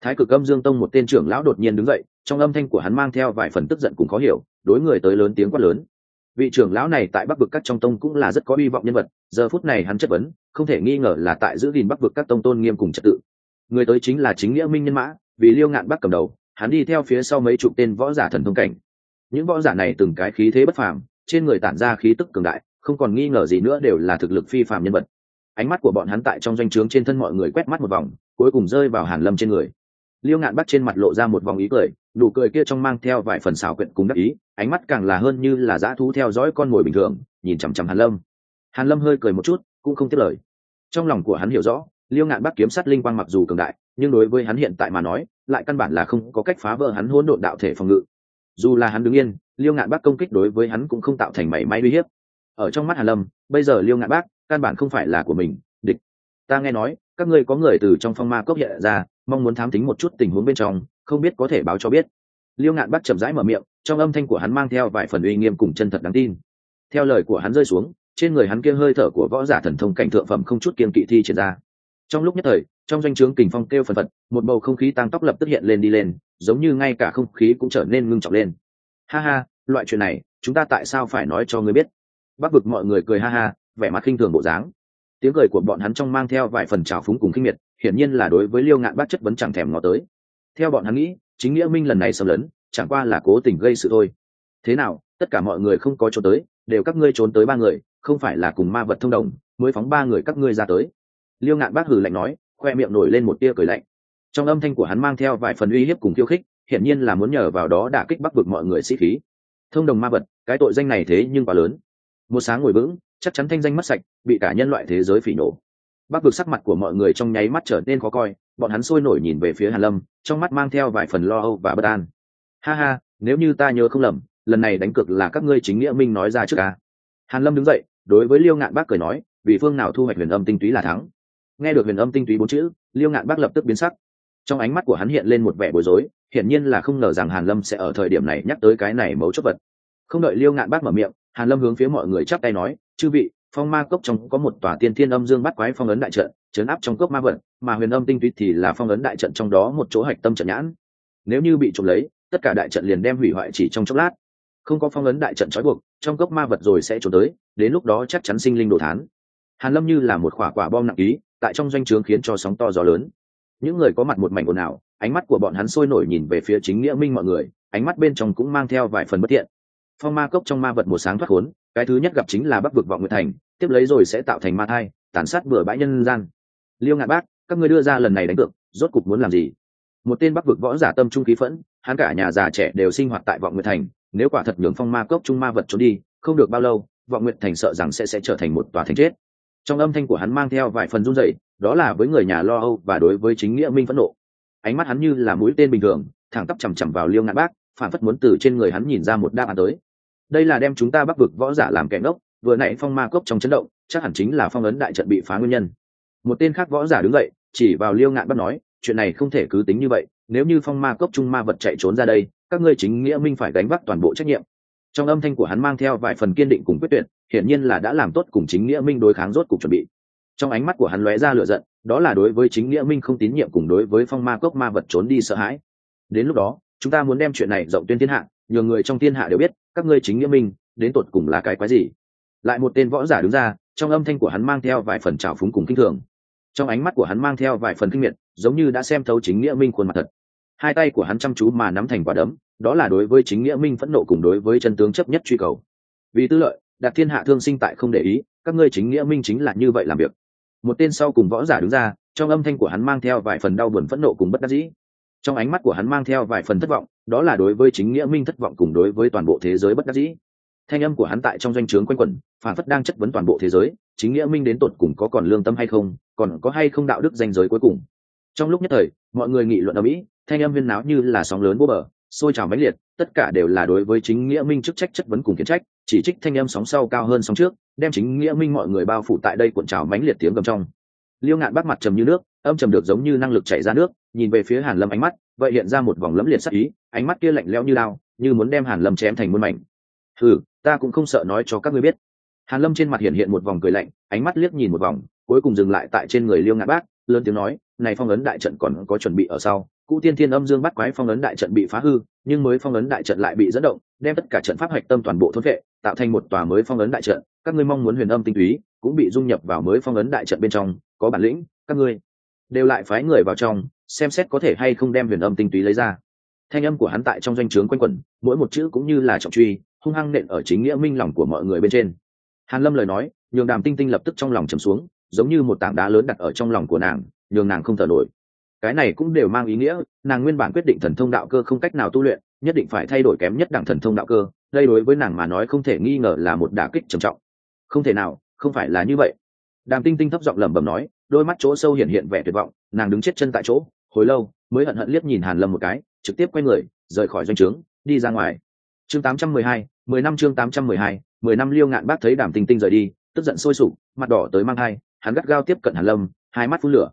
Thái cực âm dương tông một tên trưởng lão đột nhiên đứng dậy, trong âm thanh của hắn mang theo vài phần tức giận cũng khó hiểu, đối người tới lớn tiếng quát lớn. Vị trưởng lão này tại bắc vực các trong tông cũng là rất có hy vọng nhân vật, giờ phút này hắn chất vấn, không thể nghi ngờ là tại giữ gìn bắc vực các tông tôn nghiêm cùng trật tự. Người tới chính là chính nghĩa minh nhân mã, vì liêu ngạn bắc cầm đầu, hắn đi theo phía sau mấy chục tên võ giả thần thông cảnh. Những võ giả này từng cái khí thế bất phàm, trên người tản ra khí tức cường đại, không còn nghi ngờ gì nữa đều là thực lực phi phàm nhân vật. Ánh mắt của bọn hắn tại trong doanh trướng trên thân mọi người quét mắt một vòng, cuối cùng rơi vào hàn lâm trên người liêu ngạn bắt trên mặt lộ ra một vòng ý cười, nụ cười kia trong mang theo vài phần xào quyện cùng đắc ý, ánh mắt càng là hơn như là dã thú theo dõi con mồi bình thường, nhìn chằm chằm hàn lâm. Hàn lâm hơi cười một chút, cũng không tiếp lời. Trong lòng của hắn hiểu rõ, liêu ngạn bắt kiếm sát linh quang mặc dù cường đại, nhưng đối với hắn hiện tại mà nói, lại căn bản là không có cách phá vỡ hắn hỗn độn đạo thể phòng ngự. Dù là hắn đứng yên, liêu ngạn bác công kích đối với hắn cũng không tạo thành mảy may uy hiếp. Ở trong mắt hàn lâm, bây giờ liêu ngạn bác căn bản không phải là của mình, địch. Ta nghe nói, các ngươi có người từ trong phong ma cốc hiện ra mong muốn thám tính một chút tình huống bên trong, không biết có thể báo cho biết. Liêu ngạn Bắc chậm rãi mở miệng, trong âm thanh của hắn mang theo vài phần uy nghiêm cùng chân thật đáng tin. Theo lời của hắn rơi xuống, trên người hắn kia hơi thở của võ giả thần thông cảnh thượng phẩm không chút kiên kỵ thi triển ra. Trong lúc nhất thời, trong danh o chướng kình phong kêu phần phật, một bầu không khí tăng tóc lập tức hiện lên đi lên, giống như ngay cả không khí cũng trở nên ngưng trọng lên. Ha ha, loại chuyện này, chúng ta tại sao phải nói cho ngươi biết? Bắc vực mọi người cười ha ha, vẻ mặt khinh thường bộ dáng tiếng cười của bọn hắn trong mang theo vài phần trào phúng cùng khinh miệt, hiển nhiên là đối với liêu ngạn bác chất vấn chẳng thèm ngó tới. Theo bọn hắn nghĩ, chính nghĩa minh lần này xâm lấn, chẳng qua là cố tình gây sự thôi. Thế nào, tất cả mọi người không có trốn tới, đều các ngươi trốn tới ba người, không phải là cùng ma vật thông đồng, mới phóng ba người các ngươi ra tới. Liêu ngạn bác hử lạnh nói, khoe miệng nổi lên một tia cười lạnh. Trong âm thanh của hắn mang theo vài phần uy hiếp cùng khiêu khích, hiển nhiên là muốn nhờ vào đó đả kích bắc vực mọi người sĩ khí. Thông đồng ma vật, cái tội danh này thế nhưng quá lớn một sáng ngồi vững, chắc chắn thanh danh mất sạch, bị cả nhân loại thế giới phỉ nổ. Bắc vực sắc mặt của mọi người trong nháy mắt trở nên khó coi, bọn hắn sôi nổi nhìn về phía hàn lâm, trong mắt mang theo vài phần lo âu và bất an. Ha ha, nếu như ta nhớ không lầm, lần này đánh cược là các ngươi chính nghĩa minh nói ra trước ca hàn lâm đứng dậy, đối với liêu ngạn bác cười nói, vì phương nào thu hoạch huyền âm tinh túy là thắng. Nghe được huyền âm tinh túy bốn chữ, liêu ngạn bác lập tức biến sắc. Trong ánh mắt của hắn hiện lên một vẻ bối rối, hiển nhiên là không ngờ rằng hàn lâm sẽ ở thời điểm này nhắc tới cái này mấu chốt vật. Không đợi liêu ngạn bác mở miệng hàn lâm hướng phía mọi người chắp tay nói, chư vị, phong ma cốc trong có một tòa tiên thiên âm dương bắt quái phong ấn đại trận, chấn áp trong cốc ma vật mà huyền âm tinh túy thì là phong ấn đại trận trong đó một chỗ hạch tâm trận nhãn. Nếu như bị trộm lấy, tất cả đại trận liền đem hủy hoại chỉ trong chốc lát. Không có phong ấn đại trận trói buộc, trong cốc ma vật rồi sẽ trốn tới, đến lúc đó chắc chắn sinh linh đồ thán. Hàn lâm như là một quả quả bom nặng ký, tại trong doanh trướng khiến cho sóng to gió lớn. Những người có mặt một mảnh ồn ào, ánh mắt của bọn hắn sôi nổi nhìn về phía chính nghĩa minh mọi người, ánh mắt bên trong cũng mang theo vài phần bất thiện phong ma cốc trong ma vật một sáng thoát khốn, cái thứ nhất gặp chính là bắc vực vọng nguyệt thành, tiếp lấy rồi sẽ tạo thành ma thai, tàn sát bừa bãi nhân gian. Liêu ngạn bác, các ngươi đưa ra lần này đánh cược, rốt cục muốn làm gì? Một tên bắc vực võ giả tâm trung khí phẫn, hắn cả nhà già trẻ đều sinh hoạt tại vọng nguyệt thành, nếu quả thật nhường phong ma cốc trung ma vật trốn đi, không được bao lâu, vọng nguyệt thành sợ rằng sẽ sẽ trở thành một tòa thành chết. Trong âm thanh của hắn mang theo vài phần run rẩy, đó là với người nhà lo âu và đối với chính nghĩa minh phẫn nộ. Ánh mắt hắn như là mũi tên bình thường, thẳng tắp chằm chằm vào liêu ngạn bác, phản phất muốn từ trên người hắn nhìn ra một đáp án tới đây là đem chúng ta bắc vực võ giả làm kẻ ngốc, vừa nãy phong ma cốc trong chấn động, chắc hẳn chính là phong ấn đại trận bị phá nguyên nhân. Một tên khác võ giả đứng dậy, chỉ vào liêu ngạn bắt nói, chuyện này không thể cứ tính như vậy, nếu như phong ma cốc trung ma vật chạy trốn ra đây, các ngươi chính nghĩa minh phải gánh vác toàn bộ trách nhiệm. Trong âm thanh của hắn mang theo vài phần kiên định cùng quyết tuyệt, hiển nhiên là đã làm tốt cùng chính nghĩa minh đối kháng rốt cục chuẩn bị. Trong ánh mắt của hắn lóe ra lửa giận, đó là đối với chính nghĩa minh không tín nhiệm cùng đối với phong ma cốc ma vật trốn đi sợ hãi. Đến lúc đó, chúng ta muốn đem chuyện này rộng tuyên thiên hạ nhiều người trong thiên hạ đều biết, các ngươi chính nghĩa minh, đến tột cùng là cái quái gì? Lại một tên võ giả đứng ra, trong âm thanh của hắn mang theo vài phần trào phúng cùng kinh thường. Trong ánh mắt của hắn mang theo vài phần kinh miệt, giống như đã xem thấu chính nghĩa minh khuôn mặt thật. Hai tay của hắn chăm chú mà nắm thành quả đấm, đó là đối với chính nghĩa minh phẫn nộ cùng đối với chân tướng chấp nhất truy cầu. Vì tư lợi, đạt thiên hạ thương sinh tại không để ý, các ngươi chính nghĩa minh chính là như vậy làm việc. Một tên sau cùng võ giả đứng ra, trong âm thanh của hắn mang theo vài phần đau buồn phẫn nộ cùng bất đắc dĩ trong ánh mắt của hắn mang theo vài phần thất vọng, đó là đối với chính nghĩa minh thất vọng cùng đối với toàn bộ thế giới bất đắc dĩ. Thanh âm của hắn tại trong doanh trướng quanh quẩn, phản phất đang chất vấn toàn bộ thế giới, chính nghĩa minh đến tột cùng có còn lương tâm hay không, còn có hay không đạo đức danh giới cuối cùng. Trong lúc nhất thời, mọi người nghị luận ở mỹ, thanh âm viên náo như là sóng lớn vô bờ xôi trào mãnh liệt, tất cả đều là đối với chính nghĩa minh chức trách chất vấn cùng kiến trách, chỉ trích thanh âm sóng sau cao hơn sóng trước, đem chính nghĩa minh mọi người bao phủ tại đây cuộn trào mãnh liệt tiếng gầm trong. Liêu ngạn bắt mặt trầm như nước, âm trầm được giống như năng lực chảy ra nước nhìn về phía hàn lâm ánh mắt, vậy hiện ra một vòng lẫm liệt sắc ý, ánh mắt kia lạnh lẽo như lao như muốn đem hàn lâm chém thành muôn mảnh. Ừ ta cũng không sợ nói cho các ngươi biết. Hàn lâm trên mặt hiện hiện một vòng cười lạnh, ánh mắt liếc nhìn một vòng, cuối cùng dừng lại tại trên người liêu ngạn bác, lớn tiếng nói, này phong ấn đại trận còn có chuẩn bị ở sau. Cụ tiên thiên âm dương bắt quái phong ấn đại trận bị phá hư, nhưng mới phong ấn đại trận lại bị dẫn động, đem tất cả trận pháp hạch tâm toàn bộ thôn vệ, tạo thành một tòa mới phong ấn đại trận. Các ngươi mong muốn huyền âm tinh túy, cũng bị dung nhập vào mới phong ấn đại trận bên trong, có bản lĩnh, các ngươi đều lại phái người vào trong xem xét có thể hay không đem huyền âm tinh túy lấy ra. Thanh âm của hắn tại trong doanh trướng quanh quẩn, mỗi một chữ cũng như là trọng truy, hung hăng nện ở chính nghĩa minh lòng của mọi người bên trên. Hàn lâm lời nói, nhường đàm tinh tinh lập tức trong lòng trầm xuống, giống như một tảng đá lớn đặt ở trong lòng của nàng, nhường nàng không thở nổi. Cái này cũng đều mang ý nghĩa, nàng nguyên bản quyết định thần thông đạo cơ không cách nào tu luyện, nhất định phải thay đổi kém nhất đẳng thần thông đạo cơ, đây đối với nàng mà nói không thể nghi ngờ là một đả kích trầm trọng. Không thể nào, không phải là như vậy. Đàm tinh tinh thấp giọng lẩm bẩm nói, đôi mắt chỗ sâu hiện hiện vẻ tuyệt vọng, nàng đứng chết chân tại chỗ hồi lâu mới hận hận liếc nhìn hàn lâm một cái trực tiếp quay người rời khỏi doanh trướng đi ra ngoài. Chương 812, 10 năm chương 812, 10 năm liêu ngạn bác thấy đàm tinh tinh rời đi tức giận sôi sục mặt đỏ tới mang hai hắn gắt gao tiếp cận hàn lâm hai mắt phun lửa.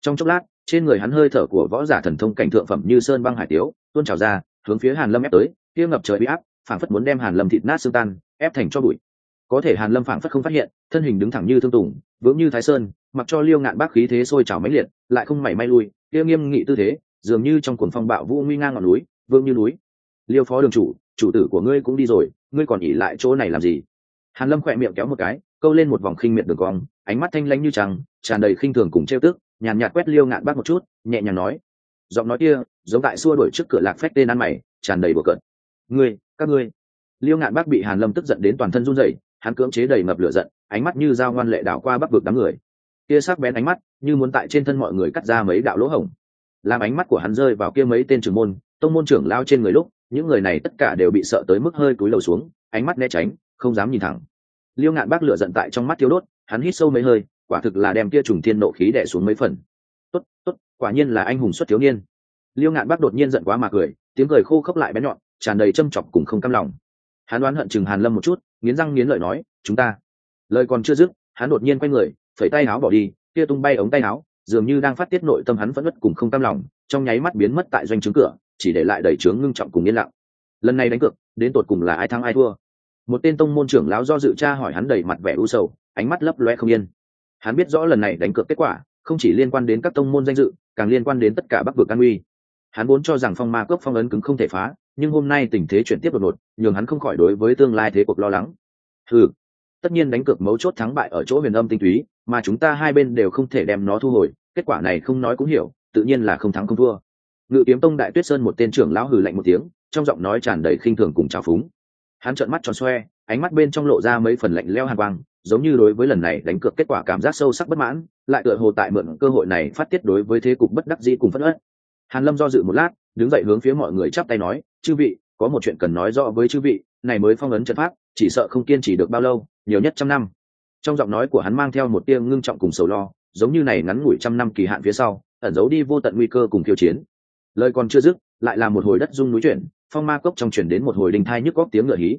Trong chốc lát trên người hắn hơi thở của võ giả thần thông cảnh thượng phẩm như sơn băng hải tiếu tuôn trào ra hướng phía hàn lâm ép tới kia ngập trời bị áp phảng phất muốn đem hàn lâm thịt nát xương tan ép thành cho bụi. Có thể hàn lâm phảng phất không phát hiện thân hình đứng thẳng như thương tùng vững như thái sơn mặc cho liêu ngạn bác khí thế sôi trào mãnh liệt lại không mảy may lui kia nghiêm nghị tư thế, dường như trong cuồng phong bạo vũ nguy ngang ngọn núi, vương như núi. Liêu phó đường chủ chủ tử của ngươi cũng đi rồi, ngươi còn ỉ lại chỗ này làm gì? Hàn lâm khỏe miệng kéo một cái, câu lên một vòng khinh miệt đường cong, ánh mắt thanh lãnh như trăng, tràn đầy khinh thường cùng trêu tức, nhàn nhạt quét liêu ngạn bác một chút, nhẹ nhàng nói. Giọng nói kia, giống tại xua đuổi trước cửa lạc phách tên ăn mày, tràn đầy bừa cợt. Ngươi, các ngươi. Liêu ngạn bác bị hàn lâm tức giận đến toàn thân run rẩy, hắn cưỡng chế đầy ngập lửa giận, ánh mắt như dao ngoan lệ đảo qua bắc vực đám người kia sắc bén ánh mắt, như muốn tại trên thân mọi người cắt ra mấy đạo lỗ hổng. Làm ánh mắt của hắn rơi vào kia mấy tên trưởng môn, tông môn trưởng lao trên người lúc, những người này tất cả đều bị sợ tới mức hơi cúi đầu xuống, ánh mắt né tránh, không dám nhìn thẳng. Liêu ngạn bác lửa giận tại trong mắt thiếu đốt, hắn hít sâu mấy hơi, quả thực là đem kia trùng thiên nộ khí đẻ xuống mấy phần. Tốt tốt, quả nhiên là anh hùng xuất thiếu niên. Liêu ngạn bác đột nhiên giận quá mà cười, tiếng cười khô khốc lại bén nhọn, tràn đầy châm chọc cùng không cam lòng. Hắn đoán hận chừng hàn lâm một chút, nghiến răng nghiến lợi nói, chúng ta. Lời còn chưa dứt, hắn đột nhiên quay người phẩy tay áo bỏ đi, kia tung bay ống tay áo, dường như đang phát tiết nội tâm hắn vẫn nứt cùng không cam lòng, trong nháy mắt biến mất tại doanh trướng cửa, chỉ để lại đầy trướng ngưng trọng cùng yên lặng. Lần này đánh cược, đến tột cùng là ai thắng ai thua? Một tên tông môn trưởng lão do dự cha hỏi hắn đầy mặt vẻ u sầu, ánh mắt lấp loe không yên. Hắn biết rõ lần này đánh cược kết quả, không chỉ liên quan đến các tông môn danh dự, càng liên quan đến tất cả bắc vực an uy. Hắn vốn cho rằng phong ma cướp phong ấn cứng không thể phá, nhưng hôm nay tình thế chuyển tiếp đột ngột, nhường hắn không khỏi đối với tương lai thế cuộc lo lắng. Ừ tất nhiên đánh cược mấu chốt thắng bại ở chỗ huyền âm tinh túy mà chúng ta hai bên đều không thể đem nó thu hồi, kết quả này không nói cũng hiểu, tự nhiên là không thắng không thua. Ngự kiếm tông đại tuyết sơn một tên trưởng lão hừ lạnh một tiếng, trong giọng nói tràn đầy khinh thường cùng trào phúng. Hắn trợn mắt tròn xoe, ánh mắt bên trong lộ ra mấy phần lạnh leo hàn quang, giống như đối với lần này đánh cược kết quả cảm giác sâu sắc bất mãn, lại tựa hồ tại mượn cơ hội này phát tiết đối với thế cục bất đắc dĩ cùng phất ớt hàn lâm do dự một lát, đứng dậy hướng phía mọi người chắp tay nói, chư vị, có một chuyện cần nói rõ với chư vị, này mới phong ấn trận pháp, chỉ sợ không kiên trì được bao lâu, nhiều nhất trăm năm trong giọng nói của hắn mang theo một tia ngưng trọng cùng sầu lo, giống như này ngắn ngủi trăm năm kỳ hạn phía sau, ẩn giấu đi vô tận nguy cơ cùng khiêu chiến. Lời còn chưa dứt, lại là một hồi đất rung núi chuyển, phong ma cốc trong chuyển đến một hồi đình thai nhức góc tiếng ngựa hí.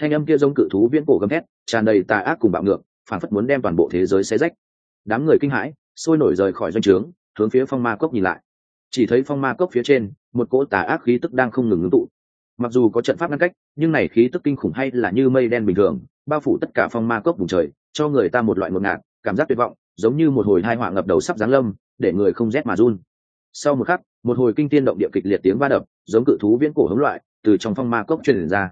Thanh âm kia giống cự thú viễn cổ gầm thét, tràn đầy tà ác cùng bạo ngược phản phất muốn đem toàn bộ thế giới xé rách. Đám người kinh hãi, sôi nổi rời khỏi doanh trướng, hướng phía phong ma cốc nhìn lại. Chỉ thấy phong ma cốc phía trên, một cỗ tà ác khí tức đang không ngừng ngưng tụ. Mặc dù có trận pháp ngăn cách, nhưng này khí tức kinh khủng hay là như mây đen bình thường, bao phủ tất cả phong ma cốc vùng trời cho người ta một loại ngột ngạt, cảm giác tuyệt vọng, giống như một hồi hai họa ngập đầu sắp giáng lâm, để người không rét mà run. Sau một khắc, một hồi kinh tiên động địa kịch liệt tiếng va đập, giống cự thú viễn cổ hống loại, từ trong phong ma cốc truyền ra.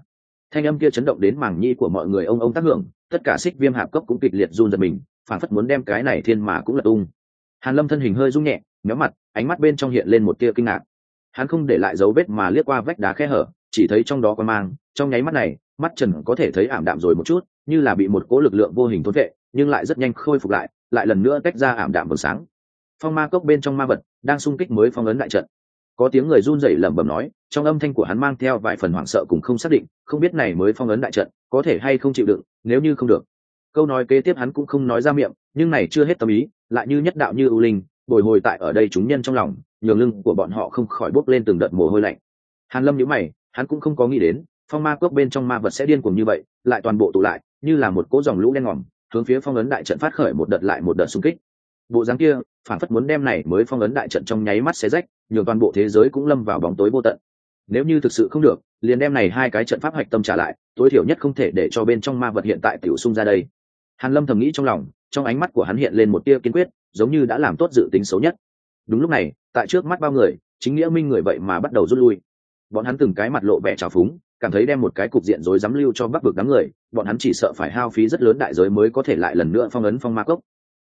Thanh âm kia chấn động đến màng nhi của mọi người ông ông tác hưởng, tất cả xích viêm hạp cốc cũng kịch liệt run giật mình phản phất muốn đem cái này thiên mà cũng lật tung. Hàn lâm thân hình hơi rung nhẹ nhóm mặt, ánh mắt bên trong hiện lên một tia kinh ngạc. Hắn không để lại dấu vết mà liếc qua vách đá khe hở, chỉ thấy trong đó có mang, trong nháy mắt này, mắt trần có thể thấy ảm đạm rồi một chút như là bị một cố lực lượng vô hình thốn vệ, nhưng lại rất nhanh khôi phục lại lại lần nữa tách ra ảm đạm vầng sáng. Phong ma cốc bên trong ma vật đang xung kích mới phong ấn đại trận. Có tiếng người run rẩy lẩm bẩm nói, trong âm thanh của hắn mang theo vài phần hoảng sợ cùng không xác định, không biết này mới phong ấn đại trận có thể hay không chịu đựng, nếu như không được. Câu nói kế tiếp hắn cũng không nói ra miệng, nhưng này chưa hết tâm ý, lại như nhất đạo như ưu linh, bồi hồi tại ở đây chúng nhân trong lòng, nhường lưng của bọn họ không khỏi bốc lên từng đợt mồ hôi lạnh. Hàn lâm nhíu mày, hắn cũng không có nghĩ đến, phong ma cốc bên trong ma vật sẽ điên cuồng như vậy, lại toàn bộ tụ lại như là một cỗ dòng lũ đen ngòm, hướng phía phong ấn đại trận phát khởi một đợt lại một đợt xung kích. Bộ dáng kia, phản phất muốn đem này mới phong ấn đại trận trong nháy mắt xé rách, nhường toàn bộ thế giới cũng lâm vào bóng tối vô tận. Nếu như thực sự không được, liền đem này hai cái trận pháp hạch tâm trả lại, tối thiểu nhất không thể để cho bên trong ma vật hiện tại tiểu sung ra đây. Hàn lâm thầm nghĩ trong lòng, trong ánh mắt của hắn hiện lên một tia kiên quyết, giống như đã làm tốt dự tính xấu nhất. Đúng lúc này, tại trước mắt bao người, chính nghĩa minh người vậy mà bắt đầu rút lui. Bọn hắn từng cái mặt lộ vẻ trào phúng cảm thấy đem một cái cục diện rối dám lưu cho bắc vực đám người, bọn hắn chỉ sợ phải hao phí rất lớn đại giới mới có thể lại lần nữa phong ấn phong ma cốc.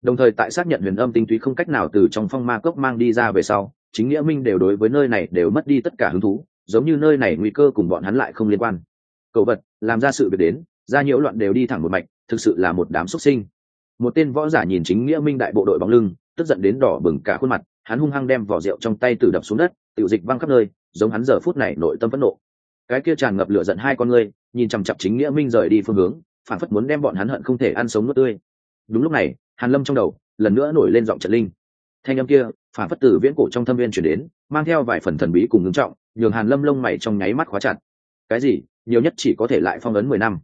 Đồng thời tại xác nhận huyền âm tinh túy không cách nào từ trong phong ma cốc mang đi ra về sau, chính nghĩa minh đều đối với nơi này đều mất đi tất cả hứng thú, giống như nơi này nguy cơ cùng bọn hắn lại không liên quan. Cầu vật, làm ra sự việc đến, ra nhiễu loạn đều đi thẳng một mạch, thực sự là một đám xuất sinh. Một tên võ giả nhìn chính nghĩa minh đại bộ đội bóng lưng, tức giận đến đỏ bừng cả khuôn mặt, hắn hung hăng đem vỏ rượu trong tay từ đập xuống đất, tiểu dịch văng khắp nơi, giống hắn giờ phút này nội tâm phẫn nộ cái kia tràn ngập lửa giận hai con ngươi, nhìn chằm chặp chính nghĩa minh rời đi phương hướng, phản phất muốn đem bọn hắn hận không thể ăn sống nuốt tươi. Đúng lúc này, hàn lâm trong đầu, lần nữa nổi lên giọng trận linh. Thanh âm kia, phản phất từ viễn cổ trong thâm viên chuyển đến, mang theo vài phần thần bí cùng ngưng trọng, nhường hàn lâm lông mày trong nháy mắt khóa chặt. Cái gì? Nhiều nhất chỉ có thể lại phong ấn mười năm.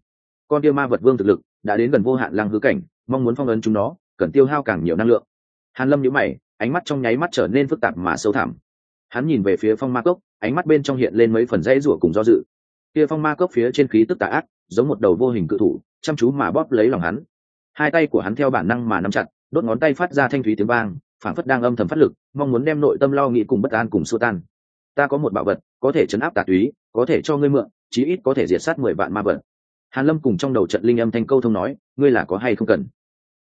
Con tiêu ma vật vương thực lực, đã đến gần vô hạn lăng hư cảnh, mong muốn phong ấn chúng nó, cần tiêu hao càng nhiều năng lượng. Hàn lâm nhíu mày, ánh mắt trong nháy mắt trở nên phức tạp mà sâu thẳm. Hắn nhìn về phía phong ma cốc ánh mắt bên trong hiện lên mấy phần dãy rủa cùng do dự. Kia phong ma cốc phía trên khí tức tà ác, giống một đầu vô hình cự thủ, chăm chú mà bóp lấy lòng hắn. Hai tay của hắn theo bản năng mà nắm chặt, đốt ngón tay phát ra thanh thúy tiếng vang phản phất đang âm thầm phát lực, mong muốn đem nội tâm lo nghĩ cùng bất an cùng xua tan. Ta có một bảo vật, có thể chấn áp tà túy, có thể cho ngươi mượn, chí ít có thể diệt sát mười vạn ma vật. Hàn lâm cùng trong đầu trận linh âm thanh câu thông nói, ngươi là có hay không cần?